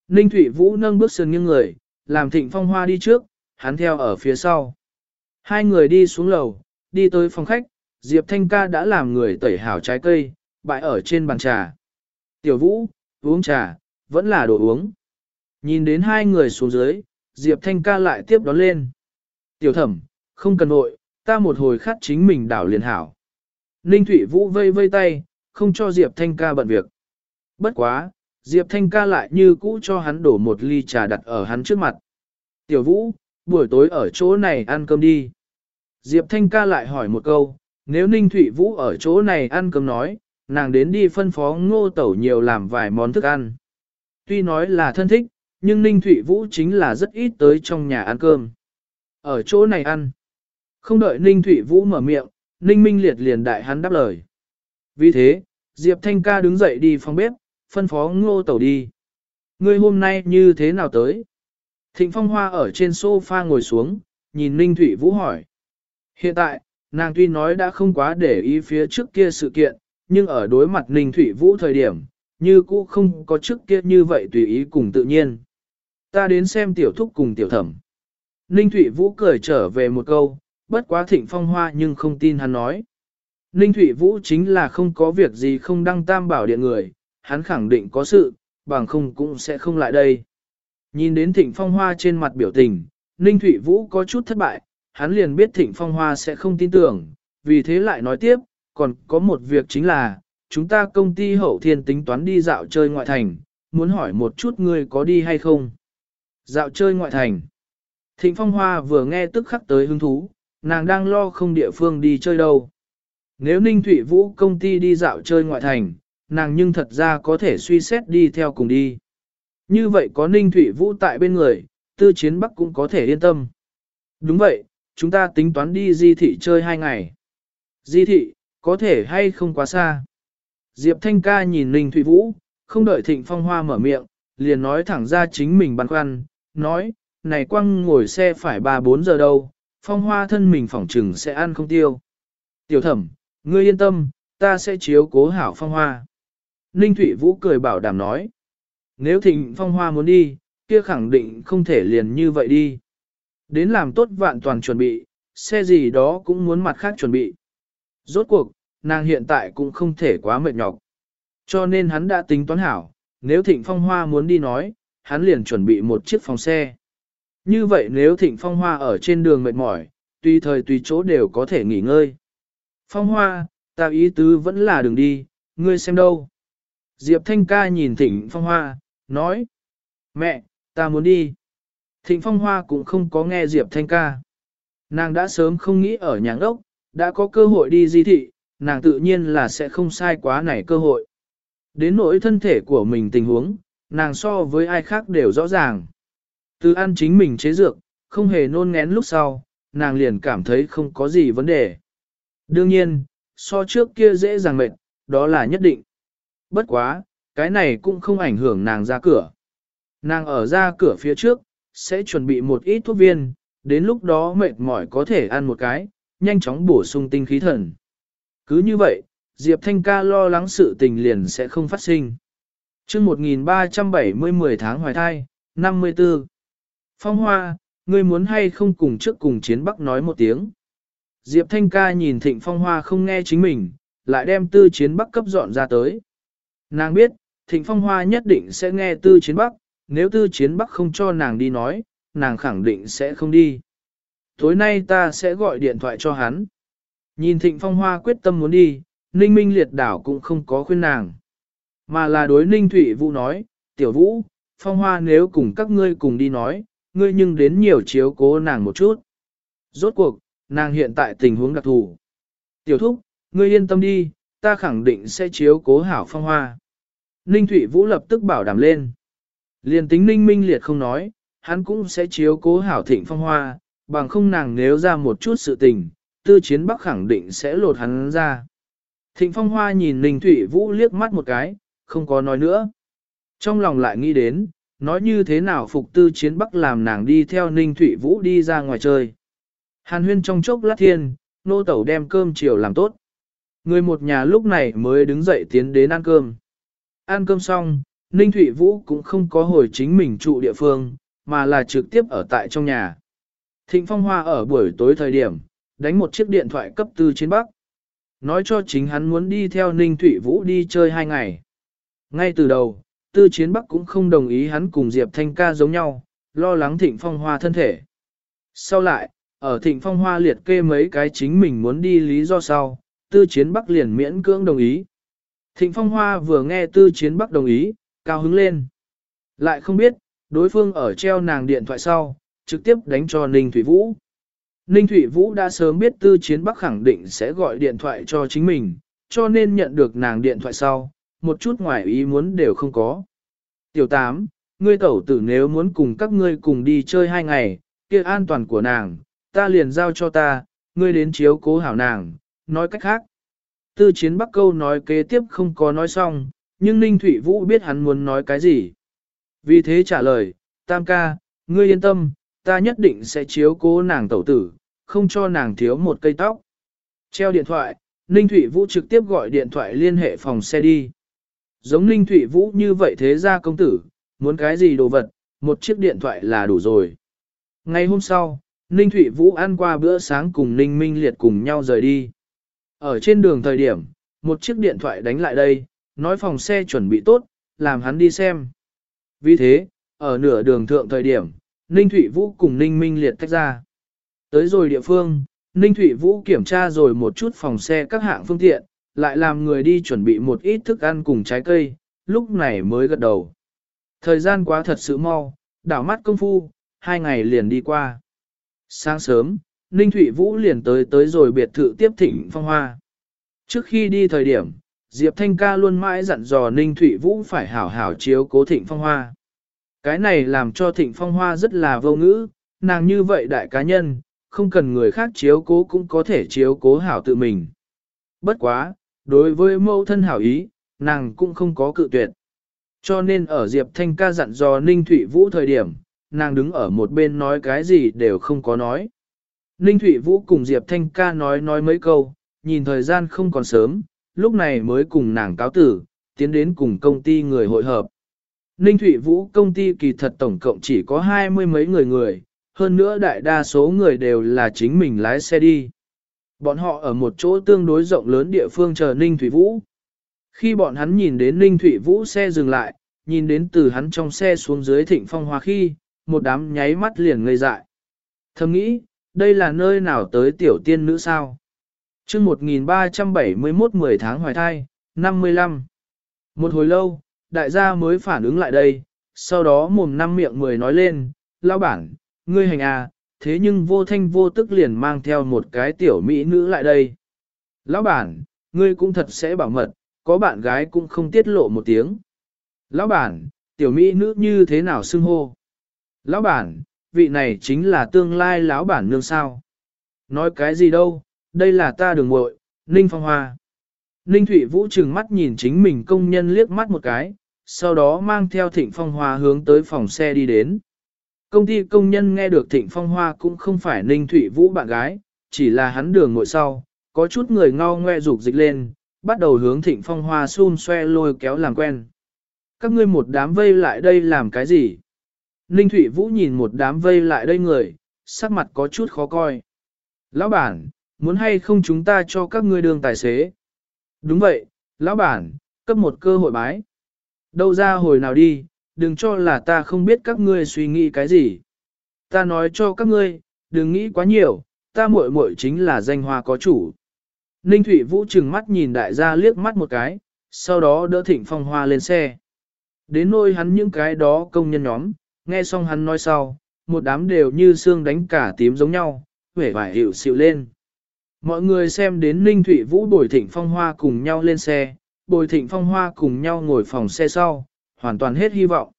Ninh Thụy Vũ nâng bước sườn nghiêng người, làm Thịnh Phong Hoa đi trước, hắn theo ở phía sau. Hai người đi xuống lầu, đi tới phòng khách, Diệp Thanh ca đã làm người tẩy hảo trái cây, bại ở trên bàn trà. Tiểu Vũ, uống trà, vẫn là đồ uống. Nhìn đến hai người xuống dưới, Diệp Thanh ca lại tiếp đón lên. Tiểu thẩm, không cần nội, ta một hồi khát chính mình đảo liền hảo. Ninh Thụy Vũ vây vây tay, không cho Diệp Thanh ca bận việc. Bất quá, Diệp Thanh ca lại như cũ cho hắn đổ một ly trà đặt ở hắn trước mặt. Tiểu Vũ, buổi tối ở chỗ này ăn cơm đi. Diệp Thanh ca lại hỏi một câu, nếu Ninh Thụy Vũ ở chỗ này ăn cơm nói, nàng đến đi phân phó ngô tẩu nhiều làm vài món thức ăn. Tuy nói là thân thích, nhưng Ninh Thụy Vũ chính là rất ít tới trong nhà ăn cơm. Ở chỗ này ăn. Không đợi Ninh Thụy Vũ mở miệng, Ninh Minh Liệt liền đại hắn đáp lời. Vì thế, Diệp Thanh ca đứng dậy đi phòng bếp, phân phó ngô tẩu đi. Ngươi hôm nay như thế nào tới? Thịnh Phong Hoa ở trên sofa ngồi xuống, nhìn Ninh Thụy Vũ hỏi. Hiện tại, nàng tuy nói đã không quá để ý phía trước kia sự kiện, nhưng ở đối mặt Ninh Thụy Vũ thời điểm, như cũ không có trước kia như vậy tùy ý cùng tự nhiên. Ta đến xem tiểu thúc cùng tiểu thẩm. Ninh Thụy Vũ cười trở về một câu, bất quá thịnh phong hoa nhưng không tin hắn nói. Ninh Thụy Vũ chính là không có việc gì không đăng tam bảo điện người, hắn khẳng định có sự, bằng không cũng sẽ không lại đây. Nhìn đến thịnh phong hoa trên mặt biểu tình, Ninh Thụy Vũ có chút thất bại, hắn liền biết thịnh phong hoa sẽ không tin tưởng, vì thế lại nói tiếp, còn có một việc chính là, chúng ta công ty hậu thiên tính toán đi dạo chơi ngoại thành, muốn hỏi một chút ngươi có đi hay không? Dạo chơi ngoại thành. Thịnh phong hoa vừa nghe tức khắc tới hứng thú, nàng đang lo không địa phương đi chơi đâu. Nếu Ninh Thụy Vũ công ty đi dạo chơi ngoại thành, nàng nhưng thật ra có thể suy xét đi theo cùng đi. Như vậy có Ninh Thụy Vũ tại bên người, tư chiến bắc cũng có thể yên tâm. Đúng vậy, chúng ta tính toán đi di thị chơi hai ngày. Di thị, có thể hay không quá xa. Diệp Thanh ca nhìn Ninh Thụy Vũ, không đợi Thịnh Phong Hoa mở miệng, liền nói thẳng ra chính mình băn khoăn, nói, này quăng ngồi xe phải 3-4 giờ đâu, Phong Hoa thân mình phỏng trừng sẽ ăn không tiêu. Tiểu thẩm, ngươi yên tâm, ta sẽ chiếu cố hảo Phong Hoa. Ninh Thụy Vũ cười bảo đảm nói, nếu Thịnh Phong Hoa muốn đi, kia khẳng định không thể liền như vậy đi. Đến làm tốt vạn toàn chuẩn bị, xe gì đó cũng muốn mặt khác chuẩn bị. Rốt cuộc, nàng hiện tại cũng không thể quá mệt nhọc. Cho nên hắn đã tính toán hảo, nếu Thịnh Phong Hoa muốn đi nói, hắn liền chuẩn bị một chiếc phòng xe. Như vậy nếu Thịnh Phong Hoa ở trên đường mệt mỏi, tùy thời tùy chỗ đều có thể nghỉ ngơi. Phong Hoa, ta ý tứ vẫn là đường đi, ngươi xem đâu. Diệp Thanh ca nhìn Thịnh Phong Hoa, nói. Mẹ, ta muốn đi. Thịnh Phong Hoa cũng không có nghe Diệp Thanh ca. Nàng đã sớm không nghĩ ở nhà ốc, đã có cơ hội đi di thị, nàng tự nhiên là sẽ không sai quá này cơ hội. Đến nỗi thân thể của mình tình huống, nàng so với ai khác đều rõ ràng. Từ ăn chính mình chế dược, không hề nôn ngén lúc sau, nàng liền cảm thấy không có gì vấn đề. Đương nhiên, so trước kia dễ dàng mệt, đó là nhất định. Bất quá, cái này cũng không ảnh hưởng nàng ra cửa. Nàng ở ra cửa phía trước, sẽ chuẩn bị một ít thuốc viên, đến lúc đó mệt mỏi có thể ăn một cái, nhanh chóng bổ sung tinh khí thần. Cứ như vậy, Diệp Thanh ca lo lắng sự tình liền sẽ không phát sinh. chương 1370 10 tháng hoài thai, 54. Phong Hoa, ngươi muốn hay không cùng trước cùng chiến bắc nói một tiếng. Diệp Thanh ca nhìn Thịnh Phong Hoa không nghe chính mình, lại đem tư chiến bắc cấp dọn ra tới. Nàng biết, Thịnh Phong Hoa nhất định sẽ nghe tư chiến bắc, nếu tư chiến bắc không cho nàng đi nói, nàng khẳng định sẽ không đi. Tối nay ta sẽ gọi điện thoại cho hắn. Nhìn Thịnh Phong Hoa quyết tâm muốn đi, Ninh Minh liệt đảo cũng không có khuyên nàng. Mà là đối Ninh Thụy Vũ nói, Tiểu Vũ, Phong Hoa nếu cùng các ngươi cùng đi nói, ngươi nhưng đến nhiều chiếu cố nàng một chút. Rốt cuộc, nàng hiện tại tình huống đặc thù. Tiểu Thúc, ngươi yên tâm đi, ta khẳng định sẽ chiếu cố hảo Phong Hoa. Ninh Thụy Vũ lập tức bảo đảm lên. liền tính Ninh Minh liệt không nói, hắn cũng sẽ chiếu cố hảo thịnh Phong Hoa, bằng không nàng nếu ra một chút sự tình, tư chiến bắc khẳng định sẽ lột hắn ra. Thịnh Phong Hoa nhìn Ninh Thụy Vũ liếc mắt một cái, không có nói nữa. Trong lòng lại nghĩ đến, nói như thế nào phục tư chiến bắc làm nàng đi theo Ninh Thụy Vũ đi ra ngoài chơi. Hàn huyên trong chốc lát thiên, nô tẩu đem cơm chiều làm tốt. Người một nhà lúc này mới đứng dậy tiến đến ăn cơm. Ăn cơm xong, Ninh Thụy Vũ cũng không có hồi chính mình trụ địa phương, mà là trực tiếp ở tại trong nhà. Thịnh Phong Hoa ở buổi tối thời điểm, đánh một chiếc điện thoại cấp tư chiến Bắc. Nói cho chính hắn muốn đi theo Ninh Thụy Vũ đi chơi hai ngày. Ngay từ đầu, tư chiến Bắc cũng không đồng ý hắn cùng Diệp Thanh ca giống nhau, lo lắng Thịnh Phong Hoa thân thể. Sau lại, ở Thịnh Phong Hoa liệt kê mấy cái chính mình muốn đi lý do sau, tư chiến Bắc liền miễn cưỡng đồng ý. Thịnh Phong Hoa vừa nghe tư chiến Bắc đồng ý, cao hứng lên. Lại không biết, đối phương ở treo nàng điện thoại sau, trực tiếp đánh cho Ninh Thủy Vũ. Ninh Thủy Vũ đã sớm biết tư chiến Bắc khẳng định sẽ gọi điện thoại cho chính mình, cho nên nhận được nàng điện thoại sau, một chút ngoài ý muốn đều không có. Tiểu Tám, ngươi tẩu tử nếu muốn cùng các ngươi cùng đi chơi hai ngày, kia an toàn của nàng, ta liền giao cho ta, ngươi đến chiếu cố hảo nàng, nói cách khác. Tư chiến Bắc câu nói kế tiếp không có nói xong, nhưng Ninh Thụy Vũ biết hắn muốn nói cái gì. Vì thế trả lời, Tam ca, ngươi yên tâm, ta nhất định sẽ chiếu cố nàng tẩu tử, không cho nàng thiếu một cây tóc. Treo điện thoại, Ninh Thụy Vũ trực tiếp gọi điện thoại liên hệ phòng xe đi. Giống Ninh Thụy Vũ như vậy thế ra công tử, muốn cái gì đồ vật, một chiếc điện thoại là đủ rồi. Ngày hôm sau, Ninh Thụy Vũ ăn qua bữa sáng cùng Ninh Minh Liệt cùng nhau rời đi. Ở trên đường thời điểm, một chiếc điện thoại đánh lại đây, nói phòng xe chuẩn bị tốt, làm hắn đi xem. Vì thế, ở nửa đường thượng thời điểm, Ninh Thụy Vũ cùng Ninh Minh liệt tách ra. Tới rồi địa phương, Ninh Thụy Vũ kiểm tra rồi một chút phòng xe các hạng phương tiện, lại làm người đi chuẩn bị một ít thức ăn cùng trái cây, lúc này mới gật đầu. Thời gian quá thật sự mau, đảo mắt công phu, hai ngày liền đi qua. Sáng sớm, Ninh Thụy Vũ liền tới tới rồi biệt thự tiếp thịnh phong hoa. Trước khi đi thời điểm, Diệp Thanh ca luôn mãi dặn dò Ninh Thụy Vũ phải hảo hảo chiếu cố thịnh phong hoa. Cái này làm cho thịnh phong hoa rất là vô ngữ, nàng như vậy đại cá nhân, không cần người khác chiếu cố cũng có thể chiếu cố hảo tự mình. Bất quá, đối với mẫu thân hảo ý, nàng cũng không có cự tuyệt. Cho nên ở Diệp Thanh ca dặn dò Ninh Thụy Vũ thời điểm, nàng đứng ở một bên nói cái gì đều không có nói. Ninh Thụy Vũ cùng Diệp Thanh ca nói nói mấy câu, nhìn thời gian không còn sớm, lúc này mới cùng nàng cáo tử, tiến đến cùng công ty người hội hợp. Ninh Thụy Vũ công ty kỳ thật tổng cộng chỉ có hai mươi mấy người người, hơn nữa đại đa số người đều là chính mình lái xe đi. Bọn họ ở một chỗ tương đối rộng lớn địa phương chờ Ninh Thụy Vũ. Khi bọn hắn nhìn đến Ninh Thụy Vũ xe dừng lại, nhìn đến từ hắn trong xe xuống dưới thịnh phong hoa khi, một đám nháy mắt liền ngây dại. Thầm nghĩ, đây là nơi nào tới tiểu tiên nữ sao? chương 1371 10 tháng hoài thai, 55. Một hồi lâu, đại gia mới phản ứng lại đây, sau đó mồm năm miệng mười nói lên, lao bản, ngươi hành à, thế nhưng vô thanh vô tức liền mang theo một cái tiểu mỹ nữ lại đây. Lão bản, ngươi cũng thật sẽ bảo mật, có bạn gái cũng không tiết lộ một tiếng. Lão bản, tiểu mỹ nữ như thế nào xưng hô? Lão bản, vị này chính là tương lai lão bản nương sao? Nói cái gì đâu, đây là ta đường muội, Ninh Phong Hoa. Ninh Thụy Vũ trừng mắt nhìn chính mình công nhân liếc mắt một cái, sau đó mang theo Thịnh Phong Hoa hướng tới phòng xe đi đến. Công ty công nhân nghe được Thịnh Phong Hoa cũng không phải Ninh Thụy Vũ bạn gái, chỉ là hắn đường ngồi sau, có chút người ngao ngoe rục dịch lên, bắt đầu hướng Thịnh Phong Hoa xun xoe lôi kéo làm quen. Các ngươi một đám vây lại đây làm cái gì? Ninh Thụy Vũ nhìn một đám vây lại đây người, sắc mặt có chút khó coi. Lão bản, muốn hay không chúng ta cho các ngươi đường tài xế. Đúng vậy, lão bản, cấp một cơ hội bái. Đâu ra hồi nào đi, đừng cho là ta không biết các ngươi suy nghĩ cái gì. Ta nói cho các ngươi, đừng nghĩ quá nhiều, ta muội muội chính là danh hoa có chủ. Ninh Thụy Vũ trừng mắt nhìn đại gia liếc mắt một cái, sau đó đỡ thịnh phong hoa lên xe. Đến nôi hắn những cái đó công nhân nhóm, nghe xong hắn nói sau, một đám đều như xương đánh cả tím giống nhau, vẻ vải hiệu xịu lên. Mọi người xem đến Ninh Thụy Vũ bồi thịnh phong hoa cùng nhau lên xe, bồi thịnh phong hoa cùng nhau ngồi phòng xe sau, hoàn toàn hết hy vọng.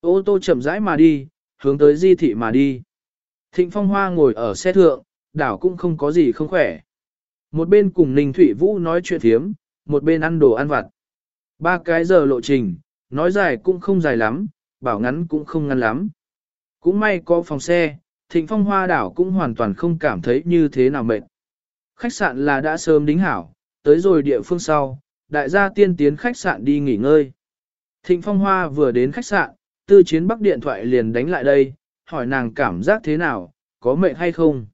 Ô tô chậm rãi mà đi, hướng tới di thị mà đi. Thịnh phong hoa ngồi ở xe thượng, đảo cũng không có gì không khỏe. Một bên cùng Ninh Thụy Vũ nói chuyện thiếm, một bên ăn đồ ăn vặt. Ba cái giờ lộ trình, nói dài cũng không dài lắm, bảo ngắn cũng không ngăn lắm. Cũng may có phòng xe, thịnh phong hoa đảo cũng hoàn toàn không cảm thấy như thế nào mệt. Khách sạn là đã sớm đính hảo, tới rồi địa phương sau, đại gia tiên tiến khách sạn đi nghỉ ngơi. Thịnh phong hoa vừa đến khách sạn, tư chiến bắc điện thoại liền đánh lại đây, hỏi nàng cảm giác thế nào, có mệt hay không.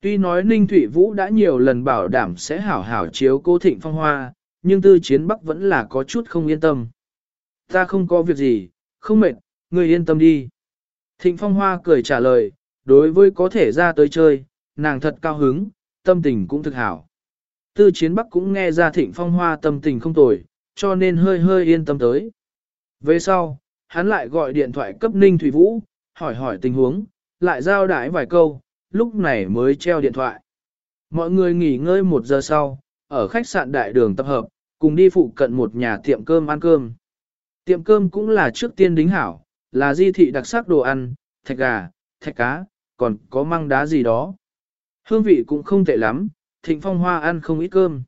Tuy nói Ninh Thụy Vũ đã nhiều lần bảo đảm sẽ hảo hảo chiếu cô thịnh phong hoa, nhưng tư chiến bắc vẫn là có chút không yên tâm. Ta không có việc gì, không mệt, người yên tâm đi. Thịnh phong hoa cười trả lời, đối với có thể ra tới chơi, nàng thật cao hứng, tâm tình cũng thực hảo. Tư chiến bắc cũng nghe ra thịnh phong hoa tâm tình không tồi, cho nên hơi hơi yên tâm tới. Về sau, hắn lại gọi điện thoại cấp Ninh Thủy Vũ, hỏi hỏi tình huống, lại giao đái vài câu, lúc này mới treo điện thoại. Mọi người nghỉ ngơi một giờ sau, ở khách sạn đại đường tập hợp, cùng đi phụ cận một nhà tiệm cơm ăn cơm. Tiệm cơm cũng là trước tiên đính hảo, là di thị đặc sắc đồ ăn, thạch gà, thạch cá, còn có măng đá gì đó. Hương vị cũng không tệ lắm, thịnh phong hoa ăn không ít cơm.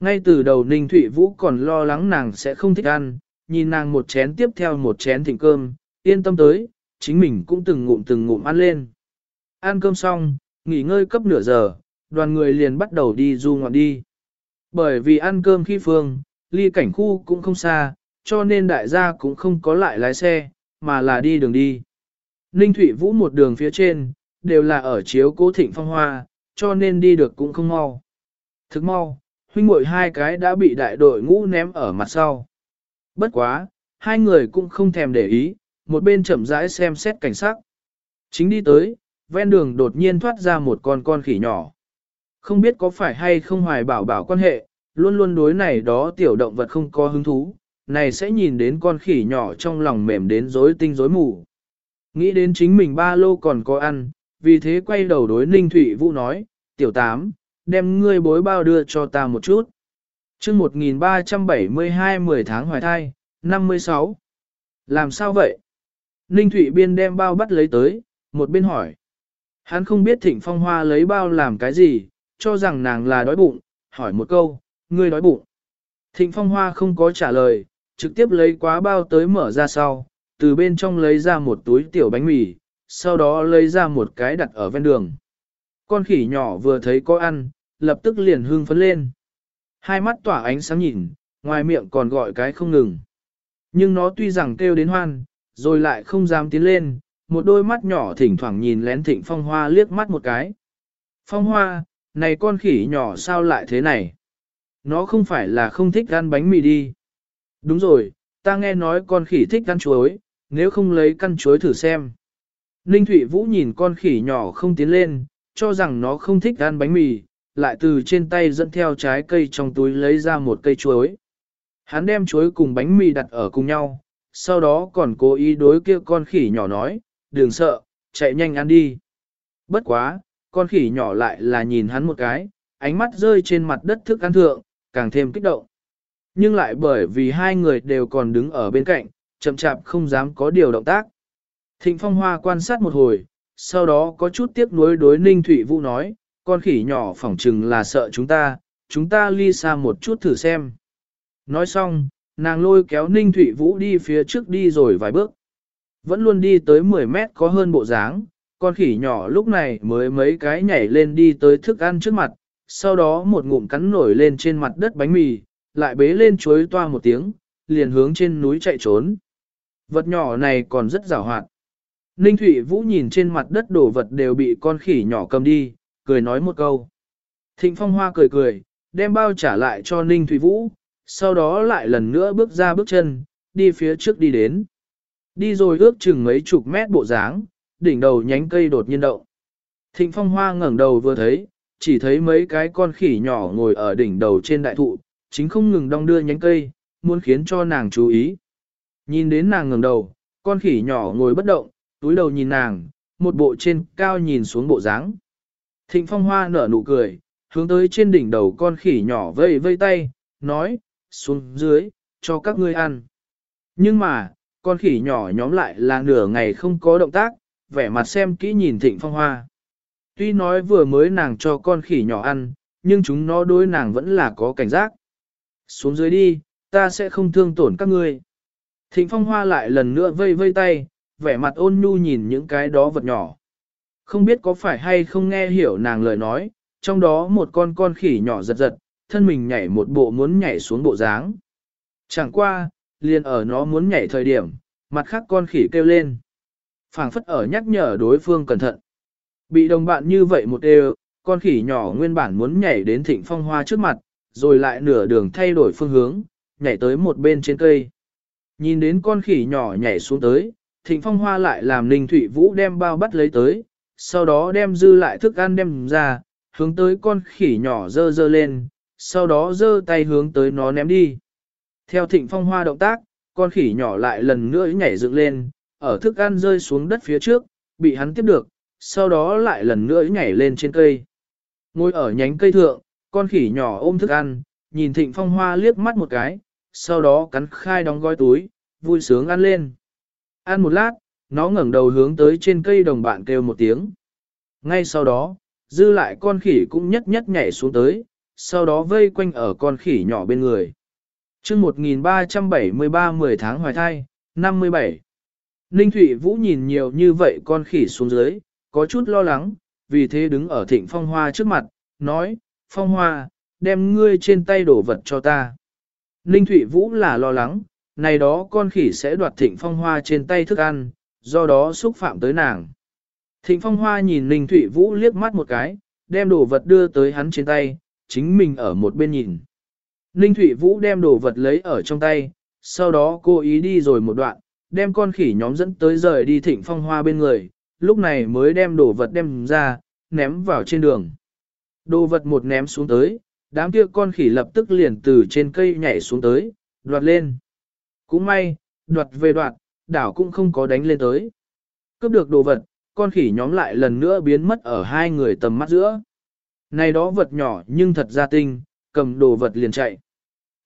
Ngay từ đầu Ninh Thụy Vũ còn lo lắng nàng sẽ không thích ăn, nhìn nàng một chén tiếp theo một chén thịnh cơm, yên tâm tới, chính mình cũng từng ngụm từng ngụm ăn lên. Ăn cơm xong, nghỉ ngơi cấp nửa giờ, đoàn người liền bắt đầu đi du ngoạn đi. Bởi vì ăn cơm khi phương, ly cảnh khu cũng không xa, cho nên đại gia cũng không có lại lái xe, mà là đi đường đi. Ninh Thụy Vũ một đường phía trên, đều là ở chiếu cố thịnh phong hoa, cho nên đi được cũng không mau. Thức mau, huynh muội hai cái đã bị đại đội ngũ ném ở mặt sau. Bất quá, hai người cũng không thèm để ý, một bên chậm rãi xem xét cảnh sắc. Chính đi tới, ven đường đột nhiên thoát ra một con con khỉ nhỏ. Không biết có phải hay không hoài bảo bảo quan hệ, luôn luôn đối này đó tiểu động vật không có hứng thú, này sẽ nhìn đến con khỉ nhỏ trong lòng mềm đến rối tinh rối mù. Nghĩ đến chính mình ba lô còn có ăn, vì thế quay đầu đối Ninh Thụy Vũ nói, tiểu tám, đem ngươi bối bao đưa cho ta một chút. chương 1372 10 tháng hoài thai, 56. Làm sao vậy? Ninh Thụy Biên đem bao bắt lấy tới, một bên hỏi. Hắn không biết thịnh phong hoa lấy bao làm cái gì, cho rằng nàng là đói bụng, hỏi một câu, ngươi đói bụng. Thịnh phong hoa không có trả lời, trực tiếp lấy quá bao tới mở ra sau, từ bên trong lấy ra một túi tiểu bánh mì, sau đó lấy ra một cái đặt ở ven đường. Con khỉ nhỏ vừa thấy có ăn, lập tức liền hưng phấn lên. Hai mắt tỏa ánh sáng nhìn, ngoài miệng còn gọi cái không ngừng. Nhưng nó tuy rằng kêu đến hoan, rồi lại không dám tiến lên, một đôi mắt nhỏ thỉnh thoảng nhìn lén thịnh phong hoa liếc mắt một cái. Phong hoa, này con khỉ nhỏ sao lại thế này? Nó không phải là không thích ăn bánh mì đi. Đúng rồi, ta nghe nói con khỉ thích ăn chuối, nếu không lấy căn chuối thử xem. Ninh Thụy Vũ nhìn con khỉ nhỏ không tiến lên, cho rằng nó không thích ăn bánh mì, lại từ trên tay dẫn theo trái cây trong túi lấy ra một cây chuối. Hắn đem chuối cùng bánh mì đặt ở cùng nhau, sau đó còn cố ý đối kia con khỉ nhỏ nói, đừng sợ, chạy nhanh ăn đi. Bất quá, con khỉ nhỏ lại là nhìn hắn một cái, ánh mắt rơi trên mặt đất thức ăn thượng, càng thêm kích động. Nhưng lại bởi vì hai người đều còn đứng ở bên cạnh, chậm chạp không dám có điều động tác. Thịnh Phong Hoa quan sát một hồi, sau đó có chút tiếc nuối đối Ninh Thụy Vũ nói, con khỉ nhỏ phỏng chừng là sợ chúng ta, chúng ta ly xa một chút thử xem. Nói xong, nàng lôi kéo Ninh Thụy Vũ đi phía trước đi rồi vài bước. Vẫn luôn đi tới 10 mét có hơn bộ dáng, con khỉ nhỏ lúc này mới mấy cái nhảy lên đi tới thức ăn trước mặt, sau đó một ngụm cắn nổi lên trên mặt đất bánh mì, lại bế lên chuối toa một tiếng, liền hướng trên núi chạy trốn. Vật nhỏ này còn rất rào hoạt. Ninh Thụy Vũ nhìn trên mặt đất đổ vật đều bị con khỉ nhỏ cầm đi, cười nói một câu. Thịnh Phong Hoa cười cười, đem bao trả lại cho Ninh Thủy Vũ, sau đó lại lần nữa bước ra bước chân, đi phía trước đi đến. Đi rồi ước chừng mấy chục mét bộ dáng, đỉnh đầu nhánh cây đột nhiên động. Thịnh Phong Hoa ngẩng đầu vừa thấy, chỉ thấy mấy cái con khỉ nhỏ ngồi ở đỉnh đầu trên đại thụ, chính không ngừng đong đưa nhánh cây, muốn khiến cho nàng chú ý. Nhìn đến nàng ngẩng đầu, con khỉ nhỏ ngồi bất động, túi đầu nhìn nàng, một bộ trên cao nhìn xuống bộ dáng. Thịnh Phong Hoa nở nụ cười, hướng tới trên đỉnh đầu con khỉ nhỏ vây vây tay, nói, xuống dưới, cho các ngươi ăn. Nhưng mà, con khỉ nhỏ nhóm lại là nửa ngày không có động tác, vẻ mặt xem kỹ nhìn Thịnh Phong Hoa. Tuy nói vừa mới nàng cho con khỉ nhỏ ăn, nhưng chúng nó đối nàng vẫn là có cảnh giác. Xuống dưới đi, ta sẽ không thương tổn các ngươi. Thịnh Phong Hoa lại lần nữa vây vây tay, vẻ mặt ôn nhu nhìn những cái đó vật nhỏ. Không biết có phải hay không nghe hiểu nàng lời nói, trong đó một con con khỉ nhỏ giật giật, thân mình nhảy một bộ muốn nhảy xuống bộ dáng. Chẳng qua, liền ở nó muốn nhảy thời điểm, mặt khác con khỉ kêu lên. phảng phất ở nhắc nhở đối phương cẩn thận. Bị đồng bạn như vậy một đều, con khỉ nhỏ nguyên bản muốn nhảy đến thịnh phong hoa trước mặt, rồi lại nửa đường thay đổi phương hướng, nhảy tới một bên trên cây. Nhìn đến con khỉ nhỏ nhảy xuống tới, thịnh phong hoa lại làm ninh thụy vũ đem bao bắt lấy tới, sau đó đem dư lại thức ăn đem ra, hướng tới con khỉ nhỏ dơ dơ lên, sau đó dơ tay hướng tới nó ném đi. Theo thịnh phong hoa động tác, con khỉ nhỏ lại lần nữa nhảy dựng lên, ở thức ăn rơi xuống đất phía trước, bị hắn tiếp được, sau đó lại lần nữa nhảy lên trên cây. Ngồi ở nhánh cây thượng, con khỉ nhỏ ôm thức ăn, nhìn thịnh phong hoa liếc mắt một cái, sau đó cắn khai đóng gói túi, vui sướng ăn lên. Ăn một lát, nó ngẩng đầu hướng tới trên cây đồng bạn kêu một tiếng. Ngay sau đó, dư lại con khỉ cũng nhất nhất nhảy xuống tới, sau đó vây quanh ở con khỉ nhỏ bên người. chương 1373 10 tháng hoài thai, 57. Ninh Thụy Vũ nhìn nhiều như vậy con khỉ xuống dưới, có chút lo lắng, vì thế đứng ở thịnh phong hoa trước mặt, nói, phong hoa, đem ngươi trên tay đổ vật cho ta. Ninh Thụy Vũ là lo lắng, này đó con khỉ sẽ đoạt thịnh phong hoa trên tay thức ăn, do đó xúc phạm tới nàng. Thịnh phong hoa nhìn Ninh Thụy Vũ liếc mắt một cái, đem đồ vật đưa tới hắn trên tay, chính mình ở một bên nhìn. Ninh Thụy Vũ đem đồ vật lấy ở trong tay, sau đó cô ý đi rồi một đoạn, đem con khỉ nhóm dẫn tới rời đi thịnh phong hoa bên người, lúc này mới đem đồ vật đem ra, ném vào trên đường. Đồ vật một ném xuống tới, đám kia con khỉ lập tức liền từ trên cây nhảy xuống tới, đoạt lên. Cũng may, đoạt về đoạt, đảo cũng không có đánh lên tới. Cướp được đồ vật, con khỉ nhóm lại lần nữa biến mất ở hai người tầm mắt giữa. Này đó vật nhỏ nhưng thật ra tinh, cầm đồ vật liền chạy.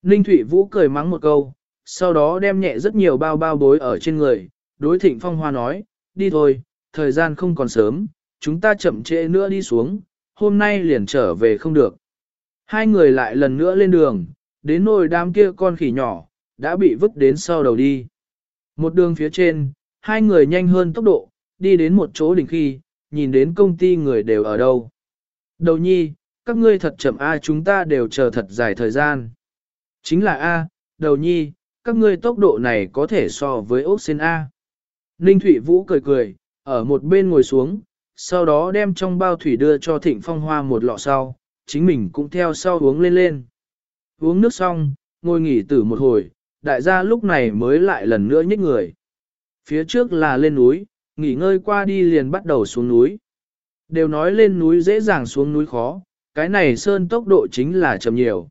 Ninh Thụy Vũ cười mắng một câu, sau đó đem nhẹ rất nhiều bao bao bối ở trên người, đối thịnh phong hoa nói, đi thôi, thời gian không còn sớm, chúng ta chậm trễ nữa đi xuống, hôm nay liền trở về không được. Hai người lại lần nữa lên đường, đến nồi đám kia con khỉ nhỏ, đã bị vứt đến sau đầu đi. Một đường phía trên, hai người nhanh hơn tốc độ, đi đến một chỗ đỉnh khi, nhìn đến công ty người đều ở đâu. Đầu nhi, các ngươi thật chậm A chúng ta đều chờ thật dài thời gian. Chính là A, đầu nhi, các ngươi tốc độ này có thể so với ốc sen A. Ninh Thụy Vũ cười cười, ở một bên ngồi xuống, sau đó đem trong bao thủy đưa cho Thịnh Phong Hoa một lọ sau, chính mình cũng theo sau uống lên lên. Uống nước xong, ngồi nghỉ tử một hồi, đại gia lúc này mới lại lần nữa nhích người. Phía trước là lên núi, nghỉ ngơi qua đi liền bắt đầu xuống núi. Đều nói lên núi dễ dàng xuống núi khó, cái này sơn tốc độ chính là chậm nhiều.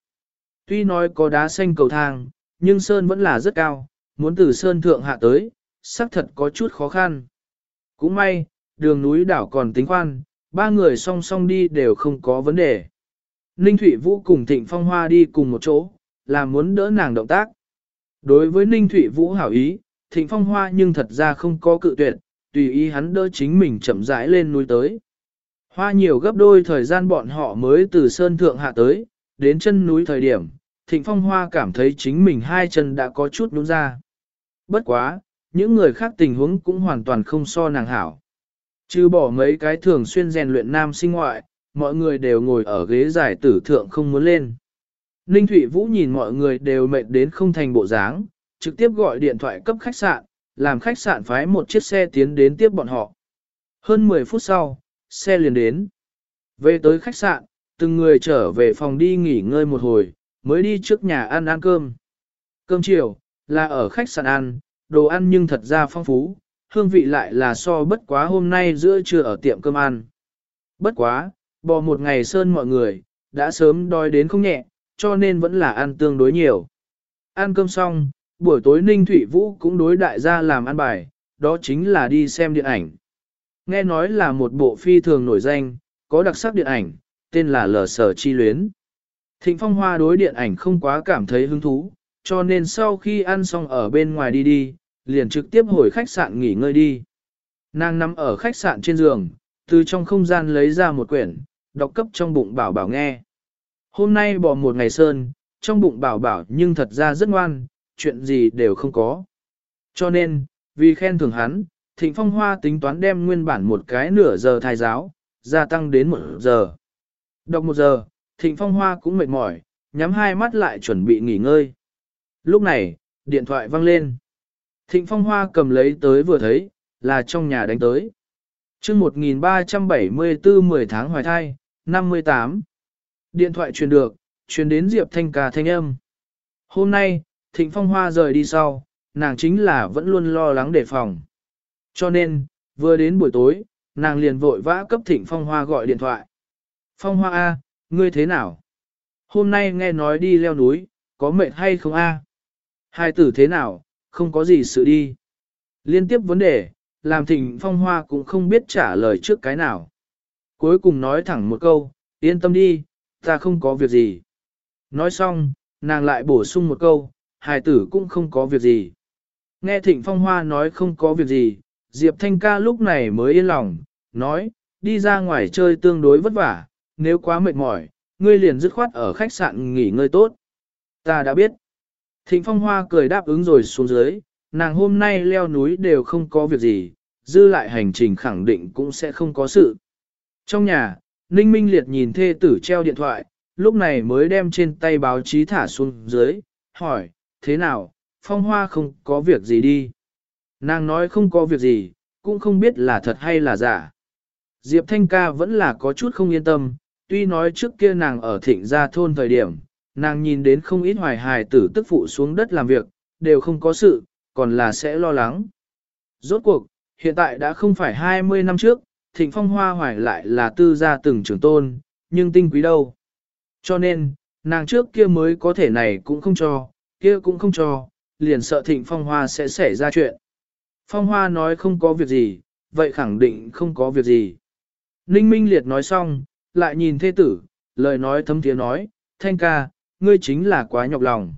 Tuy nói có đá xanh cầu thang, nhưng sơn vẫn là rất cao, muốn từ sơn thượng hạ tới, xác thật có chút khó khăn. Cũng may, đường núi đảo còn tính khoan, ba người song song đi đều không có vấn đề. Ninh Thụy Vũ cùng Thịnh Phong Hoa đi cùng một chỗ, là muốn đỡ nàng động tác. Đối với Ninh Thụy Vũ hảo ý, Thịnh Phong Hoa nhưng thật ra không có cự tuyệt, tùy ý hắn đỡ chính mình chậm rãi lên núi tới. Hoa nhiều gấp đôi thời gian bọn họ mới từ sơn thượng hạ tới, đến chân núi thời điểm, Thịnh Phong Hoa cảm thấy chính mình hai chân đã có chút nhún ra. Bất quá, những người khác tình huống cũng hoàn toàn không so nàng hảo chứ bỏ mấy cái thường xuyên rèn luyện nam sinh ngoại, mọi người đều ngồi ở ghế giải tử thượng không muốn lên. Ninh Thụy Vũ nhìn mọi người đều mệt đến không thành bộ dáng, trực tiếp gọi điện thoại cấp khách sạn, làm khách sạn phái một chiếc xe tiến đến tiếp bọn họ. Hơn 10 phút sau, xe liền đến. Về tới khách sạn, từng người trở về phòng đi nghỉ ngơi một hồi, mới đi trước nhà ăn ăn cơm. Cơm chiều, là ở khách sạn ăn, đồ ăn nhưng thật ra phong phú, hương vị lại là so bất quá hôm nay giữa trưa ở tiệm cơm ăn. Bất quá, bò một ngày sơn mọi người, đã sớm đói đến không nhẹ, cho nên vẫn là ăn tương đối nhiều. Ăn cơm xong, buổi tối Ninh Thụy Vũ cũng đối đại gia làm ăn bài, đó chính là đi xem điện ảnh. Nghe nói là một bộ phi thường nổi danh, có đặc sắc điện ảnh, tên là Lờ Sở Chi Luyến. Thịnh Phong Hoa đối điện ảnh không quá cảm thấy hứng thú, cho nên sau khi ăn xong ở bên ngoài đi đi, liền trực tiếp hồi khách sạn nghỉ ngơi đi. Nàng nằm ở khách sạn trên giường, từ trong không gian lấy ra một quyển, đọc cấp trong bụng bảo bảo nghe. Hôm nay bỏ một ngày sơn, trong bụng bảo bảo nhưng thật ra rất ngoan, chuyện gì đều không có. Cho nên, vì khen thưởng hắn, Thịnh Phong Hoa tính toán đem nguyên bản một cái nửa giờ thai giáo, gia tăng đến một giờ. Đọc một giờ, Thịnh Phong Hoa cũng mệt mỏi, nhắm hai mắt lại chuẩn bị nghỉ ngơi. Lúc này, điện thoại vang lên. Thịnh Phong Hoa cầm lấy tới vừa thấy, là trong nhà đánh tới. chương 1374 10 tháng hoài thai, 58. Điện thoại truyền được, truyền đến Diệp Thanh ca thanh âm. Hôm nay, Thịnh Phong Hoa rời đi sau, nàng chính là vẫn luôn lo lắng đề phòng. Cho nên, vừa đến buổi tối, nàng liền vội vã cấp Thịnh Phong Hoa gọi điện thoại. Phong Hoa A, ngươi thế nào? Hôm nay nghe nói đi leo núi, có mệt hay không A? Hai tử thế nào, không có gì sự đi. Liên tiếp vấn đề, làm Thịnh Phong Hoa cũng không biết trả lời trước cái nào. Cuối cùng nói thẳng một câu, yên tâm đi, ta không có việc gì. Nói xong, nàng lại bổ sung một câu, hài tử cũng không có việc gì. Nghe Thịnh Phong Hoa nói không có việc gì, Diệp Thanh ca lúc này mới yên lòng, nói, đi ra ngoài chơi tương đối vất vả, nếu quá mệt mỏi, ngươi liền dứt khoát ở khách sạn nghỉ ngơi tốt. Ta đã biết. Thịnh Phong Hoa cười đáp ứng rồi xuống dưới, nàng hôm nay leo núi đều không có việc gì, dư lại hành trình khẳng định cũng sẽ không có sự. Trong nhà, Ninh Minh Liệt nhìn thê tử treo điện thoại, lúc này mới đem trên tay báo chí thả xuống dưới, hỏi, thế nào, Phong Hoa không có việc gì đi. Nàng nói không có việc gì, cũng không biết là thật hay là giả. Diệp Thanh ca vẫn là có chút không yên tâm, tuy nói trước kia nàng ở thịnh gia thôn thời điểm, nàng nhìn đến không ít hoài hài tử tức phụ xuống đất làm việc, đều không có sự, còn là sẽ lo lắng. Rốt cuộc, hiện tại đã không phải 20 năm trước, thịnh phong hoa hoài lại là tư gia từng trưởng tôn, nhưng tinh quý đâu. Cho nên, nàng trước kia mới có thể này cũng không cho, kia cũng không cho, liền sợ thịnh phong hoa sẽ xảy ra chuyện. Phong hoa nói không có việc gì, vậy khẳng định không có việc gì. Ninh Minh Liệt nói xong, lại nhìn thê tử, lời nói thấm tiếng nói, thanh ca, ngươi chính là quá nhọc lòng.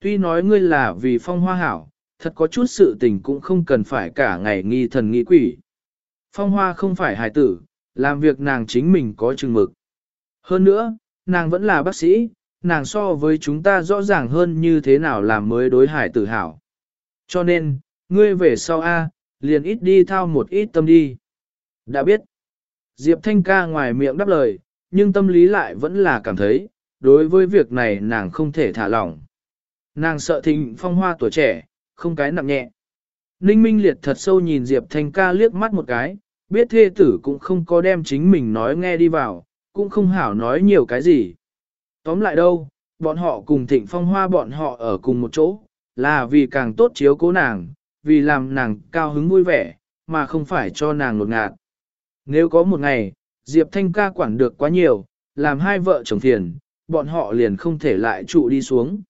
Tuy nói ngươi là vì phong hoa hảo, thật có chút sự tình cũng không cần phải cả ngày nghi thần nghi quỷ. Phong hoa không phải hài tử, làm việc nàng chính mình có chừng mực. Hơn nữa, nàng vẫn là bác sĩ, nàng so với chúng ta rõ ràng hơn như thế nào làm mới đối hải tử hảo. Cho nên, ngươi về sau A, liền ít đi thao một ít tâm đi. Đã biết, Diệp Thanh ca ngoài miệng đáp lời, nhưng tâm lý lại vẫn là cảm thấy, đối với việc này nàng không thể thả lỏng. Nàng sợ thịnh phong hoa tuổi trẻ, không cái nặng nhẹ. Ninh Minh Liệt thật sâu nhìn Diệp Thanh ca liếc mắt một cái, biết thê tử cũng không có đem chính mình nói nghe đi vào, cũng không hảo nói nhiều cái gì. Tóm lại đâu, bọn họ cùng thịnh phong hoa bọn họ ở cùng một chỗ, là vì càng tốt chiếu cố nàng, vì làm nàng cao hứng vui vẻ, mà không phải cho nàng nột ngạt. Nếu có một ngày, Diệp Thanh ca quản được quá nhiều, làm hai vợ chồng thiền, bọn họ liền không thể lại trụ đi xuống.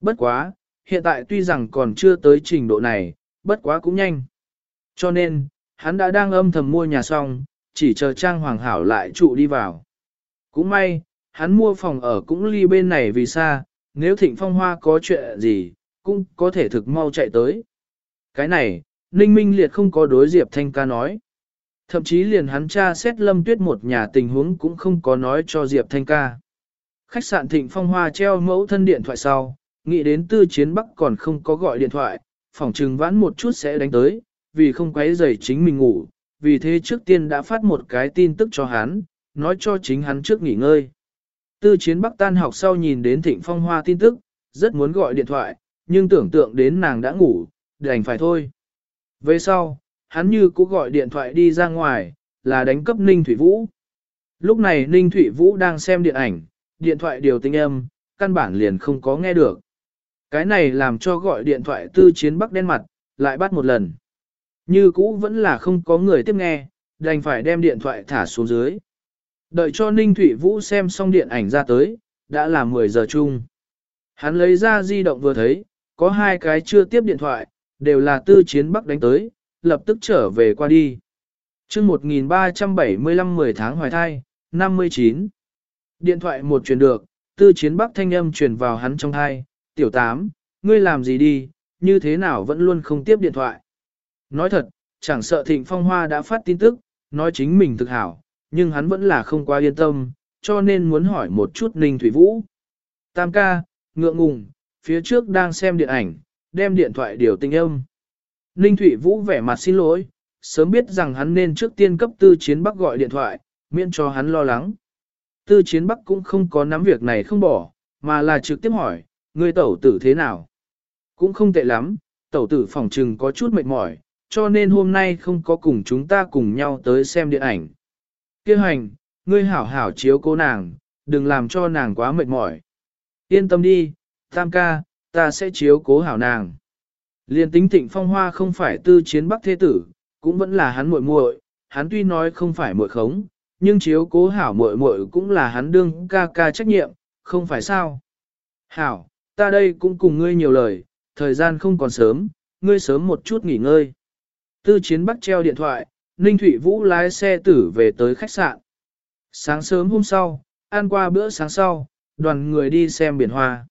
Bất quá, hiện tại tuy rằng còn chưa tới trình độ này, bất quá cũng nhanh. Cho nên, hắn đã đang âm thầm mua nhà xong, chỉ chờ Trang Hoàng Hảo lại trụ đi vào. Cũng may, hắn mua phòng ở cũng ly bên này vì xa, nếu Thịnh Phong Hoa có chuyện gì, cũng có thể thực mau chạy tới. Cái này, Ninh Minh Liệt không có đối Diệp Thanh ca nói. Thậm chí liền hắn cha xét lâm tuyết một nhà tình huống cũng không có nói cho Diệp Thanh ca. Khách sạn Thịnh Phong Hoa treo mẫu thân điện thoại sau, nghĩ đến tư chiến bắc còn không có gọi điện thoại, phỏng trừng vãn một chút sẽ đánh tới, vì không quấy rầy chính mình ngủ, vì thế trước tiên đã phát một cái tin tức cho hắn, nói cho chính hắn trước nghỉ ngơi. Tư chiến bắc tan học sau nhìn đến Thịnh Phong Hoa tin tức, rất muốn gọi điện thoại, nhưng tưởng tượng đến nàng đã ngủ, đành phải thôi. Về sau, hắn như cũ gọi điện thoại đi ra ngoài, là đánh cấp Ninh Thủy Vũ. Lúc này Ninh Thủy Vũ đang xem điện ảnh, điện thoại điều tinh âm, căn bản liền không có nghe được. Cái này làm cho gọi điện thoại tư chiến bắc đen mặt, lại bắt một lần. Như cũ vẫn là không có người tiếp nghe, đành phải đem điện thoại thả xuống dưới. Đợi cho Ninh Thụy Vũ xem xong điện ảnh ra tới, đã là 10 giờ chung. Hắn lấy ra di động vừa thấy, có hai cái chưa tiếp điện thoại, đều là tư chiến bắc đánh tới, lập tức trở về qua đi. chương 1375 10 tháng hoài thai, 59. Điện thoại một truyền được, tư chiến bắc thanh âm truyền vào hắn trong thai, tiểu tám, ngươi làm gì đi, như thế nào vẫn luôn không tiếp điện thoại. Nói thật, chẳng sợ thịnh phong hoa đã phát tin tức, nói chính mình thực hảo, nhưng hắn vẫn là không quá yên tâm, cho nên muốn hỏi một chút Ninh Thủy Vũ. Tam ca, ngượng ngùng, phía trước đang xem điện ảnh, đem điện thoại điều tinh âm. Ninh Thủy Vũ vẻ mặt xin lỗi, sớm biết rằng hắn nên trước tiên cấp tư chiến bắc gọi điện thoại, miễn cho hắn lo lắng. Tư chiến bắc cũng không có nắm việc này không bỏ, mà là trực tiếp hỏi, người tẩu tử thế nào? Cũng không tệ lắm, tẩu tử phòng trừng có chút mệt mỏi, cho nên hôm nay không có cùng chúng ta cùng nhau tới xem điện ảnh. Kêu hành, ngươi hảo hảo chiếu cố nàng, đừng làm cho nàng quá mệt mỏi. Yên tâm đi, tam ca, ta sẽ chiếu cố hảo nàng. Liên tính thịnh phong hoa không phải tư chiến bắc thế tử, cũng vẫn là hắn muội muội, hắn tuy nói không phải muội khống, nhưng chiếu cố hảo muội muội cũng là hắn đương ca ca trách nhiệm, không phải sao. Hảo, ta đây cũng cùng ngươi nhiều lời, thời gian không còn sớm, ngươi sớm một chút nghỉ ngơi. Tư chiến bắc treo điện thoại, Ninh Thụy Vũ lái xe tử về tới khách sạn. Sáng sớm hôm sau, ăn qua bữa sáng sau, đoàn người đi xem biển hoa.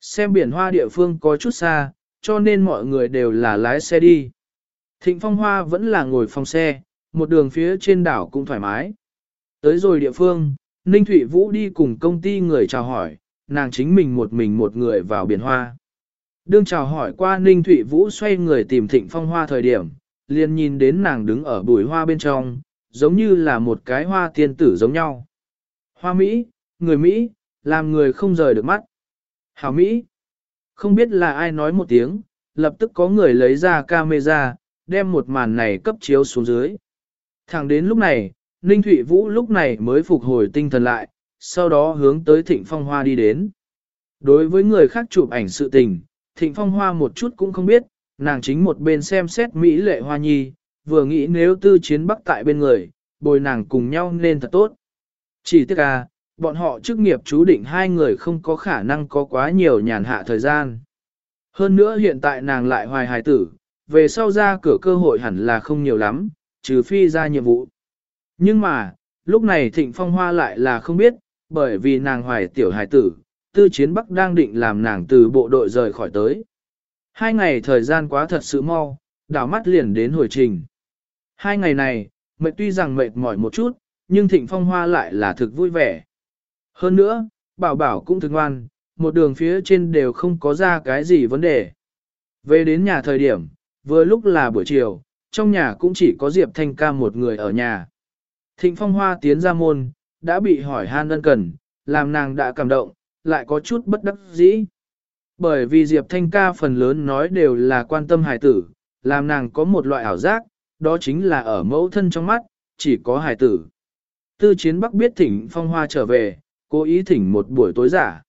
Xem biển hoa địa phương có chút xa, cho nên mọi người đều là lái xe đi. Thịnh Phong Hoa vẫn là ngồi phòng xe, một đường phía trên đảo cũng thoải mái. Tới rồi địa phương, Ninh Thụy Vũ đi cùng công ty người chào hỏi, nàng chính mình một mình một người vào biển hoa. Đương chào hỏi qua Ninh Thụy Vũ xoay người tìm Thịnh Phong Hoa thời điểm, liền nhìn đến nàng đứng ở bùi hoa bên trong, giống như là một cái hoa tiên tử giống nhau. Hoa Mỹ, người Mỹ, làm người không rời được mắt. Hảo Mỹ, không biết là ai nói một tiếng, lập tức có người lấy ra camera, đem một màn này cấp chiếu xuống dưới. Thẳng đến lúc này, Ninh Thụy Vũ lúc này mới phục hồi tinh thần lại, sau đó hướng tới Thịnh Phong Hoa đi đến. Đối với người khác chụp ảnh sự tình, Thịnh Phong Hoa một chút cũng không biết, nàng chính một bên xem xét Mỹ lệ Hoa Nhi, vừa nghĩ nếu tư chiến bắc tại bên người, bồi nàng cùng nhau nên thật tốt. Chỉ tiếc à, bọn họ chức nghiệp chú định hai người không có khả năng có quá nhiều nhàn hạ thời gian. Hơn nữa hiện tại nàng lại hoài hài tử, về sau ra cửa cơ hội hẳn là không nhiều lắm, trừ phi ra nhiệm vụ. Nhưng mà, lúc này Thịnh Phong Hoa lại là không biết, bởi vì nàng hoài tiểu hài tử, tư chiến bắc đang định làm nàng từ bộ đội rời khỏi tới. Hai ngày thời gian quá thật sự mau, đảo mắt liền đến hồi trình. Hai ngày này, mệt tuy rằng mệt mỏi một chút, nhưng Thịnh Phong Hoa lại là thực vui vẻ. Hơn nữa, bảo bảo cũng thực ngoan, một đường phía trên đều không có ra cái gì vấn đề. Về đến nhà thời điểm, vừa lúc là buổi chiều, trong nhà cũng chỉ có Diệp Thanh ca một người ở nhà. Thịnh Phong Hoa tiến ra môn, đã bị hỏi han ân cần, làm nàng đã cảm động, lại có chút bất đắc dĩ. Bởi vì Diệp Thanh ca phần lớn nói đều là quan tâm hài tử, làm nàng có một loại ảo giác, đó chính là ở mẫu thân trong mắt, chỉ có hài tử. Tư chiến bắc biết thỉnh Phong Hoa trở về, cố ý thỉnh một buổi tối giả.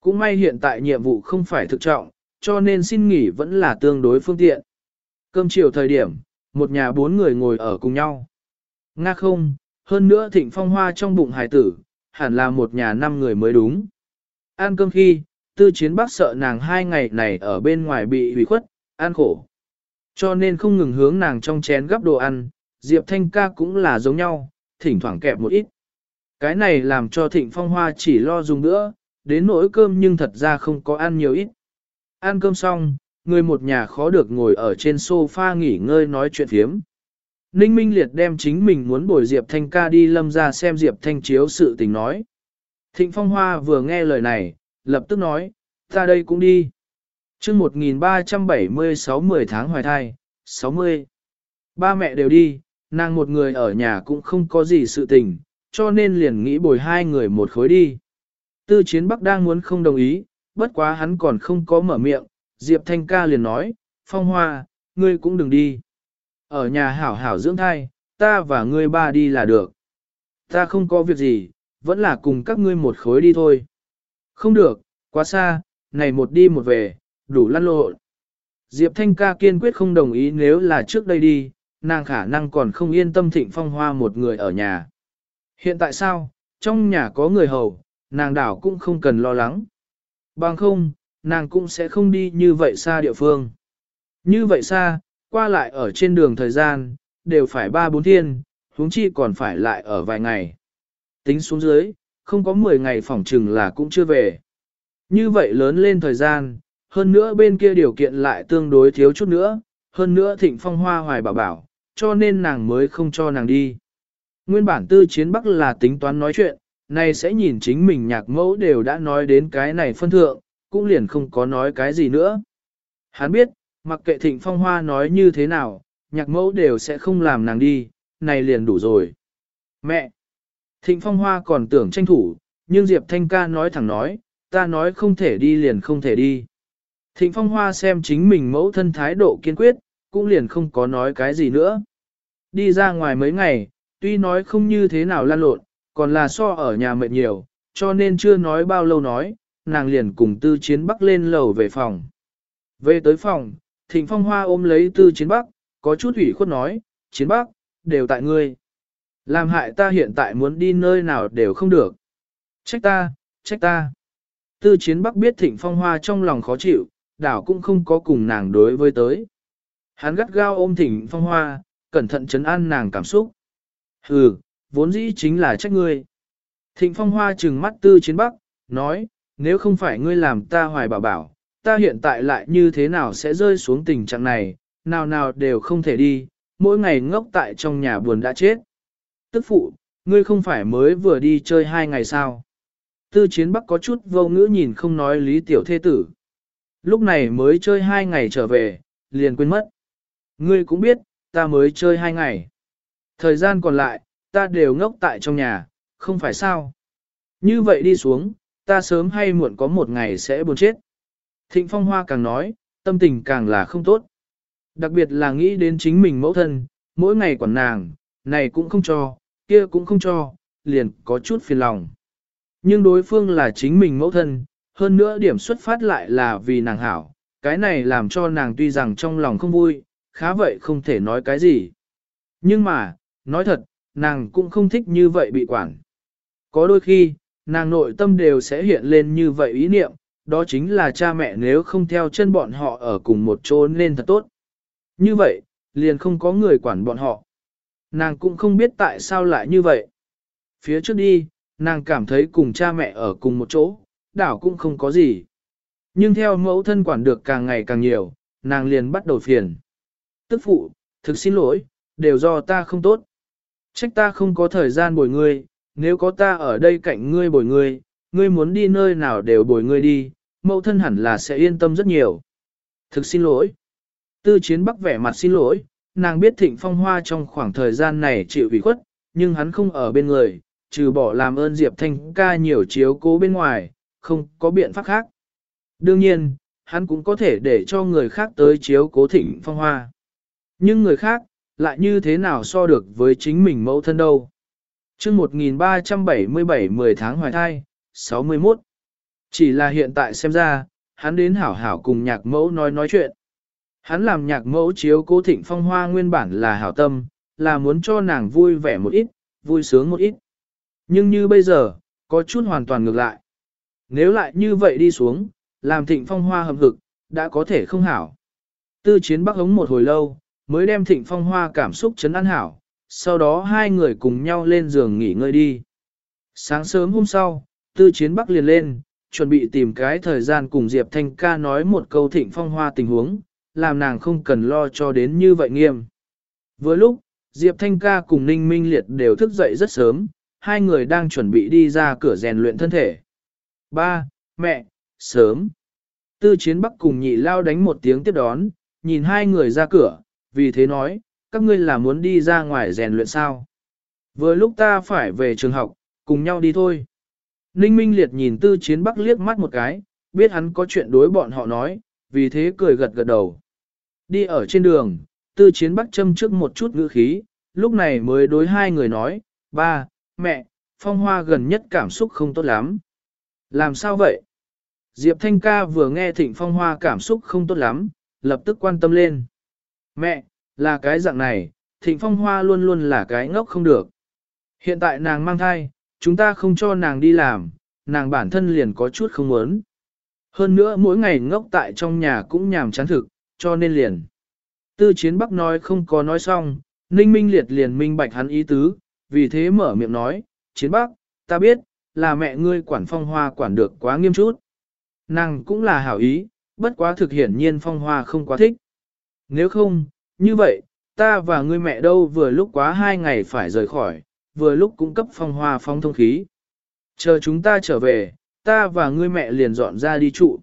Cũng may hiện tại nhiệm vụ không phải thực trọng, cho nên xin nghỉ vẫn là tương đối phương tiện. Cơm chiều thời điểm, một nhà bốn người ngồi ở cùng nhau. Nga không, hơn nữa thịnh phong hoa trong bụng hải tử, hẳn là một nhà năm người mới đúng. Ăn cơm khi, tư chiến bác sợ nàng hai ngày này ở bên ngoài bị hủy khuất, ăn khổ. Cho nên không ngừng hướng nàng trong chén gắp đồ ăn, Diệp Thanh ca cũng là giống nhau, thỉnh thoảng kẹp một ít. Cái này làm cho thịnh phong hoa chỉ lo dùng nữa, đến nỗi cơm nhưng thật ra không có ăn nhiều ít. Ăn cơm xong, người một nhà khó được ngồi ở trên sofa nghỉ ngơi nói chuyện phiếm. Ninh Minh Liệt đem chính mình muốn bồi Diệp Thanh ca đi lâm ra xem Diệp Thanh chiếu sự tình nói. Thịnh Phong Hoa vừa nghe lời này, lập tức nói, ta đây cũng đi. chương 1376 10 tháng hoài thai, 60. Ba mẹ đều đi, nàng một người ở nhà cũng không có gì sự tình, cho nên liền nghĩ bồi hai người một khối đi. Tư chiến Bắc đang muốn không đồng ý, bất quá hắn còn không có mở miệng, Diệp Thanh ca liền nói, Phong Hoa, ngươi cũng đừng đi. Ở nhà hảo hảo dưỡng thai, ta và ngươi ba đi là được. Ta không có việc gì, vẫn là cùng các ngươi một khối đi thôi. Không được, quá xa, này một đi một về, đủ lăn lộn. Diệp Thanh ca kiên quyết không đồng ý nếu là trước đây đi, nàng khả năng còn không yên tâm thịnh phong hoa một người ở nhà. Hiện tại sao, trong nhà có người hầu, nàng đảo cũng không cần lo lắng. Bằng không, nàng cũng sẽ không đi như vậy xa địa phương. Như vậy xa, qua lại ở trên đường thời gian, đều phải ba bốn thiên, huống chi còn phải lại ở vài ngày. Tính xuống dưới, không có 10 ngày phỏng trừng là cũng chưa về. Như vậy lớn lên thời gian, hơn nữa bên kia điều kiện lại tương đối thiếu chút nữa, hơn nữa thịnh phong hoa hoài bảo bảo, cho nên nàng mới không cho nàng đi. Nguyên bản tư chiến bắc là tính toán nói chuyện, này sẽ nhìn chính mình nhạc mẫu đều đã nói đến cái này phân thượng, cũng liền không có nói cái gì nữa. Hắn biết, mặc kệ thịnh phong hoa nói như thế nào, nhạc mẫu đều sẽ không làm nàng đi, này liền đủ rồi. Mẹ! Thịnh phong hoa còn tưởng tranh thủ, nhưng Diệp Thanh ca nói thẳng nói, ta nói không thể đi liền không thể đi. Thịnh phong hoa xem chính mình mẫu thân thái độ kiên quyết, cũng liền không có nói cái gì nữa. Đi ra ngoài mấy ngày, tuy nói không như thế nào lan lộn, còn là so ở nhà mệt nhiều, cho nên chưa nói bao lâu nói, nàng liền cùng tư chiến bắc lên lầu về phòng. Về tới phòng, thịnh phong hoa ôm lấy tư chiến bắc, có chút ủy khuất nói, chiến bắc, đều tại ngươi. Làm hại ta hiện tại muốn đi nơi nào đều không được. Trách ta, trách ta. Tư chiến bắc biết thịnh phong hoa trong lòng khó chịu, đảo cũng không có cùng nàng đối với tới. Hắn gắt gao ôm thịnh phong hoa, cẩn thận chấn an nàng cảm xúc. Hừ, vốn dĩ chính là trách ngươi. Thịnh phong hoa trừng mắt tư chiến bắc, nói, nếu không phải ngươi làm ta hoài bảo bảo, ta hiện tại lại như thế nào sẽ rơi xuống tình trạng này, nào nào đều không thể đi, mỗi ngày ngốc tại trong nhà buồn đã chết. Tức phụ, ngươi không phải mới vừa đi chơi hai ngày sao? Tư chiến bắc có chút vô ngữ nhìn không nói lý tiểu thê tử. Lúc này mới chơi hai ngày trở về, liền quên mất. Ngươi cũng biết, ta mới chơi hai ngày. Thời gian còn lại, ta đều ngốc tại trong nhà, không phải sao. Như vậy đi xuống, ta sớm hay muộn có một ngày sẽ buồn chết. Thịnh Phong Hoa càng nói, tâm tình càng là không tốt. Đặc biệt là nghĩ đến chính mình mẫu thân, mỗi ngày quản nàng, này cũng không cho, kia cũng không cho, liền có chút phiền lòng. Nhưng đối phương là chính mình mẫu thân, hơn nữa điểm xuất phát lại là vì nàng hảo, cái này làm cho nàng tuy rằng trong lòng không vui, khá vậy không thể nói cái gì. Nhưng mà, nói thật, nàng cũng không thích như vậy bị quản. Có đôi khi, nàng nội tâm đều sẽ hiện lên như vậy ý niệm, đó chính là cha mẹ nếu không theo chân bọn họ ở cùng một chỗ nên thật tốt. Như vậy, liền không có người quản bọn họ. Nàng cũng không biết tại sao lại như vậy. Phía trước đi, nàng cảm thấy cùng cha mẹ ở cùng một chỗ, đảo cũng không có gì. Nhưng theo mẫu thân quản được càng ngày càng nhiều, nàng liền bắt đầu phiền. Tức phụ, thực xin lỗi, đều do ta không tốt. Trách ta không có thời gian bồi ngươi, nếu có ta ở đây cạnh ngươi bồi ngươi, ngươi muốn đi nơi nào đều bồi ngươi đi, mẫu thân hẳn là sẽ yên tâm rất nhiều. Thực xin lỗi. Tư chiến bắc vẻ mặt xin lỗi, nàng biết thịnh phong hoa trong khoảng thời gian này chịu ủy khuất, nhưng hắn không ở bên người, trừ bỏ làm ơn Diệp Thanh ca nhiều chiếu cố bên ngoài, không có biện pháp khác. Đương nhiên, hắn cũng có thể để cho người khác tới chiếu cố thịnh phong hoa. Nhưng người khác, lại như thế nào so được với chính mình mẫu thân đâu. chương 1377 10 tháng hoài thai, 61. Chỉ là hiện tại xem ra, hắn đến hảo hảo cùng nhạc mẫu nói nói chuyện. Hắn làm nhạc mẫu chiếu cố thịnh phong hoa nguyên bản là hảo tâm, là muốn cho nàng vui vẻ một ít, vui sướng một ít. Nhưng như bây giờ, có chút hoàn toàn ngược lại. Nếu lại như vậy đi xuống, làm thịnh phong hoa hợp hực, đã có thể không hảo. Tư chiến bắc hống một hồi lâu, mới đem thịnh phong hoa cảm xúc chấn an hảo, sau đó hai người cùng nhau lên giường nghỉ ngơi đi. Sáng sớm hôm sau, tư chiến bắc liền lên, chuẩn bị tìm cái thời gian cùng Diệp Thanh ca nói một câu thịnh phong hoa tình huống, làm nàng không cần lo cho đến như vậy nghiêm. Vừa lúc, Diệp Thanh ca cùng Ninh Minh Liệt đều thức dậy rất sớm, hai người đang chuẩn bị đi ra cửa rèn luyện thân thể. Ba, mẹ, sớm. Tư chiến bắc cùng nhị lao đánh một tiếng tiếp đón, nhìn hai người ra cửa, vì thế nói, các ngươi là muốn đi ra ngoài rèn luyện sao. Vừa lúc ta phải về trường học, cùng nhau đi thôi. Ninh Minh Liệt nhìn tư chiến bắc liếc mắt một cái, biết hắn có chuyện đối bọn họ nói, vì thế cười gật gật đầu. Đi ở trên đường, tư chiến bắc châm trước một chút ngữ khí, lúc này mới đối hai người nói, ba, mẹ, phong hoa gần nhất cảm xúc không tốt lắm. Làm sao vậy? Diệp Thanh ca vừa nghe thịnh phong hoa cảm xúc không tốt lắm, lập tức quan tâm lên. Mẹ, là cái dạng này, thịnh phong hoa luôn luôn là cái ngốc không được. Hiện tại nàng mang thai, chúng ta không cho nàng đi làm, nàng bản thân liền có chút không muốn. Hơn nữa mỗi ngày ngốc tại trong nhà cũng nhàm chán thực, cho nên liền. Tư chiến bắc nói không có nói xong, ninh minh liệt liền minh bạch hắn ý tứ, vì thế mở miệng nói, chiến bắc, ta biết, là mẹ ngươi quản phong hoa quản được quá nghiêm chút. Nàng cũng là hảo ý, bất quá thực hiển nhiên phong hoa không quá thích. Nếu không, như vậy, ta và ngươi mẹ đâu vừa lúc quá hai ngày phải rời khỏi, vừa lúc cung cấp phong hoa phong thông khí. Chờ chúng ta trở về, ta và ngươi mẹ liền dọn ra đi trụ.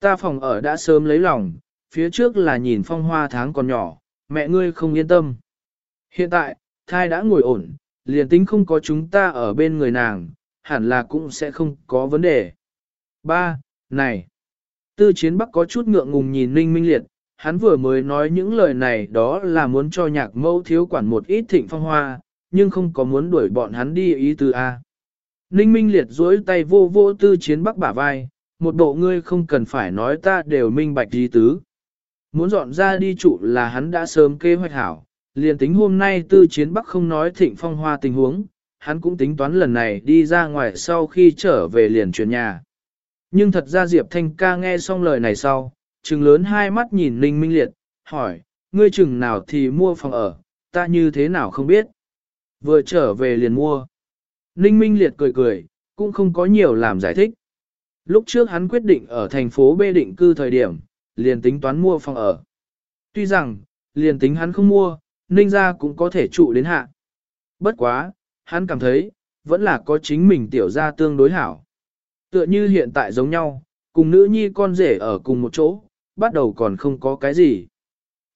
Ta phòng ở đã sớm lấy lòng, phía trước là nhìn phong hoa tháng còn nhỏ, mẹ ngươi không yên tâm. Hiện tại, thai đã ngồi ổn, liền tính không có chúng ta ở bên người nàng, hẳn là cũng sẽ không có vấn đề. Ba, này. Tư chiến bắc có chút ngượng ngùng nhìn Ninh Minh Liệt, hắn vừa mới nói những lời này đó là muốn cho nhạc mẫu thiếu quản một ít thịnh phong hoa, nhưng không có muốn đuổi bọn hắn đi ý tứ A. Ninh Minh Liệt duỗi tay vô vô tư chiến bắc bả vai, một bộ ngươi không cần phải nói ta đều minh bạch ý tứ. Muốn dọn ra đi trụ là hắn đã sớm kế hoạch hảo, liền tính hôm nay tư chiến bắc không nói thịnh phong hoa tình huống, hắn cũng tính toán lần này đi ra ngoài sau khi trở về liền chuyển nhà. Nhưng thật ra Diệp Thanh ca nghe xong lời này sau, trừng lớn hai mắt nhìn Ninh Minh Liệt, hỏi, ngươi chừng nào thì mua phòng ở, ta như thế nào không biết. Vừa trở về liền mua. Ninh Minh Liệt cười cười, cũng không có nhiều làm giải thích. Lúc trước hắn quyết định ở thành phố B định cư thời điểm, liền tính toán mua phòng ở. Tuy rằng, liền tính hắn không mua, Ninh ra cũng có thể trụ đến hạ. Bất quá, hắn cảm thấy, vẫn là có chính mình tiểu ra tương đối hảo. Tựa như hiện tại giống nhau, cùng nữ nhi con rể ở cùng một chỗ, bắt đầu còn không có cái gì.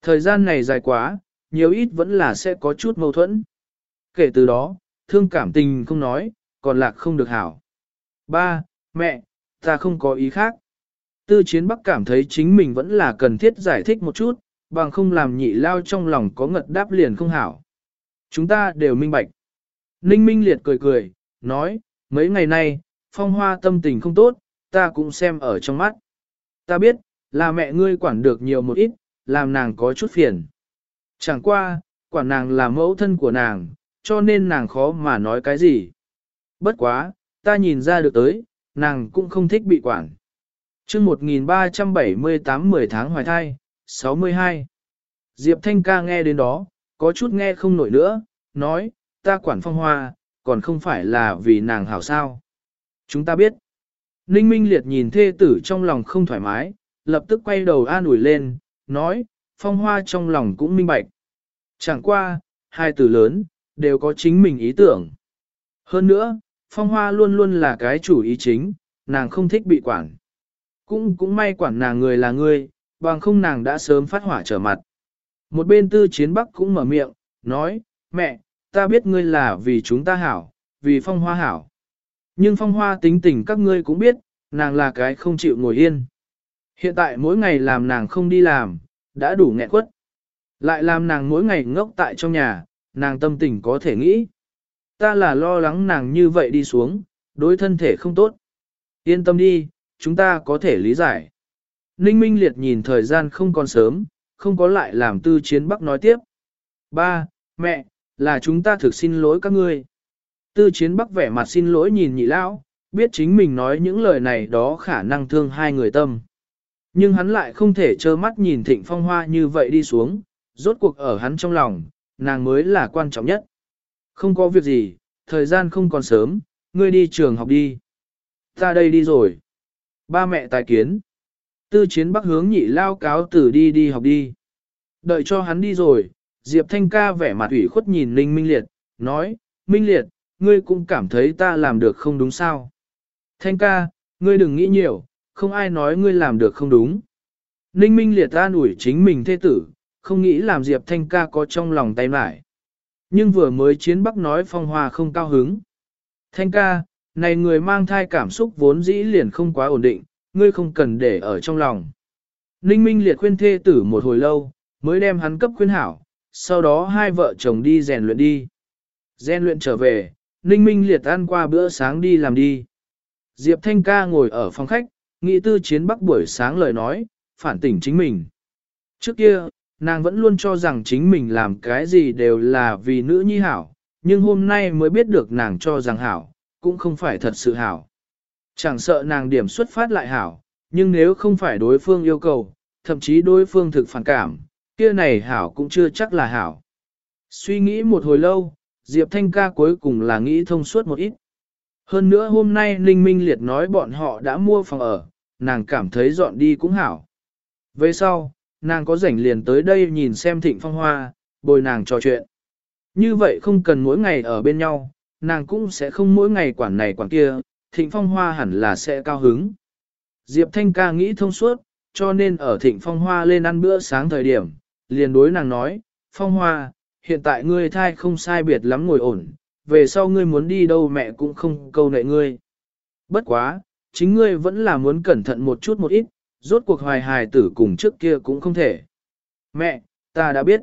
Thời gian này dài quá, nhiều ít vẫn là sẽ có chút mâu thuẫn. Kể từ đó, thương cảm tình không nói, còn lạc không được hảo. Ba, mẹ, ta không có ý khác. Tư chiến bắc cảm thấy chính mình vẫn là cần thiết giải thích một chút, bằng không làm nhị lao trong lòng có ngật đáp liền không hảo. Chúng ta đều minh bạch. Ninh Minh Liệt cười cười, nói, mấy ngày nay, phong hoa tâm tình không tốt, ta cũng xem ở trong mắt. Ta biết, là mẹ ngươi quản được nhiều một ít, làm nàng có chút phiền. Chẳng qua, quản nàng là mẫu thân của nàng, cho nên nàng khó mà nói cái gì. Bất quá, ta nhìn ra được tới, nàng cũng không thích bị quản. chương 1378 10 tháng hoài thai, 62. Diệp Thanh ca nghe đến đó, có chút nghe không nổi nữa, nói, ta quản phong hoa, còn không phải là vì nàng hảo sao. Chúng ta biết. Ninh Minh Liệt nhìn thê tử trong lòng không thoải mái, lập tức quay đầu an ủi lên, nói, phong hoa trong lòng cũng minh bạch. Chẳng qua, hai từ lớn, đều có chính mình ý tưởng. Hơn nữa, phong hoa luôn luôn là cái chủ ý chính, nàng không thích bị quản. Cũng cũng may quản nàng người là người, bằng không nàng đã sớm phát hỏa trở mặt. Một bên tư chiến bắc cũng mở miệng, nói, mẹ, ta biết ngươi là vì chúng ta hảo, vì phong hoa hảo. Nhưng phong hoa tính tình các ngươi cũng biết, nàng là cái không chịu ngồi yên. Hiện tại mỗi ngày làm nàng không đi làm, đã đủ nghẹn quất. Lại làm nàng mỗi ngày ngốc tại trong nhà, nàng tâm tình có thể nghĩ. Ta là lo lắng nàng như vậy đi xuống, đối thân thể không tốt. Yên tâm đi, chúng ta có thể lý giải. Ninh Minh Liệt nhìn thời gian không còn sớm, không có lại làm tư chiến bắc nói tiếp. Ba, mẹ, là chúng ta thực xin lỗi các ngươi. Tư chiến bắc vẻ mặt xin lỗi nhìn nhị lão, biết chính mình nói những lời này đó khả năng thương hai người tâm. Nhưng hắn lại không thể trơ mắt nhìn thịnh phong hoa như vậy đi xuống, rốt cuộc ở hắn trong lòng, nàng mới là quan trọng nhất. Không có việc gì, thời gian không còn sớm, ngươi đi trường học đi. Ta đây đi rồi. Ba mẹ tài kiến. Tư chiến bắc hướng nhị lao cáo tử đi đi học đi. Đợi cho hắn đi rồi, Diệp Thanh ca vẻ mặt ủy khuất nhìn Ninh Minh Liệt, nói, Minh Liệt, ngươi cũng cảm thấy ta làm được không đúng sao. Thanh ca, ngươi đừng nghĩ nhiều, không ai nói ngươi làm được không đúng. Ninh Minh Liệt an ủi chính mình thê tử, không nghĩ làm Diệp Thanh ca có trong lòng tay mải. Nhưng vừa mới chiến bắc nói phong hòa không cao hứng. Thanh ca, này người mang thai cảm xúc vốn dĩ liền không quá ổn định, ngươi không cần để ở trong lòng. Ninh Minh liệt khuyên thê tử một hồi lâu, mới đem hắn cấp khuyên hảo, sau đó hai vợ chồng đi rèn luyện đi. Rèn luyện trở về, Ninh Minh liệt ăn qua bữa sáng đi làm đi. Diệp Thanh ca ngồi ở phòng khách, nghĩ tư chiến bắc buổi sáng lời nói, phản tỉnh chính mình. Trước kia, nàng vẫn luôn cho rằng chính mình làm cái gì đều là vì nữ nhi hảo, nhưng hôm nay mới biết được nàng cho rằng hảo, cũng không phải thật sự hảo. Chẳng sợ nàng điểm xuất phát lại hảo, nhưng nếu không phải đối phương yêu cầu, thậm chí đối phương thực phản cảm, kia này hảo cũng chưa chắc là hảo. Suy nghĩ một hồi lâu, Diệp Thanh ca cuối cùng là nghĩ thông suốt một ít. Hơn nữa hôm nay Ninh Minh Liệt nói bọn họ đã mua phòng ở, nàng cảm thấy dọn đi cũng hảo. Về sau, nàng có rảnh liền tới đây nhìn xem thịnh phong hoa, bồi nàng trò chuyện. Như vậy không cần mỗi ngày ở bên nhau, nàng cũng sẽ không mỗi ngày quản này quản kia, thịnh phong hoa hẳn là sẽ cao hứng. Diệp Thanh ca nghĩ thông suốt, cho nên ở thịnh phong hoa lên ăn bữa sáng thời điểm, liền đối nàng nói, phong hoa, hiện tại ngươi thai không sai biệt lắm ngồi ổn, về sau ngươi muốn đi đâu mẹ cũng không câu nệ ngươi. Bất quá, chính ngươi vẫn là muốn cẩn thận một chút một ít, rốt cuộc hoài hài tử cùng trước kia cũng không thể. Mẹ, ta đã biết.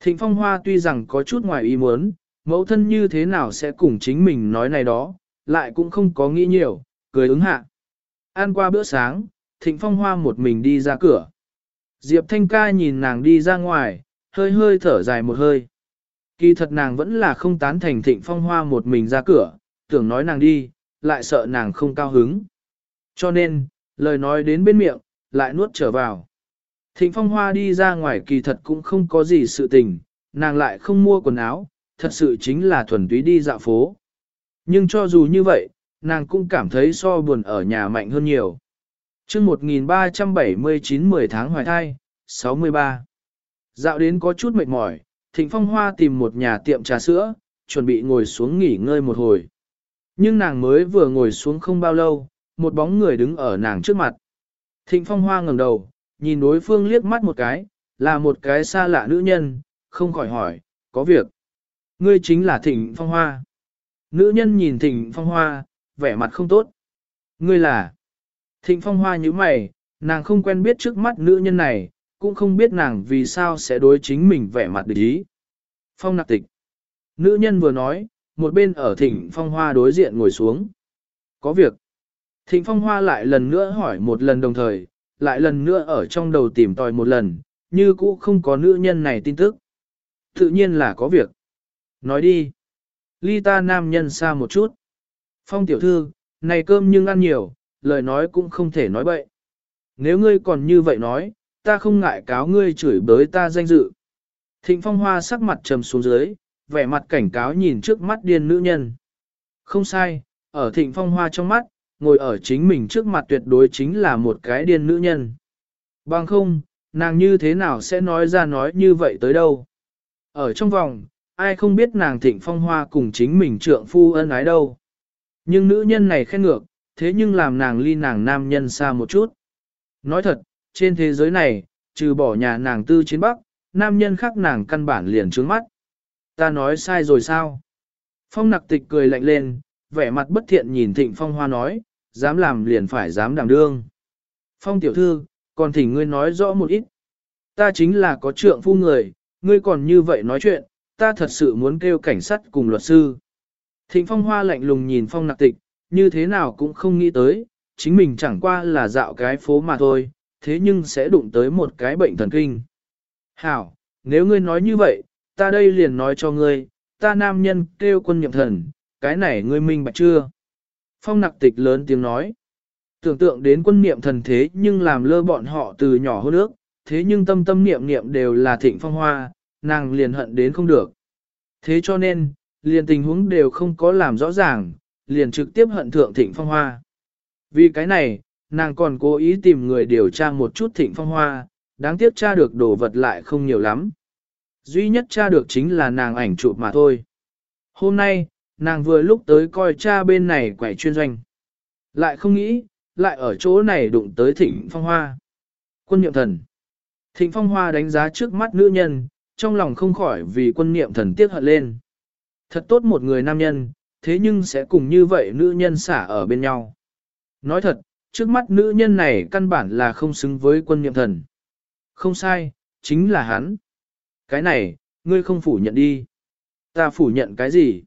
Thịnh Phong Hoa tuy rằng có chút ngoài ý muốn, mẫu thân như thế nào sẽ cùng chính mình nói này đó, lại cũng không có nghĩ nhiều, cười ứng hạ. Ăn qua bữa sáng, Thịnh Phong Hoa một mình đi ra cửa. Diệp Thanh ca nhìn nàng đi ra ngoài, hơi hơi thở dài một hơi. Kỳ thật nàng vẫn là không tán thành Thịnh Phong Hoa một mình ra cửa, tưởng nói nàng đi, lại sợ nàng không cao hứng. Cho nên, lời nói đến bên miệng, lại nuốt trở vào. Thịnh Phong Hoa đi ra ngoài kỳ thật cũng không có gì sự tình, nàng lại không mua quần áo, thật sự chính là thuần túy đi dạo phố. Nhưng cho dù như vậy, nàng cũng cảm thấy so buồn ở nhà mạnh hơn nhiều. chương 1379 10 tháng hoài thai, 63. Dạo đến có chút mệt mỏi, Thịnh Phong Hoa tìm một nhà tiệm trà sữa, chuẩn bị ngồi xuống nghỉ ngơi một hồi. Nhưng nàng mới vừa ngồi xuống không bao lâu, một bóng người đứng ở nàng trước mặt. Thịnh Phong Hoa ngẩng đầu, nhìn đối phương liếc mắt một cái, là một cái xa lạ nữ nhân, không khỏi hỏi, có việc. Ngươi chính là Thịnh Phong Hoa. Nữ nhân nhìn Thịnh Phong Hoa, vẻ mặt không tốt. Ngươi là. Thịnh Phong Hoa như mày, nàng không quen biết trước mắt nữ nhân này, cũng không biết nàng vì sao sẽ đối chính mình vẻ mặt địch ý. Phong nạc tịch. Nữ nhân vừa nói, một bên ở Thịnh Phong Hoa đối diện ngồi xuống. Có việc. Thịnh Phong Hoa lại lần nữa hỏi một lần đồng thời, lại lần nữa ở trong đầu tìm tòi một lần, như cũ không có nữ nhân này tin tức. Tự nhiên là có việc. Nói đi. Ly ta nam nhân xa một chút. Phong tiểu thư, này cơm nhưng ăn nhiều, lời nói cũng không thể nói bậy. Nếu ngươi còn như vậy nói, ta không ngại cáo ngươi chửi bới ta danh dự. Thịnh phong hoa sắc mặt trầm xuống dưới, vẻ mặt cảnh cáo nhìn trước mắt điên nữ nhân. Không sai, ở thịnh phong hoa trong mắt, ngồi ở chính mình trước mặt tuyệt đối chính là một cái điên nữ nhân. Bằng không, nàng như thế nào sẽ nói ra nói như vậy tới đâu. Ở trong vòng, ai không biết nàng thịnh phong hoa cùng chính mình trượng phu ân ái đâu. Nhưng nữ nhân này khen ngược, thế nhưng làm nàng ly nàng nam nhân xa một chút. Nói thật, trên thế giới này, trừ bỏ nhà nàng tư chiến bắc, nam nhân khác nàng căn bản liền trướng mắt. Ta nói sai rồi sao? Phong nặc tịch cười lạnh lên, vẻ mặt bất thiện nhìn thịnh phong hoa nói, dám làm liền phải dám đảm đương. Phong tiểu thư, còn thỉnh ngươi nói rõ một ít. Ta chính là có trượng phu người, ngươi còn như vậy nói chuyện, ta thật sự muốn kêu cảnh sát cùng luật sư. Thịnh phong hoa lạnh lùng nhìn phong nạc tịch, như thế nào cũng không nghĩ tới, chính mình chẳng qua là dạo cái phố mà thôi, thế nhưng sẽ đụng tới một cái bệnh thần kinh. Hảo, nếu ngươi nói như vậy, ta đây liền nói cho ngươi, ta nam nhân kêu quân nhậm thần, cái này ngươi minh bạch chưa? Phong nặc tịch lớn tiếng nói. Tưởng tượng đến quân niệm thần thế nhưng làm lơ bọn họ từ nhỏ hôn ước, thế nhưng tâm tâm niệm niệm đều là thịnh phong hoa, nàng liền hận đến không được. Thế cho nên, liền tình huống đều không có làm rõ ràng, liền trực tiếp hận thượng thịnh phong hoa. Vì cái này, nàng còn cố ý tìm người điều tra một chút thịnh phong hoa, đáng tiếc tra được đồ vật lại không nhiều lắm. Duy nhất tra được chính là nàng ảnh chụp mà thôi. Hôm nay, nàng vừa lúc tới coi cha bên này quẻ chuyên doanh. Lại không nghĩ, lại ở chỗ này đụng tới thịnh phong hoa. Quân niệm thần. Thịnh phong hoa đánh giá trước mắt nữ nhân, trong lòng không khỏi vì quân niệm thần tiếc hận lên. Thật tốt một người nam nhân, thế nhưng sẽ cùng như vậy nữ nhân xả ở bên nhau. Nói thật, trước mắt nữ nhân này căn bản là không xứng với quân niệm thần. Không sai, chính là hắn. Cái này, ngươi không phủ nhận đi. Ta phủ nhận cái gì?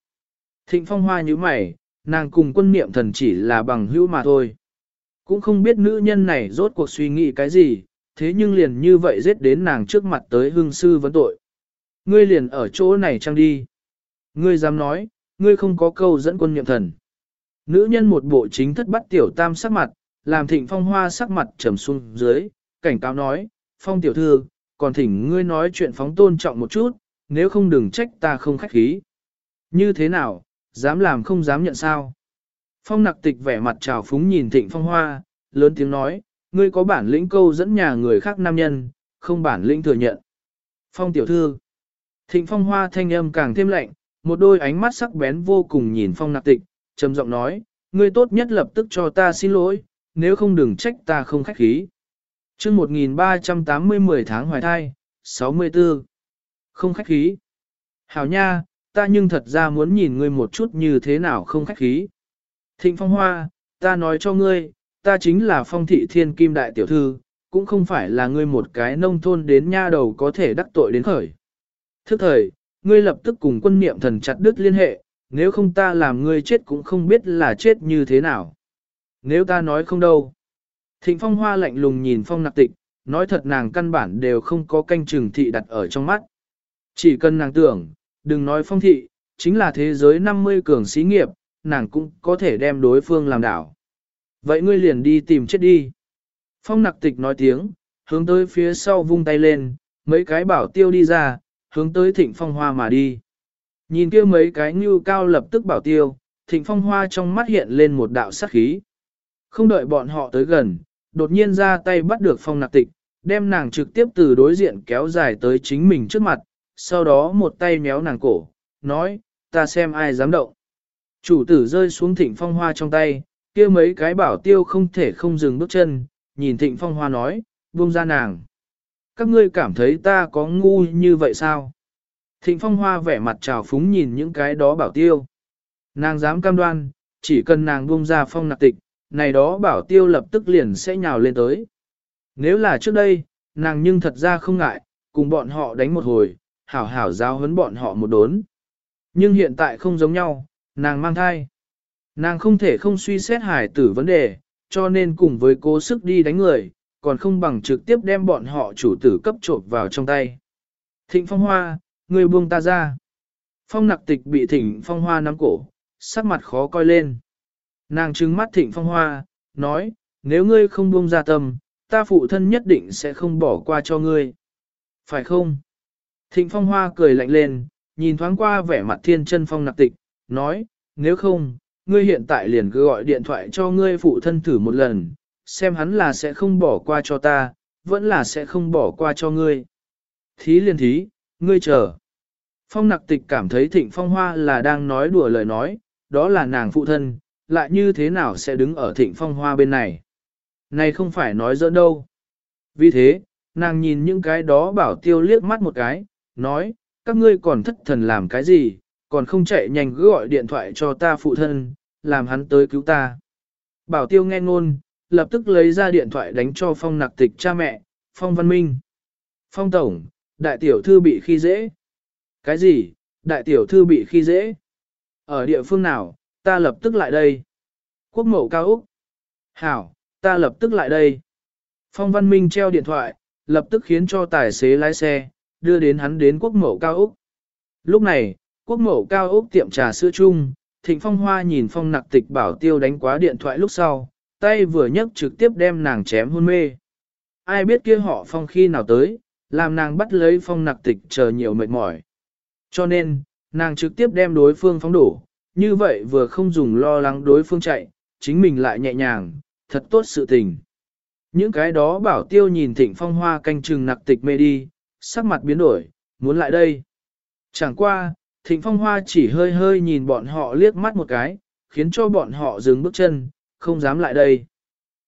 Thịnh phong hoa như mày, nàng cùng quân niệm thần chỉ là bằng hữu mà thôi. Cũng không biết nữ nhân này rốt cuộc suy nghĩ cái gì, thế nhưng liền như vậy giết đến nàng trước mặt tới hương sư vấn tội. Ngươi liền ở chỗ này trăng đi. Ngươi dám nói, ngươi không có câu dẫn quân niệm thần. Nữ nhân một bộ chính thất bắt tiểu tam sắc mặt, làm thịnh phong hoa sắc mặt trầm xuống dưới, cảnh cáo nói, phong tiểu thư, còn thỉnh ngươi nói chuyện phóng tôn trọng một chút, nếu không đừng trách ta không khách khí. Như thế nào, dám làm không dám nhận sao? Phong nặc tịch vẻ mặt trào phúng nhìn thịnh phong hoa, lớn tiếng nói, ngươi có bản lĩnh câu dẫn nhà người khác nam nhân, không bản lĩnh thừa nhận. Phong tiểu thư, thịnh phong hoa thanh âm càng thêm lạnh, một đôi ánh mắt sắc bén vô cùng nhìn phong nặc tịch, trầm giọng nói, ngươi tốt nhất lập tức cho ta xin lỗi, nếu không đừng trách ta không khách khí. chương 1380 10 tháng hoài thai, 64. Không khách khí. Hảo nha, ta nhưng thật ra muốn nhìn ngươi một chút như thế nào không khách khí. Thịnh phong hoa, ta nói cho ngươi, ta chính là phong thị thiên kim đại tiểu thư, cũng không phải là ngươi một cái nông thôn đến nha đầu có thể đắc tội đến khởi. Thức thời, ngươi lập tức cùng quân niệm thần chặt đứt liên hệ, nếu không ta làm ngươi chết cũng không biết là chết như thế nào. Nếu ta nói không đâu. Thịnh phong hoa lạnh lùng nhìn phong nặc tịch, nói thật nàng căn bản đều không có canh chừng thị đặt ở trong mắt. Chỉ cần nàng tưởng, đừng nói phong thị, chính là thế giới 50 cường sĩ nghiệp, nàng cũng có thể đem đối phương làm đảo. Vậy ngươi liền đi tìm chết đi. Phong nặc tịch nói tiếng, hướng tới phía sau vung tay lên, mấy cái bảo tiêu đi ra, hướng tới thịnh phong hoa mà đi. Nhìn kia mấy cái như cao lập tức bảo tiêu, thịnh phong hoa trong mắt hiện lên một đạo sát khí. Không đợi bọn họ tới gần, đột nhiên ra tay bắt được phong nặc tịch, đem nàng trực tiếp từ đối diện kéo dài tới chính mình trước mặt, sau đó một tay méo nàng cổ, nói, ta xem ai dám động. Chủ tử rơi xuống thịnh phong hoa trong tay, kia mấy cái bảo tiêu không thể không dừng bước chân, nhìn thịnh phong hoa nói, buông ra nàng. Các ngươi cảm thấy ta có ngu như vậy sao? Thịnh phong hoa vẻ mặt trào phúng nhìn những cái đó bảo tiêu. Nàng dám cam đoan, chỉ cần nàng buông ra phong nạc tịch, này đó bảo tiêu lập tức liền sẽ nhào lên tới. Nếu là trước đây, nàng nhưng thật ra không ngại, cùng bọn họ đánh một hồi, hảo hảo giáo huấn bọn họ một đốn. Nhưng hiện tại không giống nhau, nàng mang thai. Nàng không thể không suy xét hải tử vấn đề, cho nên cùng với cố sức đi đánh người, còn không bằng trực tiếp đem bọn họ chủ tử cấp trộm vào trong tay. Thịnh phong hoa, người buông ta ra. Phong nặc tịch bị thịnh phong hoa nắm cổ, sắc mặt khó coi lên. Nàng trừng mắt thịnh phong hoa, nói, nếu ngươi không buông ra tâm, ta phụ thân nhất định sẽ không bỏ qua cho ngươi. Phải không? Thịnh phong hoa cười lạnh lên, nhìn thoáng qua vẻ mặt thiên chân phong nặc tịch, nói, nếu không, ngươi hiện tại liền cứ gọi điện thoại cho ngươi phụ thân thử một lần, xem hắn là sẽ không bỏ qua cho ta, vẫn là sẽ không bỏ qua cho ngươi. Thí liền thí, ngươi chờ. Phong nặc tịch cảm thấy thịnh phong hoa là đang nói đùa lời nói, đó là nàng phụ thân, lại như thế nào sẽ đứng ở thịnh phong hoa bên này. Này không phải nói giỡn đâu. Vì thế, nàng nhìn những cái đó bảo tiêu liếc mắt một cái, nói, các ngươi còn thất thần làm cái gì, còn không chạy nhanh gọi điện thoại cho ta phụ thân, làm hắn tới cứu ta. Bảo tiêu nghe ngôn, lập tức lấy ra điện thoại đánh cho phong nặc tịch cha mẹ, phong văn minh. Phong tổng, đại tiểu thư bị khi dễ. Cái gì, đại tiểu thư bị khi dễ? Ở địa phương nào, ta lập tức lại đây. Quốc Mẫu cao Úc. Hảo, ta lập tức lại đây. Phong văn minh treo điện thoại, lập tức khiến cho tài xế lái xe, đưa đến hắn đến quốc mẫu cao Úc. Lúc này, quốc mẫu cao Úc tiệm trà sữa chung, thịnh phong hoa nhìn phong nặc tịch bảo tiêu đánh quá điện thoại lúc sau, tay vừa nhấc trực tiếp đem nàng chém hôn mê. Ai biết kia họ phong khi nào tới, làm nàng bắt lấy phong nặc tịch chờ nhiều mệt mỏi. Cho nên, nàng trực tiếp đem đối phương phóng đổ, như vậy vừa không dùng lo lắng đối phương chạy, chính mình lại nhẹ nhàng, thật tốt sự tình. Những cái đó bảo tiêu nhìn thịnh phong hoa canh chừng nặc tịch mê đi, sắc mặt biến đổi, muốn lại đây. Chẳng qua, thịnh phong hoa chỉ hơi hơi nhìn bọn họ liếc mắt một cái, khiến cho bọn họ dừng bước chân, không dám lại đây.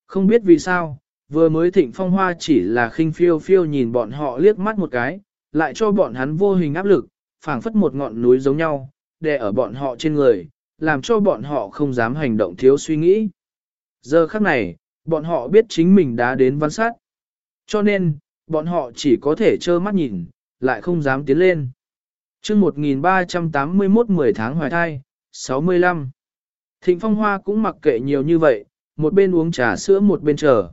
Không biết vì sao, vừa mới thịnh phong hoa chỉ là khinh phiêu phiêu nhìn bọn họ liếc mắt một cái, lại cho bọn hắn vô hình áp lực, phảng phất một ngọn núi giống nhau, đè ở bọn họ trên người, làm cho bọn họ không dám hành động thiếu suy nghĩ. Giờ khắc này, bọn họ biết chính mình đã đến văn sát. Cho nên, bọn họ chỉ có thể trơ mắt nhìn, lại không dám tiến lên. chương 1381 10 tháng hoài thai, 65. Thịnh Phong Hoa cũng mặc kệ nhiều như vậy, một bên uống trà sữa một bên chờ.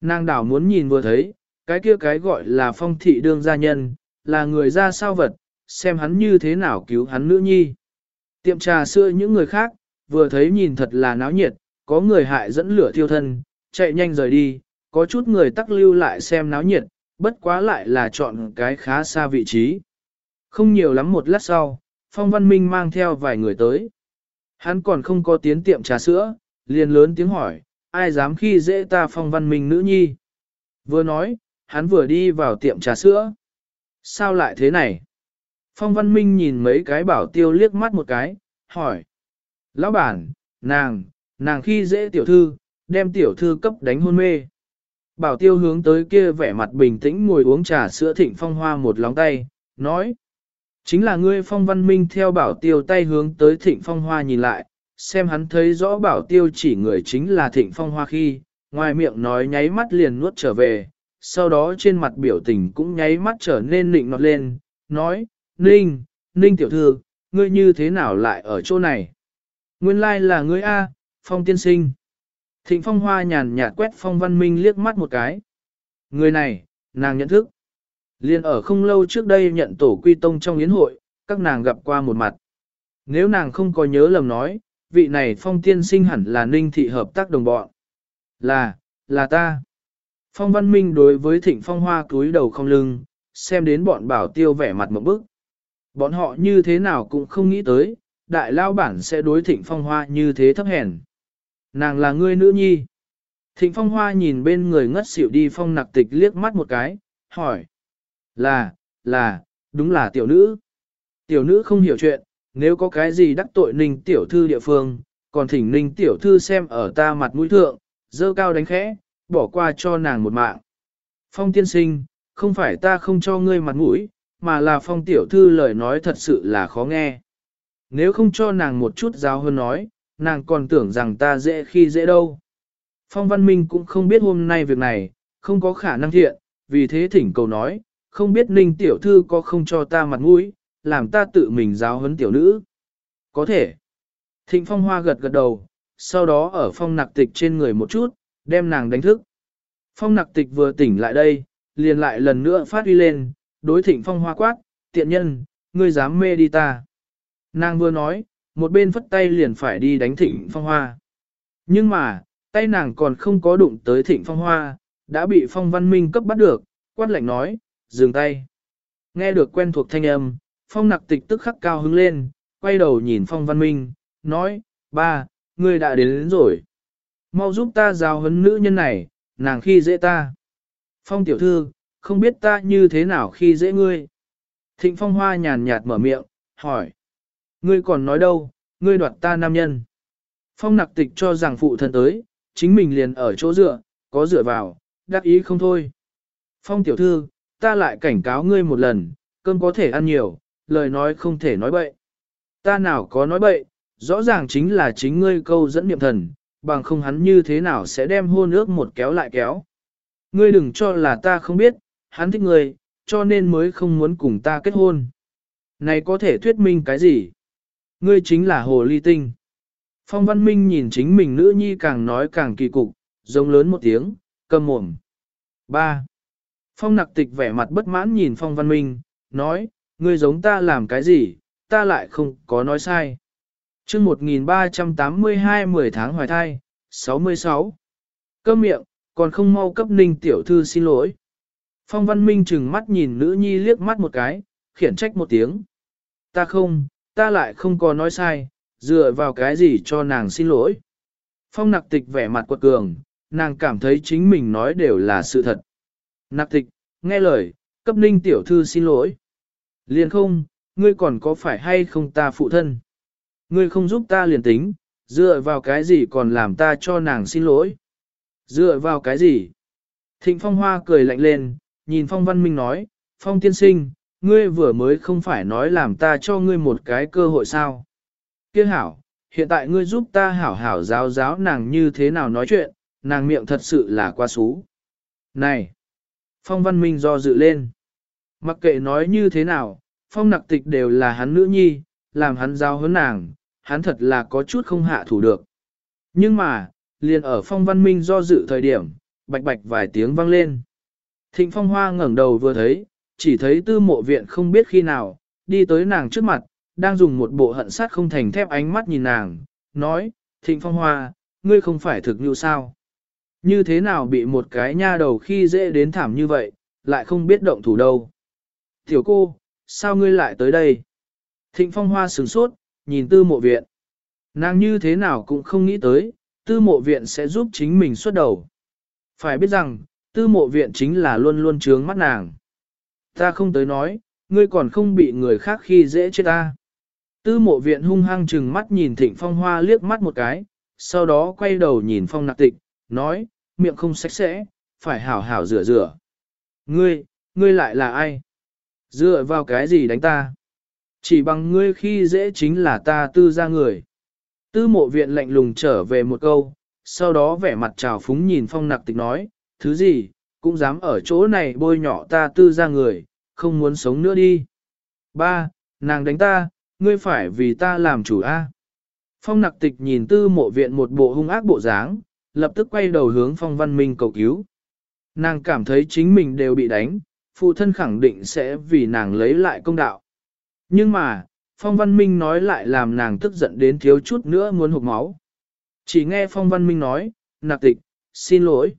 Nàng đảo muốn nhìn vừa thấy, cái kia cái gọi là phong thị đương gia nhân, là người ra sao vật, xem hắn như thế nào cứu hắn nữ nhi. Tiệm trà sữa những người khác, vừa thấy nhìn thật là náo nhiệt, có người hại dẫn lửa thiêu thân, chạy nhanh rời đi, có chút người tắc lưu lại xem náo nhiệt, bất quá lại là chọn cái khá xa vị trí. Không nhiều lắm một lát sau, Phong Văn Minh mang theo vài người tới. Hắn còn không có tiến tiệm trà sữa, liền lớn tiếng hỏi, ai dám khi dễ ta Phong Văn Minh nữ nhi. Vừa nói, hắn vừa đi vào tiệm trà sữa. Sao lại thế này? Phong Văn Minh nhìn mấy cái bảo tiêu liếc mắt một cái, hỏi. Lão bản, nàng, nàng khi dễ tiểu thư, đem tiểu thư cấp đánh hôn mê. Bảo tiêu hướng tới kia vẻ mặt bình tĩnh ngồi uống trà sữa thịnh phong hoa một lóng tay, nói. Chính là ngươi phong văn minh theo bảo tiêu tay hướng tới thịnh phong hoa nhìn lại, xem hắn thấy rõ bảo tiêu chỉ người chính là thịnh phong hoa khi, ngoài miệng nói nháy mắt liền nuốt trở về, sau đó trên mặt biểu tình cũng nháy mắt trở nên nịnh nọt lên, nói, Ninh, Ninh tiểu thư, ngươi như thế nào lại ở chỗ này? Nguyên lai là ngươi A, phong tiên sinh. Thịnh phong hoa nhàn nhạt quét phong văn minh liếc mắt một cái. Người này, nàng nhận thức. Liên ở không lâu trước đây nhận tổ quy tông trong yến hội, các nàng gặp qua một mặt. Nếu nàng không có nhớ lầm nói, vị này phong tiên sinh hẳn là ninh thị hợp tác đồng bọn. Là, là ta. Phong văn minh đối với thịnh phong hoa cúi đầu không lưng, xem đến bọn bảo tiêu vẻ mặt một bức. Bọn họ như thế nào cũng không nghĩ tới, đại lao bản sẽ đối thịnh phong hoa như thế thấp hèn. Nàng là ngươi nữ nhi. Thịnh phong hoa nhìn bên người ngất xỉu đi phong nặc tịch liếc mắt một cái, hỏi. Là, là, đúng là tiểu nữ. Tiểu nữ không hiểu chuyện, nếu có cái gì đắc tội ninh tiểu thư địa phương, còn thỉnh ninh tiểu thư xem ở ta mặt mũi thượng, dơ cao đánh khẽ, bỏ qua cho nàng một mạng. Phong tiên sinh, không phải ta không cho ngươi mặt mũi, mà là phong tiểu thư lời nói thật sự là khó nghe. Nếu không cho nàng một chút giáo hơn nói, nàng còn tưởng rằng ta dễ khi dễ đâu. Phong Văn Minh cũng không biết hôm nay việc này, không có khả năng thiện, vì thế thỉnh cầu nói, không biết Ninh tiểu thư có không cho ta mặt mũi, làm ta tự mình giáo huấn tiểu nữ. Có thể. Thịnh Phong Hoa gật gật đầu, sau đó ở phong nặc tịch trên người một chút, đem nàng đánh thức. Phong nặc tịch vừa tỉnh lại đây, liền lại lần nữa phát uy lên, đối thịnh Phong Hoa quát, tiện nhân, ngươi dám mê đi ta. Nàng vừa nói, một bên phất tay liền phải đi đánh thịnh Phong Hoa. Nhưng mà, tay nàng còn không có đụng tới thịnh Phong Hoa, đã bị Phong Văn Minh cấp bắt được, quát lạnh nói, dừng tay. Nghe được quen thuộc thanh âm, phong nặc tịch tức khắc cao hứng lên, quay đầu nhìn phong văn minh, nói, ba, ngươi đã đến, đến rồi. Mau giúp ta giáo hấn nữ nhân này, nàng khi dễ ta. Phong tiểu thư, không biết ta như thế nào khi dễ ngươi. Thịnh phong hoa nhàn nhạt mở miệng, hỏi. Ngươi còn nói đâu, ngươi đoạt ta nam nhân. Phong nặc tịch cho rằng phụ thân tới, chính mình liền ở chỗ dựa, có dựa vào, đắc ý không thôi. Phong tiểu thư, ta lại cảnh cáo ngươi một lần, cơm có thể ăn nhiều, lời nói không thể nói bậy. Ta nào có nói bậy, rõ ràng chính là chính ngươi câu dẫn niệm thần, bằng không hắn như thế nào sẽ đem hôn ước một kéo lại kéo. Ngươi đừng cho là ta không biết, hắn thích ngươi, cho nên mới không muốn cùng ta kết hôn. Này có thể thuyết minh cái gì? Ngươi chính là hồ ly tinh. Phong Văn Minh nhìn chính mình nữ nhi càng nói càng kỳ cục, giống lớn một tiếng, cầm mồm. 3. Phong nặc tịch vẻ mặt bất mãn nhìn Phong Văn Minh, nói, ngươi giống ta làm cái gì, ta lại không có nói sai. chương 1382 10 tháng hoài thai, 66. Cơm miệng, còn không mau cấp ninh tiểu thư xin lỗi. Phong Văn Minh chừng mắt nhìn nữ nhi liếc mắt một cái, khiển trách một tiếng. Ta không, ta lại không có nói sai, dựa vào cái gì cho nàng xin lỗi. Phong nặc tịch vẻ mặt quật cường, nàng cảm thấy chính mình nói đều là sự thật. Nặc tịch, nghe lời, cấp ninh tiểu thư xin lỗi. Liền không, ngươi còn có phải hay không ta phụ thân? Ngươi không giúp ta liền tính, dựa vào cái gì còn làm ta cho nàng xin lỗi? Dựa vào cái gì? Thịnh Phong Hoa cười lạnh lên, nhìn Phong Văn Minh nói, Phong tiên sinh, ngươi vừa mới không phải nói làm ta cho ngươi một cái cơ hội sao? Kia hảo, hiện tại ngươi giúp ta hảo hảo giáo giáo nàng như thế nào nói chuyện, nàng miệng thật sự là quá xú. Này! Phong Văn Minh do dự lên. Mặc kệ nói như thế nào, Phong nặc tịch đều là hắn nữ nhi, làm hắn giao hơn nàng, hắn thật là có chút không hạ thủ được. Nhưng mà, liền ở phong văn minh do dự thời điểm, bạch bạch vài tiếng vang lên. Thịnh phong hoa ngẩng đầu vừa thấy, chỉ thấy tư mộ viện không biết khi nào, đi tới nàng trước mặt, đang dùng một bộ hận sát không thành thép ánh mắt nhìn nàng, nói, thịnh phong hoa, ngươi không phải thực như sao. Như thế nào bị một cái nha đầu khi dễ đến thảm như vậy, lại không biết động thủ đâu. Tiểu cô, sao ngươi lại tới đây? Thịnh phong hoa sửng sốt, nhìn tư mộ viện. Nàng như thế nào cũng không nghĩ tới, tư mộ viện sẽ giúp chính mình xuất đầu. Phải biết rằng, tư mộ viện chính là luôn luôn trướng mắt nàng. Ta không tới nói, ngươi còn không bị người khác khi dễ chết ta. Tư mộ viện hung hăng chừng mắt nhìn thịnh phong hoa liếc mắt một cái, sau đó quay đầu nhìn phong nạc tịch, nói, miệng không sạch sẽ, phải hảo hảo rửa rửa. Ngươi, ngươi lại là ai? Dựa vào cái gì đánh ta? Chỉ bằng ngươi khi dễ chính là ta tư ra người. Tư mộ viện lạnh lùng trở về một câu, sau đó vẻ mặt trào phúng nhìn phong nặc tịch nói, thứ gì, cũng dám ở chỗ này bôi nhỏ ta tư ra người, không muốn sống nữa đi. Ba, nàng đánh ta, ngươi phải vì ta làm chủ a. Phong nặc tịch nhìn tư mộ viện một bộ hung ác bộ dáng, lập tức quay đầu hướng phong văn minh cầu cứu. Nàng cảm thấy chính mình đều bị đánh, phụ thân khẳng định sẽ vì nàng lấy lại công đạo. Nhưng mà, phong văn minh nói lại làm nàng tức giận đến thiếu chút nữa muốn hụt máu. Chỉ nghe phong văn minh nói, nặc tịch, xin lỗi.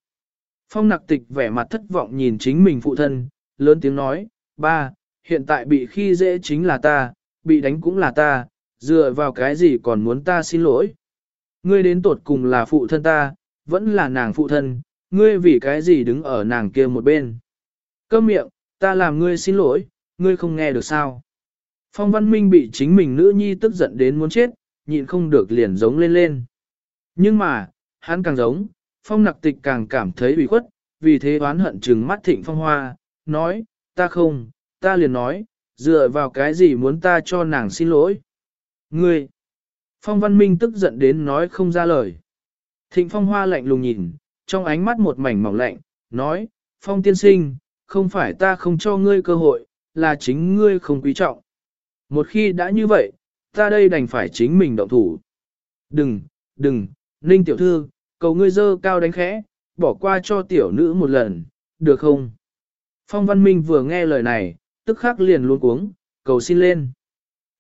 Phong nặc tịch vẻ mặt thất vọng nhìn chính mình phụ thân, lớn tiếng nói, ba, hiện tại bị khi dễ chính là ta, bị đánh cũng là ta, dựa vào cái gì còn muốn ta xin lỗi. Ngươi đến tột cùng là phụ thân ta, vẫn là nàng phụ thân, ngươi vì cái gì đứng ở nàng kia một bên. Câm miệng, ta làm ngươi xin lỗi, ngươi không nghe được sao. Phong Văn Minh bị chính mình nữ nhi tức giận đến muốn chết, nhịn không được liền giống lên lên. Nhưng mà, hắn càng giống, Phong Nặc Tịch càng cảm thấy ủy khuất, vì thế oán hận trừng mắt Thịnh Phong Hoa, nói, ta không, ta liền nói, dựa vào cái gì muốn ta cho nàng xin lỗi. Ngươi! Phong Văn Minh tức giận đến nói không ra lời. Thịnh Phong Hoa lạnh lùng nhìn, trong ánh mắt một mảnh mỏng lạnh, nói, Phong tiên sinh, không phải ta không cho ngươi cơ hội, là chính ngươi không quý trọng. Một khi đã như vậy, ta đây đành phải chính mình động thủ. Đừng, đừng, Ninh tiểu thư, cầu ngươi dơ cao đánh khẽ, bỏ qua cho tiểu nữ một lần, được không? Phong Văn Minh vừa nghe lời này, tức khắc liền luôn cuống, cầu xin lên.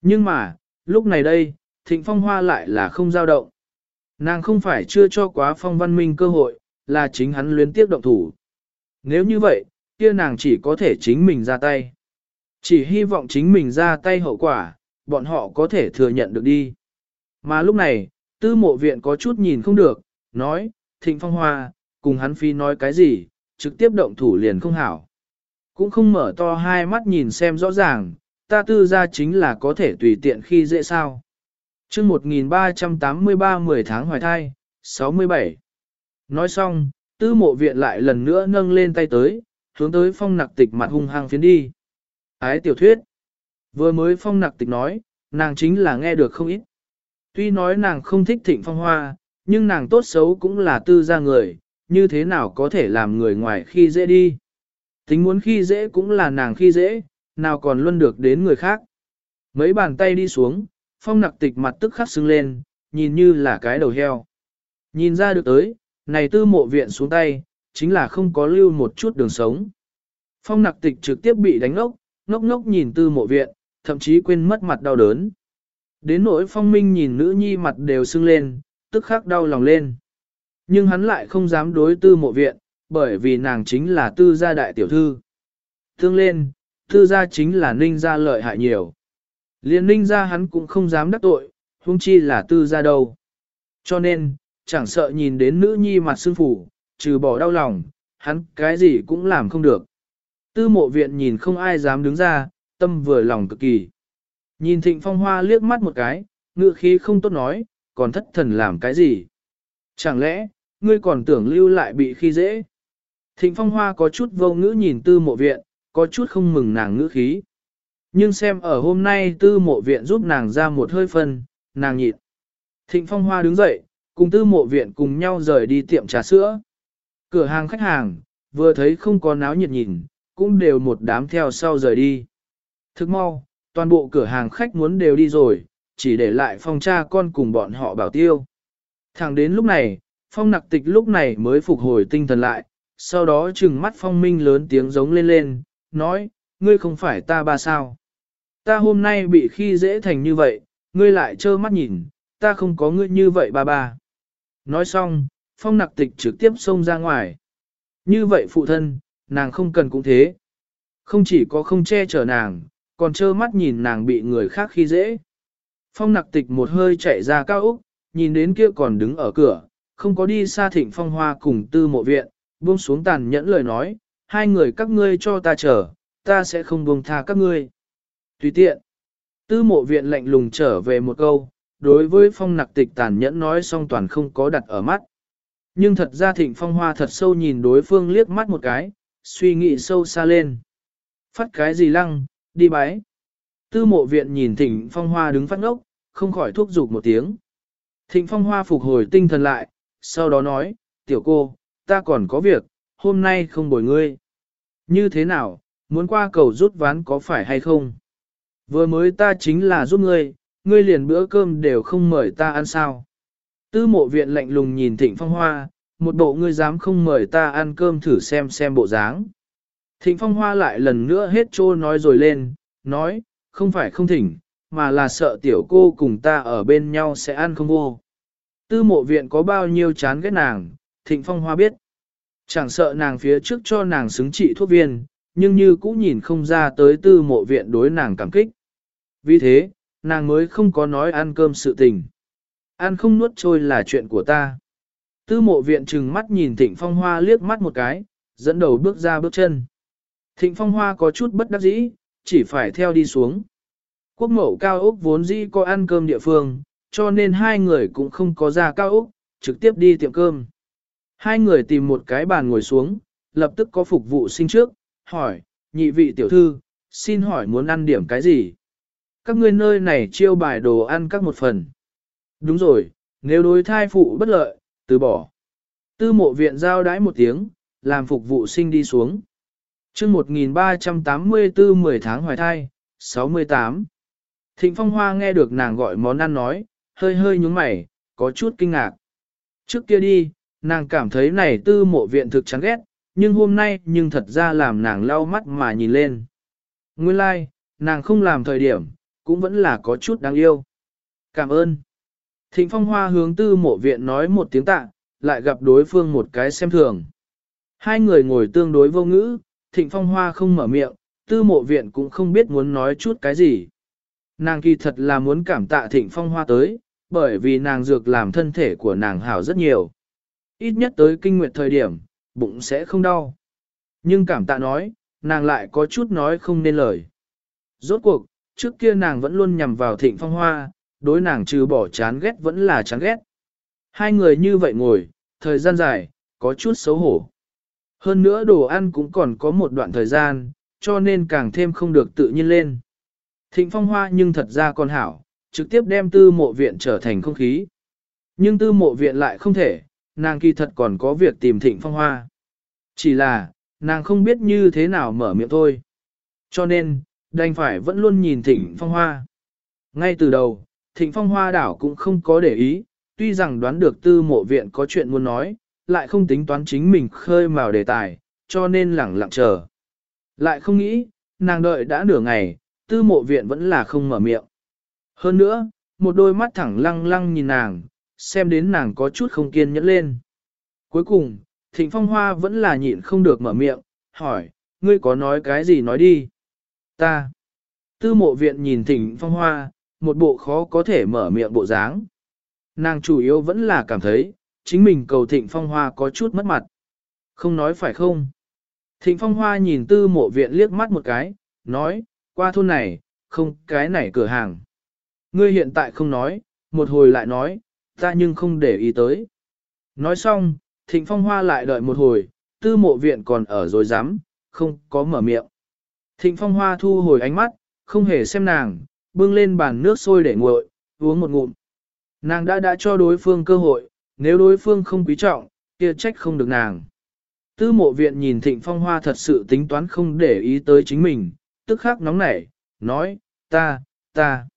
Nhưng mà, lúc này đây, Thịnh Phong Hoa lại là không dao động. Nàng không phải chưa cho quá Phong Văn Minh cơ hội, là chính hắn luyến tiếp động thủ. Nếu như vậy, kia nàng chỉ có thể chính mình ra tay. Chỉ hy vọng chính mình ra tay hậu quả, bọn họ có thể thừa nhận được đi. Mà lúc này, tư mộ viện có chút nhìn không được, nói, thịnh phong hoa, cùng hắn phi nói cái gì, trực tiếp động thủ liền không hảo. Cũng không mở to hai mắt nhìn xem rõ ràng, ta tư ra chính là có thể tùy tiện khi dễ sao. chương 1383 10 tháng hoài thai, 67. Nói xong, tư mộ viện lại lần nữa nâng lên tay tới, hướng tới phong nặc tịch mặt hung hăng phiến đi. Ái tiểu thuyết. Vừa mới phong nặc tịch nói, nàng chính là nghe được không ít. Tuy nói nàng không thích thịnh phong hoa, nhưng nàng tốt xấu cũng là tư gia người, như thế nào có thể làm người ngoài khi dễ đi. Tính muốn khi dễ cũng là nàng khi dễ, nào còn luôn được đến người khác. Mấy bàn tay đi xuống, phong nặc tịch mặt tức khắc xưng lên, nhìn như là cái đầu heo. Nhìn ra được tới, này tư mộ viện xuống tay, chính là không có lưu một chút đường sống. Phong nặc tịch trực tiếp bị đánh ngốc, ngốc ngốc nhìn tư mộ viện, thậm chí quên mất mặt đau đớn. Đến nỗi phong minh nhìn nữ nhi mặt đều sưng lên, tức khắc đau lòng lên. Nhưng hắn lại không dám đối tư mộ viện, bởi vì nàng chính là tư gia đại tiểu thư. Thương lên, tư gia chính là ninh gia lợi hại nhiều. Liên ninh gia hắn cũng không dám đắc tội, huống chi là tư gia đâu. Cho nên, chẳng sợ nhìn đến nữ nhi mặt sư phủ, trừ bỏ đau lòng, hắn cái gì cũng làm không được. Tư mộ viện nhìn không ai dám đứng ra, tâm vừa lòng cực kỳ. Nhìn thịnh phong hoa liếc mắt một cái, ngựa khí không tốt nói, còn thất thần làm cái gì? Chẳng lẽ, ngươi còn tưởng lưu lại bị khi dễ? Thịnh phong hoa có chút vô ngữ nhìn tư mộ viện, có chút không mừng nàng ngữ khí. Nhưng xem ở hôm nay tư mộ viện giúp nàng ra một hơi phân, nàng nhịn. Thịnh phong hoa đứng dậy, cùng tư mộ viện cùng nhau rời đi tiệm trà sữa. Cửa hàng khách hàng, vừa thấy không có náo nhiệt nhìn, cũng đều một đám theo sau rời đi. Thức mau, toàn bộ cửa hàng khách muốn đều đi rồi, chỉ để lại phong cha con cùng bọn họ bảo tiêu. Thẳng đến lúc này, phong nặc tịch lúc này mới phục hồi tinh thần lại, sau đó trừng mắt phong minh lớn tiếng giống lên lên, nói, ngươi không phải ta ba sao. Ta hôm nay bị khi dễ thành như vậy, ngươi lại trơ mắt nhìn, ta không có ngươi như vậy ba ba. Nói xong, phong nặc tịch trực tiếp xông ra ngoài. Như vậy phụ thân, nàng không cần cũng thế. Không chỉ có không che chở nàng, còn trơ mắt nhìn nàng bị người khác khi dễ. Phong nặc tịch một hơi chạy ra cao Úc, nhìn đến kia còn đứng ở cửa, không có đi xa thịnh phong hoa cùng tư mộ viện, buông xuống tàn nhẫn lời nói, hai người các ngươi cho ta chờ, ta sẽ không buông tha các ngươi. Tùy tiện. Tư mộ viện lạnh lùng trở về một câu, đối với phong nặc tịch tàn nhẫn nói xong toàn không có đặt ở mắt. Nhưng thật ra thịnh phong hoa thật sâu nhìn đối phương liếc mắt một cái, suy nghĩ sâu xa lên. Phát cái gì lăng, đi bái. Tư mộ viện nhìn thịnh phong hoa đứng phát ngốc, không khỏi thúc giục một tiếng. Thịnh phong hoa phục hồi tinh thần lại, sau đó nói, tiểu cô, ta còn có việc, hôm nay không bồi ngươi. Như thế nào, muốn qua cầu rút ván có phải hay không? Vừa mới ta chính là giúp ngươi, ngươi liền bữa cơm đều không mời ta ăn sao. Tư mộ viện lạnh lùng nhìn thịnh phong hoa, một bộ ngươi dám không mời ta ăn cơm thử xem xem bộ dáng. Thịnh phong hoa lại lần nữa hết trô nói rồi lên, nói, không phải không thỉnh, mà là sợ tiểu cô cùng ta ở bên nhau sẽ ăn không vô. Tư mộ viện có bao nhiêu chán ghét nàng, thịnh phong hoa biết. Chẳng sợ nàng phía trước cho nàng xứng trị thuốc viên, nhưng như cũng nhìn không ra tới tư mộ viện đối nàng cảm kích. Vì thế, nàng mới không có nói ăn cơm sự tình. Ăn không nuốt trôi là chuyện của ta. Tư mộ viện trừng mắt nhìn thịnh phong hoa liếc mắt một cái, dẫn đầu bước ra bước chân. Thịnh phong hoa có chút bất đắc dĩ, chỉ phải theo đi xuống. Quốc mẫu cao ốc vốn dĩ có ăn cơm địa phương, cho nên hai người cũng không có ra cao ốc, trực tiếp đi tiệm cơm. Hai người tìm một cái bàn ngồi xuống, lập tức có phục vụ sinh trước, hỏi, nhị vị tiểu thư, xin hỏi muốn ăn điểm cái gì? Các ngươi nơi này chiêu bài đồ ăn các một phần. Đúng rồi, nếu đối thai phụ bất lợi, từ bỏ. Tư mộ viện giao đái một tiếng, làm phục vụ sinh đi xuống. chương 1384 10 tháng hoài thai, 68. Thịnh Phong Hoa nghe được nàng gọi món ăn nói, hơi hơi nhúng mày, có chút kinh ngạc. Trước kia đi, nàng cảm thấy này tư mộ viện thực chán ghét, nhưng hôm nay nhưng thật ra làm nàng lau mắt mà nhìn lên. Nguyên lai, like, nàng không làm thời điểm, cũng vẫn là có chút đáng yêu. Cảm ơn. Thịnh Phong Hoa hướng tư mộ viện nói một tiếng tạ, lại gặp đối phương một cái xem thường. Hai người ngồi tương đối vô ngữ, Thịnh Phong Hoa không mở miệng, tư mộ viện cũng không biết muốn nói chút cái gì. Nàng kỳ thật là muốn cảm tạ Thịnh Phong Hoa tới, bởi vì nàng dược làm thân thể của nàng hảo rất nhiều. Ít nhất tới kinh nguyệt thời điểm, bụng sẽ không đau. Nhưng cảm tạ nói, nàng lại có chút nói không nên lời. Rốt cuộc, trước kia nàng vẫn luôn nhằm vào Thịnh Phong Hoa, đối nàng trừ bỏ chán ghét vẫn là chán ghét. Hai người như vậy ngồi, thời gian dài, có chút xấu hổ. Hơn nữa đồ ăn cũng còn có một đoạn thời gian, cho nên càng thêm không được tự nhiên lên. Thịnh phong hoa nhưng thật ra còn hảo, trực tiếp đem tư mộ viện trở thành không khí. Nhưng tư mộ viện lại không thể, nàng kỳ thật còn có việc tìm thịnh phong hoa. Chỉ là, nàng không biết như thế nào mở miệng thôi. Cho nên, đành phải vẫn luôn nhìn thịnh phong hoa. Ngay từ đầu, thịnh phong hoa đảo cũng không có để ý, tuy rằng đoán được tư mộ viện có chuyện muốn nói, lại không tính toán chính mình khơi mào đề tài, cho nên lẳng lặng chờ. Lại không nghĩ, nàng đợi đã nửa ngày, tư mộ viện vẫn là không mở miệng. Hơn nữa, một đôi mắt thẳng lăng lăng nhìn nàng, xem đến nàng có chút không kiên nhẫn lên. Cuối cùng, thịnh phong hoa vẫn là nhịn không được mở miệng, hỏi, ngươi có nói cái gì nói đi. Ta. Tư mộ viện nhìn thịnh phong hoa, một bộ khó có thể mở miệng bộ dáng. Nàng chủ yếu vẫn là cảm thấy, chính mình cầu thịnh phong hoa có chút mất mặt. Không nói phải không? Thịnh phong hoa nhìn tư mộ viện liếc mắt một cái, nói, qua thôn này, không cái này cửa hàng. Ngươi hiện tại không nói, một hồi lại nói, ta nhưng không để ý tới. Nói xong, thịnh phong hoa lại đợi một hồi, tư mộ viện còn ở rồi dám, không có mở miệng. Thịnh phong hoa thu hồi ánh mắt, không hề xem nàng, bưng lên bàn nước sôi để nguội, uống một ngụm. Nàng đã đã cho đối phương cơ hội, nếu đối phương không quý trọng, kia trách không được nàng. Tư mộ viện nhìn thịnh phong hoa thật sự tính toán không để ý tới chính mình, tức khắc nóng nảy, nói, ta, ta.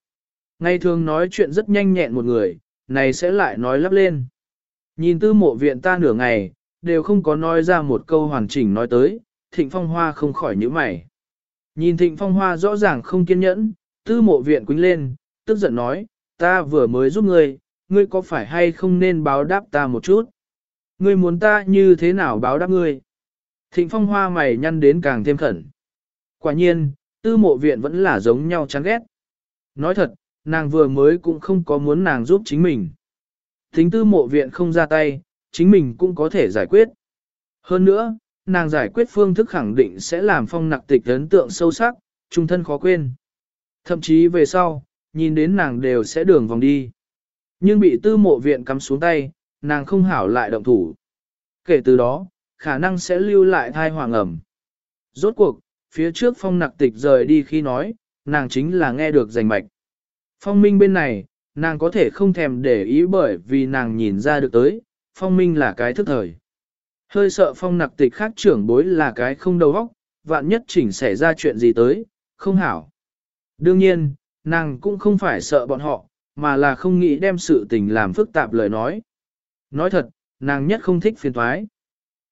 Ngày thường nói chuyện rất nhanh nhẹn một người, này sẽ lại nói lắp lên. Nhìn tư mộ viện ta nửa ngày, đều không có nói ra một câu hoàn chỉnh nói tới, thịnh phong hoa không khỏi nhíu mày. Nhìn thịnh phong hoa rõ ràng không kiên nhẫn, tư mộ viện quính lên, tức giận nói, ta vừa mới giúp ngươi, ngươi có phải hay không nên báo đáp ta một chút? Ngươi muốn ta như thế nào báo đáp ngươi? Thịnh phong hoa mày nhăn đến càng thêm khẩn. Quả nhiên, tư mộ viện vẫn là giống nhau chán ghét. Nói thật, nàng vừa mới cũng không có muốn nàng giúp chính mình. Thính tư mộ viện không ra tay, chính mình cũng có thể giải quyết. Hơn nữa, nàng giải quyết phương thức khẳng định sẽ làm phong nặc tịch ấn tượng sâu sắc, trung thân khó quên. Thậm chí về sau, nhìn đến nàng đều sẽ đường vòng đi. Nhưng bị tư mộ viện cắm xuống tay, nàng không hảo lại động thủ. Kể từ đó, khả năng sẽ lưu lại thai hoàng ẩm. Rốt cuộc, phía trước phong nặc tịch rời đi khi nói, nàng chính là nghe được rành mạch. Phong minh bên này, nàng có thể không thèm để ý bởi vì nàng nhìn ra được tới, phong minh là cái thức thời. Hơi sợ phong nặc tịch khác trưởng bối là cái không đầu óc, vạn nhất chỉnh xảy ra chuyện gì tới, không hảo. Đương nhiên, nàng cũng không phải sợ bọn họ, mà là không nghĩ đem sự tình làm phức tạp lời nói. Nói thật, nàng nhất không thích phiền thoái.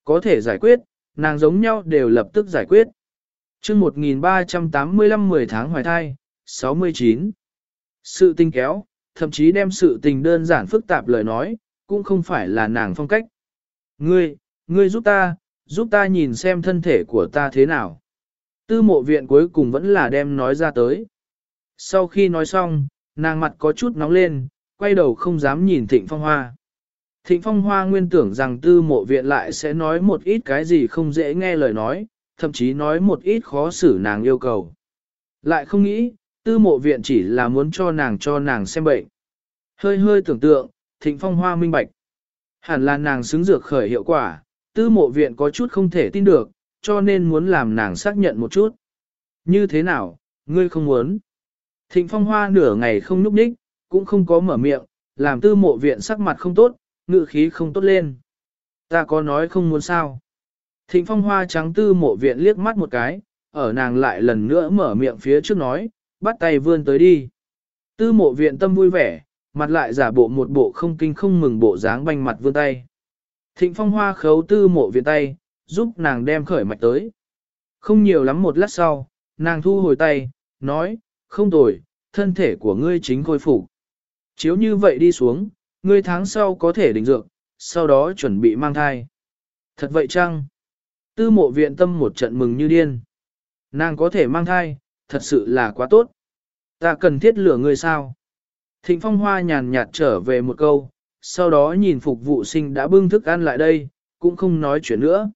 Có thể giải quyết, nàng giống nhau đều lập tức giải quyết. chương 1385 10 tháng hoài thai, 69. Sự tình kéo, thậm chí đem sự tình đơn giản phức tạp lời nói, cũng không phải là nàng phong cách. Ngươi, ngươi giúp ta, giúp ta nhìn xem thân thể của ta thế nào. Tư mộ viện cuối cùng vẫn là đem nói ra tới. Sau khi nói xong, nàng mặt có chút nóng lên, quay đầu không dám nhìn thịnh phong hoa. Thịnh phong hoa nguyên tưởng rằng tư mộ viện lại sẽ nói một ít cái gì không dễ nghe lời nói, thậm chí nói một ít khó xử nàng yêu cầu. Lại không nghĩ, tư mộ viện chỉ là muốn cho nàng cho nàng xem bệnh. Hơi hơi tưởng tượng, thịnh phong hoa minh bạch. Hẳn là nàng xứng dược khởi hiệu quả, tư mộ viện có chút không thể tin được, cho nên muốn làm nàng xác nhận một chút. Như thế nào, ngươi không muốn? Thịnh phong hoa nửa ngày không nhúc nhích, cũng không có mở miệng, làm tư mộ viện sắc mặt không tốt, ngự khí không tốt lên. Ta có nói không muốn sao? Thịnh phong hoa trắng tư mộ viện liếc mắt một cái, ở nàng lại lần nữa mở miệng phía trước nói, bắt tay vươn tới đi. Tư mộ viện tâm vui vẻ, mặt lại giả bộ một bộ không kinh không mừng bộ dáng banh mặt vươn tay. Thịnh phong hoa khấu tư mộ viện tay, giúp nàng đem khởi mạch tới. Không nhiều lắm một lát sau, nàng thu hồi tay, nói, không tồi, thân thể của ngươi chính khôi phục. Chiếu như vậy đi xuống, ngươi tháng sau có thể đình dược, sau đó chuẩn bị mang thai. Thật vậy chăng? Tư mộ viện tâm một trận mừng như điên. Nàng có thể mang thai, thật sự là quá tốt. Ta cần thiết lửa ngươi sao? Thịnh phong hoa nhàn nhạt trở về một câu, sau đó nhìn phục vụ sinh đã bưng thức ăn lại đây, cũng không nói chuyện nữa.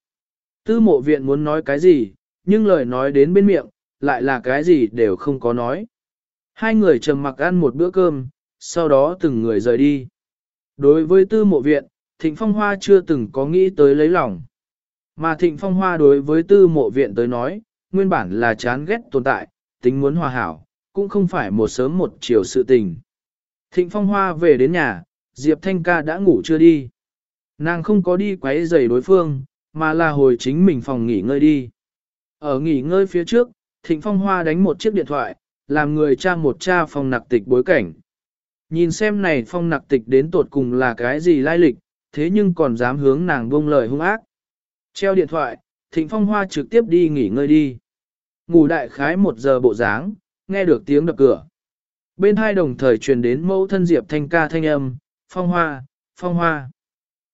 Tư mộ viện muốn nói cái gì, nhưng lời nói đến bên miệng, lại là cái gì đều không có nói. Hai người trầm mặc ăn một bữa cơm, sau đó từng người rời đi. Đối với tư mộ viện, Thịnh Phong Hoa chưa từng có nghĩ tới lấy lòng. Mà Thịnh Phong Hoa đối với tư mộ viện tới nói, nguyên bản là chán ghét tồn tại, tính muốn hòa hảo, cũng không phải một sớm một chiều sự tình. Thịnh Phong Hoa về đến nhà, Diệp Thanh ca đã ngủ chưa đi. Nàng không có đi quấy giày đối phương, mà là hồi chính mình phòng nghỉ ngơi đi. Ở nghỉ ngơi phía trước, Thịnh Phong Hoa đánh một chiếc điện thoại, làm người cha một cha phòng nặc tịch bối cảnh. Nhìn xem này phong nặc tịch đến tột cùng là cái gì lai lịch, thế nhưng còn dám hướng nàng buông lời hung ác. Treo điện thoại, Thịnh Phong Hoa trực tiếp đi nghỉ ngơi đi. Ngủ đại khái một giờ bộ dáng, nghe được tiếng đập cửa. Bên hai đồng thời truyền đến mẫu thân Diệp Thanh ca thanh âm, Phong Hoa, Phong Hoa.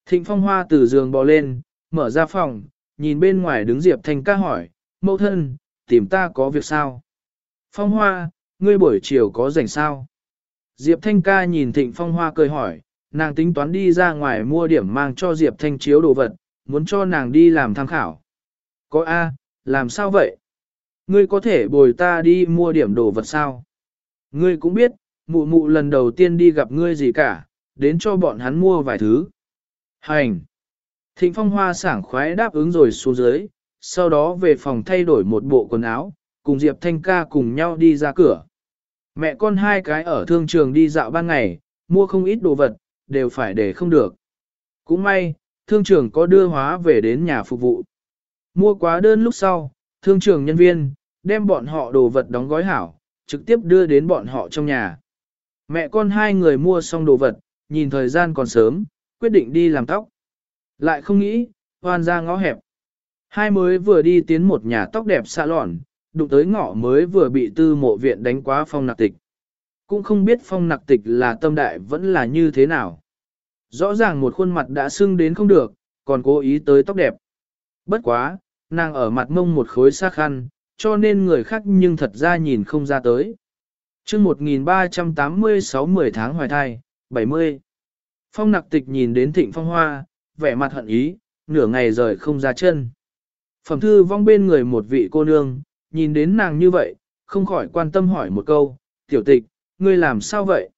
Thịnh Phong Hoa từ giường bò lên, mở ra phòng, nhìn bên ngoài đứng Diệp Thanh ca hỏi, mẫu thân, tìm ta có việc sao? Phong Hoa, ngươi buổi chiều có rảnh sao? Diệp Thanh ca nhìn Thịnh Phong Hoa cười hỏi, nàng tính toán đi ra ngoài mua điểm mang cho Diệp Thanh chiếu đồ vật, muốn cho nàng đi làm tham khảo. Có A, làm sao vậy? Ngươi có thể bồi ta đi mua điểm đồ vật sao? Ngươi cũng biết, mụ mụ lần đầu tiên đi gặp ngươi gì cả, đến cho bọn hắn mua vài thứ. Hành! Thịnh Phong Hoa sảng khoái đáp ứng rồi xuống dưới, sau đó về phòng thay đổi một bộ quần áo, cùng Diệp Thanh ca cùng nhau đi ra cửa. Mẹ con hai cái ở thương trường đi dạo ban ngày, mua không ít đồ vật, đều phải để không được. Cũng may, thương trường có đưa hóa về đến nhà phục vụ. Mua quá đơn lúc sau, thương trường nhân viên, đem bọn họ đồ vật đóng gói hảo, trực tiếp đưa đến bọn họ trong nhà. Mẹ con hai người mua xong đồ vật, nhìn thời gian còn sớm, quyết định đi làm tóc. Lại không nghĩ, hoan ra ngõ hẹp. Hai mới vừa đi tiến một nhà tóc đẹp xa lòn, đụng tới ngõ mới vừa bị tư mộ viện đánh quá phong nặc tịch. Cũng không biết phong nặc tịch là tâm đại vẫn là như thế nào. Rõ ràng một khuôn mặt đã sưng đến không được, còn cố ý tới tóc đẹp. Bất quá, nàng ở mặt mông một khối xa khăn, cho nên người khác nhưng thật ra nhìn không ra tới. chương 1386 10 tháng hoài thai, 70. Phong nặc tịch nhìn đến thịnh phong hoa, vẻ mặt hận ý, nửa ngày rời không ra chân. Phẩm thư vong bên người một vị cô nương, nhìn đến nàng như vậy, không khỏi quan tâm hỏi một câu, tiểu tịch, ngươi làm sao vậy?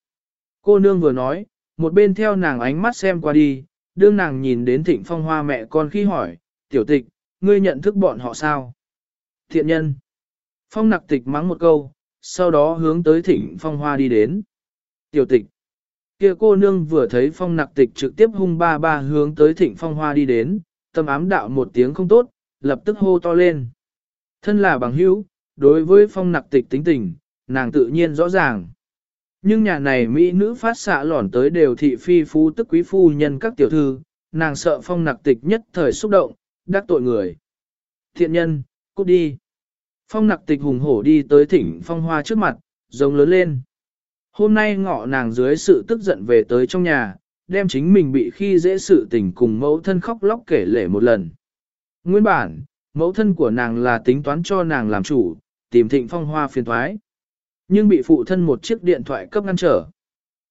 Cô nương vừa nói, một bên theo nàng ánh mắt xem qua đi, đương nàng nhìn đến thịnh phong hoa mẹ con khi hỏi, tiểu tịch, ngươi nhận thức bọn họ sao? Thiện nhân. Phong nặc tịch mắng một câu, sau đó hướng tới thỉnh phong hoa đi đến. Tiểu tịch. kia cô nương vừa thấy phong nặc tịch trực tiếp hung ba ba hướng tới thịnh phong hoa đi đến, tâm ám đạo một tiếng không tốt, lập tức hô to lên. Thân là bằng hữu, đối với phong nặc tịch tính tình, nàng tự nhiên rõ ràng. Nhưng nhà này Mỹ nữ phát xạ lỏn tới đều thị phi phú tức quý phu nhân các tiểu thư, nàng sợ phong nặc tịch nhất thời xúc động, đắc tội người. Thiện nhân, cút đi. Phong nặc tịch hùng hổ đi tới thỉnh phong hoa trước mặt, giống lớn lên. Hôm nay ngọ nàng dưới sự tức giận về tới trong nhà, đem chính mình bị khi dễ sự tình cùng mẫu thân khóc lóc kể lể một lần. Nguyên bản, mẫu thân của nàng là tính toán cho nàng làm chủ, tìm thịnh phong hoa phiền thoái. Nhưng bị phụ thân một chiếc điện thoại cấp ngăn trở.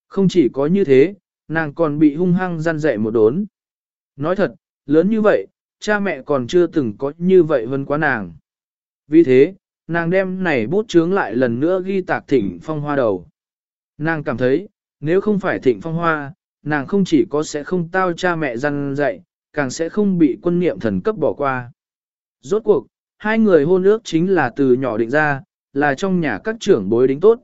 Không chỉ có như thế, nàng còn bị hung hăng gian dạy một đốn. Nói thật, lớn như vậy, cha mẹ còn chưa từng có như vậy hơn quá nàng. Vì thế, nàng đem này bút chướng lại lần nữa ghi tạc thịnh phong hoa đầu. Nàng cảm thấy, nếu không phải thịnh phong hoa, nàng không chỉ có sẽ không tao cha mẹ răn dạy, càng sẽ không bị quân niệm thần cấp bỏ qua. Rốt cuộc, hai người hôn ước chính là từ nhỏ định ra, là trong nhà các trưởng bối đính tốt.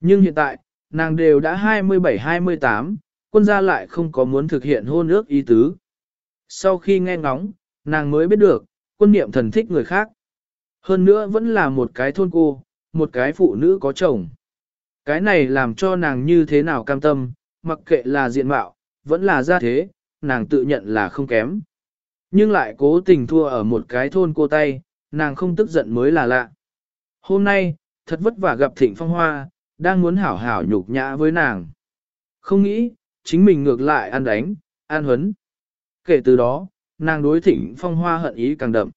Nhưng hiện tại, nàng đều đã 27-28, quân gia lại không có muốn thực hiện hôn ước ý tứ. Sau khi nghe ngóng, nàng mới biết được, quân niệm thần thích người khác. Hơn nữa vẫn là một cái thôn cô, một cái phụ nữ có chồng. Cái này làm cho nàng như thế nào cam tâm, mặc kệ là diện mạo, vẫn là gia thế, nàng tự nhận là không kém. Nhưng lại cố tình thua ở một cái thôn cô tay, nàng không tức giận mới là lạ. Hôm nay, thật vất vả gặp Thịnh Phong Hoa, đang muốn hảo hảo nhục nhã với nàng. Không nghĩ, chính mình ngược lại ăn đánh, an huấn. Kể từ đó, nàng đối Thịnh Phong Hoa hận ý càng đậm.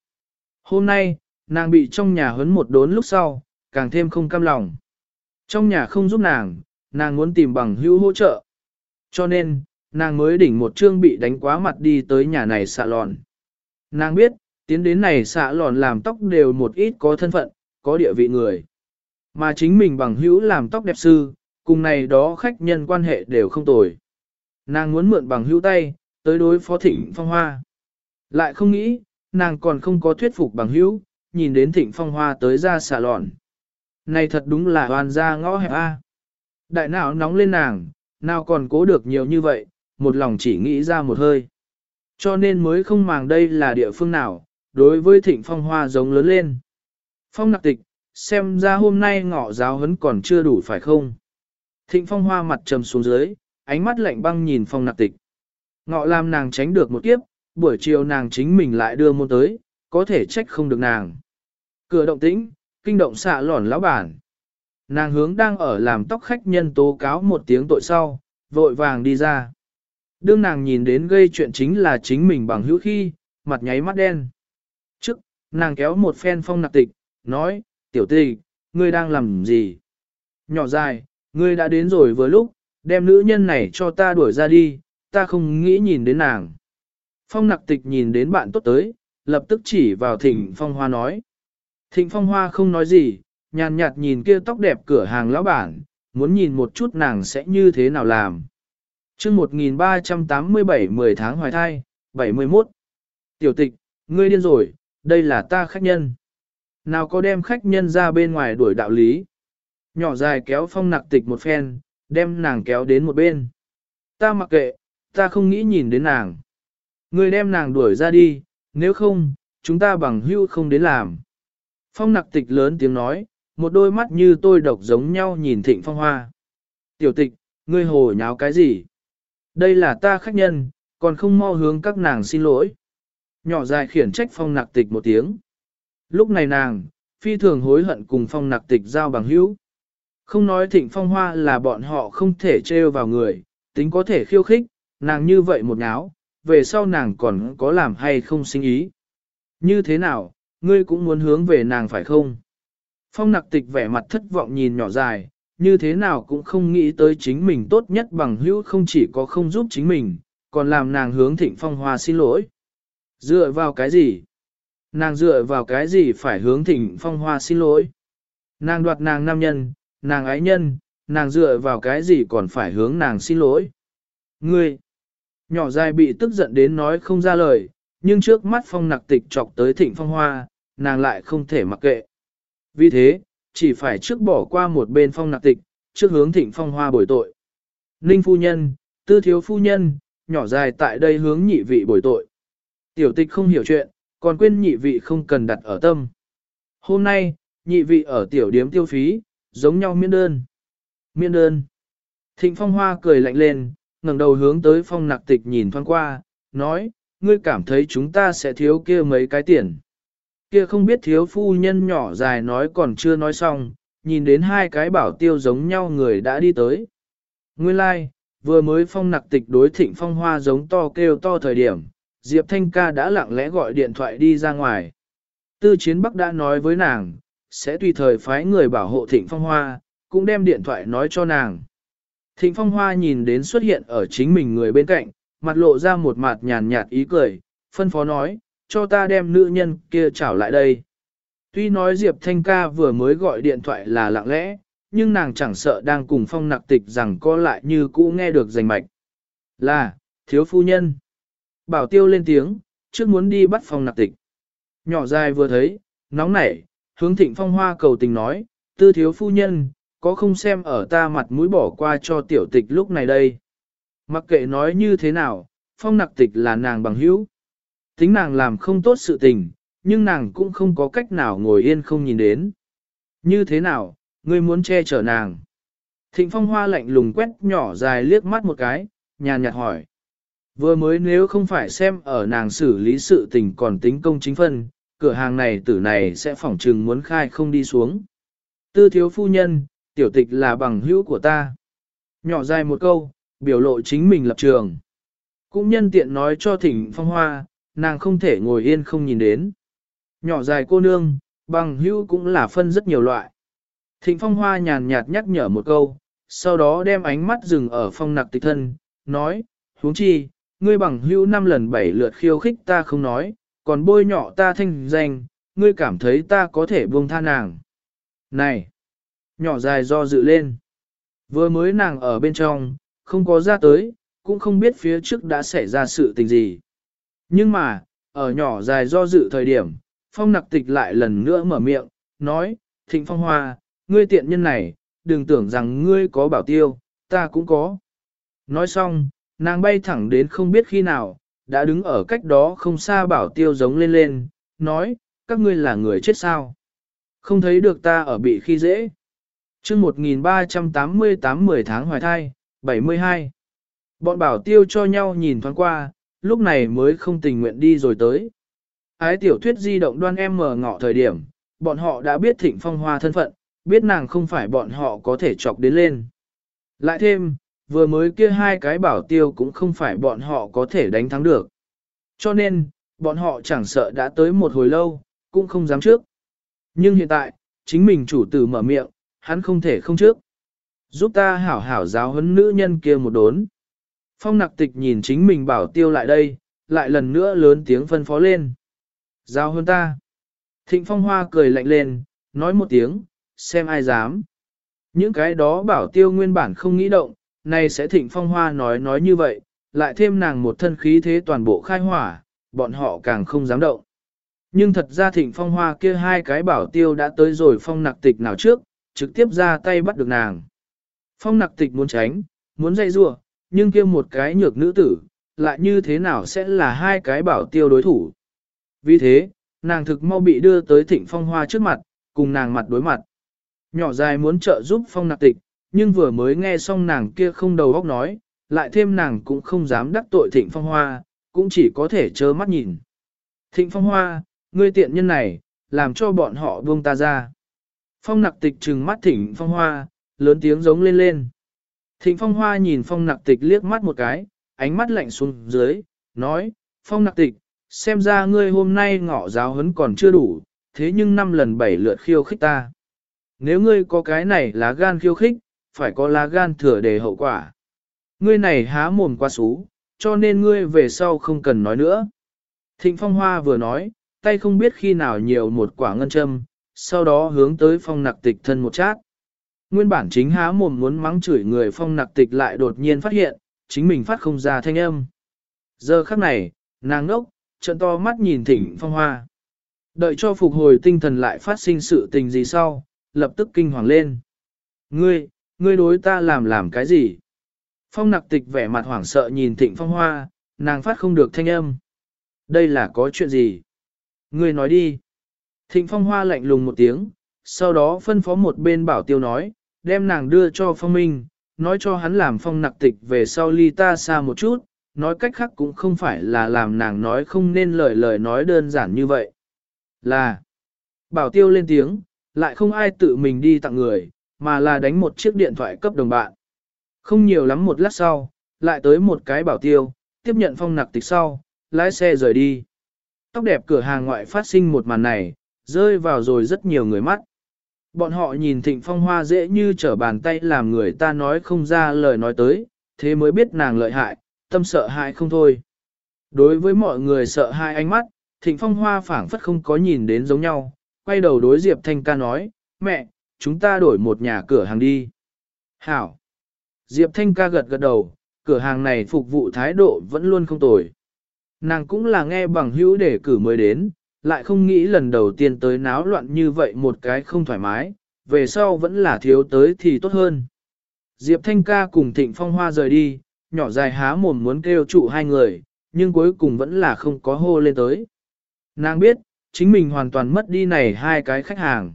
Hôm nay, nàng bị trong nhà huấn một đốn lúc sau, càng thêm không cam lòng. Trong nhà không giúp nàng, nàng muốn tìm bằng hữu hỗ trợ. Cho nên, nàng mới đỉnh một chương bị đánh quá mặt đi tới nhà này xạ lòn. Nàng biết, tiến đến này xạ lòn làm tóc đều một ít có thân phận, có địa vị người. Mà chính mình bằng hữu làm tóc đẹp sư, cùng này đó khách nhân quan hệ đều không tồi. Nàng muốn mượn bằng hữu tay, tới đối phó thịnh phong hoa. Lại không nghĩ, nàng còn không có thuyết phục bằng hữu, nhìn đến thịnh phong hoa tới ra xà lòn. Này thật đúng là hoàn ra ngõ hẹp A. Đại não nóng lên nàng, nào còn cố được nhiều như vậy, một lòng chỉ nghĩ ra một hơi. Cho nên mới không màng đây là địa phương nào, đối với thịnh phong hoa giống lớn lên. Phong nặc tịch, xem ra hôm nay ngọ giáo hấn còn chưa đủ phải không? Thịnh phong hoa mặt trầm xuống dưới, ánh mắt lạnh băng nhìn phong nặc tịch. Ngọ làm nàng tránh được một kiếp, buổi chiều nàng chính mình lại đưa môn tới, có thể trách không được nàng. Cửa động tĩnh, kinh động xạ lỏn lão bản. Nàng hướng đang ở làm tóc khách nhân tố cáo một tiếng tội sau, vội vàng đi ra. Đương nàng nhìn đến gây chuyện chính là chính mình bằng hữu khi, mặt nháy mắt đen. Trước, nàng kéo một phen phong nạc tịch, nói, tiểu tịch, ngươi đang làm gì? Nhỏ dài, ngươi đã đến rồi vừa lúc, đem nữ nhân này cho ta đuổi ra đi, ta không nghĩ nhìn đến nàng. Phong nặc tịch nhìn đến bạn tốt tới, lập tức chỉ vào thịnh phong hoa nói. Thịnh phong hoa không nói gì, nhàn nhạt nhìn kia tóc đẹp cửa hàng lão bản, muốn nhìn một chút nàng sẽ như thế nào làm. chương 1387 10 tháng hoài thai, 71. Tiểu tịch, ngươi điên rồi, đây là ta khách nhân. Nào có đem khách nhân ra bên ngoài đuổi đạo lý. Nhỏ dài kéo phong nặc tịch một phen, đem nàng kéo đến một bên. Ta mặc kệ, ta không nghĩ nhìn đến nàng. Ngươi đem nàng đuổi ra đi, nếu không, chúng ta bằng hưu không đến làm. Phong nặc tịch lớn tiếng nói, một đôi mắt như tôi độc giống nhau nhìn thịnh phong hoa. Tiểu tịch, ngươi hồ nháo cái gì? Đây là ta khách nhân, còn không mau hướng các nàng xin lỗi. Nhỏ dài khiển trách phong nặc tịch một tiếng. Lúc này nàng, phi thường hối hận cùng phong nặc tịch giao bằng hữu. Không nói thịnh phong hoa là bọn họ không thể trêu vào người, tính có thể khiêu khích, nàng như vậy một nháo, về sau nàng còn có làm hay không sinh ý. Như thế nào, ngươi cũng muốn hướng về nàng phải không? Phong nặc tịch vẻ mặt thất vọng nhìn nhỏ dài, như thế nào cũng không nghĩ tới chính mình tốt nhất bằng hữu không chỉ có không giúp chính mình, còn làm nàng hướng thịnh phong hoa xin lỗi. Dựa vào cái gì? Nàng dựa vào cái gì phải hướng thịnh phong hoa xin lỗi? Nàng đoạt nàng nam nhân, nàng ái nhân, nàng dựa vào cái gì còn phải hướng nàng xin lỗi? Ngươi! Nhỏ dài bị tức giận đến nói không ra lời, nhưng trước mắt phong nặc tịch chọc tới thịnh phong hoa, nàng lại không thể mặc kệ. Vì thế, chỉ phải trước bỏ qua một bên phong nặc tịch, trước hướng thịnh phong hoa bồi tội. Ninh phu nhân, tư thiếu phu nhân, nhỏ dài tại đây hướng nhị vị bồi tội. Tiểu tịch không hiểu chuyện, còn quên nhị vị không cần đặt ở tâm. Hôm nay, nhị vị ở tiểu điếm tiêu phí, giống nhau miễn đơn. Miễn đơn. Thịnh phong hoa cười lạnh lên, ngẩng đầu hướng tới phong nặc tịch nhìn thoáng qua, nói, ngươi cảm thấy chúng ta sẽ thiếu kia mấy cái tiền. Kia không biết thiếu phu nhân nhỏ dài nói còn chưa nói xong, nhìn đến hai cái bảo tiêu giống nhau người đã đi tới. Nguyên lai, like, vừa mới phong nặc tịch đối thịnh phong hoa giống to kêu to thời điểm, Diệp Thanh ca đã lặng lẽ gọi điện thoại đi ra ngoài. Tư chiến Bắc đã nói với nàng, sẽ tùy thời phái người bảo hộ thịnh phong hoa, cũng đem điện thoại nói cho nàng. Thịnh phong hoa nhìn đến xuất hiện ở chính mình người bên cạnh, mặt lộ ra một mặt nhàn nhạt ý cười, phân phó nói, cho ta đem nữ nhân kia trảo lại đây. Tuy nói Diệp Thanh ca vừa mới gọi điện thoại là lặng lẽ, nhưng nàng chẳng sợ đang cùng phong nặc tịch rằng có lại như cũ nghe được rành mạch. Là, thiếu phu nhân. Bảo tiêu lên tiếng, trước muốn đi bắt phong nặc tịch. Nhỏ dài vừa thấy, nóng nảy, hướng thịnh phong hoa cầu tình nói, tư thiếu phu nhân, có không xem ở ta mặt mũi bỏ qua cho tiểu tịch lúc này đây. Mặc kệ nói như thế nào, phong nặc tịch là nàng bằng hữu. Tính nàng làm không tốt sự tình, nhưng nàng cũng không có cách nào ngồi yên không nhìn đến. Như thế nào, ngươi muốn che chở nàng? Thịnh phong hoa lạnh lùng quét nhỏ dài liếc mắt một cái, nhàn nhạt hỏi. Vừa mới nếu không phải xem ở nàng xử lý sự tình còn tính công chính phân, cửa hàng này tử này sẽ phỏng trừng muốn khai không đi xuống. Tư thiếu phu nhân, tiểu tịch là bằng hữu của ta. Nhỏ dài một câu, biểu lộ chính mình lập trường. Cũng nhân tiện nói cho thỉnh phong hoa, nàng không thể ngồi yên không nhìn đến. Nhỏ dài cô nương, bằng hữu cũng là phân rất nhiều loại. Thịnh phong hoa nhàn nhạt nhắc nhở một câu, sau đó đem ánh mắt dừng ở phong nặc tịch thân, nói, huống chi, ngươi bằng hữu năm lần bảy lượt khiêu khích ta không nói, còn bôi nhọ ta thanh danh, ngươi cảm thấy ta có thể buông tha nàng. Này! Nhỏ dài do dự lên. Vừa mới nàng ở bên trong, không có ra tới, cũng không biết phía trước đã xảy ra sự tình gì. Nhưng mà, ở nhỏ dài do dự thời điểm, phong nặc tịch lại lần nữa mở miệng, nói, thịnh phong hoa, ngươi tiện nhân này, đừng tưởng rằng ngươi có bảo tiêu, ta cũng có. Nói xong, nàng bay thẳng đến không biết khi nào, đã đứng ở cách đó không xa bảo tiêu giống lên lên, nói, các ngươi là người chết sao? Không thấy được ta ở bị khi dễ chương 1388 10 tháng hoài thai, 72. Bọn bảo tiêu cho nhau nhìn thoáng qua, lúc này mới không tình nguyện đi rồi tới. Ái tiểu thuyết di động đoan em mở ngọ thời điểm, bọn họ đã biết thịnh phong hoa thân phận, biết nàng không phải bọn họ có thể chọc đến lên. Lại thêm, vừa mới kia hai cái bảo tiêu cũng không phải bọn họ có thể đánh thắng được. Cho nên, bọn họ chẳng sợ đã tới một hồi lâu, cũng không dám trước. Nhưng hiện tại, chính mình chủ tử mở miệng, hắn không thể không trước. Giúp ta hảo hảo giáo huấn nữ nhân kia một đốn. Phong nặc tịch nhìn chính mình bảo tiêu lại đây, lại lần nữa lớn tiếng phân phó lên. Giao hơn ta. Thịnh phong hoa cười lạnh lên, nói một tiếng, xem ai dám. Những cái đó bảo tiêu nguyên bản không nghĩ động, nay sẽ thịnh phong hoa nói nói như vậy, lại thêm nàng một thân khí thế toàn bộ khai hỏa, bọn họ càng không dám động. Nhưng thật ra thịnh phong hoa kia hai cái bảo tiêu đã tới rồi phong nặc tịch nào trước, trực tiếp ra tay bắt được nàng. Phong nặc tịch muốn tránh, muốn dây rua, nhưng kia một cái nhược nữ tử, lại như thế nào sẽ là hai cái bảo tiêu đối thủ. Vì thế, nàng thực mau bị đưa tới thịnh phong hoa trước mặt, cùng nàng mặt đối mặt. Nhỏ dài muốn trợ giúp phong nặc tịch, nhưng vừa mới nghe xong nàng kia không đầu óc nói, lại thêm nàng cũng không dám đắc tội thịnh phong hoa, cũng chỉ có thể trơ mắt nhìn. Thịnh phong hoa, ngươi tiện nhân này, làm cho bọn họ buông ta ra. Phong nặc tịch trừng mắt thịnh phong hoa, lớn tiếng giống lên lên. Thịnh phong hoa nhìn phong nặc tịch liếc mắt một cái, ánh mắt lạnh xuống dưới, nói, phong nặc tịch, xem ra ngươi hôm nay ngọ giáo hấn còn chưa đủ, thế nhưng năm lần bảy lượt khiêu khích ta. Nếu ngươi có cái này lá gan khiêu khích, phải có lá gan thừa để hậu quả. Ngươi này há mồm qua xú, cho nên ngươi về sau không cần nói nữa. Thịnh phong hoa vừa nói, tay không biết khi nào nhiều một quả ngân châm, sau đó hướng tới phong nặc tịch thân một chát. Nguyên bản chính há mồm muốn mắng chửi người phong nặc tịch lại đột nhiên phát hiện, chính mình phát không ra thanh âm. Giờ khắc này, nàng ngốc, trận to mắt nhìn thịnh phong hoa. Đợi cho phục hồi tinh thần lại phát sinh sự tình gì sau, lập tức kinh hoàng lên. Ngươi, ngươi đối ta làm làm cái gì? Phong nặc tịch vẻ mặt hoảng sợ nhìn thịnh phong hoa, nàng phát không được thanh âm. Đây là có chuyện gì? Ngươi nói đi. Thịnh phong hoa lạnh lùng một tiếng, sau đó phân phó một bên bảo tiêu nói, đem nàng đưa cho phong minh, nói cho hắn làm phong nặc tịch về sau ly ta xa một chút, nói cách khác cũng không phải là làm nàng nói không nên lời lời nói đơn giản như vậy. Là, bảo tiêu lên tiếng, lại không ai tự mình đi tặng người, mà là đánh một chiếc điện thoại cấp đồng bạn. Không nhiều lắm một lát sau, lại tới một cái bảo tiêu, tiếp nhận phong nặc tịch sau, lái xe rời đi. Tóc đẹp cửa hàng ngoại phát sinh một màn này, rơi vào rồi rất nhiều người mắt. Bọn họ nhìn thịnh phong hoa dễ như trở bàn tay làm người ta nói không ra lời nói tới, thế mới biết nàng lợi hại, tâm sợ hại không thôi. Đối với mọi người sợ hai ánh mắt, thịnh phong hoa phảng phất không có nhìn đến giống nhau, quay đầu đối Diệp Thanh ca nói, mẹ, chúng ta đổi một nhà cửa hàng đi. Hảo! Diệp Thanh ca gật gật đầu, cửa hàng này phục vụ thái độ vẫn luôn không tồi. Nàng cũng là nghe bằng hữu để cử mới đến, lại không nghĩ lần đầu tiên tới náo loạn như vậy một cái không thoải mái, về sau vẫn là thiếu tới thì tốt hơn. Diệp Thanh ca cùng Thịnh Phong Hoa rời đi, nhỏ dài há mồm muốn kêu trụ hai người, nhưng cuối cùng vẫn là không có hô lên tới. Nàng biết, chính mình hoàn toàn mất đi này hai cái khách hàng.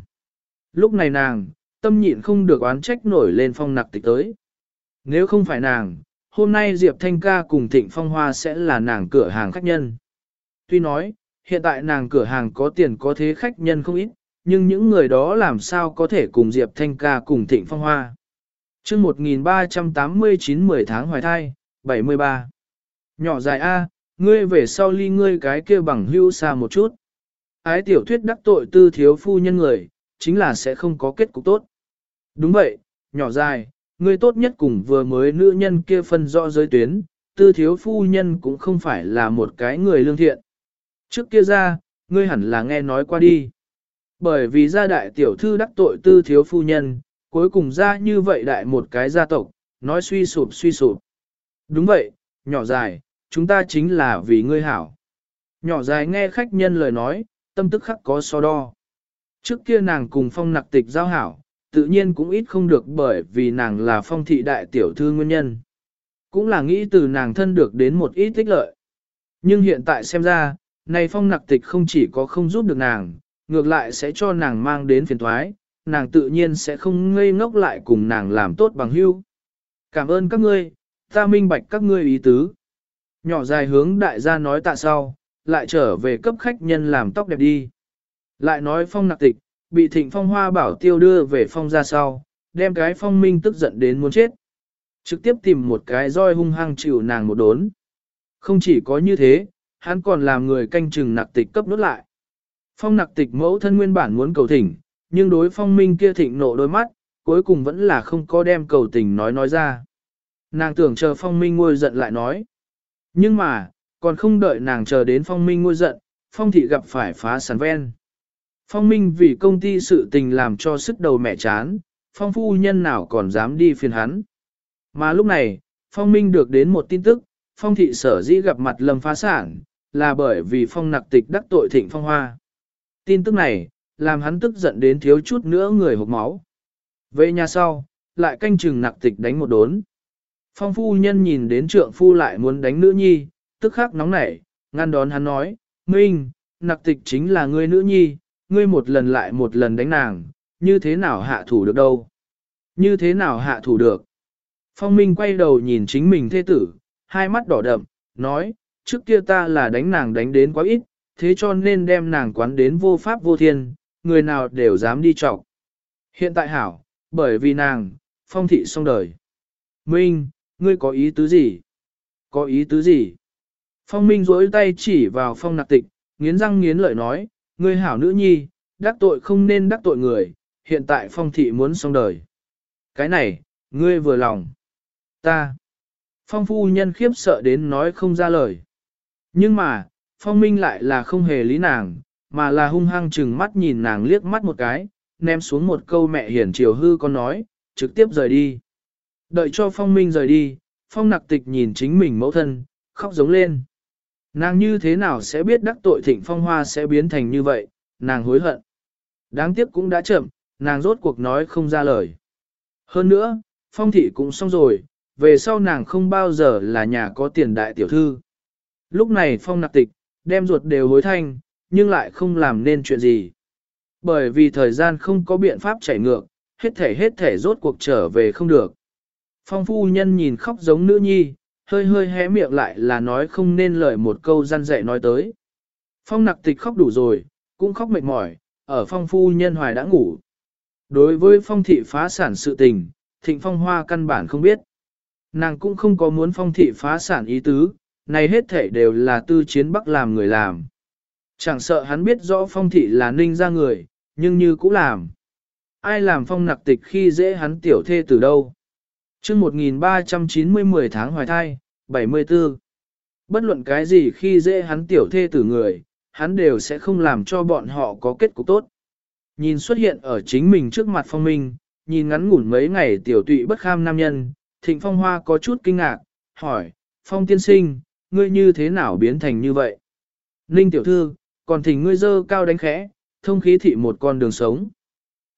Lúc này nàng, tâm nhịn không được oán trách nổi lên phong nặc tịch tới. Nếu không phải nàng, hôm nay Diệp Thanh ca cùng Thịnh Phong Hoa sẽ là nàng cửa hàng khách nhân. Tuy nói, hiện tại nàng cửa hàng có tiền có thế khách nhân không ít, nhưng những người đó làm sao có thể cùng Diệp Thanh ca cùng Thịnh Phong Hoa. chương 1389 10 tháng hoài thai, 73. Nhỏ dài A, ngươi về sau ly ngươi cái kia bằng hưu xa một chút. Ái tiểu thuyết đắc tội tư thiếu phu nhân người, chính là sẽ không có kết cục tốt. Đúng vậy, nhỏ dài, ngươi tốt nhất cùng vừa mới nữ nhân kia phân rõ giới tuyến, tư thiếu phu nhân cũng không phải là một cái người lương thiện. Trước kia ra, ngươi hẳn là nghe nói qua đi. Bởi vì gia đại tiểu thư đắc tội tư thiếu phu nhân, cuối cùng ra như vậy đại một cái gia tộc, nói suy sụp suy sụp. Đúng vậy, nhỏ dài, chúng ta chính là vì ngươi hảo. Nhỏ dài nghe khách nhân lời nói, tâm tức khắc có so đo. Trước kia nàng cùng phong nặc tịch giao hảo, tự nhiên cũng ít không được bởi vì nàng là phong thị đại tiểu thư nguyên nhân. Cũng là nghĩ từ nàng thân được đến một ít tích lợi. Nhưng hiện tại xem ra, này phong nặc tịch không chỉ có không giúp được nàng, ngược lại sẽ cho nàng mang đến phiền thoái, nàng tự nhiên sẽ không ngây ngốc lại cùng nàng làm tốt bằng hưu. Cảm ơn các ngươi, ta minh bạch các ngươi ý tứ. Nhỏ dài hướng đại gia nói tạ sau, lại trở về cấp khách nhân làm tóc đẹp đi. Lại nói phong nặc tịch, bị thịnh phong hoa bảo tiêu đưa về phong ra sau, đem cái phong minh tức giận đến muốn chết. Trực tiếp tìm một cái roi hung hăng chịu nàng một đốn. Không chỉ có như thế, hắn còn làm người canh chừng nặc tịch cấp nốt lại. Phong nặc tịch mẫu thân nguyên bản muốn cầu thỉnh, nhưng đối phong minh kia thịnh nộ đôi mắt, cuối cùng vẫn là không có đem cầu tình nói nói ra. Nàng tưởng chờ phong minh ngôi giận lại nói. Nhưng mà, còn không đợi nàng chờ đến phong minh ngôi giận, phong thị gặp phải phá sản ven. Phong minh vì công ty sự tình làm cho sức đầu mẹ chán, phong phu nhân nào còn dám đi phiền hắn. Mà lúc này, phong minh được đến một tin tức, phong thị sở dĩ gặp mặt lâm phá sản, là bởi vì phong nặc tịch đắc tội thịnh phong hoa. Tin tức này, làm hắn tức giận đến thiếu chút nữa người hộp máu. Về nhà sau, lại canh chừng nặc tịch đánh một đốn. Phong phu nhân nhìn đến trượng phu lại muốn đánh nữ nhi, tức khắc nóng nảy, ngăn đón hắn nói, Minh, nặc tịch chính là ngươi nữ nhi, ngươi một lần lại một lần đánh nàng, như thế nào hạ thủ được đâu. Như thế nào hạ thủ được? Phong Minh quay đầu nhìn chính mình thê tử, hai mắt đỏ đậm, nói, trước kia ta là đánh nàng đánh đến quá ít, thế cho nên đem nàng quán đến vô pháp vô thiên, người nào đều dám đi trọc. Hiện tại hảo, bởi vì nàng, phong thị xong đời. Minh, ngươi có ý tứ gì? Có ý tứ gì? Phong Minh rỗi tay chỉ vào phong nạc tịch, nghiến răng nghiến lợi nói, ngươi hảo nữ nhi, đắc tội không nên đắc tội người, hiện tại phong thị muốn xong đời. Cái này, ngươi vừa lòng. Ta. Phong phu nhân khiếp sợ đến nói không ra lời. Nhưng mà, phong minh lại là không hề lý nàng, mà là hung hăng chừng mắt nhìn nàng liếc mắt một cái, ném xuống một câu mẹ hiển chiều hư con nói, trực tiếp rời đi. Đợi cho phong minh rời đi, phong nặc tịch nhìn chính mình mẫu thân, khóc giống lên. Nàng như thế nào sẽ biết đắc tội thịnh phong hoa sẽ biến thành như vậy, nàng hối hận. Đáng tiếc cũng đã chậm, nàng rốt cuộc nói không ra lời. Hơn nữa, phong thị cũng xong rồi, về sau nàng không bao giờ là nhà có tiền đại tiểu thư. Lúc này phong nặc tịch, đem ruột đều hối thanh, nhưng lại không làm nên chuyện gì. Bởi vì thời gian không có biện pháp chảy ngược, hết thể hết thể rốt cuộc trở về không được. Phong phu nhân nhìn khóc giống nữ nhi, hơi hơi hé miệng lại là nói không nên lời một câu răn dạy nói tới. Phong nặc tịch khóc đủ rồi, cũng khóc mệt mỏi, ở phong phu nhân hoài đã ngủ. Đối với phong thị phá sản sự tình, thịnh phong hoa căn bản không biết. Nàng cũng không có muốn phong thị phá sản ý tứ, này hết thể đều là tư chiến bắc làm người làm. Chẳng sợ hắn biết rõ phong thị là ninh ra người, nhưng như cũng làm. Ai làm phong nặc tịch khi dễ hắn tiểu thê từ đâu? chương 1390 10 tháng hoài thai, 74. Bất luận cái gì khi dễ hắn tiểu thê tử người, hắn đều sẽ không làm cho bọn họ có kết cục tốt. Nhìn xuất hiện ở chính mình trước mặt phong minh, nhìn ngắn ngủn mấy ngày tiểu tụy bất kham nam nhân, thịnh phong hoa có chút kinh ngạc, hỏi, phong tiên sinh, ngươi như thế nào biến thành như vậy? Ninh tiểu thư, còn thỉnh ngươi dơ cao đánh khẽ, thông khí thị một con đường sống.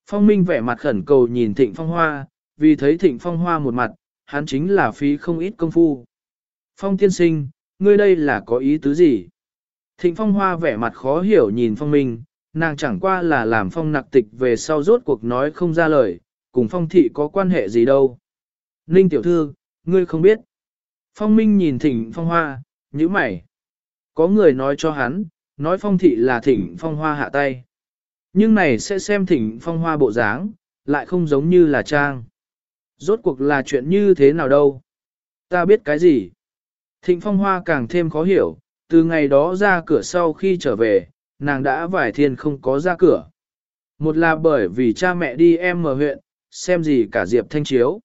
Phong minh vẻ mặt khẩn cầu nhìn thịnh phong hoa, vì thấy thịnh phong hoa một mặt, hắn chính là phí không ít công phu. Phong tiên sinh, ngươi đây là có ý tứ gì? Thịnh phong hoa vẻ mặt khó hiểu nhìn phong minh, nàng chẳng qua là làm phong nặc tịch về sau rốt cuộc nói không ra lời, cùng phong thị có quan hệ gì đâu. Ninh tiểu thư, ngươi không biết. Phong minh nhìn thịnh phong hoa, như mày. Có người nói cho hắn, nói phong thị là thịnh phong hoa hạ tay. Nhưng này sẽ xem thịnh phong hoa bộ dáng, lại không giống như là trang. Rốt cuộc là chuyện như thế nào đâu? Ta biết cái gì? Thịnh phong hoa càng thêm khó hiểu, từ ngày đó ra cửa sau khi trở về, nàng đã vải thiên không có ra cửa. Một là bởi vì cha mẹ đi em ở huyện, xem gì cả Diệp Thanh Chiếu.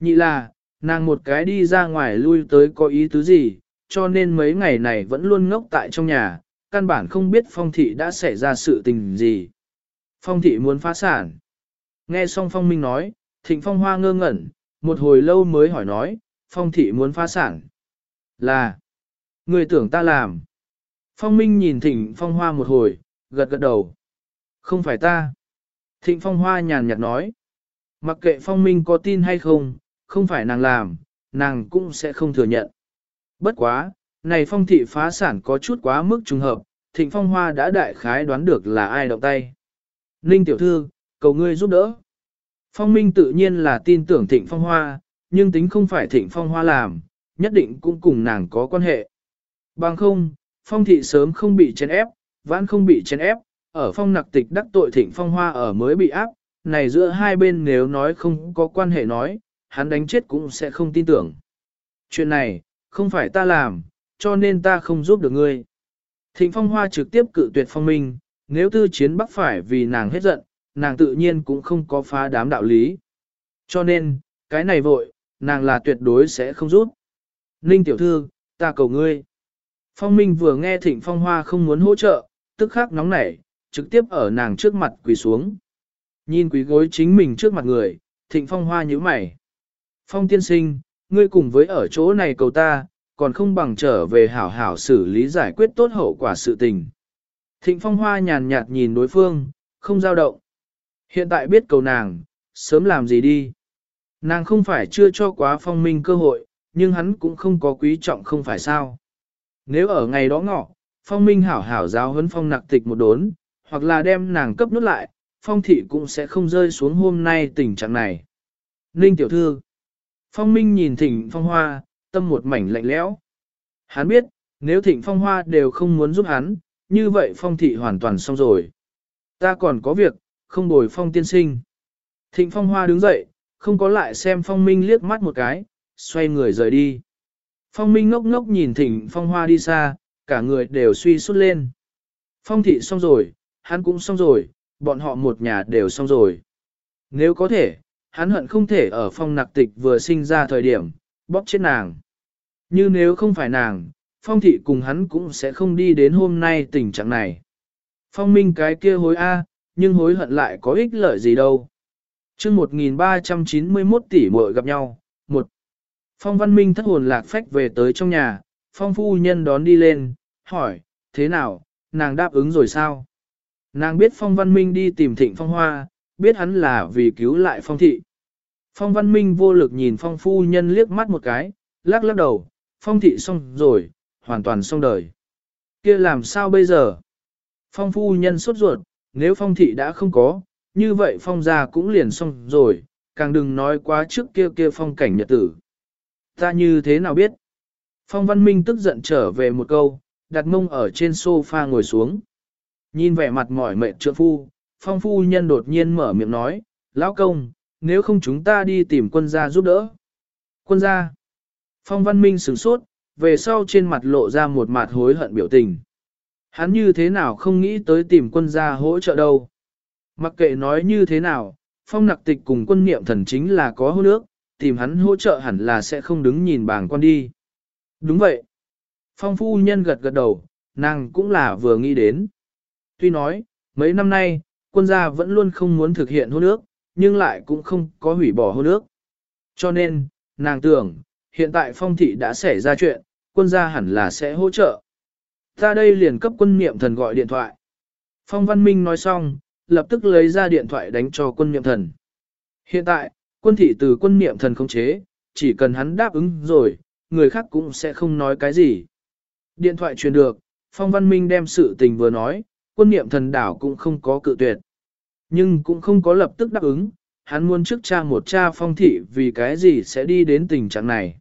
Nhị là, nàng một cái đi ra ngoài lui tới có ý tứ gì, cho nên mấy ngày này vẫn luôn ngốc tại trong nhà, căn bản không biết phong thị đã xảy ra sự tình gì. Phong thị muốn phá sản. Nghe xong phong minh nói, thịnh phong hoa ngơ ngẩn, một hồi lâu mới hỏi nói, phong thị muốn phá sản. Là, người tưởng ta làm. Phong minh nhìn thịnh phong hoa một hồi, gật gật đầu. Không phải ta. Thịnh phong hoa nhàn nhạt nói. Mặc kệ phong minh có tin hay không, không phải nàng làm, nàng cũng sẽ không thừa nhận. Bất quá, này phong thị phá sản có chút quá mức trùng hợp, thịnh phong hoa đã đại khái đoán được là ai động tay. Ninh tiểu thư, cầu ngươi giúp đỡ. Phong minh tự nhiên là tin tưởng thịnh phong hoa, nhưng tính không phải thịnh phong hoa làm, nhất định cũng cùng nàng có quan hệ. Bằng không, phong thị sớm không bị chèn ép, vãn không bị chèn ép, ở phong nặc tịch đắc tội thịnh phong hoa ở mới bị áp, này giữa hai bên nếu nói không có quan hệ nói, hắn đánh chết cũng sẽ không tin tưởng. Chuyện này, không phải ta làm, cho nên ta không giúp được ngươi. Thịnh phong hoa trực tiếp cự tuyệt phong minh, nếu tư chiến bắc phải vì nàng hết giận, nàng tự nhiên cũng không có phá đám đạo lý. Cho nên, cái này vội, nàng là tuyệt đối sẽ không giúp. Ninh tiểu thư, ta cầu ngươi. Phong Minh vừa nghe Thịnh Phong Hoa không muốn hỗ trợ, tức khắc nóng nảy, trực tiếp ở nàng trước mặt quỳ xuống. Nhìn quỳ gối chính mình trước mặt người, Thịnh Phong Hoa nhíu mày. Phong tiên sinh, ngươi cùng với ở chỗ này cầu ta, còn không bằng trở về hảo hảo xử lý giải quyết tốt hậu quả sự tình. Thịnh Phong Hoa nhàn nhạt nhìn đối phương, không giao động. Hiện tại biết cầu nàng, sớm làm gì đi. Nàng không phải chưa cho quá phong minh cơ hội, nhưng hắn cũng không có quý trọng không phải sao. Nếu ở ngày đó ngọ, phong minh hảo hảo giáo huấn phong nặc tịch một đốn, hoặc là đem nàng cấp nút lại, phong thị cũng sẽ không rơi xuống hôm nay tình trạng này. Ninh tiểu thư. Phong Minh nhìn thịnh phong hoa, tâm một mảnh lạnh lẽo. Hắn biết, nếu thịnh phong hoa đều không muốn giúp hắn, như vậy phong thị hoàn toàn xong rồi. Ta còn có việc, không bồi phong tiên sinh. Thịnh phong hoa đứng dậy, không có lại xem phong minh liếc mắt một cái, xoay người rời đi. Phong minh ngốc ngốc nhìn thịnh phong hoa đi xa, cả người đều suy sút lên. Phong thị xong rồi, hắn cũng xong rồi, bọn họ một nhà đều xong rồi. Nếu có thể, hắn hận không thể ở phong nặc tịch vừa sinh ra thời điểm, bóp chết nàng. Như nếu không phải nàng, phong thị cùng hắn cũng sẽ không đi đến hôm nay tình trạng này. Phong minh cái kia hối A, nhưng hối hận lại có ích lợi gì đâu. chương 1391 tỷ muội gặp nhau, một Phong văn minh thất hồn lạc phách về tới trong nhà, phong phu nhân đón đi lên, hỏi, thế nào, nàng đáp ứng rồi sao? Nàng biết phong văn minh đi tìm thịnh phong hoa, biết hắn là vì cứu lại phong thị. Phong văn minh vô lực nhìn phong phu nhân liếc mắt một cái, lắc lắc đầu, phong thị xong rồi, hoàn toàn xong đời. kia làm sao bây giờ? Phong phu nhân sốt ruột, nếu phong thị đã không có, như vậy phong gia cũng liền xong rồi, càng đừng nói quá trước kia kia phong cảnh nhật tử. Ta như thế nào biết? Phong văn minh tức giận trở về một câu, đặt mông ở trên sofa ngồi xuống. Nhìn vẻ mặt mỏi mệt trượng phu, phong phu nhân đột nhiên mở miệng nói, lão công, nếu không chúng ta đi tìm quân gia giúp đỡ. Quân gia. Phong văn minh sửng sốt, về sau trên mặt lộ ra một mặt hối hận biểu tình. Hắn như thế nào không nghĩ tới tìm quân gia hỗ trợ đâu. Mặc kệ nói như thế nào, phong nặc tịch cùng quân niệm thần chính là có hô nước, tìm hắn hỗ trợ hẳn là sẽ không đứng nhìn bảng quan đi. Đúng vậy. Phong phu nhân gật gật đầu, nàng cũng là vừa nghĩ đến. Tuy nói, mấy năm nay, quân gia vẫn luôn không muốn thực hiện hôn ước, nhưng lại cũng không có hủy bỏ hôn ước. Cho nên, nàng tưởng, hiện tại phong thị đã xảy ra chuyện, quân gia hẳn là sẽ hỗ trợ. Ta đây liền cấp quân niệm thần gọi điện thoại. Phong Văn Minh nói xong, lập tức lấy ra điện thoại đánh cho quân niệm thần. Hiện tại, quân thị từ quân niệm thần không chế, chỉ cần hắn đáp ứng rồi, người khác cũng sẽ không nói cái gì. Điện thoại truyền được, Phong Văn Minh đem sự tình vừa nói, quân niệm thần đảo cũng không có cự tuyệt. Nhưng cũng không có lập tức đáp ứng, hắn muốn trước cha một cha phong thị vì cái gì sẽ đi đến tình trạng này.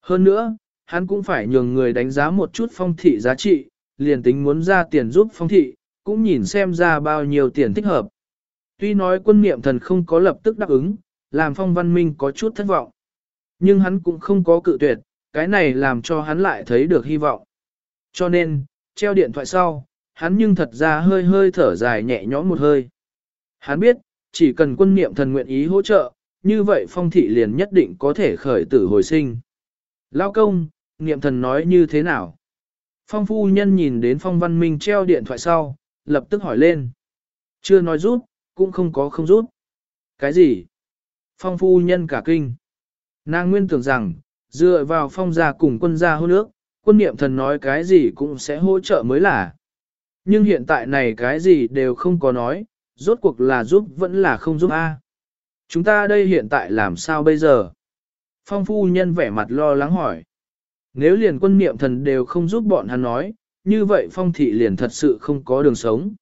Hơn nữa, hắn cũng phải nhường người đánh giá một chút phong thị giá trị, liền tính muốn ra tiền giúp phong thị, cũng nhìn xem ra bao nhiêu tiền thích hợp. Tuy nói quân niệm thần không có lập tức đáp ứng, làm phong văn minh có chút thất vọng. Nhưng hắn cũng không có cự tuyệt, cái này làm cho hắn lại thấy được hy vọng. Cho nên, treo điện thoại sau, hắn nhưng thật ra hơi hơi thở dài nhẹ nhõm một hơi. Hắn biết, chỉ cần quân niệm thần nguyện ý hỗ trợ, như vậy phong thị liền nhất định có thể khởi tử hồi sinh. Lao công, niệm thần nói như thế nào? Phong phu nhân nhìn đến phong văn minh treo điện thoại sau, lập tức hỏi lên. Chưa nói rút, cũng không có không rút. Cái gì? Phong phu nhân cả kinh. Nàng nguyên tưởng rằng, dựa vào phong gia cùng quân gia hôn ước, quân niệm thần nói cái gì cũng sẽ hỗ trợ mới là. Nhưng hiện tại này cái gì đều không có nói, rốt cuộc là giúp vẫn là không giúp a. Chúng ta đây hiện tại làm sao bây giờ? Phong phu nhân vẻ mặt lo lắng hỏi. Nếu liền quân niệm thần đều không giúp bọn hắn nói, như vậy phong thị liền thật sự không có đường sống.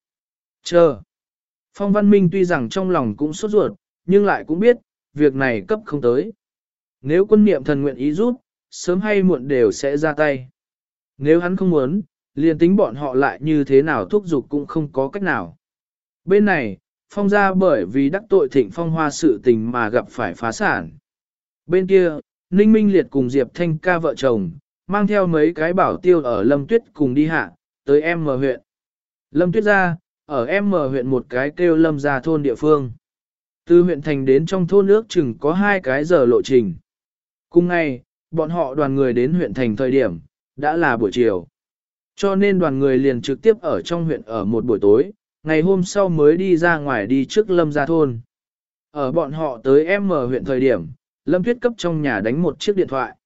Chờ. Phong văn minh tuy rằng trong lòng cũng sốt ruột, nhưng lại cũng biết, việc này cấp không tới. Nếu quân niệm thần nguyện ý giúp, sớm hay muộn đều sẽ ra tay. Nếu hắn không muốn, liền tính bọn họ lại như thế nào thúc giục cũng không có cách nào. Bên này, phong gia bởi vì đắc tội thịnh phong hoa sự tình mà gặp phải phá sản. Bên kia, Ninh Minh Liệt cùng Diệp Thanh ca vợ chồng, mang theo mấy cái bảo tiêu ở Lâm Tuyết cùng đi hạ, tới M huyện. Lâm Tuyết ra, ở M huyện một cái kêu Lâm ra thôn địa phương. Từ huyện thành đến trong thôn nước chừng có hai cái giờ lộ trình. Cùng ngày, bọn họ đoàn người đến huyện thành thời điểm, đã là buổi chiều. Cho nên đoàn người liền trực tiếp ở trong huyện ở một buổi tối, ngày hôm sau mới đi ra ngoài đi trước Lâm ra thôn. Ở bọn họ tới M huyện thời điểm, Lâm Tuyết cấp trong nhà đánh một chiếc điện thoại.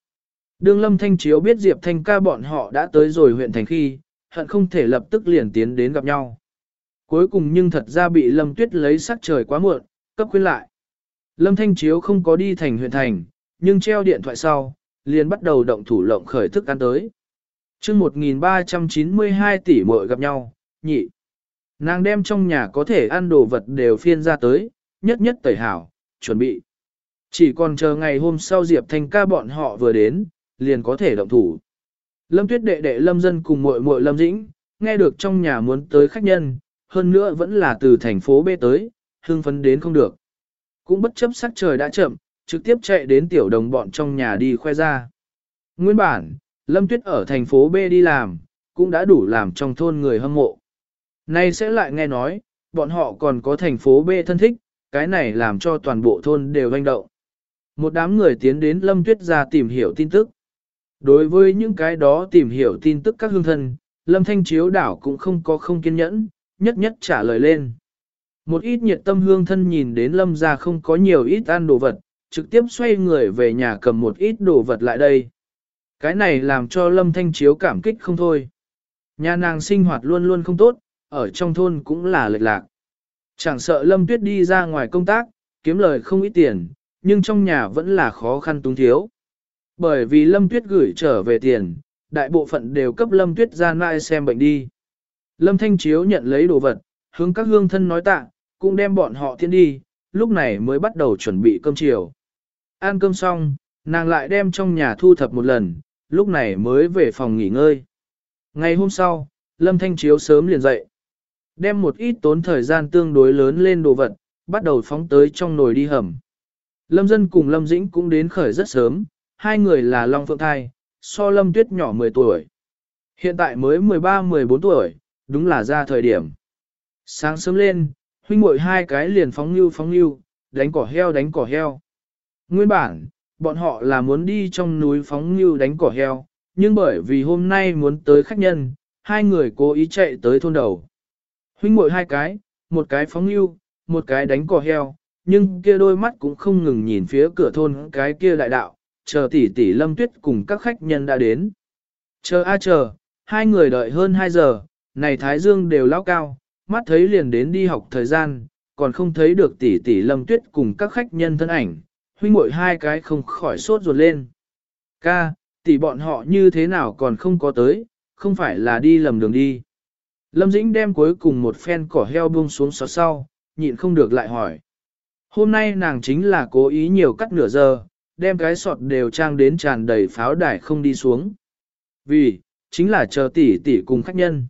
Đương Lâm Thanh Chiếu biết Diệp Thanh ca bọn họ đã tới rồi huyện thành khi, hận không thể lập tức liền tiến đến gặp nhau. Cuối cùng nhưng thật ra bị Lâm Tuyết lấy sắc trời quá muộn, cấp khuyên lại. Lâm Thanh Chiếu không có đi thành huyện thành, nhưng treo điện thoại sau, liền bắt đầu động thủ lộng khởi thức ăn tới chương 1392 tỷ muội gặp nhau, nhị. Nàng đem trong nhà có thể ăn đồ vật đều phiên ra tới, nhất nhất tẩy hảo, chuẩn bị. Chỉ còn chờ ngày hôm sau Diệp Thanh ca bọn họ vừa đến, liền có thể động thủ. Lâm Tuyết đệ đệ Lâm Dân cùng muội muội Lâm Dĩnh, nghe được trong nhà muốn tới khách nhân, hơn nữa vẫn là từ thành phố B tới, hưng phấn đến không được. Cũng bất chấp sắc trời đã chậm, trực tiếp chạy đến tiểu đồng bọn trong nhà đi khoe ra. Nguyên bản, Lâm Tuyết ở thành phố B đi làm, cũng đã đủ làm trong thôn người hâm mộ. Nay sẽ lại nghe nói, bọn họ còn có thành phố B thân thích, cái này làm cho toàn bộ thôn đều hoành động. Một đám người tiến đến Lâm Tuyết ra tìm hiểu tin tức. Đối với những cái đó tìm hiểu tin tức các hương thân, Lâm Thanh Chiếu đảo cũng không có không kiên nhẫn, nhất nhất trả lời lên. Một ít nhiệt tâm hương thân nhìn đến Lâm ra không có nhiều ít ăn đồ vật, trực tiếp xoay người về nhà cầm một ít đồ vật lại đây. Cái này làm cho Lâm Thanh Chiếu cảm kích không thôi. Nhà nàng sinh hoạt luôn luôn không tốt, ở trong thôn cũng là lệch lạc. Chẳng sợ Lâm Tuyết đi ra ngoài công tác, kiếm lời không ít tiền, nhưng trong nhà vẫn là khó khăn túng thiếu. Bởi vì Lâm Tuyết gửi trở về tiền, đại bộ phận đều cấp Lâm Tuyết ra nai xem bệnh đi. Lâm Thanh Chiếu nhận lấy đồ vật, hướng các hương thân nói tạ, cũng đem bọn họ thiên đi, lúc này mới bắt đầu chuẩn bị cơm chiều. Ăn cơm xong, nàng lại đem trong nhà thu thập một lần, lúc này mới về phòng nghỉ ngơi. Ngày hôm sau, Lâm Thanh Chiếu sớm liền dậy. Đem một ít tốn thời gian tương đối lớn lên đồ vật, bắt đầu phóng tới trong nồi đi hầm. Lâm Dân cùng Lâm Dĩnh cũng đến khởi rất sớm, hai người là Long Phượng Thai, so Lâm Tuyết nhỏ 10 tuổi. Hiện tại mới 13-14 tuổi, đúng là ra thời điểm. Sáng sớm lên, huynh muội hai cái liền phóng lưu phóng lưu, đánh cỏ heo đánh cỏ heo. Nguyên bản, bọn họ là muốn đi trong núi phóng lưu đánh cỏ heo, nhưng bởi vì hôm nay muốn tới khách nhân, hai người cố ý chạy tới thôn đầu. Huynh muội hai cái, một cái phóng lưu, một cái đánh cỏ heo, nhưng kia đôi mắt cũng không ngừng nhìn phía cửa thôn cái kia đại đạo, chờ tỷ tỷ lâm tuyết cùng các khách nhân đã đến. Chờ a chờ, hai người đợi hơn hai giờ, này Thái Dương đều lao cao, mắt thấy liền đến đi học thời gian, còn không thấy được tỷ tỷ lâm tuyết cùng các khách nhân thân ảnh, huynh muội hai cái không khỏi sốt ruột lên. Ca, tỷ bọn họ như thế nào còn không có tới, không phải là đi lầm đường đi. Lâm Dĩnh đem cuối cùng một phen cỏ heo buông xuống xót sau, nhịn không được lại hỏi. Hôm nay nàng chính là cố ý nhiều cắt nửa giờ, đem cái sọt đều trang đến tràn đầy pháo đài không đi xuống. Vì, chính là chờ tỷ tỷ cùng khách nhân.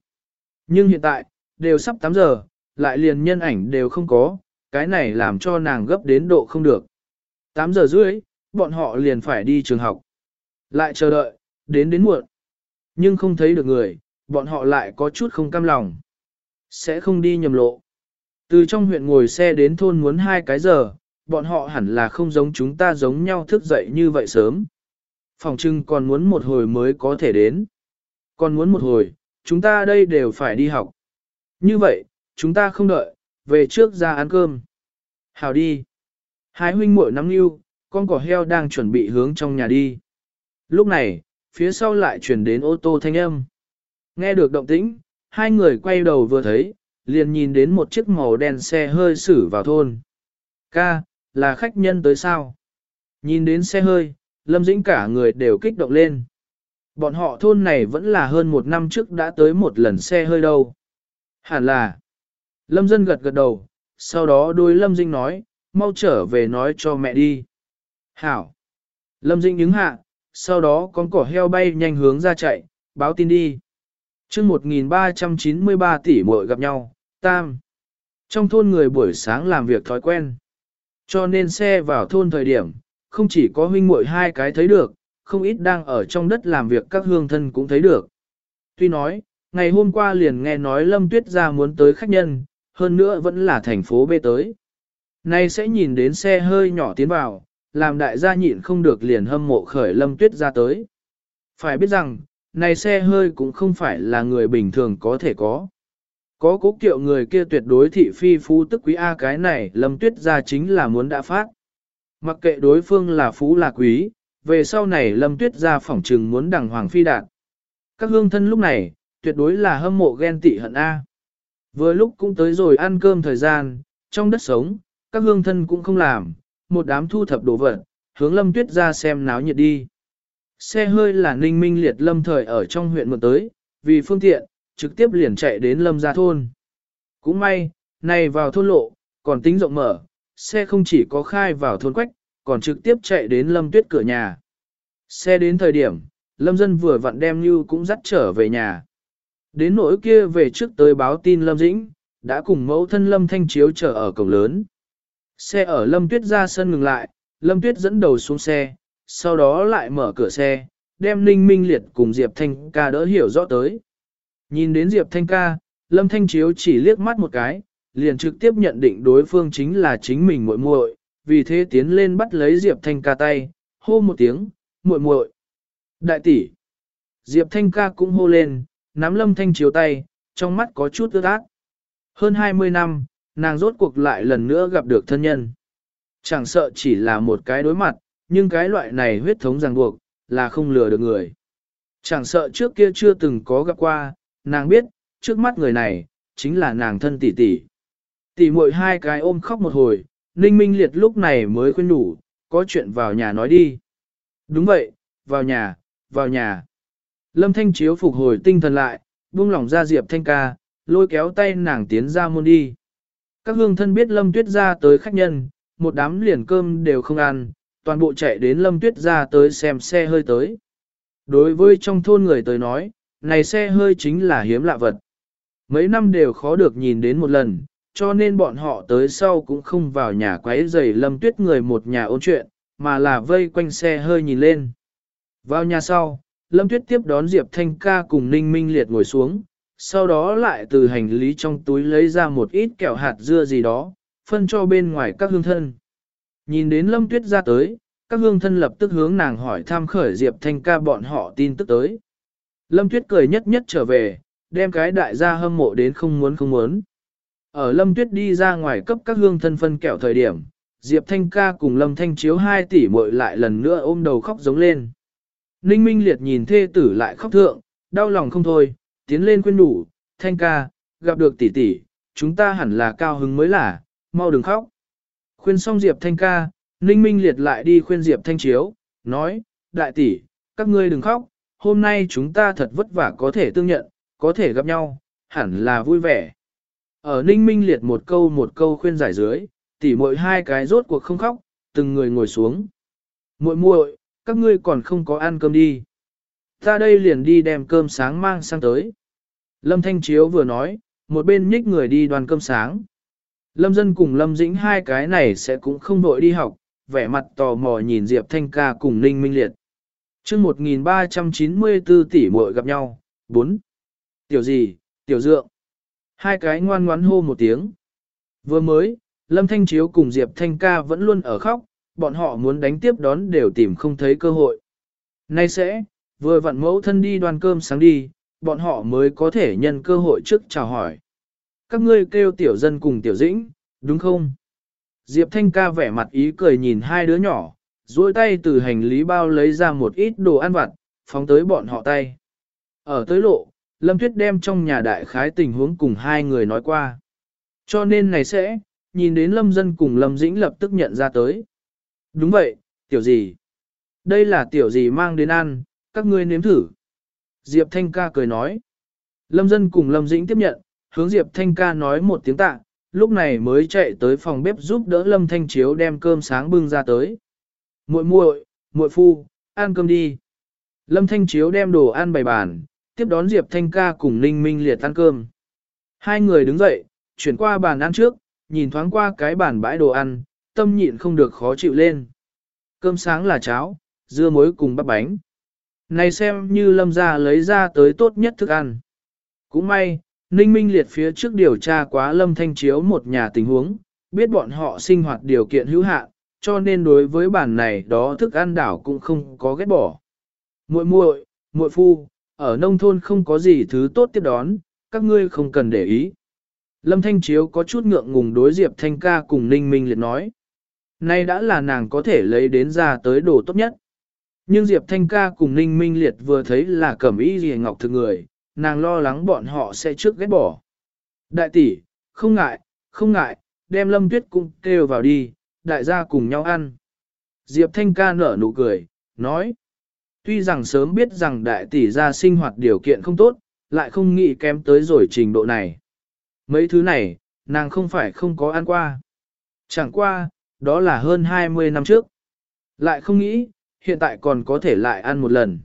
Nhưng hiện tại, đều sắp 8 giờ, lại liền nhân ảnh đều không có, cái này làm cho nàng gấp đến độ không được. 8 giờ rưỡi, bọn họ liền phải đi trường học. Lại chờ đợi, đến đến muộn. Nhưng không thấy được người, bọn họ lại có chút không cam lòng. Sẽ không đi nhầm lộ. Từ trong huyện ngồi xe đến thôn muốn hai cái giờ, bọn họ hẳn là không giống chúng ta giống nhau thức dậy như vậy sớm. Phòng trưng còn muốn một hồi mới có thể đến. Còn muốn một hồi, chúng ta đây đều phải đi học. Như vậy, chúng ta không đợi, về trước ra ăn cơm. Hào đi. Hai huynh muội nắm yêu, con cỏ heo đang chuẩn bị hướng trong nhà đi. Lúc này, phía sau lại chuyển đến ô tô thanh âm. Nghe được động tĩnh, hai người quay đầu vừa thấy, liền nhìn đến một chiếc màu đen xe hơi xử vào thôn. Ca, là khách nhân tới sao? Nhìn đến xe hơi, Lâm Dĩnh cả người đều kích động lên. Bọn họ thôn này vẫn là hơn một năm trước đã tới một lần xe hơi đâu. Hẳn là. Lâm dân gật gật đầu, sau đó đôi Lâm Dĩnh nói, mau trở về nói cho mẹ đi. Hảo. Lâm Dĩnh đứng hạ, sau đó con cỏ heo bay nhanh hướng ra chạy, báo tin đi. chương 1393 tỷ muội gặp nhau, tam. Trong thôn người buổi sáng làm việc thói quen. Cho nên xe vào thôn thời điểm, không chỉ có huynh muội hai cái thấy được, không ít đang ở trong đất làm việc các hương thân cũng thấy được. Tuy nói, ngày hôm qua liền nghe nói Lâm Tuyết ra muốn tới khách nhân, hơn nữa vẫn là thành phố B tới. Nay sẽ nhìn đến xe hơi nhỏ tiến vào, làm đại gia nhịn không được liền hâm mộ khởi Lâm Tuyết ra tới. Phải biết rằng, này xe hơi cũng không phải là người bình thường có thể có. Có cố kiệu người kia tuyệt đối thị phi phú tức quý A cái này lâm tuyết ra chính là muốn đã phát. Mặc kệ đối phương là phú là quý, về sau này lâm tuyết ra phỏng trừng muốn đằng hoàng phi đạt. Các hương thân lúc này, tuyệt đối là hâm mộ ghen tị hận A. Vừa lúc cũng tới rồi ăn cơm thời gian, trong đất sống, các hương thân cũng không làm, một đám thu thập đồ vật, hướng lâm tuyết ra xem náo nhiệt đi. Xe hơi là ninh minh liệt lâm thời ở trong huyện mượn tới, vì phương tiện, trực tiếp liền chạy đến lâm gia thôn. Cũng may, này vào thôn lộ, còn tính rộng mở, xe không chỉ có khai vào thôn quách, còn trực tiếp chạy đến Lâm Tuyết cửa nhà. Xe đến thời điểm, Lâm Dân vừa vặn đem Như cũng dắt trở về nhà. Đến nỗi kia về trước tới báo tin Lâm Dĩnh, đã cùng mẫu thân Lâm Thanh Chiếu chờ ở cổng lớn. Xe ở Lâm Tuyết ra sân ngừng lại, Lâm Tuyết dẫn đầu xuống xe, sau đó lại mở cửa xe, đem Ninh Minh Liệt cùng Diệp Thanh ca đỡ hiểu rõ tới. Nhìn đến Diệp Thanh ca, Lâm Thanh Chiếu chỉ liếc mắt một cái, liền trực tiếp nhận định đối phương chính là chính mình muội muội, vì thế tiến lên bắt lấy Diệp Thanh ca tay, hô một tiếng, muội muội. Đại tỷ. Diệp Thanh ca cũng hô lên, nắm Lâm Thanh Chiếu tay, trong mắt có chút ướt át. Hơn 20 năm, nàng rốt cuộc lại lần nữa gặp được thân nhân. Chẳng sợ chỉ là một cái đối mặt, nhưng cái loại này huyết thống ràng buộc, là không lừa được người. Chẳng sợ trước kia chưa từng có gặp qua, nàng biết, trước mắt người này, chính là nàng thân tỷ tỷ. Tỷ muội hai cái ôm khóc một hồi, Ninh Minh Liệt lúc này mới khuyên đủ, có chuyện vào nhà nói đi. Đúng vậy, vào nhà, vào nhà. Lâm Thanh Chiếu phục hồi tinh thần lại, buông lỏng ra Diệp Thanh ca, lôi kéo tay nàng tiến ra môn đi. Các hương thân biết Lâm Tuyết ra tới khách nhân, một đám liền cơm đều không ăn, toàn bộ chạy đến Lâm Tuyết ra tới xem xe hơi tới. Đối với trong thôn người tới nói, này xe hơi chính là hiếm lạ vật. Mấy năm đều khó được nhìn đến một lần, cho nên bọn họ tới sau cũng không vào nhà quấy rầy Lâm Tuyết người một nhà ôn chuyện, mà là vây quanh xe hơi nhìn lên. Vào nhà sau, Lâm Tuyết tiếp đón Diệp Thanh ca cùng Ninh Minh Liệt ngồi xuống, sau đó lại từ hành lý trong túi lấy ra một ít kẹo hạt dưa gì đó, phân cho bên ngoài các hương thân. Nhìn đến Lâm Tuyết ra tới, các hương thân lập tức hướng nàng hỏi thăm khởi Diệp Thanh ca bọn họ tin tức tới. Lâm Tuyết cười nhất nhất trở về, đem cái đại gia hâm mộ đến không muốn không muốn. Ở Lâm Tuyết đi ra ngoài cấp các hương thân phân kẹo thời điểm, Diệp Thanh ca cùng Lâm Thanh chiếu hai tỷ muội lại lần nữa ôm đầu khóc giống lên. Ninh Minh Liệt nhìn thê tử lại khóc thượng, đau lòng không thôi, tiến lên khuyên đủ, Thanh ca, gặp được tỷ tỷ, chúng ta hẳn là cao hứng mới là, mau đừng khóc. Khuyên xong Diệp Thanh ca, Ninh Minh Liệt lại đi khuyên Diệp Thanh chiếu, nói, đại tỷ, các ngươi đừng khóc, hôm nay chúng ta thật vất vả có thể tương nhận, có thể gặp nhau, hẳn là vui vẻ. Ở Ninh Minh liệt một câu một câu khuyên giải dưới, tỷ muội hai cái rốt cuộc không khóc, từng người ngồi xuống. Muội muội, các ngươi còn không có ăn cơm đi. Ta đây liền đi đem cơm sáng mang sang tới. Lâm Thanh Chiếu vừa nói, một bên nhích người đi đoàn cơm sáng. Lâm Dân cùng Lâm Dĩnh hai cái này sẽ cũng không vội đi học, vẻ mặt tò mò nhìn Diệp Thanh ca cùng Ninh Minh Liệt. chương 1394 tỷ muội gặp nhau, 4. Tiểu gì, tiểu dượng. Hai cái ngoan ngoãn hô một tiếng. Vừa mới, Lâm Thanh Chiếu cùng Diệp Thanh ca vẫn luôn ở khóc, bọn họ muốn đánh tiếp đón đều tìm không thấy cơ hội. Nay sẽ, vừa vặn mẫu thân đi đoàn cơm sáng đi, bọn họ mới có thể nhân cơ hội trước chào hỏi. Các ngươi kêu tiểu dân cùng tiểu dĩnh, đúng không? Diệp Thanh ca vẻ mặt ý cười nhìn hai đứa nhỏ, duỗi tay từ hành lý bao lấy ra một ít đồ ăn vặt, phóng tới bọn họ tay. Ở tới lộ, Lâm Tuyết đem trong nhà đại khái tình huống cùng hai người nói qua. Cho nên này sẽ, nhìn đến Lâm Dân cùng Lâm Dĩnh lập tức nhận ra tới. Đúng vậy, tiểu gì? Đây là tiểu gì mang đến ăn, các ngươi nếm thử. Diệp Thanh ca cười nói. Lâm Dân cùng Lâm Dĩnh tiếp nhận, hướng Diệp Thanh ca nói một tiếng tạ, lúc này mới chạy tới phòng bếp giúp đỡ Lâm Thanh Chiếu đem cơm sáng bưng ra tới. Muội muội, muội phu, ăn cơm đi. Lâm Thanh Chiếu đem đồ ăn bày bàn, tiếp đón Diệp Thanh ca cùng Ninh Minh liệt ăn cơm. Hai người đứng dậy, chuyển qua bàn ăn trước, nhìn thoáng qua cái bàn bãi đồ ăn, tâm nhịn không được khó chịu lên. Cơm sáng là cháo, dưa muối cùng bắp bánh. Này xem như lâm gia lấy ra tới tốt nhất thức ăn. Cũng may, Ninh Minh liệt phía trước điều tra quá lâm thanh chiếu một nhà tình huống, biết bọn họ sinh hoạt điều kiện hữu hạn, cho nên đối với bản này đó thức ăn đảo cũng không có ghét bỏ. Muội muội, muội phu, ở nông thôn không có gì thứ tốt tiếp đón, các ngươi không cần để ý. Lâm Thanh Chiếu có chút ngượng ngùng đối Diệp Thanh ca cùng Ninh Minh Liệt nói. Nay đã là nàng có thể lấy đến ra tới đồ tốt nhất. Nhưng Diệp Thanh ca cùng Ninh Minh Liệt vừa thấy là cẩm y gì ngọc thực người, nàng lo lắng bọn họ sẽ trước ghét bỏ. Đại tỷ, không ngại, không ngại, đem Lâm Tuyết cũng kêu vào đi, đại gia cùng nhau ăn. Diệp Thanh ca nở nụ cười, nói. Tuy rằng sớm biết rằng đại tỷ gia sinh hoạt điều kiện không tốt, lại không nghĩ kém tới rồi trình độ này. Mấy thứ này, nàng không phải không có ăn qua. Chẳng qua, đó là hơn 20 năm trước. Lại không nghĩ, hiện tại còn có thể lại ăn một lần.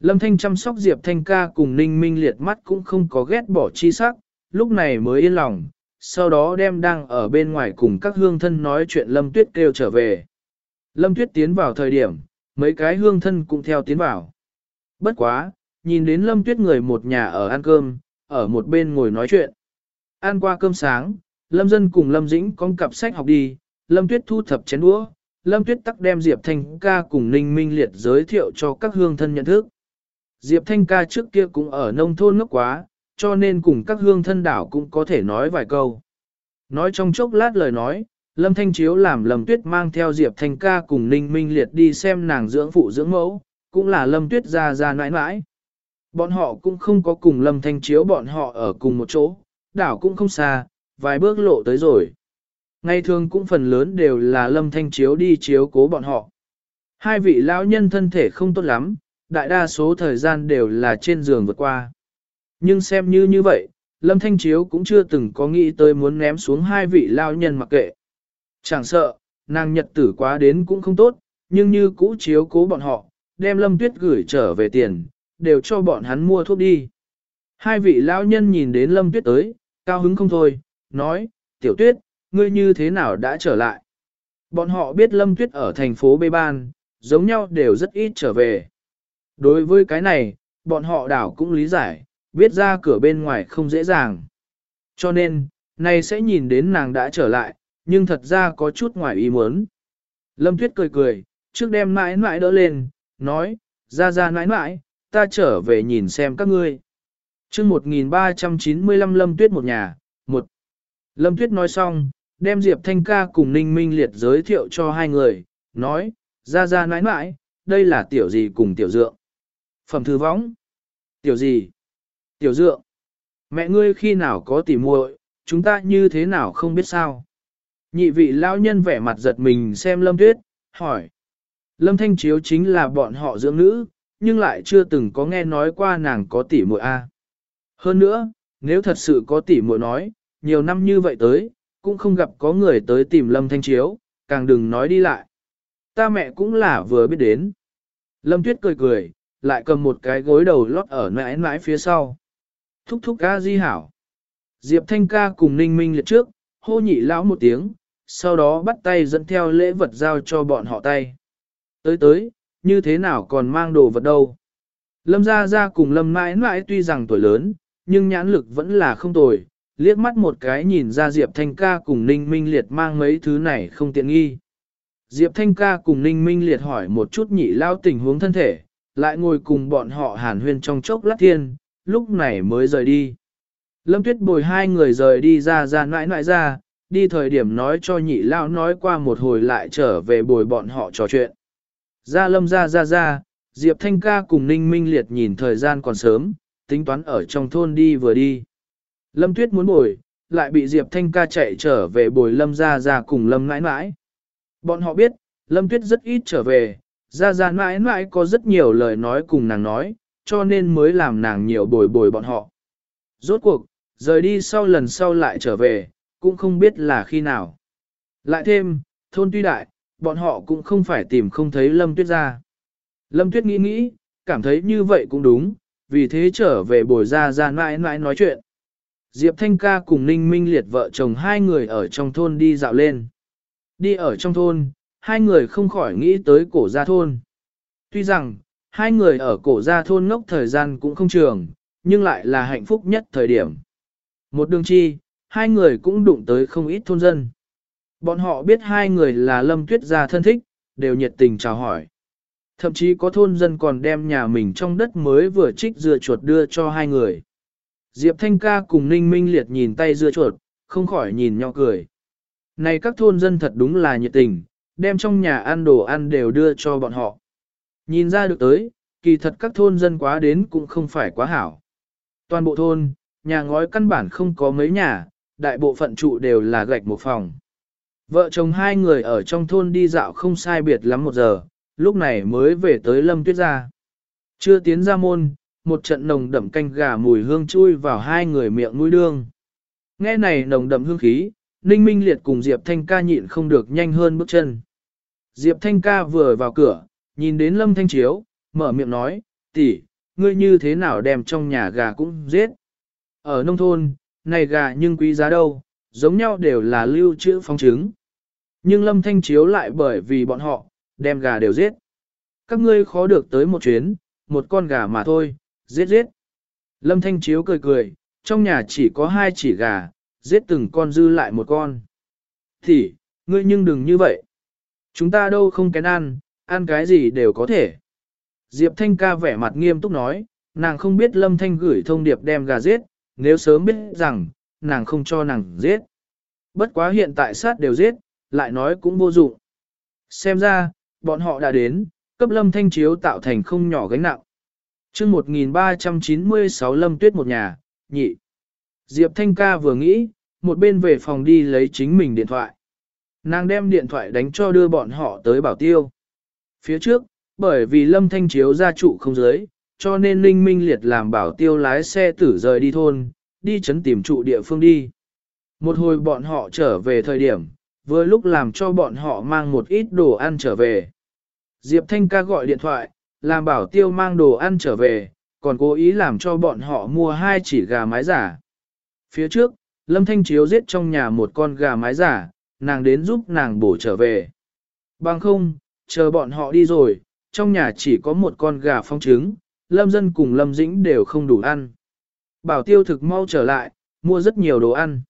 Lâm Thanh chăm sóc Diệp Thanh ca cùng Ninh Minh liệt mắt cũng không có ghét bỏ chi sắc, lúc này mới yên lòng, sau đó đem đang ở bên ngoài cùng các hương thân nói chuyện Lâm Tuyết kêu trở về. Lâm Tuyết tiến vào thời điểm, mấy cái hương thân cũng theo tiến vào. Bất quá, nhìn đến Lâm Tuyết người một nhà ở ăn cơm, ở một bên ngồi nói chuyện. Ăn qua cơm sáng, Lâm Dân cùng Lâm Dĩnh con cặp sách học đi, Lâm Tuyết thu thập chén đũa, Lâm Tuyết tắc đem Diệp Thanh ca cùng Ninh Minh Liệt giới thiệu cho các hương thân nhận thức. Diệp Thanh ca trước kia cũng ở nông thôn ngốc quá, cho nên cùng các hương thân đảo cũng có thể nói vài câu. Nói trong chốc lát lời nói, Lâm Thanh Chiếu làm Lâm Tuyết mang theo Diệp Thanh ca cùng Ninh Minh Liệt đi xem nàng dưỡng phụ dưỡng mẫu, cũng là Lâm Tuyết ra ra nãi nãi. Bọn họ cũng không có cùng Lâm Thanh Chiếu bọn họ ở cùng một chỗ, đảo cũng không xa, vài bước lộ tới rồi. Ngày thường cũng phần lớn đều là Lâm Thanh Chiếu đi chiếu cố bọn họ. Hai vị lão nhân thân thể không tốt lắm, đại đa số thời gian đều là trên giường vượt qua. Nhưng xem như như vậy, Lâm Thanh Chiếu cũng chưa từng có nghĩ tới muốn ném xuống hai vị lao nhân mặc kệ. Chẳng sợ, nàng nhật tử quá đến cũng không tốt, nhưng như cũ chiếu cố bọn họ, đem Lâm Tuyết gửi trở về tiền, đều cho bọn hắn mua thuốc đi. Hai vị lão nhân nhìn đến Lâm Tuyết tới, cao hứng không thôi, nói, tiểu tuyết, ngươi như thế nào đã trở lại? Bọn họ biết Lâm Tuyết ở thành phố Bê Ban, giống nhau đều rất ít trở về. Đối với cái này, bọn họ đảo cũng lý giải, biết ra cửa bên ngoài không dễ dàng. Cho nên, này sẽ nhìn đến nàng đã trở lại, nhưng thật ra có chút ngoài ý muốn. Lâm Tuyết cười cười, trước đem mãi mãi đỡ lên, nói, ra ra mãi mãi, ta trở về nhìn xem các ngươi. chương 1395 Lâm Tuyết một nhà, một. Lâm Tuyết nói xong, đem Diệp Thanh ca cùng Ninh Minh Liệt giới thiệu cho hai người, nói, ra ra nãi nãi, đây là tiểu gì cùng tiểu dượng. Phẩm thư võng. Tiểu gì? Tiểu dượng. Mẹ ngươi khi nào có tỉ muội, chúng ta như thế nào không biết sao? Nhị vị lão nhân vẻ mặt giật mình xem Lâm Tuyết, hỏi. Lâm Thanh Chiếu chính là bọn họ dưỡng nữ, nhưng lại chưa từng có nghe nói qua nàng có tỉ muội a. Hơn nữa, nếu thật sự có tỉ muội nói, nhiều năm như vậy tới, cũng không gặp có người tới tìm Lâm Thanh Chiếu, càng đừng nói đi lại. Ta mẹ cũng là vừa biết đến. Lâm Tuyết cười cười, lại cầm một cái gối đầu lót ở nãi nãi phía sau. Thúc thúc ca di hảo. Diệp Thanh ca cùng Ninh Minh liệt trước, hô nhị lão một tiếng, sau đó bắt tay dẫn theo lễ vật giao cho bọn họ tay. Tới tới, như thế nào còn mang đồ vật đâu. Lâm ra ra cùng lâm mãi mãi tuy rằng tuổi lớn, nhưng nhãn lực vẫn là không tồi, liếc mắt một cái nhìn ra Diệp Thanh ca cùng Ninh Minh Liệt mang mấy thứ này không tiện nghi. Diệp Thanh ca cùng Ninh Minh Liệt hỏi một chút nhị lao tình huống thân thể, lại ngồi cùng bọn họ hàn huyên trong chốc lát thiên, lúc này mới rời đi. Lâm Tuyết bồi hai người rời đi ra ra nãi nãi ra, đi thời điểm nói cho nhị lao nói qua một hồi lại trở về bồi bọn họ trò chuyện. Ra lâm ra ra ra, Diệp Thanh ca cùng Ninh Minh Liệt nhìn thời gian còn sớm, tính toán ở trong thôn đi vừa đi. Lâm Tuyết muốn bồi, lại bị Diệp Thanh ca chạy trở về bồi Lâm ra ra cùng Lâm nãi nãi. Bọn họ biết, Lâm Tuyết rất ít trở về, ra ra nãi nãi có rất nhiều lời nói cùng nàng nói, cho nên mới làm nàng nhiều bồi bồi bọn họ. Rốt cuộc, rời đi sau lần sau lại trở về, cũng không biết là khi nào. Lại thêm, thôn tuy đại, bọn họ cũng không phải tìm không thấy Lâm Tuyết ra. Lâm Tuyết nghĩ nghĩ, cảm thấy như vậy cũng đúng, vì thế trở về bồi ra ra Nãi Nãi nói chuyện. Diệp Thanh ca cùng Ninh Minh Liệt vợ chồng hai người ở trong thôn đi dạo lên. Đi ở trong thôn, hai người không khỏi nghĩ tới cổ gia thôn. Tuy rằng, hai người ở cổ gia thôn ngốc thời gian cũng không trường, nhưng lại là hạnh phúc nhất thời điểm. Một đường chi, hai người cũng đụng tới không ít thôn dân. Bọn họ biết hai người là lâm tuyết gia thân thích, đều nhiệt tình chào hỏi. Thậm chí có thôn dân còn đem nhà mình trong đất mới vừa trích dưa chuột đưa cho hai người. Diệp Thanh ca cùng Ninh Minh Liệt nhìn tay dưa chuột, không khỏi nhìn nhau cười. Này các thôn dân thật đúng là nhiệt tình, đem trong nhà ăn đồ ăn đều đưa cho bọn họ. Nhìn ra được tới, kỳ thật các thôn dân quá đến cũng không phải quá hảo. Toàn bộ thôn, nhà ngói căn bản không có mấy nhà, đại bộ phận trụ đều là gạch một phòng. Vợ chồng hai người ở trong thôn đi dạo không sai biệt lắm một giờ, lúc này mới về tới lâm tuyết gia. Chưa tiến ra môn, một trận nồng đậm canh gà mùi hương chui vào hai người miệng mũi đương. Nghe này nồng đậm hương khí, Ninh Minh Liệt cùng Diệp Thanh ca nhịn không được nhanh hơn bước chân. Diệp Thanh ca vừa vào cửa, nhìn đến Lâm Thanh Chiếu, mở miệng nói, tỷ, ngươi như thế nào đem trong nhà gà cũng giết. Ở nông thôn, này gà nhưng quý giá đâu, giống nhau đều là lưu trữ phong trứng. Nhưng Lâm Thanh Chiếu lại bởi vì bọn họ, đem gà đều giết. Các ngươi khó được tới một chuyến, một con gà mà thôi, giết giết. Lâm Thanh Chiếu cười cười, trong nhà chỉ có hai chỉ gà, giết từng con dư lại một con. Thì, ngươi nhưng đừng như vậy. Chúng ta đâu không kén ăn, ăn cái gì đều có thể. Diệp Thanh ca vẻ mặt nghiêm túc nói, nàng không biết Lâm Thanh gửi thông điệp đem gà giết, nếu sớm biết rằng, nàng không cho nàng giết. Bất quá hiện tại sát đều giết, lại nói cũng vô dụng. Xem ra, bọn họ đã đến, cấp Lâm Thanh chiếu tạo thành không nhỏ gánh nặng chương 1396 Lâm Tuyết một nhà, nhị. Diệp Thanh ca vừa nghĩ, một bên về phòng đi lấy chính mình điện thoại. Nàng đem điện thoại đánh cho đưa bọn họ tới bảo tiêu. Phía trước, bởi vì Lâm Thanh chiếu gia trụ không giới, cho nên Linh Minh Liệt làm bảo tiêu lái xe tử rời đi thôn, đi chấn tìm trụ địa phương đi. Một hồi bọn họ trở về thời điểm, vừa lúc làm cho bọn họ mang một ít đồ ăn trở về. Diệp Thanh ca gọi điện thoại, làm bảo tiêu mang đồ ăn trở về, còn cố ý làm cho bọn họ mua hai chỉ gà mái giả. Phía trước, Lâm Thanh Chiếu giết trong nhà một con gà mái giả, nàng đến giúp nàng bổ trở về. Bằng không, chờ bọn họ đi rồi, trong nhà chỉ có một con gà phong trứng, Lâm Dân cùng Lâm Dĩnh đều không đủ ăn. Bảo tiêu thực mau trở lại, mua rất nhiều đồ ăn.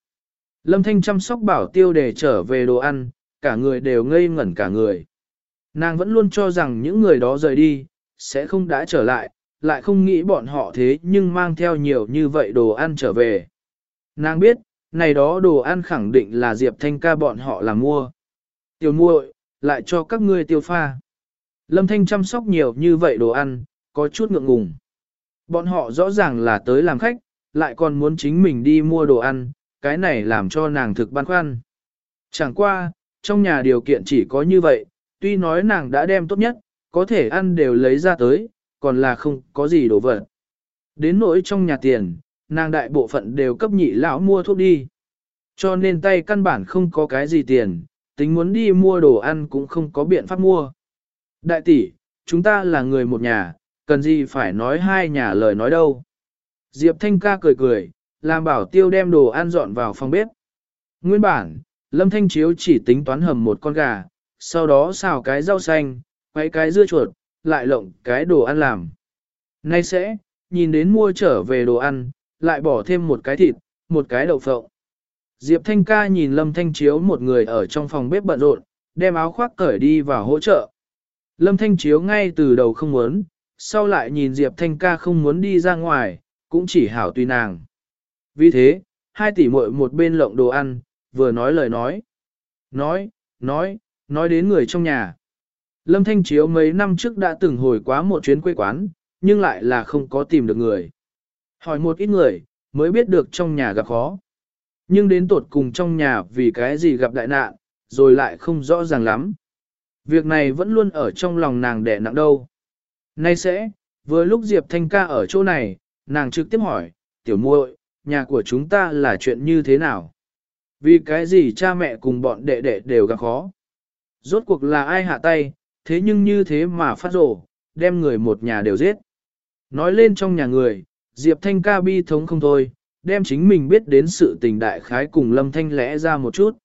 Lâm Thanh chăm sóc bảo tiêu để trở về đồ ăn, cả người đều ngây ngẩn cả người. Nàng vẫn luôn cho rằng những người đó rời đi, sẽ không đã trở lại, lại không nghĩ bọn họ thế nhưng mang theo nhiều như vậy đồ ăn trở về. Nàng biết, này đó đồ ăn khẳng định là Diệp Thanh ca bọn họ làm mua. Tiểu muội, lại cho các ngươi tiêu pha. Lâm Thanh chăm sóc nhiều như vậy đồ ăn, có chút ngượng ngùng. Bọn họ rõ ràng là tới làm khách, lại còn muốn chính mình đi mua đồ ăn, cái này làm cho nàng thực băn khoăn. Chẳng qua, trong nhà điều kiện chỉ có như vậy, tuy nói nàng đã đem tốt nhất, có thể ăn đều lấy ra tới, còn là không có gì đồ vật. Đến nỗi trong nhà tiền, nàng đại bộ phận đều cấp nhị lão mua thuốc đi. Cho nên tay căn bản không có cái gì tiền, tính muốn đi mua đồ ăn cũng không có biện pháp mua. Đại tỷ, chúng ta là người một nhà, cần gì phải nói hai nhà lời nói đâu. Diệp Thanh ca cười cười, làm bảo tiêu đem đồ ăn dọn vào phòng bếp. Nguyên bản, Lâm Thanh Chiếu chỉ tính toán hầm một con gà, sau đó xào cái rau xanh, quấy cái dưa chuột, lại lộng cái đồ ăn làm. Nay sẽ, nhìn đến mua trở về đồ ăn, lại bỏ thêm một cái thịt, một cái đậu phộng. Diệp Thanh ca nhìn Lâm Thanh Chiếu một người ở trong phòng bếp bận rộn, đem áo khoác cởi đi vào hỗ trợ. Lâm Thanh Chiếu ngay từ đầu không muốn, sau lại nhìn Diệp Thanh ca không muốn đi ra ngoài, cũng chỉ hảo tùy nàng. Vì thế, hai tỷ muội một bên lộng đồ ăn, vừa nói lời nói. Nói, nói, nói đến người trong nhà. Lâm Thanh Chiếu mấy năm trước đã từng hồi quá một chuyến quê quán, nhưng lại là không có tìm được người. Hỏi một ít người, mới biết được trong nhà gặp khó. Nhưng đến tột cùng trong nhà vì cái gì gặp đại nạn, rồi lại không rõ ràng lắm. Việc này vẫn luôn ở trong lòng nàng đẻ nặng đâu. Nay sẽ, vừa lúc Diệp Thanh ca ở chỗ này, nàng trực tiếp hỏi, tiểu muội, nhà của chúng ta là chuyện như thế nào? Vì cái gì cha mẹ cùng bọn đệ đệ đều gặp khó? Rốt cuộc là ai hạ tay, thế nhưng như thế mà phát rổ, đem người một nhà đều giết. Nói lên trong nhà người, Diệp Thanh ca bi thống không thôi, đem chính mình biết đến sự tình đại khái cùng Lâm Thanh lẽ ra một chút.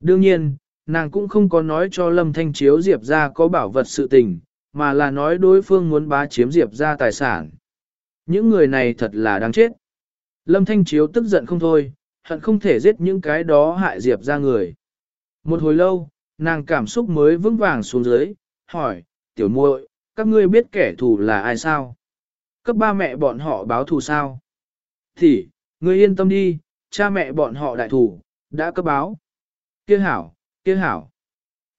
Đương nhiên, nàng cũng không có nói cho Lâm Thanh chiếu Diệp ra có bảo vật sự tình, mà là nói đối phương muốn bá chiếm Diệp ra tài sản. Những người này thật là đáng chết. Lâm Thanh chiếu tức giận không thôi, hận không thể giết những cái đó hại Diệp ra người. Một hồi lâu, nàng cảm xúc mới vững vàng xuống dưới, hỏi, tiểu muội, các ngươi biết kẻ thù là ai sao? Cấp ba mẹ bọn họ báo thù sao? Thì, ngươi yên tâm đi, cha mẹ bọn họ đại thù, đã cấp báo. Kia hảo, kia hảo.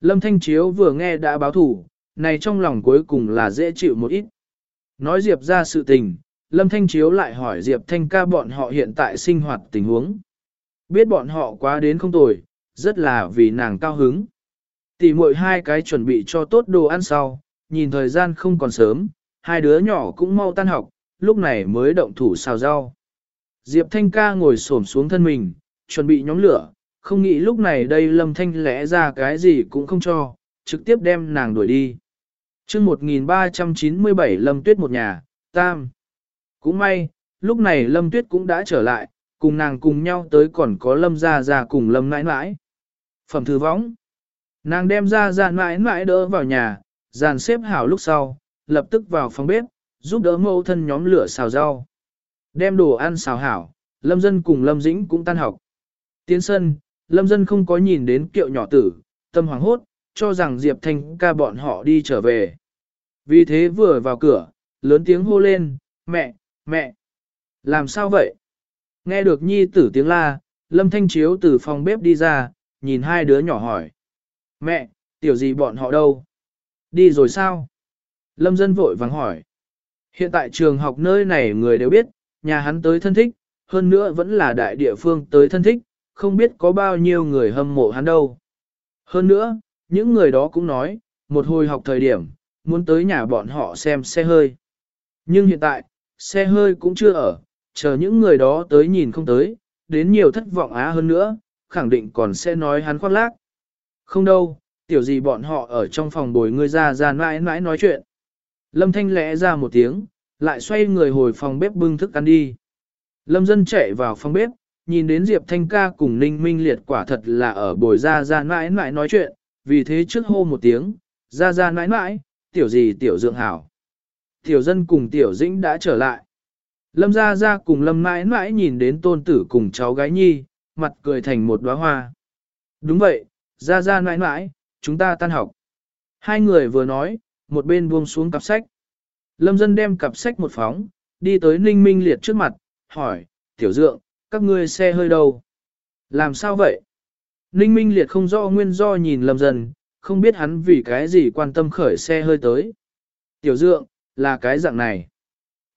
Lâm Thanh Chiếu vừa nghe đã báo thù, này trong lòng cuối cùng là dễ chịu một ít. Nói Diệp ra sự tình, Lâm Thanh Chiếu lại hỏi Diệp Thanh ca bọn họ hiện tại sinh hoạt tình huống. Biết bọn họ quá đến không tồi, rất là vì nàng cao hứng. Tỷ muội hai cái chuẩn bị cho tốt đồ ăn sau, nhìn thời gian không còn sớm, hai đứa nhỏ cũng mau tan học, lúc này mới động thủ xào rau. Diệp Thanh ca ngồi xổm xuống thân mình, chuẩn bị nhóm lửa, không nghĩ lúc này đây Lâm Thanh lẽ ra cái gì cũng không cho, trực tiếp đem nàng đuổi đi. chương 1397 Lâm Tuyết một nhà, tam. Cũng may, lúc này Lâm Tuyết cũng đã trở lại, cùng nàng cùng nhau tới còn có Lâm Gia Gia cùng Lâm nãi nãi. Phẩm thư võng. Nàng đem ra dàn nãi nãi đỡ vào nhà, dàn xếp hảo lúc sau, lập tức vào phòng bếp, giúp đỡ mẫu thân nhóm lửa xào rau. Đem đồ ăn xào hảo, Lâm Dân cùng Lâm Dĩnh cũng tan học. Tiến sân, Lâm Dân không có nhìn đến kiệu nhỏ tử, tâm hoàng hốt, cho rằng Diệp Thanh ca bọn họ đi trở về. Vì thế vừa vào cửa, lớn tiếng hô lên, mẹ, mẹ, làm sao vậy? Nghe được nhi tử tiếng la, Lâm Thanh Chiếu từ phòng bếp đi ra, nhìn hai đứa nhỏ hỏi. Mẹ, tiểu gì bọn họ đâu? Đi rồi sao? Lâm dân vội vắng hỏi. Hiện tại trường học nơi này người đều biết, nhà hắn tới thân thích, hơn nữa vẫn là đại địa phương tới thân thích, không biết có bao nhiêu người hâm mộ hắn đâu. Hơn nữa, những người đó cũng nói, một hồi học thời điểm, muốn tới nhà bọn họ xem xe hơi. Nhưng hiện tại, xe hơi cũng chưa ở, chờ những người đó tới nhìn không tới, đến nhiều thất vọng á hơn nữa, khẳng định còn sẽ nói hắn khoác lác. Không đâu, tiểu gì bọn họ ở trong phòng bồi ngươi ra ra mãi mãi nói chuyện. Lâm Thanh lẽ ra một tiếng, lại xoay người hồi phòng bếp bưng thức ăn đi. Lâm dân chạy vào phòng bếp, nhìn đến Diệp Thanh ca cùng Ninh Minh Liệt quả thật là ở bồi ra ra mãi mãi nói chuyện, vì thế trước hô một tiếng, ra ra mãi mãi, tiểu gì tiểu dượng hảo. Tiểu dân cùng tiểu dĩnh đã trở lại. Lâm ra ra cùng lâm mãi mãi nhìn đến tôn tử cùng cháu gái nhi, mặt cười thành một đóa hoa. Đúng vậy, ra ra mãi mãi, chúng ta tan học. Hai người vừa nói, một bên buông xuống cặp sách. Lâm dân đem cặp sách một phóng, đi tới ninh minh liệt trước mặt, hỏi, tiểu dượng, các ngươi xe hơi đâu? Làm sao vậy? Ninh minh liệt không rõ nguyên do nhìn lâm dân, không biết hắn vì cái gì quan tâm khởi xe hơi tới. Tiểu dượng, là cái dạng này.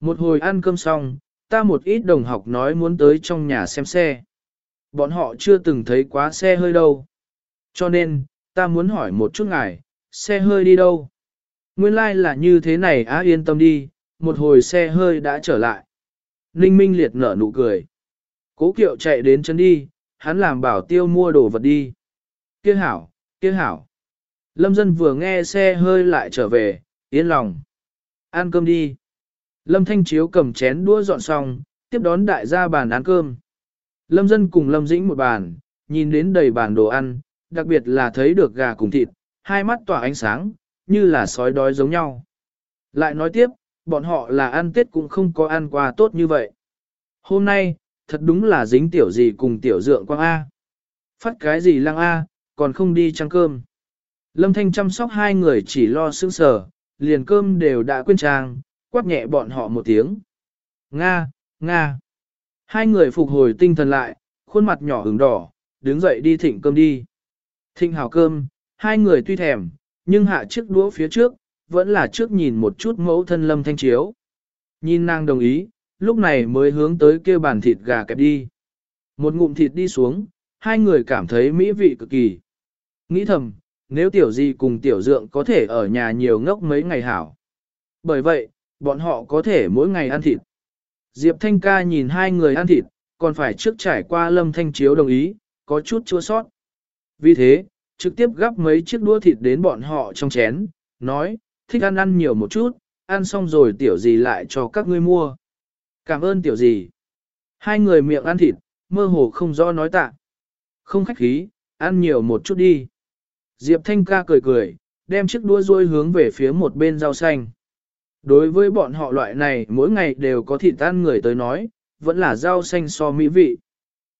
Một hồi ăn cơm xong, ta một ít đồng học nói muốn tới trong nhà xem xe. Bọn họ chưa từng thấy quá xe hơi đâu. Cho nên, ta muốn hỏi một chút ngài, xe hơi đi đâu? Nguyên lai like là như thế này á yên tâm đi, một hồi xe hơi đã trở lại. Ninh Minh liệt nở nụ cười. Cố kiệu chạy đến chân đi, hắn làm bảo tiêu mua đồ vật đi. Kia hảo, kia hảo. Lâm dân vừa nghe xe hơi lại trở về, yên lòng. Ăn cơm đi. Lâm Thanh Chiếu cầm chén đũa dọn xong, tiếp đón đại gia bàn ăn cơm. Lâm dân cùng Lâm Dĩnh một bàn, nhìn đến đầy bàn đồ ăn, đặc biệt là thấy được gà cùng thịt, hai mắt tỏa ánh sáng, như là sói đói giống nhau. Lại nói tiếp, bọn họ là ăn tết cũng không có ăn qua tốt như vậy. Hôm nay, thật đúng là dính tiểu gì cùng tiểu dượng quang A. Phát cái gì lăng A, còn không đi trăng cơm. Lâm Thanh chăm sóc hai người chỉ lo sững sờ, liền cơm đều đã quên trang, quát nhẹ bọn họ một tiếng. Nga, Nga. Hai người phục hồi tinh thần lại, khuôn mặt nhỏ ửng đỏ, đứng dậy đi thịnh cơm đi. Thịnh hào cơm, hai người tuy thèm, nhưng hạ chiếc đũa phía trước, vẫn là trước nhìn một chút mẫu thân lâm thanh chiếu. Nhìn nàng đồng ý, lúc này mới hướng tới kêu bàn thịt gà kẹp đi. Một ngụm thịt đi xuống, hai người cảm thấy mỹ vị cực kỳ. Nghĩ thầm, nếu tiểu gì cùng tiểu dượng có thể ở nhà nhiều ngốc mấy ngày hảo. Bởi vậy, bọn họ có thể mỗi ngày ăn thịt. Diệp Thanh ca nhìn hai người ăn thịt, còn phải trước trải qua lâm thanh chiếu đồng ý, có chút chua sót. Vì thế, trực tiếp gắp mấy chiếc đũa thịt đến bọn họ trong chén, nói, thích ăn ăn nhiều một chút, ăn xong rồi tiểu gì lại cho các ngươi mua. Cảm ơn tiểu gì. Hai người miệng ăn thịt, mơ hồ không rõ nói tạ. Không khách khí, ăn nhiều một chút đi. Diệp Thanh ca cười cười, đem chiếc đua ruôi hướng về phía một bên rau xanh. Đối với bọn họ loại này mỗi ngày đều có thịt ăn người tới nói, vẫn là rau xanh so mỹ vị.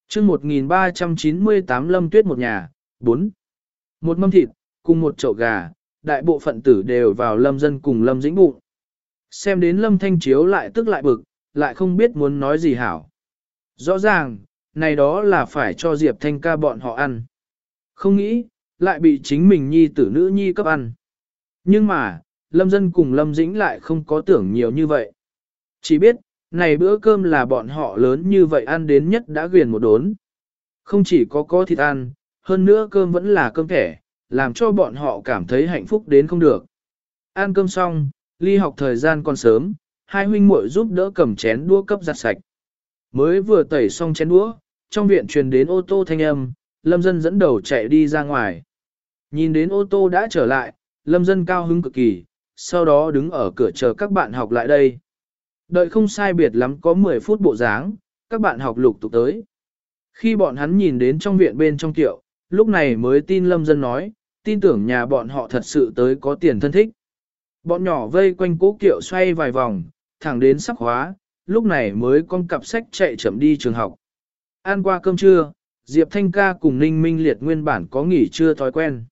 chương 1398 lâm tuyết một nhà, 4. Một mâm thịt, cùng một chậu gà, đại bộ phận tử đều vào lâm dân cùng lâm dĩnh bụng. Xem đến lâm thanh chiếu lại tức lại bực, lại không biết muốn nói gì hảo. Rõ ràng, này đó là phải cho Diệp Thanh ca bọn họ ăn. Không nghĩ, lại bị chính mình nhi tử nữ nhi cấp ăn. Nhưng mà, lâm dân cùng lâm dĩnh lại không có tưởng nhiều như vậy. Chỉ biết, này bữa cơm là bọn họ lớn như vậy ăn đến nhất đã ghiền một đốn. Không chỉ có có thịt ăn, hơn nữa cơm vẫn là cơm thẻ, làm cho bọn họ cảm thấy hạnh phúc đến không được. Ăn cơm xong, ly học thời gian còn sớm, hai huynh muội giúp đỡ cầm chén đũa cấp giặt sạch. Mới vừa tẩy xong chén đũa, trong viện truyền đến ô tô thanh âm, lâm dân dẫn đầu chạy đi ra ngoài. Nhìn đến ô tô đã trở lại, lâm dân cao hứng cực kỳ, sau đó đứng ở cửa chờ các bạn học lại đây. Đợi không sai biệt lắm có 10 phút bộ dáng, các bạn học lục tục tới. Khi bọn hắn nhìn đến trong viện bên trong tiệu, lúc này mới tin lâm dân nói, tin tưởng nhà bọn họ thật sự tới có tiền thân thích. Bọn nhỏ vây quanh cố kiệu xoay vài vòng, thẳng đến sắp hóa, lúc này mới con cặp sách chạy chậm đi trường học. Ăn qua cơm trưa, Diệp Thanh ca cùng Ninh Minh Liệt nguyên bản có nghỉ trưa thói quen.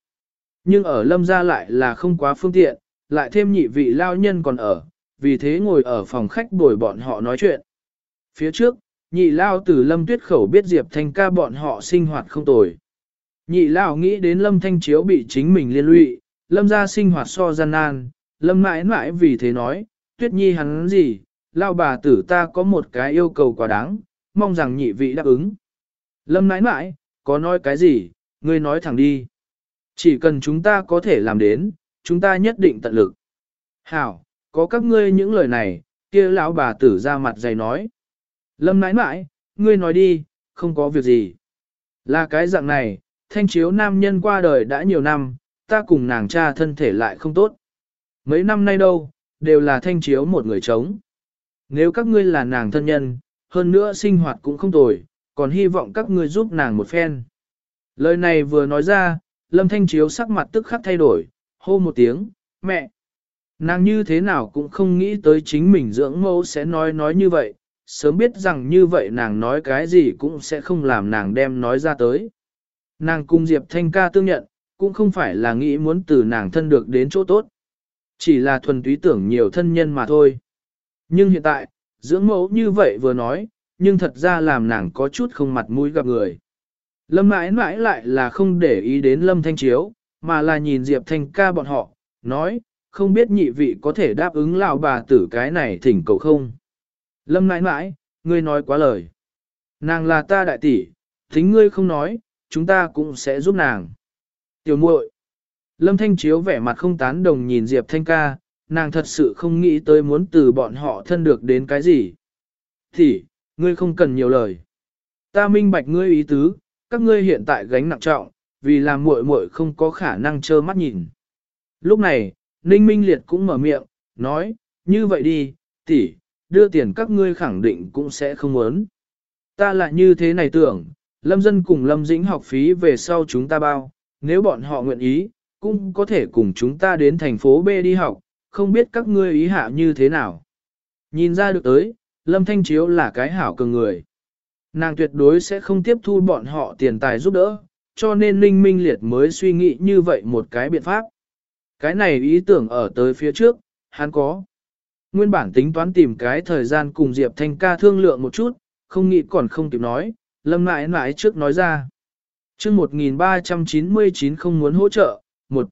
Nhưng ở lâm gia lại là không quá phương tiện, lại thêm nhị vị lao nhân còn ở, vì thế ngồi ở phòng khách bồi bọn họ nói chuyện. Phía trước, nhị lao từ lâm tuyết khẩu biết Diệp Thanh ca bọn họ sinh hoạt không tồi. Nhị lão nghĩ đến lâm thanh chiếu bị chính mình liên lụy, lâm gia sinh hoạt so gian nan, lâm mãi mãi vì thế nói, tuyết nhi hắn gì, lao bà tử ta có một cái yêu cầu quá đáng, mong rằng nhị vị đáp ứng. Lâm mãi mãi, có nói cái gì, ngươi nói thẳng đi. Chỉ cần chúng ta có thể làm đến, chúng ta nhất định tận lực. Hảo, có các ngươi những lời này, kia lão bà tử ra mặt dày nói. Lâm nãi nãi, ngươi nói đi, không có việc gì. Là cái dạng này, thanh chiếu nam nhân qua đời đã nhiều năm, ta cùng nàng cha thân thể lại không tốt. Mấy năm nay đâu, đều là thanh chiếu một người chống. Nếu các ngươi là nàng thân nhân, hơn nữa sinh hoạt cũng không tồi, còn hy vọng các ngươi giúp nàng một phen. Lời này vừa nói ra, Lâm Thanh Chiếu sắc mặt tức khắc thay đổi, hô một tiếng, mẹ. Nàng như thế nào cũng không nghĩ tới chính mình dưỡng mẫu sẽ nói nói như vậy, sớm biết rằng như vậy nàng nói cái gì cũng sẽ không làm nàng đem nói ra tới. Nàng cung Diệp Thanh ca tương nhận, cũng không phải là nghĩ muốn từ nàng thân được đến chỗ tốt. Chỉ là thuần túy tưởng nhiều thân nhân mà thôi. Nhưng hiện tại, dưỡng mẫu như vậy vừa nói, nhưng thật ra làm nàng có chút không mặt mũi gặp người. Lâm mãi mãi lại là không để ý đến Lâm Thanh Chiếu, mà là nhìn Diệp Thanh ca bọn họ, nói, không biết nhị vị có thể đáp ứng lão bà tử cái này thỉnh cầu không. Lâm mãi mãi, ngươi nói quá lời. Nàng là ta đại tỷ, tính ngươi không nói, chúng ta cũng sẽ giúp nàng. Tiểu muội. Lâm Thanh Chiếu vẻ mặt không tán đồng nhìn Diệp Thanh ca, nàng thật sự không nghĩ tới muốn từ bọn họ thân được đến cái gì. Thì, ngươi không cần nhiều lời. Ta minh bạch ngươi ý tứ, các ngươi hiện tại gánh nặng trọng, vì làm muội muội không có khả năng trơ mắt nhìn. Lúc này, Ninh Minh Liệt cũng mở miệng, nói, như vậy đi, tỷ, đưa tiền các ngươi khẳng định cũng sẽ không muốn. Ta lại như thế này tưởng, Lâm Dân cùng Lâm Dĩnh học phí về sau chúng ta bao, nếu bọn họ nguyện ý, cũng có thể cùng chúng ta đến thành phố B đi học, không biết các ngươi ý hạ như thế nào. Nhìn ra được tới, Lâm Thanh Chiếu là cái hảo cường người. Nàng tuyệt đối sẽ không tiếp thu bọn họ tiền tài giúp đỡ, cho nên Linh Minh Liệt mới suy nghĩ như vậy một cái biện pháp. Cái này ý tưởng ở tới phía trước, hắn có. Nguyên bản tính toán tìm cái thời gian cùng Diệp Thanh ca thương lượng một chút, không nghĩ còn không kịp nói, lâm mãi mãi trước nói ra. chương 1399 không muốn hỗ trợ, một.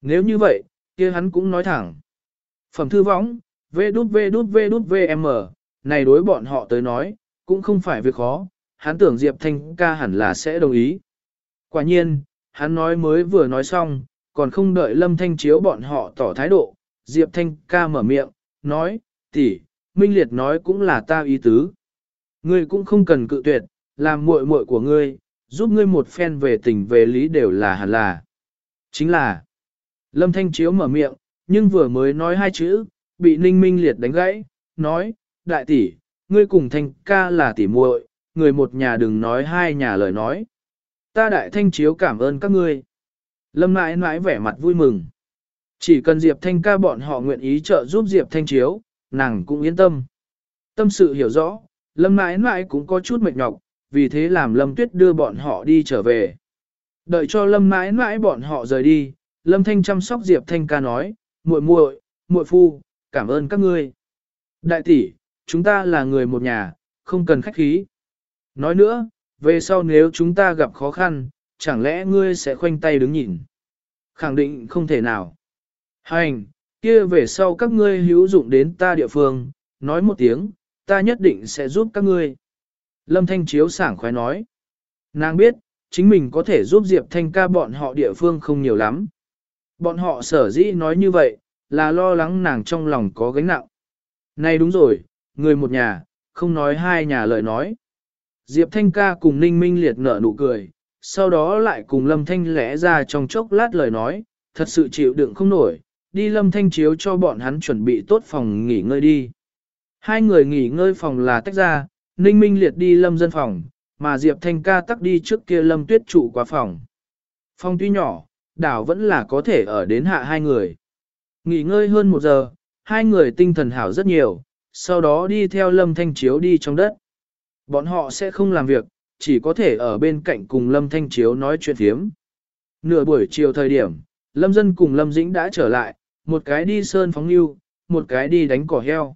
Nếu như vậy, kia hắn cũng nói thẳng. Phẩm thư võng, v đút v đút đút vm, này đối bọn họ tới nói, cũng không phải việc khó, hắn tưởng Diệp Thanh ca hẳn là sẽ đồng ý. Quả nhiên, hắn nói mới vừa nói xong, còn không đợi Lâm Thanh chiếu bọn họ tỏ thái độ, Diệp Thanh ca mở miệng, nói, tỷ, Minh Liệt nói cũng là ta ý tứ. Ngươi cũng không cần cự tuyệt, làm muội muội của ngươi, giúp ngươi một phen về tình về lý đều là hẳn là. Chính là, Lâm Thanh chiếu mở miệng, nhưng vừa mới nói hai chữ, bị Ninh Minh Liệt đánh gãy, nói, đại tỷ, ngươi cùng Thanh ca là tỷ muội, người một nhà đừng nói hai nhà lời nói. Ta đại thanh chiếu cảm ơn các ngươi. Lâm mãi mãi vẻ mặt vui mừng. Chỉ cần Diệp Thanh ca bọn họ nguyện ý trợ giúp Diệp Thanh chiếu, nàng cũng yên tâm. Tâm sự hiểu rõ, Lâm mãi mãi cũng có chút mệt nhọc, vì thế làm Lâm Tuyết đưa bọn họ đi trở về. Đợi cho Lâm mãi mãi bọn họ rời đi, Lâm Thanh chăm sóc Diệp Thanh ca nói, muội muội, muội phu, cảm ơn các ngươi. Đại tỷ, chúng ta là người một nhà, không cần khách khí. Nói nữa, về sau nếu chúng ta gặp khó khăn, chẳng lẽ ngươi sẽ khoanh tay đứng nhìn? Khẳng định không thể nào. Hành, kia về sau các ngươi hữu dụng đến ta địa phương, nói một tiếng, ta nhất định sẽ giúp các ngươi. Lâm Thanh Chiếu sảng khoái nói. Nàng biết, chính mình có thể giúp Diệp Thanh ca bọn họ địa phương không nhiều lắm. Bọn họ sở dĩ nói như vậy, là lo lắng nàng trong lòng có gánh nặng. Này đúng rồi, người một nhà, không nói hai nhà lời nói. Diệp Thanh ca cùng Ninh Minh liệt nở nụ cười, sau đó lại cùng Lâm Thanh lẽ ra trong chốc lát lời nói, thật sự chịu đựng không nổi, đi Lâm Thanh chiếu cho bọn hắn chuẩn bị tốt phòng nghỉ ngơi đi. Hai người nghỉ ngơi phòng là tách ra, Ninh Minh liệt đi Lâm dân phòng, mà Diệp Thanh ca tắc đi trước kia Lâm tuyết trụ qua phòng. Phòng tuy nhỏ, đảo vẫn là có thể ở đến hạ hai người. Nghỉ ngơi hơn một giờ, hai người tinh thần hảo rất nhiều, sau đó đi theo Lâm Thanh Chiếu đi trong đất. Bọn họ sẽ không làm việc, chỉ có thể ở bên cạnh cùng Lâm Thanh Chiếu nói chuyện thiếm. Nửa buổi chiều thời điểm, Lâm Dân cùng Lâm Dĩnh đã trở lại, một cái đi sơn phóng lưu, một cái đi đánh cỏ heo.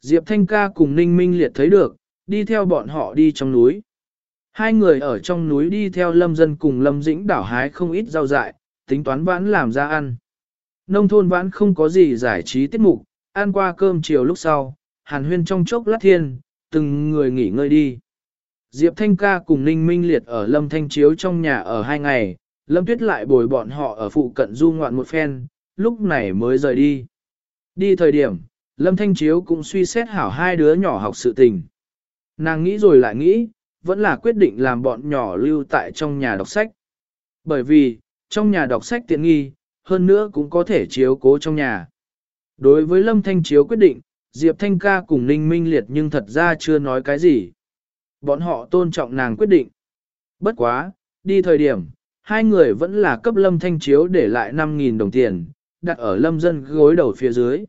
Diệp Thanh ca cùng Ninh Minh Liệt thấy được, đi theo bọn họ đi trong núi. Hai người ở trong núi đi theo Lâm Dân cùng Lâm Dĩnh đảo hái không ít rau dại, tính toán vãn làm ra ăn. Nông thôn vãn không có gì giải trí tiết mục, ăn qua cơm chiều lúc sau, hàn huyên trong chốc lát thiên, từng người nghỉ ngơi đi. Diệp Thanh ca cùng Ninh Minh Liệt ở Lâm Thanh Chiếu trong nhà ở hai ngày, Lâm Tuyết lại bồi bọn họ ở phụ cận du ngoạn một phen, lúc này mới rời đi. Đi thời điểm, Lâm Thanh Chiếu cũng suy xét hảo hai đứa nhỏ học sự tình. Nàng nghĩ rồi lại nghĩ, vẫn là quyết định làm bọn nhỏ lưu tại trong nhà đọc sách. Bởi vì, trong nhà đọc sách tiện nghi, hơn nữa cũng có thể chiếu cố trong nhà. Đối với Lâm Thanh Chiếu quyết định, Diệp Thanh ca cùng Ninh Minh Liệt nhưng thật ra chưa nói cái gì. Bọn họ tôn trọng nàng quyết định. Bất quá, đi thời điểm, hai người vẫn là cấp Lâm Thanh Chiếu để lại 5.000 đồng tiền, đặt ở Lâm dân gối đầu phía dưới.